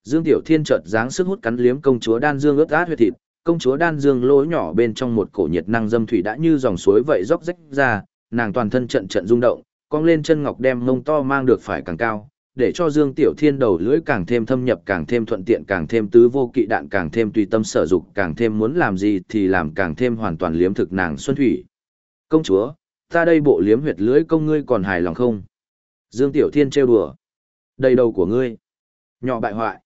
Dương Tiểu Thiên chợt dáng sức hút cắn liếm công chúa đan dương ướt át huyệt thịt, Công chúa đan dương lỗ nhỏ bên trong một cổ nhiệt năng dâm thủy đã như dòng suối vậy róc rách ra, nàng toàn thân trận trận rung động, cong lên chân ngọc đem mông to mang được phải càng cao, để cho Dương Tiểu Thiên đầu lưỡi càng thêm thâm nhập càng thêm thuận tiện càng thêm tứ vô kỵ đạn càng thêm tùy tâm sở dục càng thêm muốn làm gì thì làm càng thêm hoàn toàn liếm thực nàng xuân thủy. Công chúa, ta đây bộ liếm huyệt lưỡi công ngươi còn hài lòng không? Dương Tiểu Thiên trêu đùa. Đầy đầu của ngươi. Nhỏ bại hoại.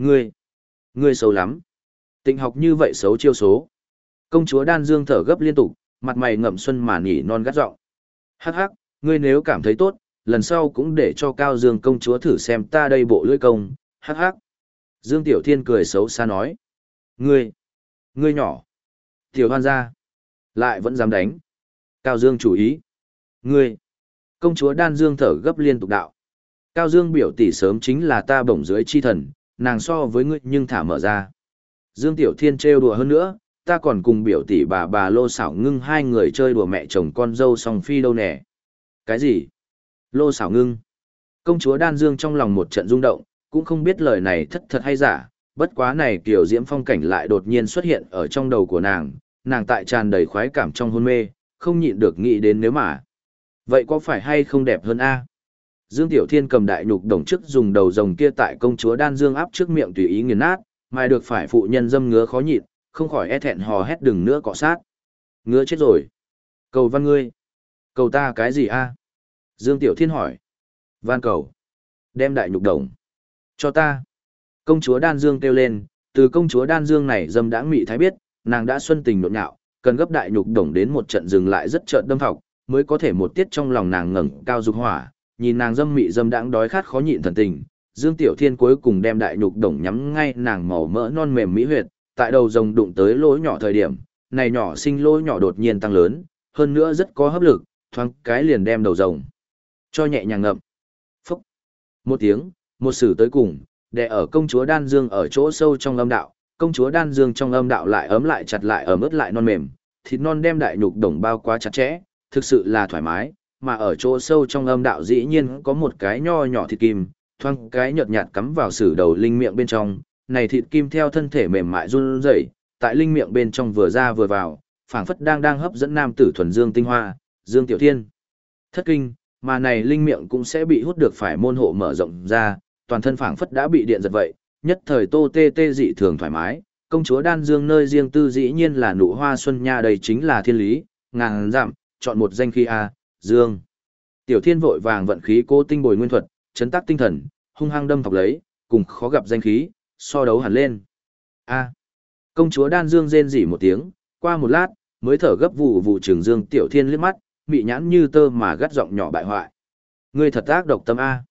Ngươi. Ngươi xấu lắm. Tịnh học như vậy xấu chiêu số. Công chúa đan dương thở gấp liên tục, mặt mày ngậm xuân mà nỉ non gắt giọng. Hắc hắc, ngươi nếu cảm thấy tốt, lần sau cũng để cho Cao Dương công chúa thử xem ta đây bộ lưỡi công, hắc hắc. Dương Tiểu Thiên cười xấu xa nói. Ngươi, ngươi nhỏ. Tiểu hoan gia, lại vẫn dám đánh. Cao Dương chủ ý. Ngươi, công chúa đan Dương thở gấp liên tục đạo. Cao Dương biểu tỷ sớm chính là ta bổng dưới chi thần, nàng so với ngươi nhưng thả mở ra. Dương Tiểu Thiên trêu đùa hơn nữa, ta còn cùng biểu tỷ bà bà lô sảo ngưng hai người chơi đùa mẹ chồng con dâu song phi đâu nè. Cái gì? Lô sảo ngưng. Công chúa Đan Dương trong lòng một trận rung động, cũng không biết lời này thất thật hay giả, bất quá này kiểu diễm phong cảnh lại đột nhiên xuất hiện ở trong đầu của nàng, nàng tại tràn đầy khoái cảm trong hôn mê, không nhịn được nghĩ đến nếu mà. Vậy có phải hay không đẹp hơn a? Dương Tiểu Thiên cầm đại nhục đồng chức dùng đầu rồng kia tại công chúa Đan Dương áp trước miệng tùy ý nghiền nát, mai được phải phụ nhân dâm ngứa khó nhịn, không khỏi e thẹn hò hét đừng nữa cọ sát. Ngứa chết rồi. Cầu văn ngươi. Cầu ta cái gì a? Dương Tiểu Thiên hỏi. Van cầu. Đem đại nhục đồng. Cho ta. Công chúa Đan Dương kêu lên, từ công chúa Đan Dương này dâm đãng mị thái biết, nàng đã xuân tình nộn nhạo, cần gấp đại nhục đồng đến một trận dừng lại rất chợt đâm thọc, mới có thể một tiết trong lòng nàng ngẩng cao dục hỏa, nhìn nàng dâm mị dâm đãng đói khát khó nhịn thần tình. Dương Tiểu Thiên cuối cùng đem đại nhục đồng nhắm ngay nàng màu mỡ non mềm mỹ huyệt, tại đầu rồng đụng tới lỗ nhỏ thời điểm, này nhỏ sinh lỗ nhỏ đột nhiên tăng lớn, hơn nữa rất có hấp lực, thoáng cái liền đem đầu rồng cho nhẹ nhàng ngậm. Phúc. Một tiếng, một sử tới cùng, để ở công chúa Đan Dương ở chỗ sâu trong âm đạo, công chúa Đan Dương trong âm đạo lại ấm lại chặt lại ấm ướt lại non mềm, thịt non đem đại nhục đồng bao quá chặt chẽ, thực sự là thoải mái, mà ở chỗ sâu trong âm đạo dĩ nhiên có một cái nho nhỏ thịt kim, thoang cái nhợt nhạt cắm vào sử đầu linh miệng bên trong, này thịt kim theo thân thể mềm mại run rẩy, tại linh miệng bên trong vừa ra vừa vào, phảng phất đang đang hấp dẫn nam tử thuần dương tinh hoa, Dương Tiểu Thiên. Thất kinh, mà này linh miệng cũng sẽ bị hút được phải môn hộ mở rộng ra, toàn thân phảng phất đã bị điện giật vậy, nhất thời Tô Tê Tê dị thường thoải mái, công chúa đan dương nơi riêng tư dĩ nhiên là nụ hoa xuân nha đây chính là thiên lý, ngàn dặm, chọn một danh khí a, dương. Tiểu Thiên vội vàng vận khí cố tinh bồi nguyên thuật, chấn tác tinh thần, hung hăng đâm thọc lấy, cùng khó gặp danh khí, so đấu hẳn lên. A. Công chúa đan dương rên rỉ một tiếng, qua một lát, mới thở gấp vụ vụ trường dương Tiểu Thiên liếc mắt, mị nhãn như tơ mà gắt giọng nhỏ bại hoại. Ngươi thật ác độc tâm A.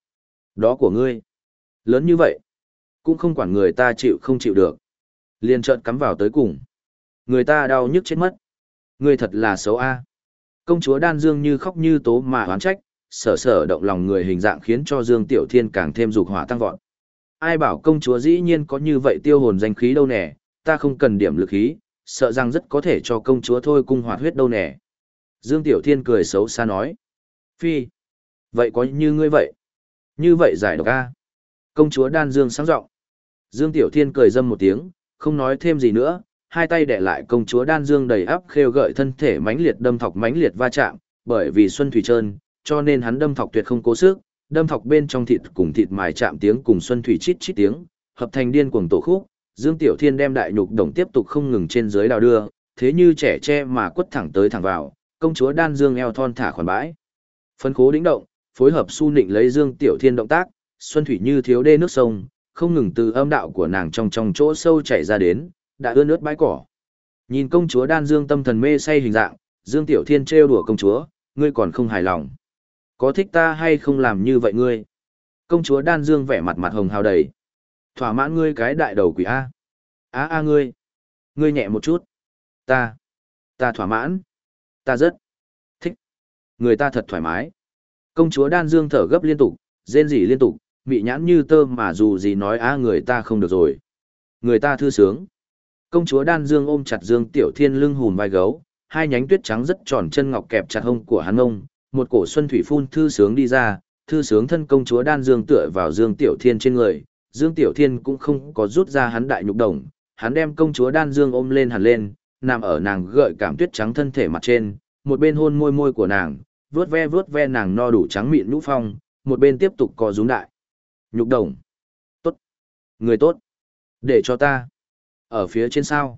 Đó của ngươi. Lớn như vậy. Cũng không quản người ta chịu không chịu được. liền trợn cắm vào tới cùng. Người ta đau nhức chết mất. Ngươi thật là xấu A. Công chúa đan dương như khóc như tố mà oán trách, sở sở động lòng người hình dạng khiến cho Dương Tiểu Thiên càng thêm dục hỏa tăng vọt. Ai bảo công chúa dĩ nhiên có như vậy tiêu hồn danh khí đâu nè, ta không cần điểm lực khí, sợ rằng rất có thể cho công chúa thôi cung hoạt huyết đâu nè. Dương Tiểu Thiên cười xấu xa nói. Phi. Vậy có như ngươi vậy? Như vậy giải độc a Công chúa đan dương sáng giọng Dương Tiểu Thiên cười dâm một tiếng, không nói thêm gì nữa, hai tay đè lại công chúa đan dương đầy áp khêu gợi thân thể mãnh liệt đâm thọc mãnh liệt va chạm, bởi vì Xuân Thủy Trơn, cho nên hắn đâm thọc tuyệt không cố sức, đâm thọc bên trong thịt cùng thịt mài chạm tiếng cùng Xuân Thủy chít chít tiếng, hợp thành điên cuồng tổ khúc, Dương Tiểu Thiên đem đại nhục đồng tiếp tục không ngừng trên dưới đào đưa, thế như trẻ tre mà quất thẳng tới thẳng vào, công chúa đan dương eo thon thả khoản bãi. Phân khố đĩnh động, phối hợp su nịnh lấy dương tiểu thiên động tác, xuân thủy như thiếu đê nước sông, không ngừng từ âm đạo của nàng trong trong chỗ sâu chảy ra đến, đã ướt nước bãi cỏ. Nhìn công chúa đan dương tâm thần mê say hình dạng, dương tiểu thiên trêu đùa công chúa, ngươi còn không hài lòng. Có thích ta hay không làm như vậy ngươi? Công chúa đan dương vẻ mặt mặt hồng hào đầy. Thỏa mãn ngươi cái đại đầu quỷ A. Á a ngươi. Ngươi nhẹ một chút. Ta. Ta thỏa mãn ta rất thích. Người ta thật thoải mái. Công chúa đan dương thở gấp liên tục, rên rỉ liên tục, bị nhãn như tơ mà dù gì nói á người ta không được rồi. Người ta thư sướng. Công chúa đan dương ôm chặt dương tiểu thiên lưng hùn vai gấu, hai nhánh tuyết trắng rất tròn chân ngọc kẹp chặt hông của hắn ông, một cổ xuân thủy phun thư sướng đi ra, thư sướng thân công chúa đan dương tựa vào dương tiểu thiên trên người, dương tiểu thiên cũng không có rút ra hắn đại nhục đồng, hắn đem công chúa đan dương ôm lên hẳn lên, nằm ở nàng gợi cảm tuyết trắng thân thể mặt trên, một bên hôn môi môi của nàng, vướt ve vướt ve nàng no đủ trắng mịn nhũ phong, một bên tiếp tục co rúm đại. Nhục đồng. Tốt. Người tốt. Để cho ta. Ở phía trên sao.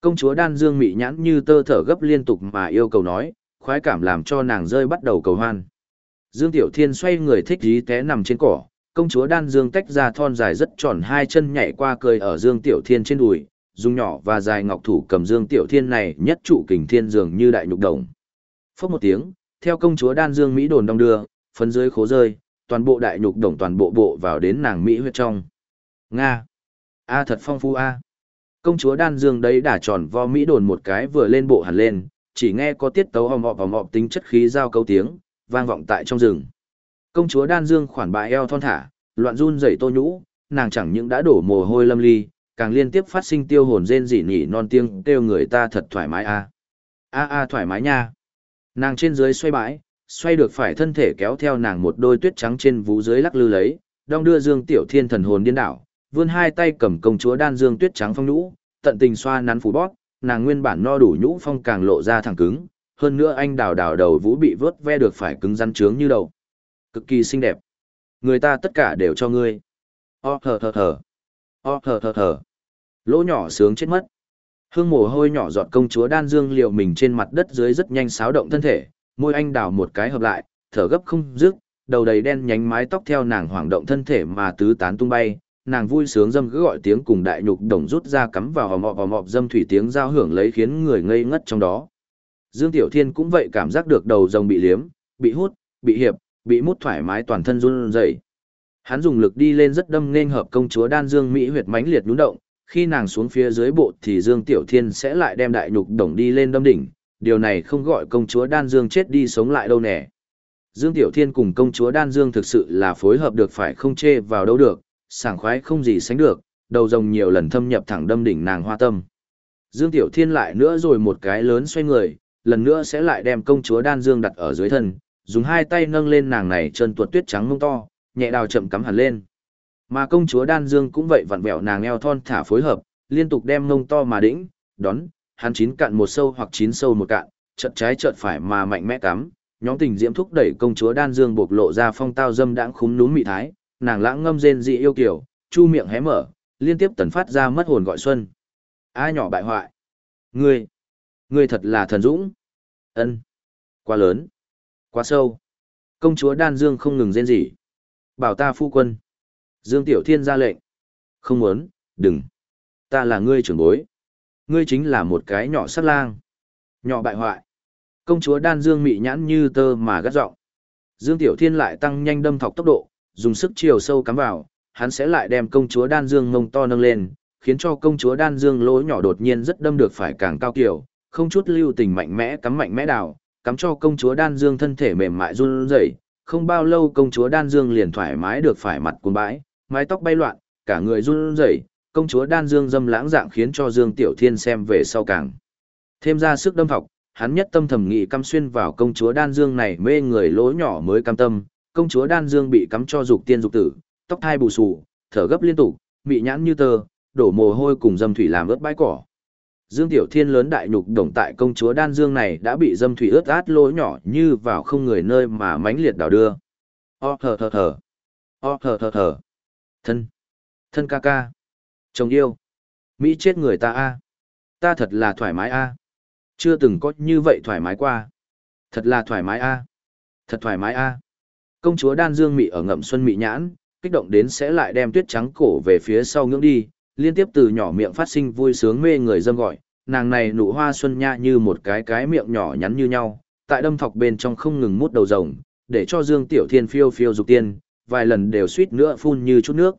Công chúa đan dương mị nhãn như tơ thở gấp liên tục mà yêu cầu nói, khoái cảm làm cho nàng rơi bắt đầu cầu hoan. Dương Tiểu Thiên xoay người thích dí té nằm trên cỏ, công chúa đan dương tách ra thon dài rất tròn hai chân nhảy qua cười ở Dương Tiểu Thiên trên đùi, dùng nhỏ và dài ngọc thủ cầm Dương Tiểu Thiên này nhất trụ kình thiên dường như đại nhục đồng. Phốc một tiếng, theo công chúa đan dương Mỹ đồn đong đưa, phấn dưới khố rơi, toàn bộ đại nhục đồng toàn bộ bộ vào đến nàng Mỹ huyết trong. Nga! A thật phong phú A! Công chúa đan dương đấy đã tròn vo Mỹ đồn một cái vừa lên bộ hẳn lên, chỉ nghe có tiết tấu hòm họp hòm họp tính chất khí giao câu tiếng, vang vọng tại trong rừng. Công chúa đan dương khoản bại eo thon thả, loạn run rẩy tô nhũ, nàng chẳng những đã đổ mồ hôi lâm ly, càng liên tiếp phát sinh tiêu hồn rên rỉ nhỉ non tiếng kêu người ta thật thoải mái a. A a thoải mái nha. Nàng trên dưới xoay bãi, xoay được phải thân thể kéo theo nàng một đôi tuyết trắng trên vú dưới lắc lư lấy, đong đưa Dương Tiểu Thiên thần hồn điên đảo, vươn hai tay cầm công chúa đan dương tuyết trắng phong nhũ, tận tình xoa nắn phủ bót, nàng nguyên bản no đủ nhũ phong càng lộ ra thẳng cứng, hơn nữa anh đào đào đầu vũ bị vớt ve được phải cứng rắn trướng như đầu. Cực kỳ xinh đẹp. Người ta tất cả đều cho ngươi. O thở thở thở. O thở thở thở. Lỗ nhỏ sướng chết mất. Hương mồ hôi nhỏ giọt công chúa đan dương liều mình trên mặt đất dưới rất nhanh xáo động thân thể, môi anh đào một cái hợp lại, thở gấp không dứt, đầu đầy đen nhánh mái tóc theo nàng hoảng động thân thể mà tứ tán tung bay, nàng vui sướng dâm cứ gọi tiếng cùng đại nhục đồng rút ra cắm vào hòm mọp hòm mọp dâm thủy tiếng giao hưởng lấy khiến người ngây ngất trong đó. Dương Tiểu Thiên cũng vậy cảm giác được đầu rồng bị liếm, bị hút, bị hiệp, bị mút thoải mái toàn thân run rẩy. Hắn dùng lực đi lên rất đâm nên hợp công chúa đan dương mỹ huyệt mãnh liệt nhún động, khi nàng xuống phía dưới bộ thì Dương Tiểu Thiên sẽ lại đem đại nhục đồng đi lên đâm đỉnh, điều này không gọi công chúa đan dương chết đi sống lại đâu nè. Dương Tiểu Thiên cùng công chúa đan dương thực sự là phối hợp được phải không chê vào đâu được, sảng khoái không gì sánh được, đầu rồng nhiều lần thâm nhập thẳng đâm đỉnh nàng hoa tâm. Dương Tiểu Thiên lại nữa rồi một cái lớn xoay người, lần nữa sẽ lại đem công chúa đan dương đặt ở dưới thân, dùng hai tay nâng lên nàng này chân tuột tuyết trắng mông to, nhẹ đào chậm cắm hẳn lên. Mà công chúa đan dương cũng vậy vặn vẹo nàng eo thon thả phối hợp, liên tục đem mông to mà đĩnh, đón, hắn chín cạn một sâu hoặc chín sâu một cạn, chợt trái chợt phải mà mạnh mẽ cắm, nhóm tình diễm thúc đẩy công chúa đan dương bộc lộ ra phong tao dâm đãng khúm núm mị thái, nàng lãng ngâm rên dị yêu kiều, chu miệng hé mở, liên tiếp tần phát ra mất hồn gọi xuân. A nhỏ bại hoại. Ngươi, ngươi thật là thần dũng. Ân, quá lớn, quá sâu. Công chúa Đan Dương không ngừng rên rỉ. Bảo ta phu quân. Dương Tiểu Thiên ra lệnh. Không muốn, đừng. Ta là ngươi trưởng bối. Ngươi chính là một cái nhỏ sát lang. Nhỏ bại hoại. Công chúa Đan Dương mị nhãn như tơ mà gắt giọng. Dương Tiểu Thiên lại tăng nhanh đâm thọc tốc độ, dùng sức chiều sâu cắm vào, hắn sẽ lại đem công chúa đan dương mông to nâng lên, khiến cho công chúa đan dương lỗ nhỏ đột nhiên rất đâm được phải càng cao kiểu, không chút lưu tình mạnh mẽ cắm mạnh mẽ đào, cắm cho công chúa đan dương thân thể mềm mại run rẩy. Không bao lâu công chúa đan dương liền thoải mái được phải mặt cuốn bãi, mái tóc bay loạn, cả người run rẩy, công chúa đan dương dâm lãng dạng khiến cho Dương Tiểu Thiên xem về sau càng. Thêm ra sức đâm thọc, hắn nhất tâm thầm nghị cắm xuyên vào công chúa đan dương này mê người lỗ nhỏ mới cam tâm, công chúa đan dương bị cắm cho dục tiên dục tử, tóc thai bù xù, thở gấp liên tục, mị nhãn như tơ, đổ mồ hôi cùng dâm thủy làm ướt bãi cỏ. Dương Tiểu Thiên lớn đại nhục đồng tại công chúa đan dương này đã bị dâm thủy ướt át lỗ nhỏ như vào không người nơi mà mãnh liệt đảo đưa. O thở thở thở. O thở thở thở. Thân. Thân ca ca. Chồng yêu. Mỹ chết người ta a. Ta thật là thoải mái a. Chưa từng có như vậy thoải mái qua. Thật là thoải mái a. Thật thoải mái a. Công chúa đan dương mị ở ngậm xuân mị nhãn, kích động đến sẽ lại đem tuyết trắng cổ về phía sau ngưỡng đi, liên tiếp từ nhỏ miệng phát sinh vui sướng mê người dâm gọi, nàng này nụ hoa xuân nha như một cái cái miệng nhỏ nhắn như nhau, tại đâm thọc bên trong không ngừng mút đầu rồng, để cho Dương Tiểu Thiên phiêu phiêu dục tiên, vài lần đều suýt nữa phun như chút nước.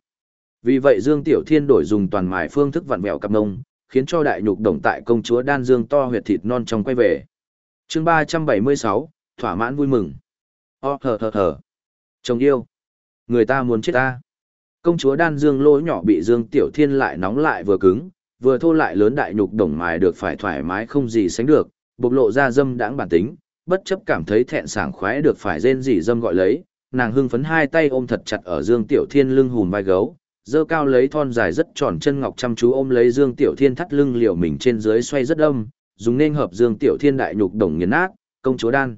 Vì vậy Dương Tiểu Thiên đổi dùng toàn mài phương thức vặn vẹo cặp nông, khiến cho đại nhục đồng tại công chúa đan dương to huyệt thịt non trong quay về. Chương 376, thỏa mãn vui mừng. O thở thở thở. Chồng yêu. Người ta muốn chết ta. Công chúa đan dương lỗ nhỏ bị Dương Tiểu Thiên lại nóng lại vừa cứng, vừa thô lại lớn đại nhục đồng mài được phải thoải mái không gì sánh được, bộc lộ ra dâm đãng bản tính, bất chấp cảm thấy thẹn sảng khoái được phải rên rỉ dâm gọi lấy, nàng hưng phấn hai tay ôm thật chặt ở Dương Tiểu Thiên lưng hùm vai gấu, dơ cao lấy thon dài rất tròn chân ngọc chăm chú ôm lấy Dương Tiểu Thiên thắt lưng liều mình trên dưới xoay rất âm, dùng nên hợp Dương Tiểu Thiên đại nhục đồng nghiền nát, công chúa đan.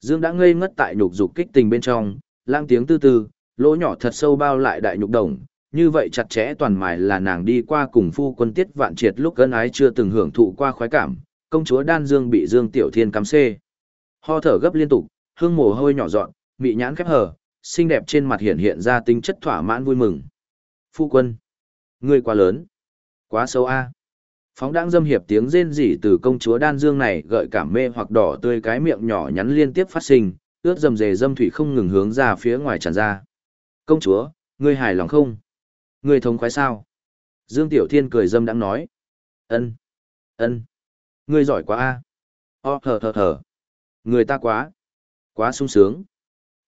Dương đã ngây ngất tại nhục dục kích tình bên trong, lang tiếng tư tư, lỗ nhỏ thật sâu bao lại đại nhục đồng, như vậy chặt chẽ toàn mài là nàng đi qua cùng phu quân tiết vạn triệt lúc gân ái chưa từng hưởng thụ qua khoái cảm, công chúa đan dương bị Dương Tiểu Thiên cắm xê. Ho thở gấp liên tục, hương mồ hôi nhỏ dọn, mị nhãn khép hờ, xinh đẹp trên mặt hiện hiện ra tính chất thỏa mãn vui mừng. Phu quân, ngươi quá lớn, quá xấu a. Phóng đãng dâm hiệp tiếng rên rỉ từ công chúa đan dương này gợi cảm mê hoặc đỏ tươi cái miệng nhỏ nhắn liên tiếp phát sinh, ướt dầm dề dâm thủy không ngừng hướng ra phía ngoài tràn ra. Công chúa, ngươi hài lòng không? Ngươi thống khoái sao? Dương Tiểu Thiên cười dâm đãng nói. Ân, ân, ngươi giỏi quá a. O thở thở thở. Người ta quá, quá sung sướng.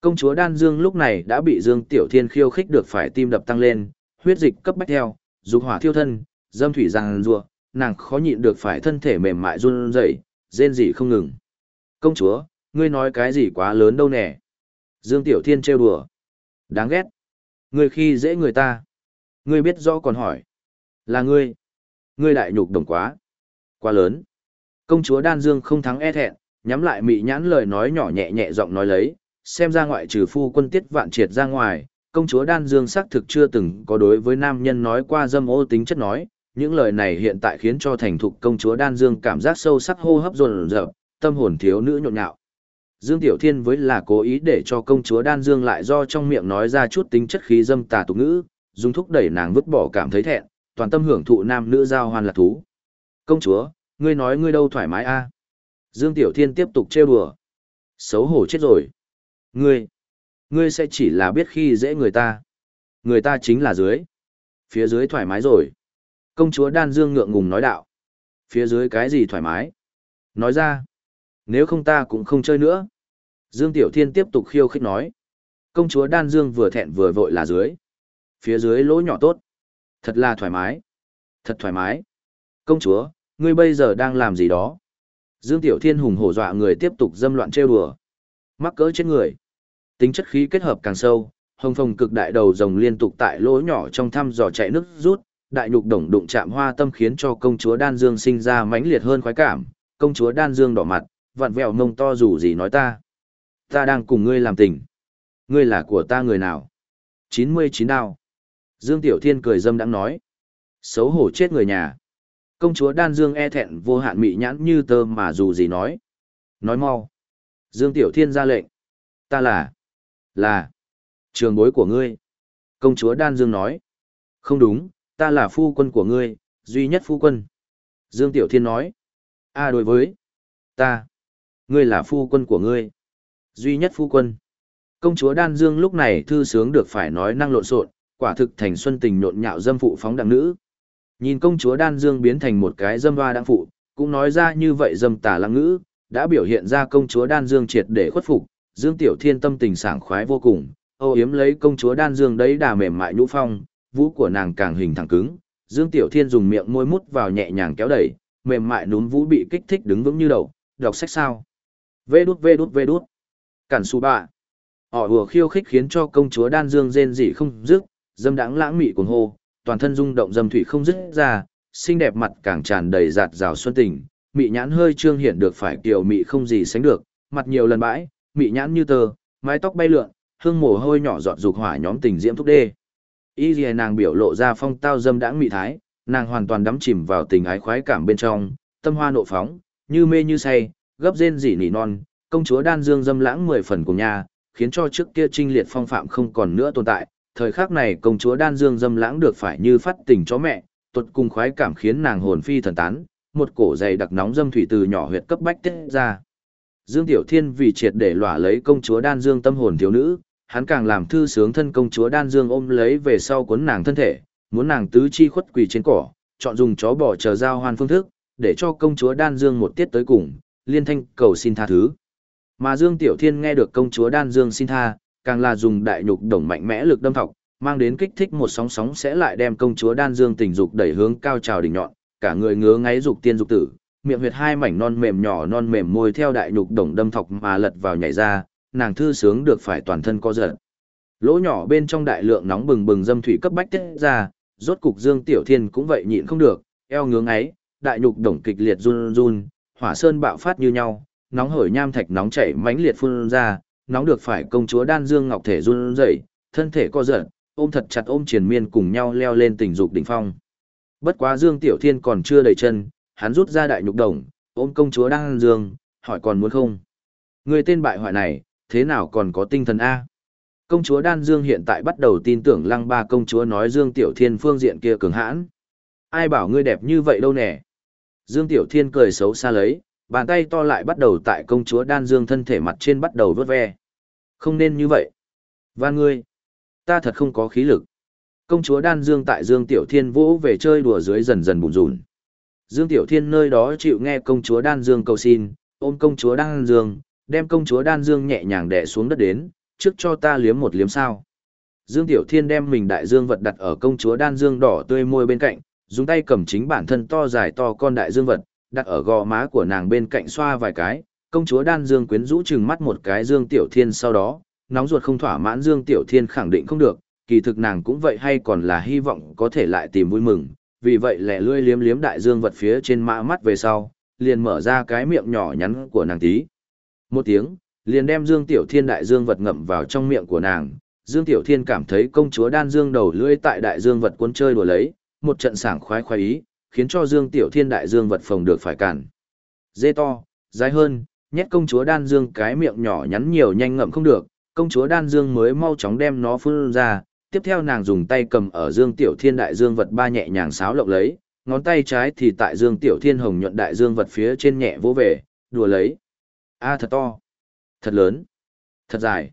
Công chúa Đan Dương lúc này đã bị Dương Tiểu Thiên khiêu khích được phải tim đập tăng lên, huyết dịch cấp bách theo, dục hỏa thiêu thân, dâm thủy giằng rùa, nàng khó nhịn được phải thân thể mềm mại run rẩy, rên rỉ không ngừng. Công chúa, ngươi nói cái gì quá lớn đâu nè. Dương Tiểu Thiên trêu đùa. Đáng ghét. Ngươi khi dễ người ta. Ngươi biết rõ còn hỏi. Là ngươi. Ngươi đại nhục đồng quá. Quá lớn. Công chúa Đan Dương không thắng e thẹn, nhắm lại mị nhãn lời nói nhỏ nhẹ nhẹ giọng nói lấy, xem ra ngoại trừ phu quân tiết vạn triệt ra ngoài, công chúa Đan Dương xác thực chưa từng có đối với nam nhân nói qua dâm ô tính chất nói, những lời này hiện tại khiến cho thành thục công chúa Đan Dương cảm giác sâu sắc hô hấp dồn dập, tâm hồn thiếu nữ nhộn nhạo. Dương Tiểu Thiên với là cố ý để cho công chúa Đan Dương lại do trong miệng nói ra chút tính chất khí dâm tà tục ngữ, dùng thúc đẩy nàng vứt bỏ cảm thấy thẹn, toàn tâm hưởng thụ nam nữ giao hoàn lạc thú. Công chúa, ngươi nói ngươi đâu thoải mái a? Dương Tiểu Thiên tiếp tục trêu đùa. Xấu hổ chết rồi. Ngươi, ngươi sẽ chỉ là biết khi dễ người ta. Người ta chính là dưới. Phía dưới thoải mái rồi. Công chúa Đan Dương ngượng ngùng nói đạo. Phía dưới cái gì thoải mái? Nói ra. Nếu không ta cũng không chơi nữa. Dương Tiểu Thiên tiếp tục khiêu khích nói. Công chúa Đan Dương vừa thẹn vừa vội là dưới. Phía dưới lỗ nhỏ tốt. Thật là thoải mái. Thật thoải mái. Công chúa, ngươi bây giờ đang làm gì đó? Dương Tiểu Thiên hùng hổ dọa người tiếp tục dâm loạn trêu đùa. Mắc cỡ chết người. Tính chất khí kết hợp càng sâu, hồng phồng cực đại đầu rồng liên tục tại lỗ nhỏ trong thăm dò chạy nước rút, đại nhục đồng đụng chạm hoa tâm khiến cho công chúa Đan Dương sinh ra mãnh liệt hơn khoái cảm, công chúa Đan Dương đỏ mặt, vặn vẹo mông to dù gì nói ta. Ta đang cùng ngươi làm tình. Ngươi là của ta người nào? 99 đao. Dương Tiểu Thiên cười dâm đắng nói. Xấu hổ chết người nhà. Công chúa Đan Dương e thẹn vô hạn mị nhãn như tơ mà dù gì nói. Nói mau. Dương Tiểu Thiên ra lệnh. Ta là. Là. Trường bối của ngươi. Công chúa Đan Dương nói. Không đúng, ta là phu quân của ngươi, duy nhất phu quân. Dương Tiểu Thiên nói. a đối với. Ta. Ngươi là phu quân của ngươi. Duy nhất phu quân. Công chúa Đan Dương lúc này thư sướng được phải nói năng lộn xộn, quả thực thành xuân tình nhộn nhạo dâm phụ phóng đặng nữ. Nhìn công chúa Đan Dương biến thành một cái dâm hoa đẳng phụ, cũng nói ra như vậy dâm tà lăng ngữ, đã biểu hiện ra công chúa Đan Dương triệt để khuất phục, Dương Tiểu Thiên tâm tình sảng khoái vô cùng, âu yếm lấy công chúa Đan Dương đấy đà mềm mại nhũ phong, vũ của nàng càng hình thẳng cứng, Dương Tiểu Thiên dùng miệng môi mút vào nhẹ nhàng kéo đẩy, mềm mại núm vũ bị kích thích đứng vững như đầu, đọc sách sao? Vê đút vê đút vê đút. Cản su bạ. Họ vừa khiêu khích khiến cho công chúa Đan Dương rên rỉ không dứt, dâm đãng lãng mị cuồng hô, toàn thân rung động dâm thủy không dứt ra, xinh đẹp mặt càng tràn đầy giạt rào xuân tình, mị nhãn hơi trương hiện được phải kiểu mị không gì sánh được, mặt nhiều lần bãi, mị nhãn như tờ, mái tóc bay lượn, hương mồ hôi nhỏ giọt dục hỏa nhóm tình diễm thúc đê. Y lìa nàng biểu lộ ra phong tao dâm đãng mị thái, nàng hoàn toàn đắm chìm vào tình ái khoái cảm bên trong, tâm hoa nộ phóng, như mê như say, gấp rên rỉ nỉ non, công chúa đan dương dâm lãng mười phần cùng nhà, khiến cho trước kia trinh liệt phong phạm không còn nữa tồn tại. Thời khắc này công chúa đan dương dâm lãng được phải như phát tình chó mẹ, tuột cùng khoái cảm khiến nàng hồn phi thần tán, một cổ dày đặc nóng dâm thủy từ nhỏ huyệt cấp bách tiết ra. Dương Tiểu Thiên vì triệt để lỏa lấy công chúa đan dương tâm hồn thiếu nữ, hắn càng làm thư sướng thân công chúa đan dương ôm lấy về sau cuốn nàng thân thể, muốn nàng tứ chi khuất quỳ trên cỏ, chọn dùng chó bò chờ giao hoan phương thức, để cho công chúa đan dương một tiết tới cùng, liên thanh cầu xin tha thứ. Mà Dương Tiểu Thiên nghe được công chúa đan dương xin tha, càng là dùng đại nhục đồng mạnh mẽ lực đâm thọc, mang đến kích thích một sóng sóng sẽ lại đem công chúa đan dương tình dục đẩy hướng cao trào đỉnh nhọn, cả người ngứa ngáy dục tiên dục tử, miệng huyệt hai mảnh non mềm nhỏ non mềm môi theo đại nhục đồng đâm thọc mà lật vào nhảy ra, nàng thư sướng được phải toàn thân co giật. Lỗ nhỏ bên trong đại lượng nóng bừng bừng dâm thủy cấp bách tiết ra, rốt cục Dương Tiểu Thiên cũng vậy nhịn không được, eo ngứa ngáy, đại nhục đồng kịch liệt run run, hỏa sơn bạo phát như nhau, nóng hổi nham thạch nóng chảy mãnh liệt phun ra, nóng được phải công chúa Đan Dương Ngọc thể run rẩy, thân thể co giật, ôm thật chặt ôm Triển miên cùng nhau leo lên tình dục đỉnh phong. Bất quá Dương Tiểu Thiên còn chưa đầy chân, hắn rút ra đại nhục đồng, ôm công chúa Đan Dương, hỏi còn muốn không? Người tên bại hoại này, thế nào còn có tinh thần A? Công chúa Đan Dương hiện tại bắt đầu tin tưởng lăng ba công chúa nói Dương Tiểu Thiên phương diện kia cường hãn. Ai bảo ngươi đẹp như vậy đâu nè? Dương Tiểu Thiên cười xấu xa lấy, bàn tay to lại bắt đầu tại công chúa Đan Dương thân thể mặt trên bắt đầu vớt ve. Không nên như vậy. Và ngươi, ta thật không có khí lực. Công chúa Đan Dương tại Dương Tiểu Thiên vỗ về chơi đùa dưới dần dần bùn rùn. Dương Tiểu Thiên nơi đó chịu nghe công chúa Đan Dương cầu xin, ôm công chúa Đan Dương, đem công chúa Đan Dương nhẹ nhàng đè xuống đất đến, trước cho ta liếm một liếm sao. Dương Tiểu Thiên đem mình đại dương vật đặt ở công chúa Đan Dương đỏ tươi môi bên cạnh, dùng tay cầm chính bản thân to dài to con đại dương vật, đặt ở gò má của nàng bên cạnh xoa vài cái, công chúa Đan Dương quyến rũ chừng mắt một cái Dương Tiểu Thiên sau đó, nóng ruột không thỏa mãn Dương Tiểu Thiên khẳng định không được, kỳ thực nàng cũng vậy hay còn là hy vọng có thể lại tìm vui mừng, vì vậy lẻ lươi liếm liếm đại dương vật phía trên mã mắt về sau, liền mở ra cái miệng nhỏ nhắn của nàng tí. Một tiếng, liền đem Dương Tiểu Thiên đại dương vật ngậm vào trong miệng của nàng. Dương Tiểu Thiên cảm thấy công chúa đan dương đầu lưỡi tại đại dương vật cuốn chơi đùa lấy, một trận sảng khoái khoái ý, khiến cho Dương Tiểu Thiên đại dương vật phòng được phải cản. Dê to, dài hơn, nhét công chúa đan dương cái miệng nhỏ nhắn nhiều nhanh ngậm không được, công chúa đan dương mới mau chóng đem nó phun ra, tiếp theo nàng dùng tay cầm ở Dương Tiểu Thiên đại dương vật ba nhẹ nhàng sáo lộng lấy, ngón tay trái thì tại Dương Tiểu Thiên hồng nhuận đại dương vật phía trên nhẹ vỗ về, đùa lấy. A thật to, thật lớn, thật dài.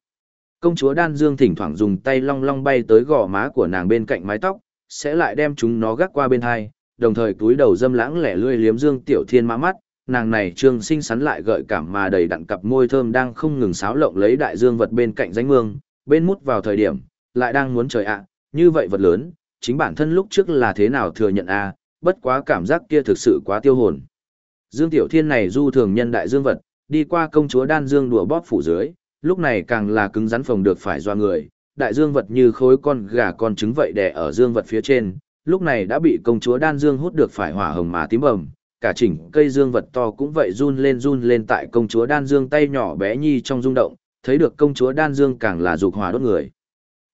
Công chúa Đan Dương thỉnh thoảng dùng tay long long bay tới gò má của nàng bên cạnh mái tóc, sẽ lại đem chúng nó gác qua bên hai, đồng thời túi đầu dâm lãng lẻ lươi liếm Dương Tiểu Thiên mã mắt, nàng này trương xinh xắn lại gợi cảm mà đầy đặn cặp môi thơm đang không ngừng xáo lộng lấy đại dương vật bên cạnh danh mương, bên mút vào thời điểm, lại đang muốn trời ạ, à, như vậy vật lớn, chính bản thân lúc trước là thế nào thừa nhận a, bất quá cảm giác kia thực sự quá tiêu hồn. Dương Tiểu Thiên này du thường nhân đại dương vật, đi qua công chúa đan dương đùa bóp phủ dưới, lúc này càng là cứng rắn phòng được phải do người, đại dương vật như khối con gà con trứng vậy đè ở dương vật phía trên, lúc này đã bị công chúa đan dương hút được phải hỏa hồng mà tím bầm, cả chỉnh cây dương vật to cũng vậy run lên run lên tại công chúa đan dương tay nhỏ bé nhi trong rung động, thấy được công chúa đan dương càng là dục hỏa đốt người.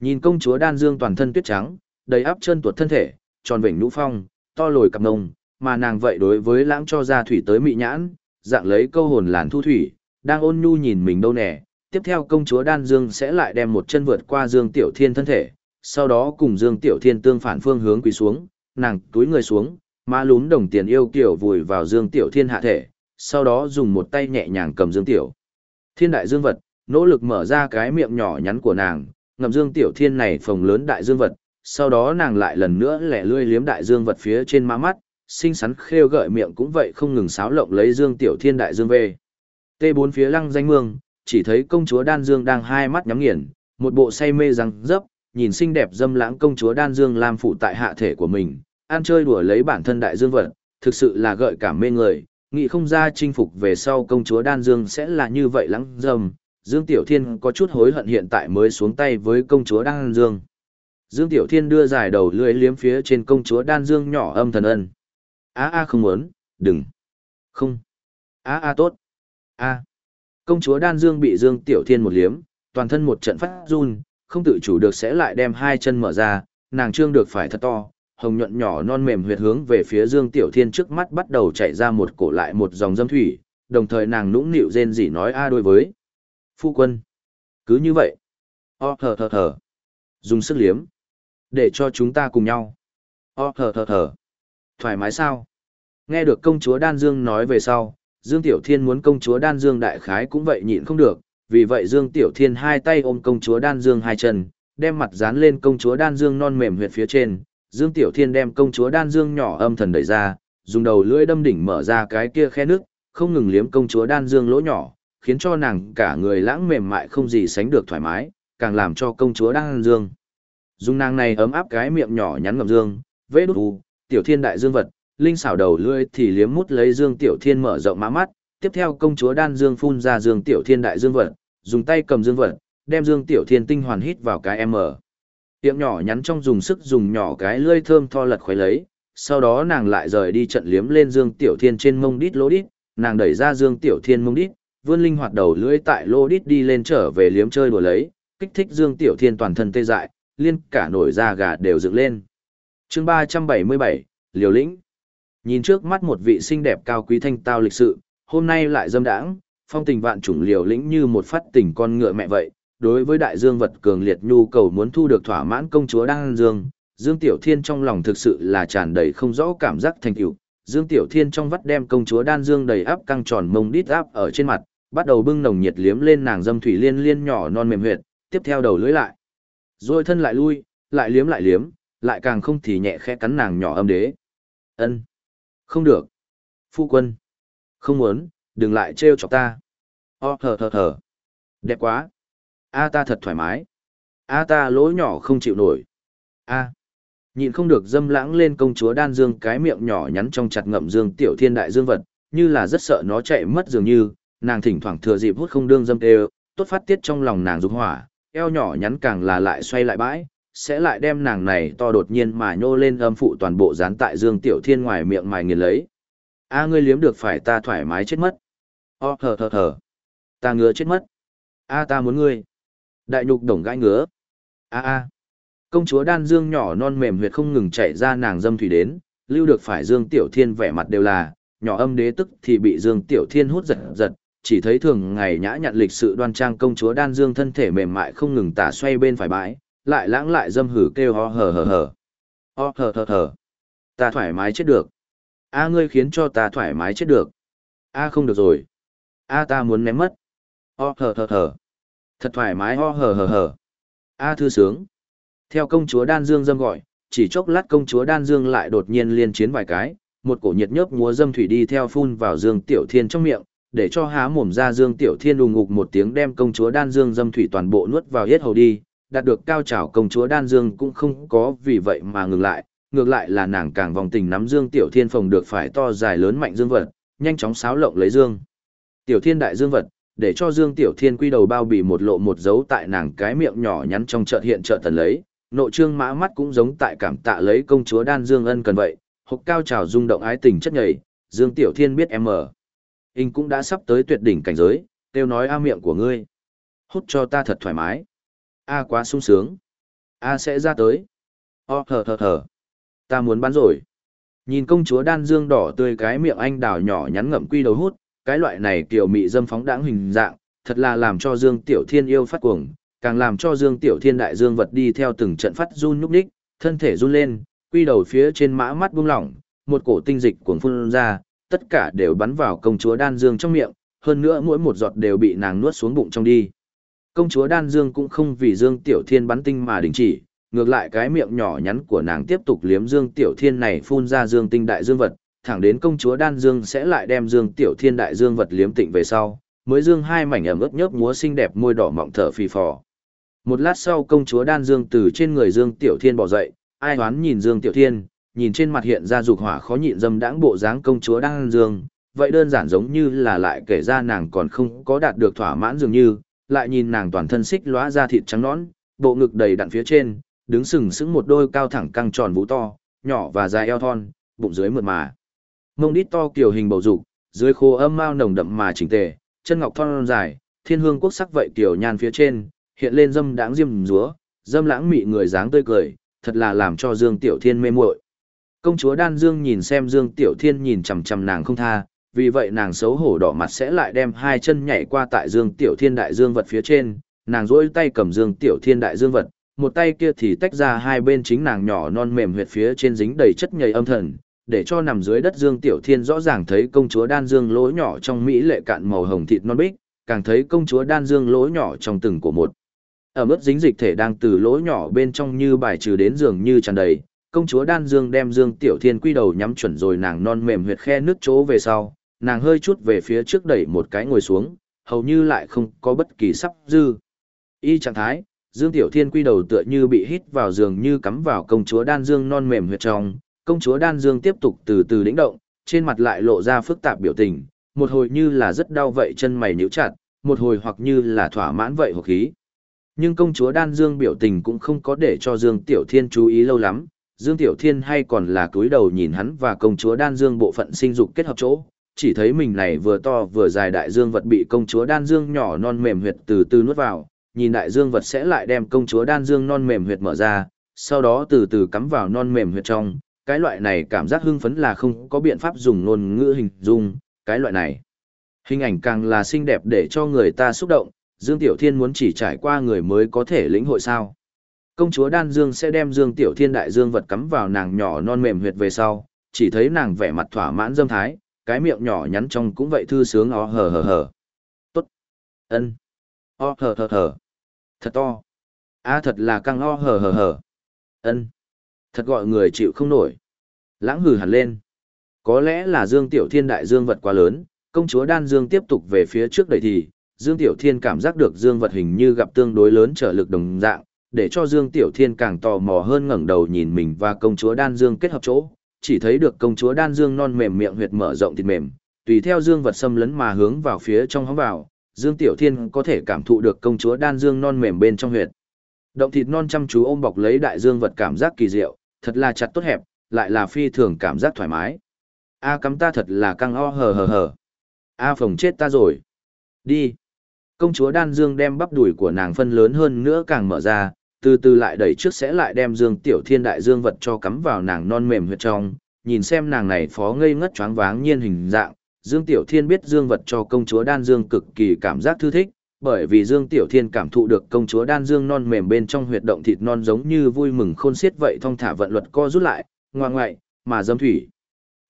Nhìn công chúa đan dương toàn thân tuyết trắng, đầy áp chân tuột thân thể, tròn vểnh nhũ phong, to lồi cặp ngông, mà nàng vậy đối với lãng cho ra thủy tới mị nhãn, dạng lấy câu hồn làn thu thủy, đang ôn nhu nhìn mình đâu nè. Tiếp theo công chúa đan dương sẽ lại đem một chân vượt qua Dương Tiểu Thiên thân thể, sau đó cùng Dương Tiểu Thiên tương phản phương hướng quỳ xuống, nàng túi người xuống, má lún đồng tiền yêu kiểu vùi vào Dương Tiểu Thiên hạ thể, sau đó dùng một tay nhẹ nhàng cầm Dương Tiểu. Thiên đại dương vật, nỗ lực mở ra cái miệng nhỏ nhắn của nàng, ngậm Dương Tiểu Thiên này phồng lớn đại dương vật, sau đó nàng lại lần nữa lẻ lươi liếm đại dương vật phía trên má mắt, xinh xắn khêu gợi miệng cũng vậy không ngừng xáo lộng lấy Dương Tiểu Thiên đại dương về. Tê bốn phía lăng danh mương, chỉ thấy công chúa Đan Dương đang hai mắt nhắm nghiền, một bộ say mê răng dấp, nhìn xinh đẹp dâm lãng công chúa Đan Dương làm phụ tại hạ thể của mình, ăn chơi đùa lấy bản thân đại dương vật, thực sự là gợi cảm mê người, nghĩ không ra chinh phục về sau công chúa Đan Dương sẽ là như vậy lắng dâm. Dương Tiểu Thiên có chút hối hận hiện tại mới xuống tay với công chúa Đan Dương. Dương Tiểu Thiên đưa dài đầu lưỡi liếm phía trên công chúa Đan Dương nhỏ âm thần ân. A a không muốn, đừng. Không. A a tốt. A. Công chúa Đan Dương bị Dương Tiểu Thiên một liếm, toàn thân một trận phát run, không tự chủ được sẽ lại đem hai chân mở ra, nàng trương được phải thật to, hồng nhuận nhỏ non mềm huyệt hướng về phía Dương Tiểu Thiên trước mắt bắt đầu chạy ra một cổ lại một dòng dâm thủy, đồng thời nàng nũng nịu rên rỉ nói a đối với. Phu quân. Cứ như vậy. O thở thở thở. Dùng sức liếm. Để cho chúng ta cùng nhau. O thở thở thở. Thoải mái sao? Nghe được công chúa Đan Dương nói về sau, Dương Tiểu Thiên muốn công chúa Đan Dương đại khái cũng vậy nhịn không được, vì vậy Dương Tiểu Thiên hai tay ôm công chúa Đan Dương hai chân, đem mặt dán lên công chúa Đan Dương non mềm huyệt phía trên, Dương Tiểu Thiên đem công chúa Đan Dương nhỏ âm thần đẩy ra, dùng đầu lưỡi đâm đỉnh mở ra cái kia khe nước, không ngừng liếm công chúa Đan Dương lỗ nhỏ, khiến cho nàng cả người lãng mềm mại không gì sánh được thoải mái, càng làm cho công chúa Đan Dương. Dùng nàng này ấm áp cái miệng nhỏ nhắn ngậm dương, vế đút u, tiểu thiên đại dương vật, linh xảo đầu lưỡi thì liếm mút lấy Dương Tiểu Thiên mở rộng má mắt, tiếp theo công chúa Đan Dương phun ra Dương Tiểu Thiên đại dương vật, dùng tay cầm dương vật, đem Dương Tiểu Thiên tinh hoàn hít vào cái M. Tiệm nhỏ nhắn trong dùng sức dùng nhỏ cái lưỡi thơm tho lật khuấy lấy, sau đó nàng lại rời đi trận liếm lên Dương Tiểu Thiên trên mông đít lỗ đít, nàng đẩy ra Dương Tiểu Thiên mông đít, vươn linh hoạt đầu lưỡi tại lỗ đít đi lên trở về liếm chơi đùa lấy, kích thích Dương Tiểu Thiên toàn thân tê dại, liên cả nổi da gà đều dựng lên. chương 377, Liều Lĩnh. Nhìn trước mắt một vị xinh đẹp cao quý thanh tao lịch sự, hôm nay lại dâm đãng, phong tình vạn chủng liều lĩnh như một phát tình con ngựa mẹ vậy. Đối với đại dương vật cường liệt nhu cầu muốn thu được thỏa mãn công chúa đang dương, Dương Tiểu Thiên trong lòng thực sự là tràn đầy không rõ cảm giác thành tựu. Dương Tiểu Thiên trong vắt đem công chúa đan dương đầy áp căng tròn mông đít áp ở trên mặt, bắt đầu bưng nồng nhiệt liếm lên nàng dâm thủy liên liên nhỏ non mềm huyệt, tiếp theo đầu lưỡi lại. Rồi thân lại lui, lại liếm lại liếm, lại càng không thì nhẹ khẽ cắn nàng nhỏ âm đế. Ân, không được. Phu quân. Không muốn, đừng lại trêu chọc ta. Ờ, Ô thở thở thở. Đẹp quá. A ta thật thoải mái. A ta lỗ nhỏ không chịu nổi. A. Nhịn không được dâm lãng lên công chúa đan dương cái miệng nhỏ nhắn trong chặt ngậm dương tiểu thiên đại dương vật, như là rất sợ nó chạy mất dường như, nàng thỉnh thoảng thừa dịp hút không đương dâm đều, tốt phát tiết trong lòng nàng dục hỏa, eo nhỏ nhắn càng là lại xoay lại bãi, sẽ lại đem nàng này to đột nhiên mà nhô lên âm phụ toàn bộ dán tại Dương Tiểu Thiên ngoài miệng mài nghiền lấy. A ngươi liếm được phải ta thoải mái chết mất. O thở thở thở. Ta ngứa chết mất. A ta muốn ngươi. Đại nhục đồng gãi ngứa. A a. Công chúa đan dương nhỏ non mềm huyệt không ngừng chảy ra nàng dâm thủy đến, lưu được phải Dương Tiểu Thiên vẻ mặt đều là, nhỏ âm đế tức thì bị Dương Tiểu Thiên hút giật giật, chỉ thấy thường ngày nhã nhặn lịch sự đoan trang công chúa đan dương thân thể mềm mại không ngừng tả xoay bên phải bãi, lại lãng lại dâm hử kêu ho hờ hờ hờ. Ho hờ hờ hờ. Ta thoải mái chết được. A ngươi khiến cho ta thoải mái chết được. A không được rồi. A ta muốn ném mất. Ho hờ hờ hờ. Thật thoải mái ho hờ hờ hờ. A thư sướng. Theo công chúa đan dương dâm gọi, chỉ chốc lát công chúa đan dương lại đột nhiên liên chiến vài cái, một cổ nhiệt nhớp múa dâm thủy đi theo phun vào dương tiểu thiên trong miệng, để cho há mồm ra Dương Tiểu Thiên đùng ngục một tiếng đem công chúa Đan Dương dâm thủy toàn bộ nuốt vào hết hầu đi, đạt được cao trào công chúa Đan Dương cũng không có vì vậy mà ngừng lại, ngược lại là nàng càng vòng tình nắm Dương Tiểu Thiên phòng được phải to dài lớn mạnh dương vật, nhanh chóng xáo lộng lấy Dương. Tiểu Thiên đại dương vật, để cho Dương Tiểu Thiên quy đầu bao bì một lộ một dấu tại nàng cái miệng nhỏ nhắn trong chợt hiện chợt tần lấy, nội trương mã mắt cũng giống tại cảm tạ lấy công chúa Đan Dương ân cần vậy, hộc cao trào rung động ái tình chất nhảy, Dương Tiểu Thiên biết em ở. anh cũng đã sắp tới tuyệt đỉnh cảnh giới, kêu nói a miệng của ngươi. Hút cho ta thật thoải mái. A quá sung sướng. A sẽ ra tới. O thở thở thở. Ta muốn bắn rồi. Nhìn công chúa đan dương đỏ tươi cái miệng anh đào nhỏ nhắn ngậm quy đầu hút, cái loại này kiểu mị dâm phóng đãng hình dạng, thật là làm cho Dương Tiểu Thiên yêu phát cuồng, càng làm cho Dương Tiểu Thiên đại dương vật đi theo từng trận phát run nhúc nhích, thân thể run lên, quy đầu phía trên mã mắt buông lỏng, một cổ tinh dịch cuồng phun ra, tất cả đều bắn vào công chúa đan dương trong miệng, hơn nữa mỗi một giọt đều bị nàng nuốt xuống bụng trong đi. Công chúa đan dương cũng không vì Dương Tiểu Thiên bắn tinh mà đình chỉ, ngược lại cái miệng nhỏ nhắn của nàng tiếp tục liếm Dương Tiểu Thiên này phun ra Dương tinh đại dương vật, thẳng đến công chúa đan dương sẽ lại đem Dương Tiểu Thiên đại dương vật liếm tịnh về sau, mới dương hai mảnh ẩm ướt nhớp múa xinh đẹp môi đỏ mọng thở phì phò. Một lát sau công chúa đan dương từ trên người Dương Tiểu Thiên bỏ dậy, ai hoán nhìn Dương Tiểu Thiên, nhìn trên mặt hiện ra dục hỏa khó nhịn dâm đãng bộ dáng công chúa Đan dương, vậy đơn giản giống như là lại kể ra nàng còn không có đạt được thỏa mãn dường như, lại nhìn nàng toàn thân xích lóa ra thịt trắng nõn, bộ ngực đầy đặn phía trên, đứng sừng sững một đôi cao thẳng căng tròn vũ to, nhỏ và dài eo thon, bụng dưới mượt mà. Mông đít to kiểu hình bầu dục, dưới khô âm mao nồng đậm mà chỉnh tề, chân ngọc thon dài, thiên hương quốc sắc vậy kiểu nhan phía trên, hiện lên dâm đãng diêm rúa, dâm lãng mị người dáng tươi cười, thật là làm cho Dương Tiểu Thiên mê muội. Công chúa Đan Dương nhìn xem Dương Tiểu Thiên nhìn chằm chằm nàng không tha, vì vậy nàng xấu hổ đỏ mặt sẽ lại đem hai chân nhảy qua tại Dương Tiểu Thiên đại dương vật phía trên, nàng duỗi tay cầm Dương Tiểu Thiên đại dương vật, một tay kia thì tách ra hai bên chính nàng nhỏ non mềm huyệt phía trên dính đầy chất nhầy âm thần, để cho nằm dưới đất Dương Tiểu Thiên rõ ràng thấy công chúa Đan Dương lỗ nhỏ trong mỹ lệ cạn màu hồng thịt non bích, càng thấy công chúa Đan Dương lỗ nhỏ trong từng của một. Ở mức dính dịch thể đang từ lỗ nhỏ bên trong như bài trừ đến giường như tràn đầy, công chúa đan dương đem dương tiểu thiên quy đầu nhắm chuẩn rồi nàng non mềm huyệt khe nước chỗ về sau nàng hơi chút về phía trước đẩy một cái ngồi xuống hầu như lại không có bất kỳ sắp dư. Y trạng thái dương tiểu thiên quy đầu tựa như bị hít vào giường như cắm vào công chúa đan dương non mềm huyệt trong. Công chúa đan dương tiếp tục từ từ lĩnh động trên mặt lại lộ ra phức tạp biểu tình. Một hồi như là rất đau vậy chân mày nhíu chặt một hồi hoặc như là thỏa mãn vậy hoặc khí. Nhưng công chúa Đan Dương biểu tình cũng không có để cho Dương Tiểu Thiên chú ý lâu lắm, Dương Tiểu Thiên hay còn là cúi đầu nhìn hắn và công chúa Đan Dương bộ phận sinh dục kết hợp chỗ, chỉ thấy mình này vừa to vừa dài đại dương vật bị công chúa Đan Dương nhỏ non mềm huyệt từ từ nuốt vào, nhìn đại dương vật sẽ lại đem công chúa Đan Dương non mềm huyệt mở ra, sau đó từ từ cắm vào non mềm huyệt trong, cái loại này cảm giác hưng phấn là không có biện pháp dùng ngôn ngữ hình dung, cái loại này. Hình ảnh càng là xinh đẹp để cho người ta xúc động, Dương Tiểu Thiên muốn chỉ trải qua người mới có thể lĩnh hội sao. Công chúa Đan Dương sẽ đem Dương Tiểu Thiên đại dương vật cắm vào nàng nhỏ non mềm huyệt về sau, chỉ thấy nàng vẻ mặt thỏa mãn dâm thái, cái miệng nhỏ nhắn trong cũng vậy thư sướng ó hờ hờ hờ. Tốt. ân O hờ hờ hờ. Thật to. a thật là căng o hờ hờ hờ. ân Thật gọi người chịu không nổi. Lãng hừ hẳn lên. Có lẽ là Dương Tiểu Thiên đại dương vật quá lớn, công chúa Đan Dương tiếp tục về phía trước đẩy thì, Dương Tiểu Thiên cảm giác được Dương vật hình như gặp tương đối lớn trở lực đồng dạng, để cho Dương Tiểu Thiên càng tò mò hơn ngẩng đầu nhìn mình và công chúa Đan Dương kết hợp chỗ, chỉ thấy được công chúa Đan Dương non mềm miệng huyệt mở rộng thịt mềm, tùy theo Dương vật xâm lấn mà hướng vào phía trong hóng vào, Dương Tiểu Thiên có thể cảm thụ được công chúa Đan Dương non mềm bên trong huyệt. Động thịt non chăm chú ôm bọc lấy đại dương vật cảm giác kỳ diệu, thật là chặt tốt hẹp, lại là phi thường cảm giác thoải mái. A cắm ta thật là căng o hờ hờ hờ. A phồng chết ta rồi. Đi. Công chúa Đan Dương đem bắp đùi của nàng phân lớn hơn nữa càng mở ra, từ từ lại đẩy trước sẽ lại đem Dương Tiểu Thiên đại dương vật cho cắm vào nàng non mềm huyệt trong, nhìn xem nàng này phó ngây ngất choáng váng nhiên hình dạng, Dương Tiểu Thiên biết Dương vật cho công chúa Đan Dương cực kỳ cảm giác thư thích, bởi vì Dương Tiểu Thiên cảm thụ được công chúa Đan Dương non mềm bên trong huyệt động thịt non giống như vui mừng khôn xiết vậy thong thả vận luật co rút lại, ngoan ngoại, mà dâm thủy.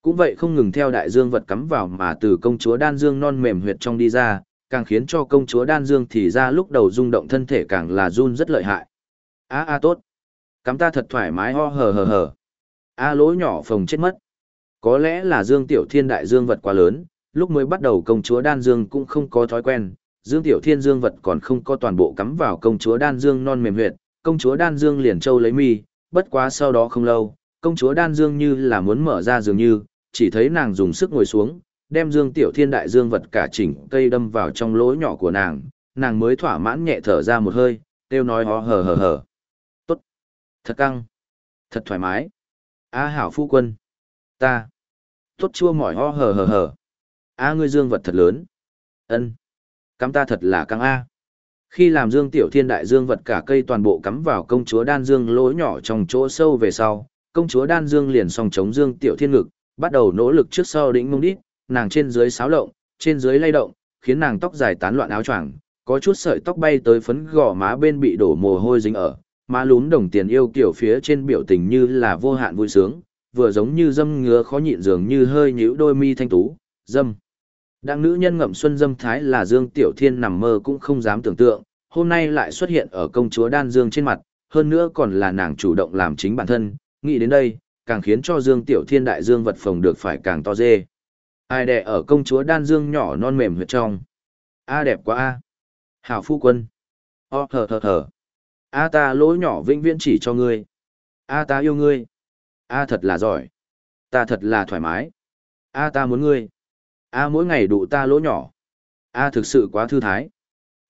Cũng vậy không ngừng theo đại dương vật cắm vào mà từ công chúa Đan Dương non mềm huyệt trong đi ra, càng khiến cho công chúa Đan Dương thì ra lúc đầu rung động thân thể càng là run rất lợi hại. A a tốt. Cắm ta thật thoải mái ho hờ hờ hờ. A lỗ nhỏ phồng chết mất. Có lẽ là Dương Tiểu Thiên đại dương vật quá lớn, lúc mới bắt đầu công chúa Đan Dương cũng không có thói quen, Dương Tiểu Thiên dương vật còn không có toàn bộ cắm vào công chúa Đan Dương non mềm huyệt, công chúa Đan Dương liền châu lấy mi, bất quá sau đó không lâu, công chúa Đan Dương như là muốn mở ra dường như, chỉ thấy nàng dùng sức ngồi xuống, đem Dương Tiểu Thiên đại dương vật cả chỉnh cây đâm vào trong lỗ nhỏ của nàng, nàng mới thỏa mãn nhẹ thở ra một hơi, têu nói ho hờ hờ hờ. Thật căng, thật thoải mái. A hảo phu quân, ta, tốt chua mỏi ho hờ hờ hờ. A ngươi dương vật thật lớn. Ân, cắm ta thật là căng a. Khi làm Dương Tiểu Thiên đại dương vật cả cây toàn bộ cắm vào công chúa đan dương lỗ nhỏ trong chỗ sâu về sau, công chúa đan dương liền song chống Dương Tiểu Thiên ngực, bắt đầu nỗ lực trước sau đỉnh mông đít, nàng trên dưới sáo lộng, trên dưới lay động, khiến nàng tóc dài tán loạn áo choàng, có chút sợi tóc bay tới phấn gò má bên bị đổ mồ hôi dính ở, má lún đồng tiền yêu kiểu phía trên biểu tình như là vô hạn vui sướng, vừa giống như dâm ngứa khó nhịn dường như hơi nhíu đôi mi thanh tú, dâm. đặng nữ nhân ngậm xuân dâm thái là Dương Tiểu Thiên nằm mơ cũng không dám tưởng tượng, hôm nay lại xuất hiện ở công chúa Đan Dương trên mặt, hơn nữa còn là nàng chủ động làm chính bản thân, nghĩ đến đây, càng khiến cho Dương Tiểu Thiên đại dương vật phòng được phải càng to dê. Ai đẻ ở công chúa đan dương nhỏ non mềm huyệt trong. A đẹp quá a. Hảo phu quân. O thở thở thở. A ta lỗ nhỏ vĩnh viễn chỉ cho ngươi. A ta yêu ngươi. A thật là giỏi. Ta thật là thoải mái. A ta muốn ngươi. A mỗi ngày đụ ta lỗ nhỏ. A thực sự quá thư thái.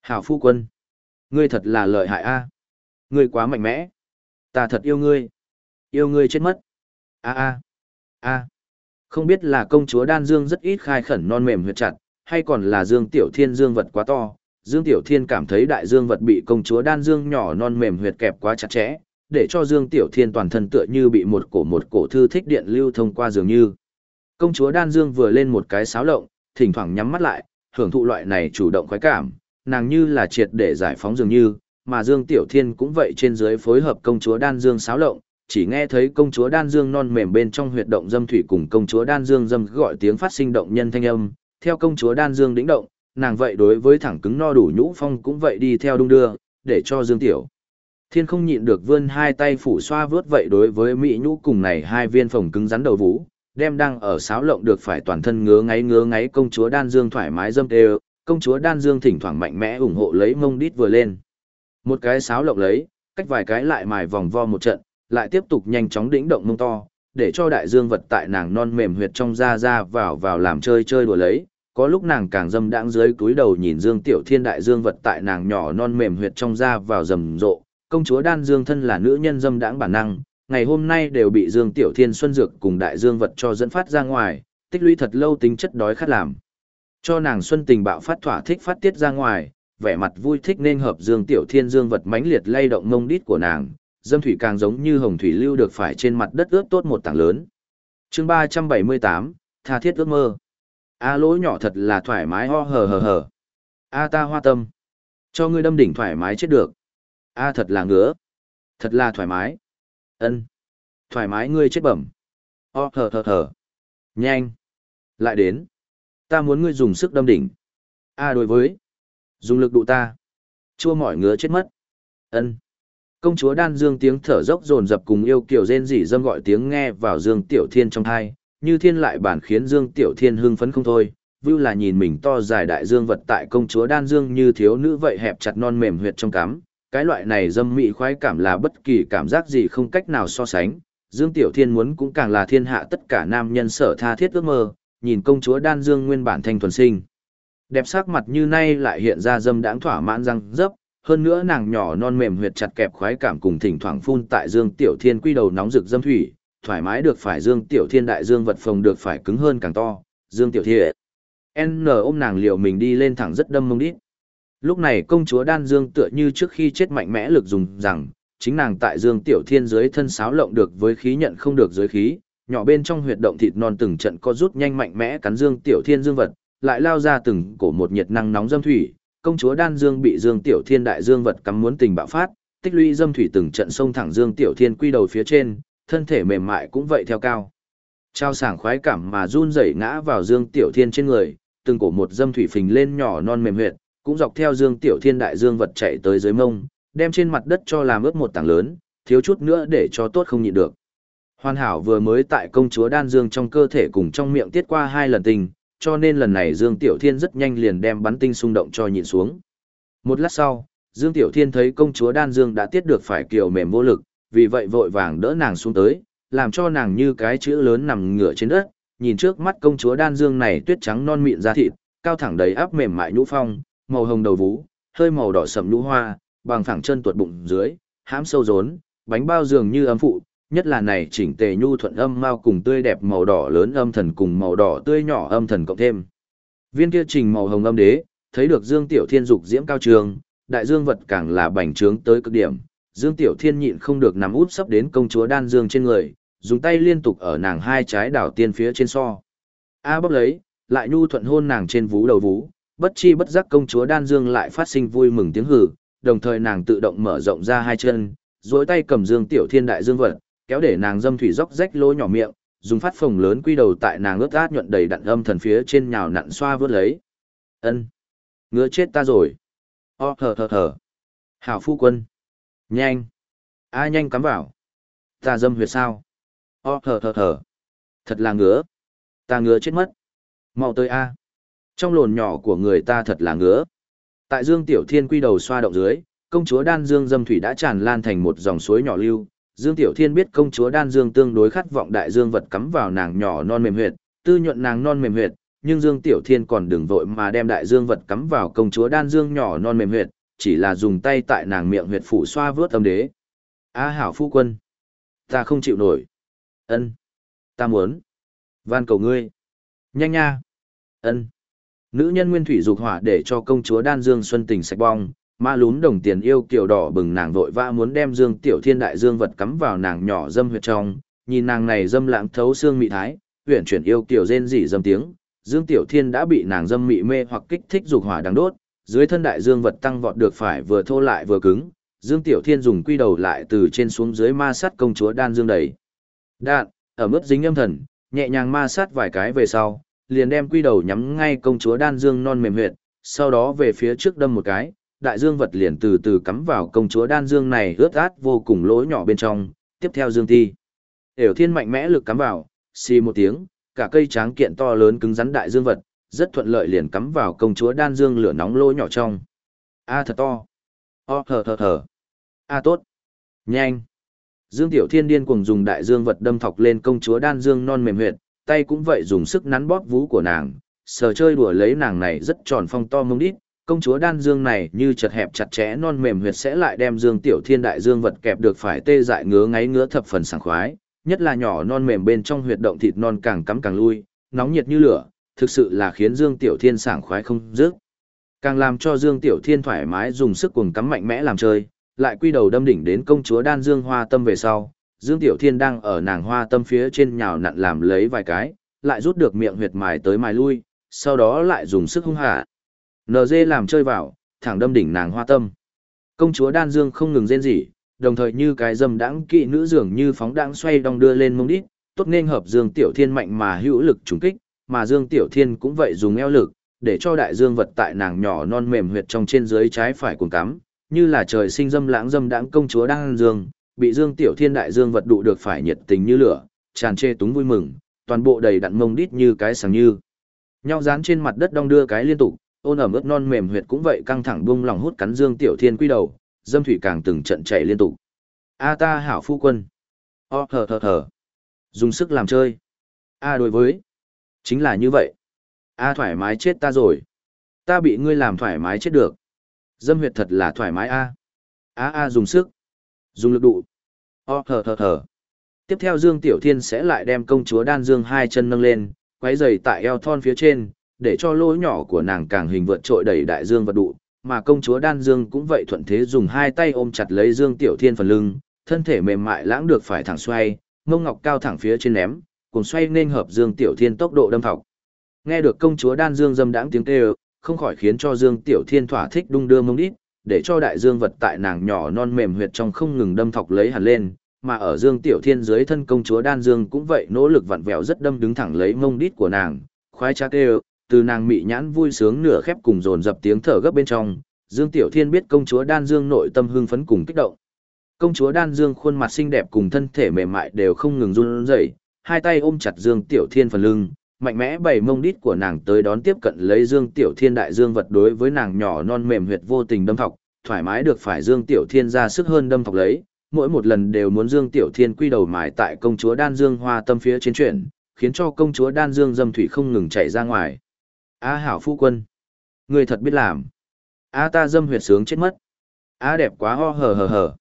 Hảo phu quân. Ngươi thật là lợi hại A. Ngươi quá mạnh mẽ. Ta thật yêu ngươi. Yêu ngươi chết mất. A a. A. Không biết là công chúa Đan Dương rất ít khai khẩn non mềm huyệt chặt, hay còn là Dương Tiểu Thiên Dương vật quá to. Dương Tiểu Thiên cảm thấy đại dương vật bị công chúa Đan Dương nhỏ non mềm huyệt kẹp quá chặt chẽ, để cho Dương Tiểu Thiên toàn thân tựa như bị một cổ một cổ thư thích điện lưu thông qua dường như. Công chúa Đan Dương vừa lên một cái sáo lộng, thỉnh thoảng nhắm mắt lại, hưởng thụ loại này chủ động khoái cảm, nàng như là triệt để giải phóng dường như, mà Dương Tiểu Thiên cũng vậy trên dưới phối hợp công chúa Đan Dương sáo lộng, chỉ nghe thấy công chúa đan dương non mềm bên trong huyệt động dâm thủy cùng công chúa đan dương dâm gọi tiếng phát sinh động nhân thanh âm, theo công chúa đan dương đĩnh động, nàng vậy đối với thẳng cứng no đủ nhũ phong cũng vậy đi theo đung đưa, để cho dương tiểu. Thiên không nhịn được vươn hai tay phủ xoa vớt vậy đối với mỹ nhũ cùng này hai viên phồng cứng rắn đầu vũ, đem đang ở sáo lộng được phải toàn thân ngứa ngáy ngứa ngáy công chúa đan dương thoải mái dâm đều công chúa đan dương thỉnh thoảng mạnh mẽ ủng hộ lấy mông đít vừa lên. Một cái sáo lộng lấy, cách vài cái lại mài vòng vo một trận, lại tiếp tục nhanh chóng đĩnh động mông to, để cho đại dương vật tại nàng non mềm huyệt trong da ra vào vào làm chơi chơi đùa lấy, có lúc nàng càng dâm đãng dưới túi đầu nhìn Dương Tiểu Thiên đại dương vật tại nàng nhỏ non mềm huyệt trong da vào rầm rộ, công chúa đan dương thân là nữ nhân dâm đãng bản năng, ngày hôm nay đều bị Dương Tiểu Thiên xuân dược cùng đại dương vật cho dẫn phát ra ngoài, tích lũy thật lâu tính chất đói khát làm. Cho nàng xuân tình bạo phát thỏa thích phát tiết ra ngoài, vẻ mặt vui thích nên hợp Dương Tiểu Thiên dương vật mãnh liệt lay động mông đít của nàng, dâm thủy càng giống như hồng thủy lưu được phải trên mặt đất ướt tốt một tảng lớn. Chương 378, tha thiết ước mơ. A lỗ nhỏ thật là thoải mái ho hờ hờ hờ. A ta hoa tâm. Cho ngươi đâm đỉnh thoải mái chết được. A thật là ngứa. Thật là thoải mái. ân Thoải mái ngươi chết bẩm. Ho hờ hờ hờ. Nhanh. Lại đến. Ta muốn ngươi dùng sức đâm đỉnh. A đối với. Dùng lực đụ ta. Chua mỏi ngứa chết mất. ân Công chúa đan dương tiếng thở dốc dồn dập cùng yêu kiểu rên rỉ dâm gọi tiếng nghe vào dương tiểu thiên trong thai, như thiên lại bản khiến Dương Tiểu Thiên hưng phấn không thôi, vưu là nhìn mình to dài đại dương vật tại công chúa đan dương như thiếu nữ vậy hẹp chặt non mềm huyệt trong cắm, cái loại này dâm mị khoái cảm là bất kỳ cảm giác gì không cách nào so sánh. Dương Tiểu Thiên muốn cũng càng là thiên hạ tất cả nam nhân sở tha thiết ước mơ, nhìn công chúa đan dương nguyên bản thanh thuần sinh. Đẹp sắc mặt như nay lại hiện ra dâm đãng thỏa mãn răng dấp, hơn nữa nàng nhỏ non mềm huyệt chặt kẹp khoái cảm cùng thỉnh thoảng phun tại Dương Tiểu Thiên quy đầu nóng rực dâm thủy, thoải mái được phải Dương Tiểu Thiên đại dương vật phòng được phải cứng hơn càng to, Dương Tiểu Thiên. N ôm nàng liệu mình đi lên thẳng rất đâm mông đít. Lúc này công chúa đan dương tựa như trước khi chết mạnh mẽ lực dùng rằng, chính nàng tại Dương Tiểu Thiên dưới thân sáo lộng được với khí nhận không được dưới khí, nhỏ bên trong huyệt động thịt non từng trận có rút nhanh mạnh mẽ cắn Dương Tiểu Thiên dương vật, lại lao ra từng cổ một nhiệt năng nóng dâm thủy, công chúa đan dương bị Dương Tiểu Thiên đại dương vật cắm muốn tình bạo phát, tích lũy dâm thủy từng trận sông thẳng Dương Tiểu Thiên quy đầu phía trên, thân thể mềm mại cũng vậy theo cao. Trao sảng khoái cảm mà run rẩy ngã vào Dương Tiểu Thiên trên người, từng cổ một dâm thủy phình lên nhỏ non mềm huyệt, cũng dọc theo Dương Tiểu Thiên đại dương vật chạy tới dưới mông, đem trên mặt đất cho làm ướt một tảng lớn, thiếu chút nữa để cho tốt không nhịn được. Hoàn hảo vừa mới tại công chúa đan dương trong cơ thể cùng trong miệng tiết qua hai lần tình, cho nên lần này Dương Tiểu Thiên rất nhanh liền đem bắn tinh xung động cho nhịn xuống. Một lát sau, Dương Tiểu Thiên thấy công chúa đan dương đã tiết được phải kiều mềm vô lực, vì vậy vội vàng đỡ nàng xuống tới, làm cho nàng như cái chữ lớn nằm ngửa trên đất, nhìn trước mắt công chúa đan dương này tuyết trắng non mịn da thịt, cao thẳng đầy áp mềm mại nhũ phong, màu hồng đầu vú, hơi màu đỏ sậm nhũ hoa, bằng phẳng chân tuột bụng dưới, hãm sâu rốn, bánh bao dường như âm phụ, nhất là này chỉnh tề nhu thuận âm mao cùng tươi đẹp màu đỏ lớn âm thần cùng màu đỏ tươi nhỏ âm thần cộng thêm. Viên kia trình màu hồng âm đế, thấy được Dương Tiểu Thiên dục diễm cao trường, đại dương vật càng là bành trướng tới cực điểm, Dương Tiểu Thiên nhịn không được nằm út sấp đến công chúa đan dương trên người, dùng tay liên tục ở nàng hai trái đảo tiên phía trên so. A bóp lấy, lại nhu thuận hôn nàng trên vú đầu vú, bất chi bất giác công chúa đan dương lại phát sinh vui mừng tiếng hử, đồng thời nàng tự động mở rộng ra hai chân, duỗi tay cầm Dương Tiểu Thiên đại dương vật, kéo để nàng dâm thủy róc rách lỗ nhỏ miệng, dùng phát phồng lớn quy đầu tại nàng ướt át nhuận đầy đặn âm thần phía trên nhào nặn xoa vớt lấy. Ân, ngứa chết ta rồi. O thở thở thở. Hảo phu quân. Nhanh! A nhanh cắm vào! Ta dâm huyệt sao? O thở thở thở! Thật là ngứa! Ta ngứa chết mất! mau tới A! Trong lồn nhỏ của người ta thật là ngứa! Tại Dương Tiểu Thiên quy đầu xoa động dưới, công chúa Đan Dương dâm thủy đã tràn lan thành một dòng suối nhỏ lưu. Dương Tiểu Thiên biết công chúa Đan Dương tương đối khát vọng đại dương vật cắm vào nàng nhỏ non mềm huyệt, tư nhuận nàng non mềm huyệt, nhưng Dương Tiểu Thiên còn đừng vội mà đem đại dương vật cắm vào công chúa Đan Dương nhỏ non mềm huyệt, chỉ là dùng tay tại nàng miệng huyệt phủ xoa vớt âm đế. A hảo phu quân. Ta không chịu nổi. ân Ta muốn. Van cầu ngươi. Nhanh nha. ân Nữ nhân nguyên thủy dục hỏa để cho công chúa đan dương xuân tình sạch bong, ma lún đồng tiền yêu kiểu đỏ bừng nàng vội vã muốn đem dương tiểu thiên đại dương vật cắm vào nàng nhỏ dâm huyệt trong, nhìn nàng này dâm lãng thấu xương mị thái, huyển chuyển yêu kiểu rên rỉ dâm tiếng, dương tiểu thiên đã bị nàng dâm mị mê hoặc kích thích dục hỏa đang đốt, dưới thân đại dương vật tăng vọt được phải vừa thô lại vừa cứng, Dương Tiểu Thiên dùng quy đầu lại từ trên xuống dưới ma sát công chúa đan dương đẩy. Đạn, ở mức dính âm thần, nhẹ nhàng ma sát vài cái về sau, liền đem quy đầu nhắm ngay công chúa đan dương non mềm huyệt, sau đó về phía trước đâm một cái, đại dương vật liền từ từ cắm vào công chúa đan dương này ướt át vô cùng lỗ nhỏ bên trong, tiếp theo dương thi. tiểu thiên mạnh mẽ lực cắm vào, xì một tiếng, cả cây tráng kiện to lớn cứng rắn đại dương vật, rất thuận lợi liền cắm vào công chúa đan dương lửa nóng lỗ nhỏ trong. A thật to. O thở thở thở. A tốt. Nhanh. Dương Tiểu Thiên điên cuồng dùng đại dương vật đâm thọc lên công chúa đan dương non mềm huyệt, tay cũng vậy dùng sức nắn bóp vú của nàng, sờ chơi đùa lấy nàng này rất tròn phong to mông đít, công chúa đan dương này như chật hẹp chặt chẽ non mềm huyệt sẽ lại đem dương tiểu thiên đại dương vật kẹp được phải tê dại ngứa ngáy ngứa thập phần sảng khoái, nhất là nhỏ non mềm bên trong huyệt động thịt non càng cắm càng lui, nóng nhiệt như lửa, thực sự là khiến dương tiểu thiên sảng khoái không dứt. Càng làm cho dương tiểu thiên thoải mái dùng sức cuồng cắm mạnh mẽ làm chơi, lại quy đầu đâm đỉnh đến công chúa đan dương hoa tâm về sau. Dương Tiểu Thiên đang ở nàng hoa tâm phía trên nhào nặn làm lấy vài cái, lại rút được miệng huyệt mài tới mài lui, sau đó lại dùng sức hung hạ. NG làm chơi vào, thẳng đâm đỉnh nàng hoa tâm. Công chúa Đan Dương không ngừng rên rỉ, đồng thời như cái dâm đãng kỵ nữ dường như phóng đãng xoay đong đưa lên mông đít, tốt nên hợp Dương Tiểu Thiên mạnh mà hữu lực trùng kích, mà Dương Tiểu Thiên cũng vậy dùng eo lực, để cho đại dương vật tại nàng nhỏ non mềm huyệt trong trên dưới trái phải cuồng cắm, như là trời sinh dâm lãng dâm đãng công chúa Đan Dương, bị Dương Tiểu Thiên đại dương vật đụ được phải nhiệt tình như lửa, tràn chê túng vui mừng, toàn bộ đầy đặn mông đít như cái sáng như. Nhau dán trên mặt đất đong đưa cái liên tục, ôn ẩm ướt non mềm huyệt cũng vậy căng thẳng buông lòng hút cắn Dương Tiểu Thiên quy đầu, dâm thủy càng từng trận chạy liên tục. A ta hảo phu quân. O thở thở thở. Dùng sức làm chơi. A đối với. Chính là như vậy. A thoải mái chết ta rồi. Ta bị ngươi làm thoải mái chết được. Dâm huyệt thật là thoải mái A. A A dùng sức. Dùng lực đụ. O thở thở thở. Tiếp theo Dương Tiểu Thiên sẽ lại đem công chúa đan dương hai chân nâng lên, quấy giày tại eo thon phía trên, để cho lỗ nhỏ của nàng càng hình vượt trội đẩy đại dương vật đụ, mà công chúa đan dương cũng vậy thuận thế dùng hai tay ôm chặt lấy Dương Tiểu Thiên phần lưng, thân thể mềm mại lãng được phải thẳng xoay, mông ngọc cao thẳng phía trên ném, cùng xoay nên hợp Dương Tiểu Thiên tốc độ đâm thọc. Nghe được công chúa đan dương dâm đãng tiếng kêu, không khỏi khiến cho Dương Tiểu Thiên thỏa thích đung đưa mông đít, để cho đại dương vật tại nàng nhỏ non mềm huyệt trong không ngừng đâm thọc lấy hẳn lên, mà ở Dương Tiểu Thiên dưới thân công chúa Đan Dương cũng vậy nỗ lực vặn vẹo rất đâm đứng thẳng lấy mông đít của nàng, khoái trá kêu, từ nàng mị nhãn vui sướng nửa khép cùng dồn dập tiếng thở gấp bên trong, Dương Tiểu Thiên biết công chúa Đan Dương nội tâm hưng phấn cùng kích động. Công chúa Đan Dương khuôn mặt xinh đẹp cùng thân thể mềm mại đều không ngừng run rẩy, hai tay ôm chặt Dương Tiểu Thiên phần lưng, mạnh mẽ bày mông đít của nàng tới đón tiếp cận lấy Dương Tiểu Thiên đại dương vật đối với nàng nhỏ non mềm huyệt vô tình đâm thọc, thoải mái được phải Dương Tiểu Thiên ra sức hơn đâm thọc lấy, mỗi một lần đều muốn Dương Tiểu Thiên quy đầu mài tại công chúa Đan Dương hoa tâm phía trên chuyển, khiến cho công chúa Đan Dương dâm thủy không ngừng chảy ra ngoài. A hảo phu quân, người thật biết làm. A ta dâm huyệt sướng chết mất. A đẹp quá ho hờ hờ hờ.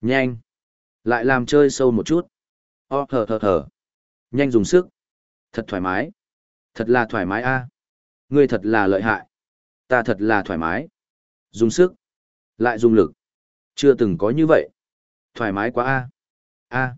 Nhanh. Lại làm chơi sâu một chút. Ho hờ hờ hờ. Nhanh dùng sức. Thật thoải mái. Thật là thoải mái a. Ngươi thật là lợi hại. Ta thật là thoải mái. Dùng sức. Lại dùng lực. Chưa từng có như vậy. Thoải mái quá a. A.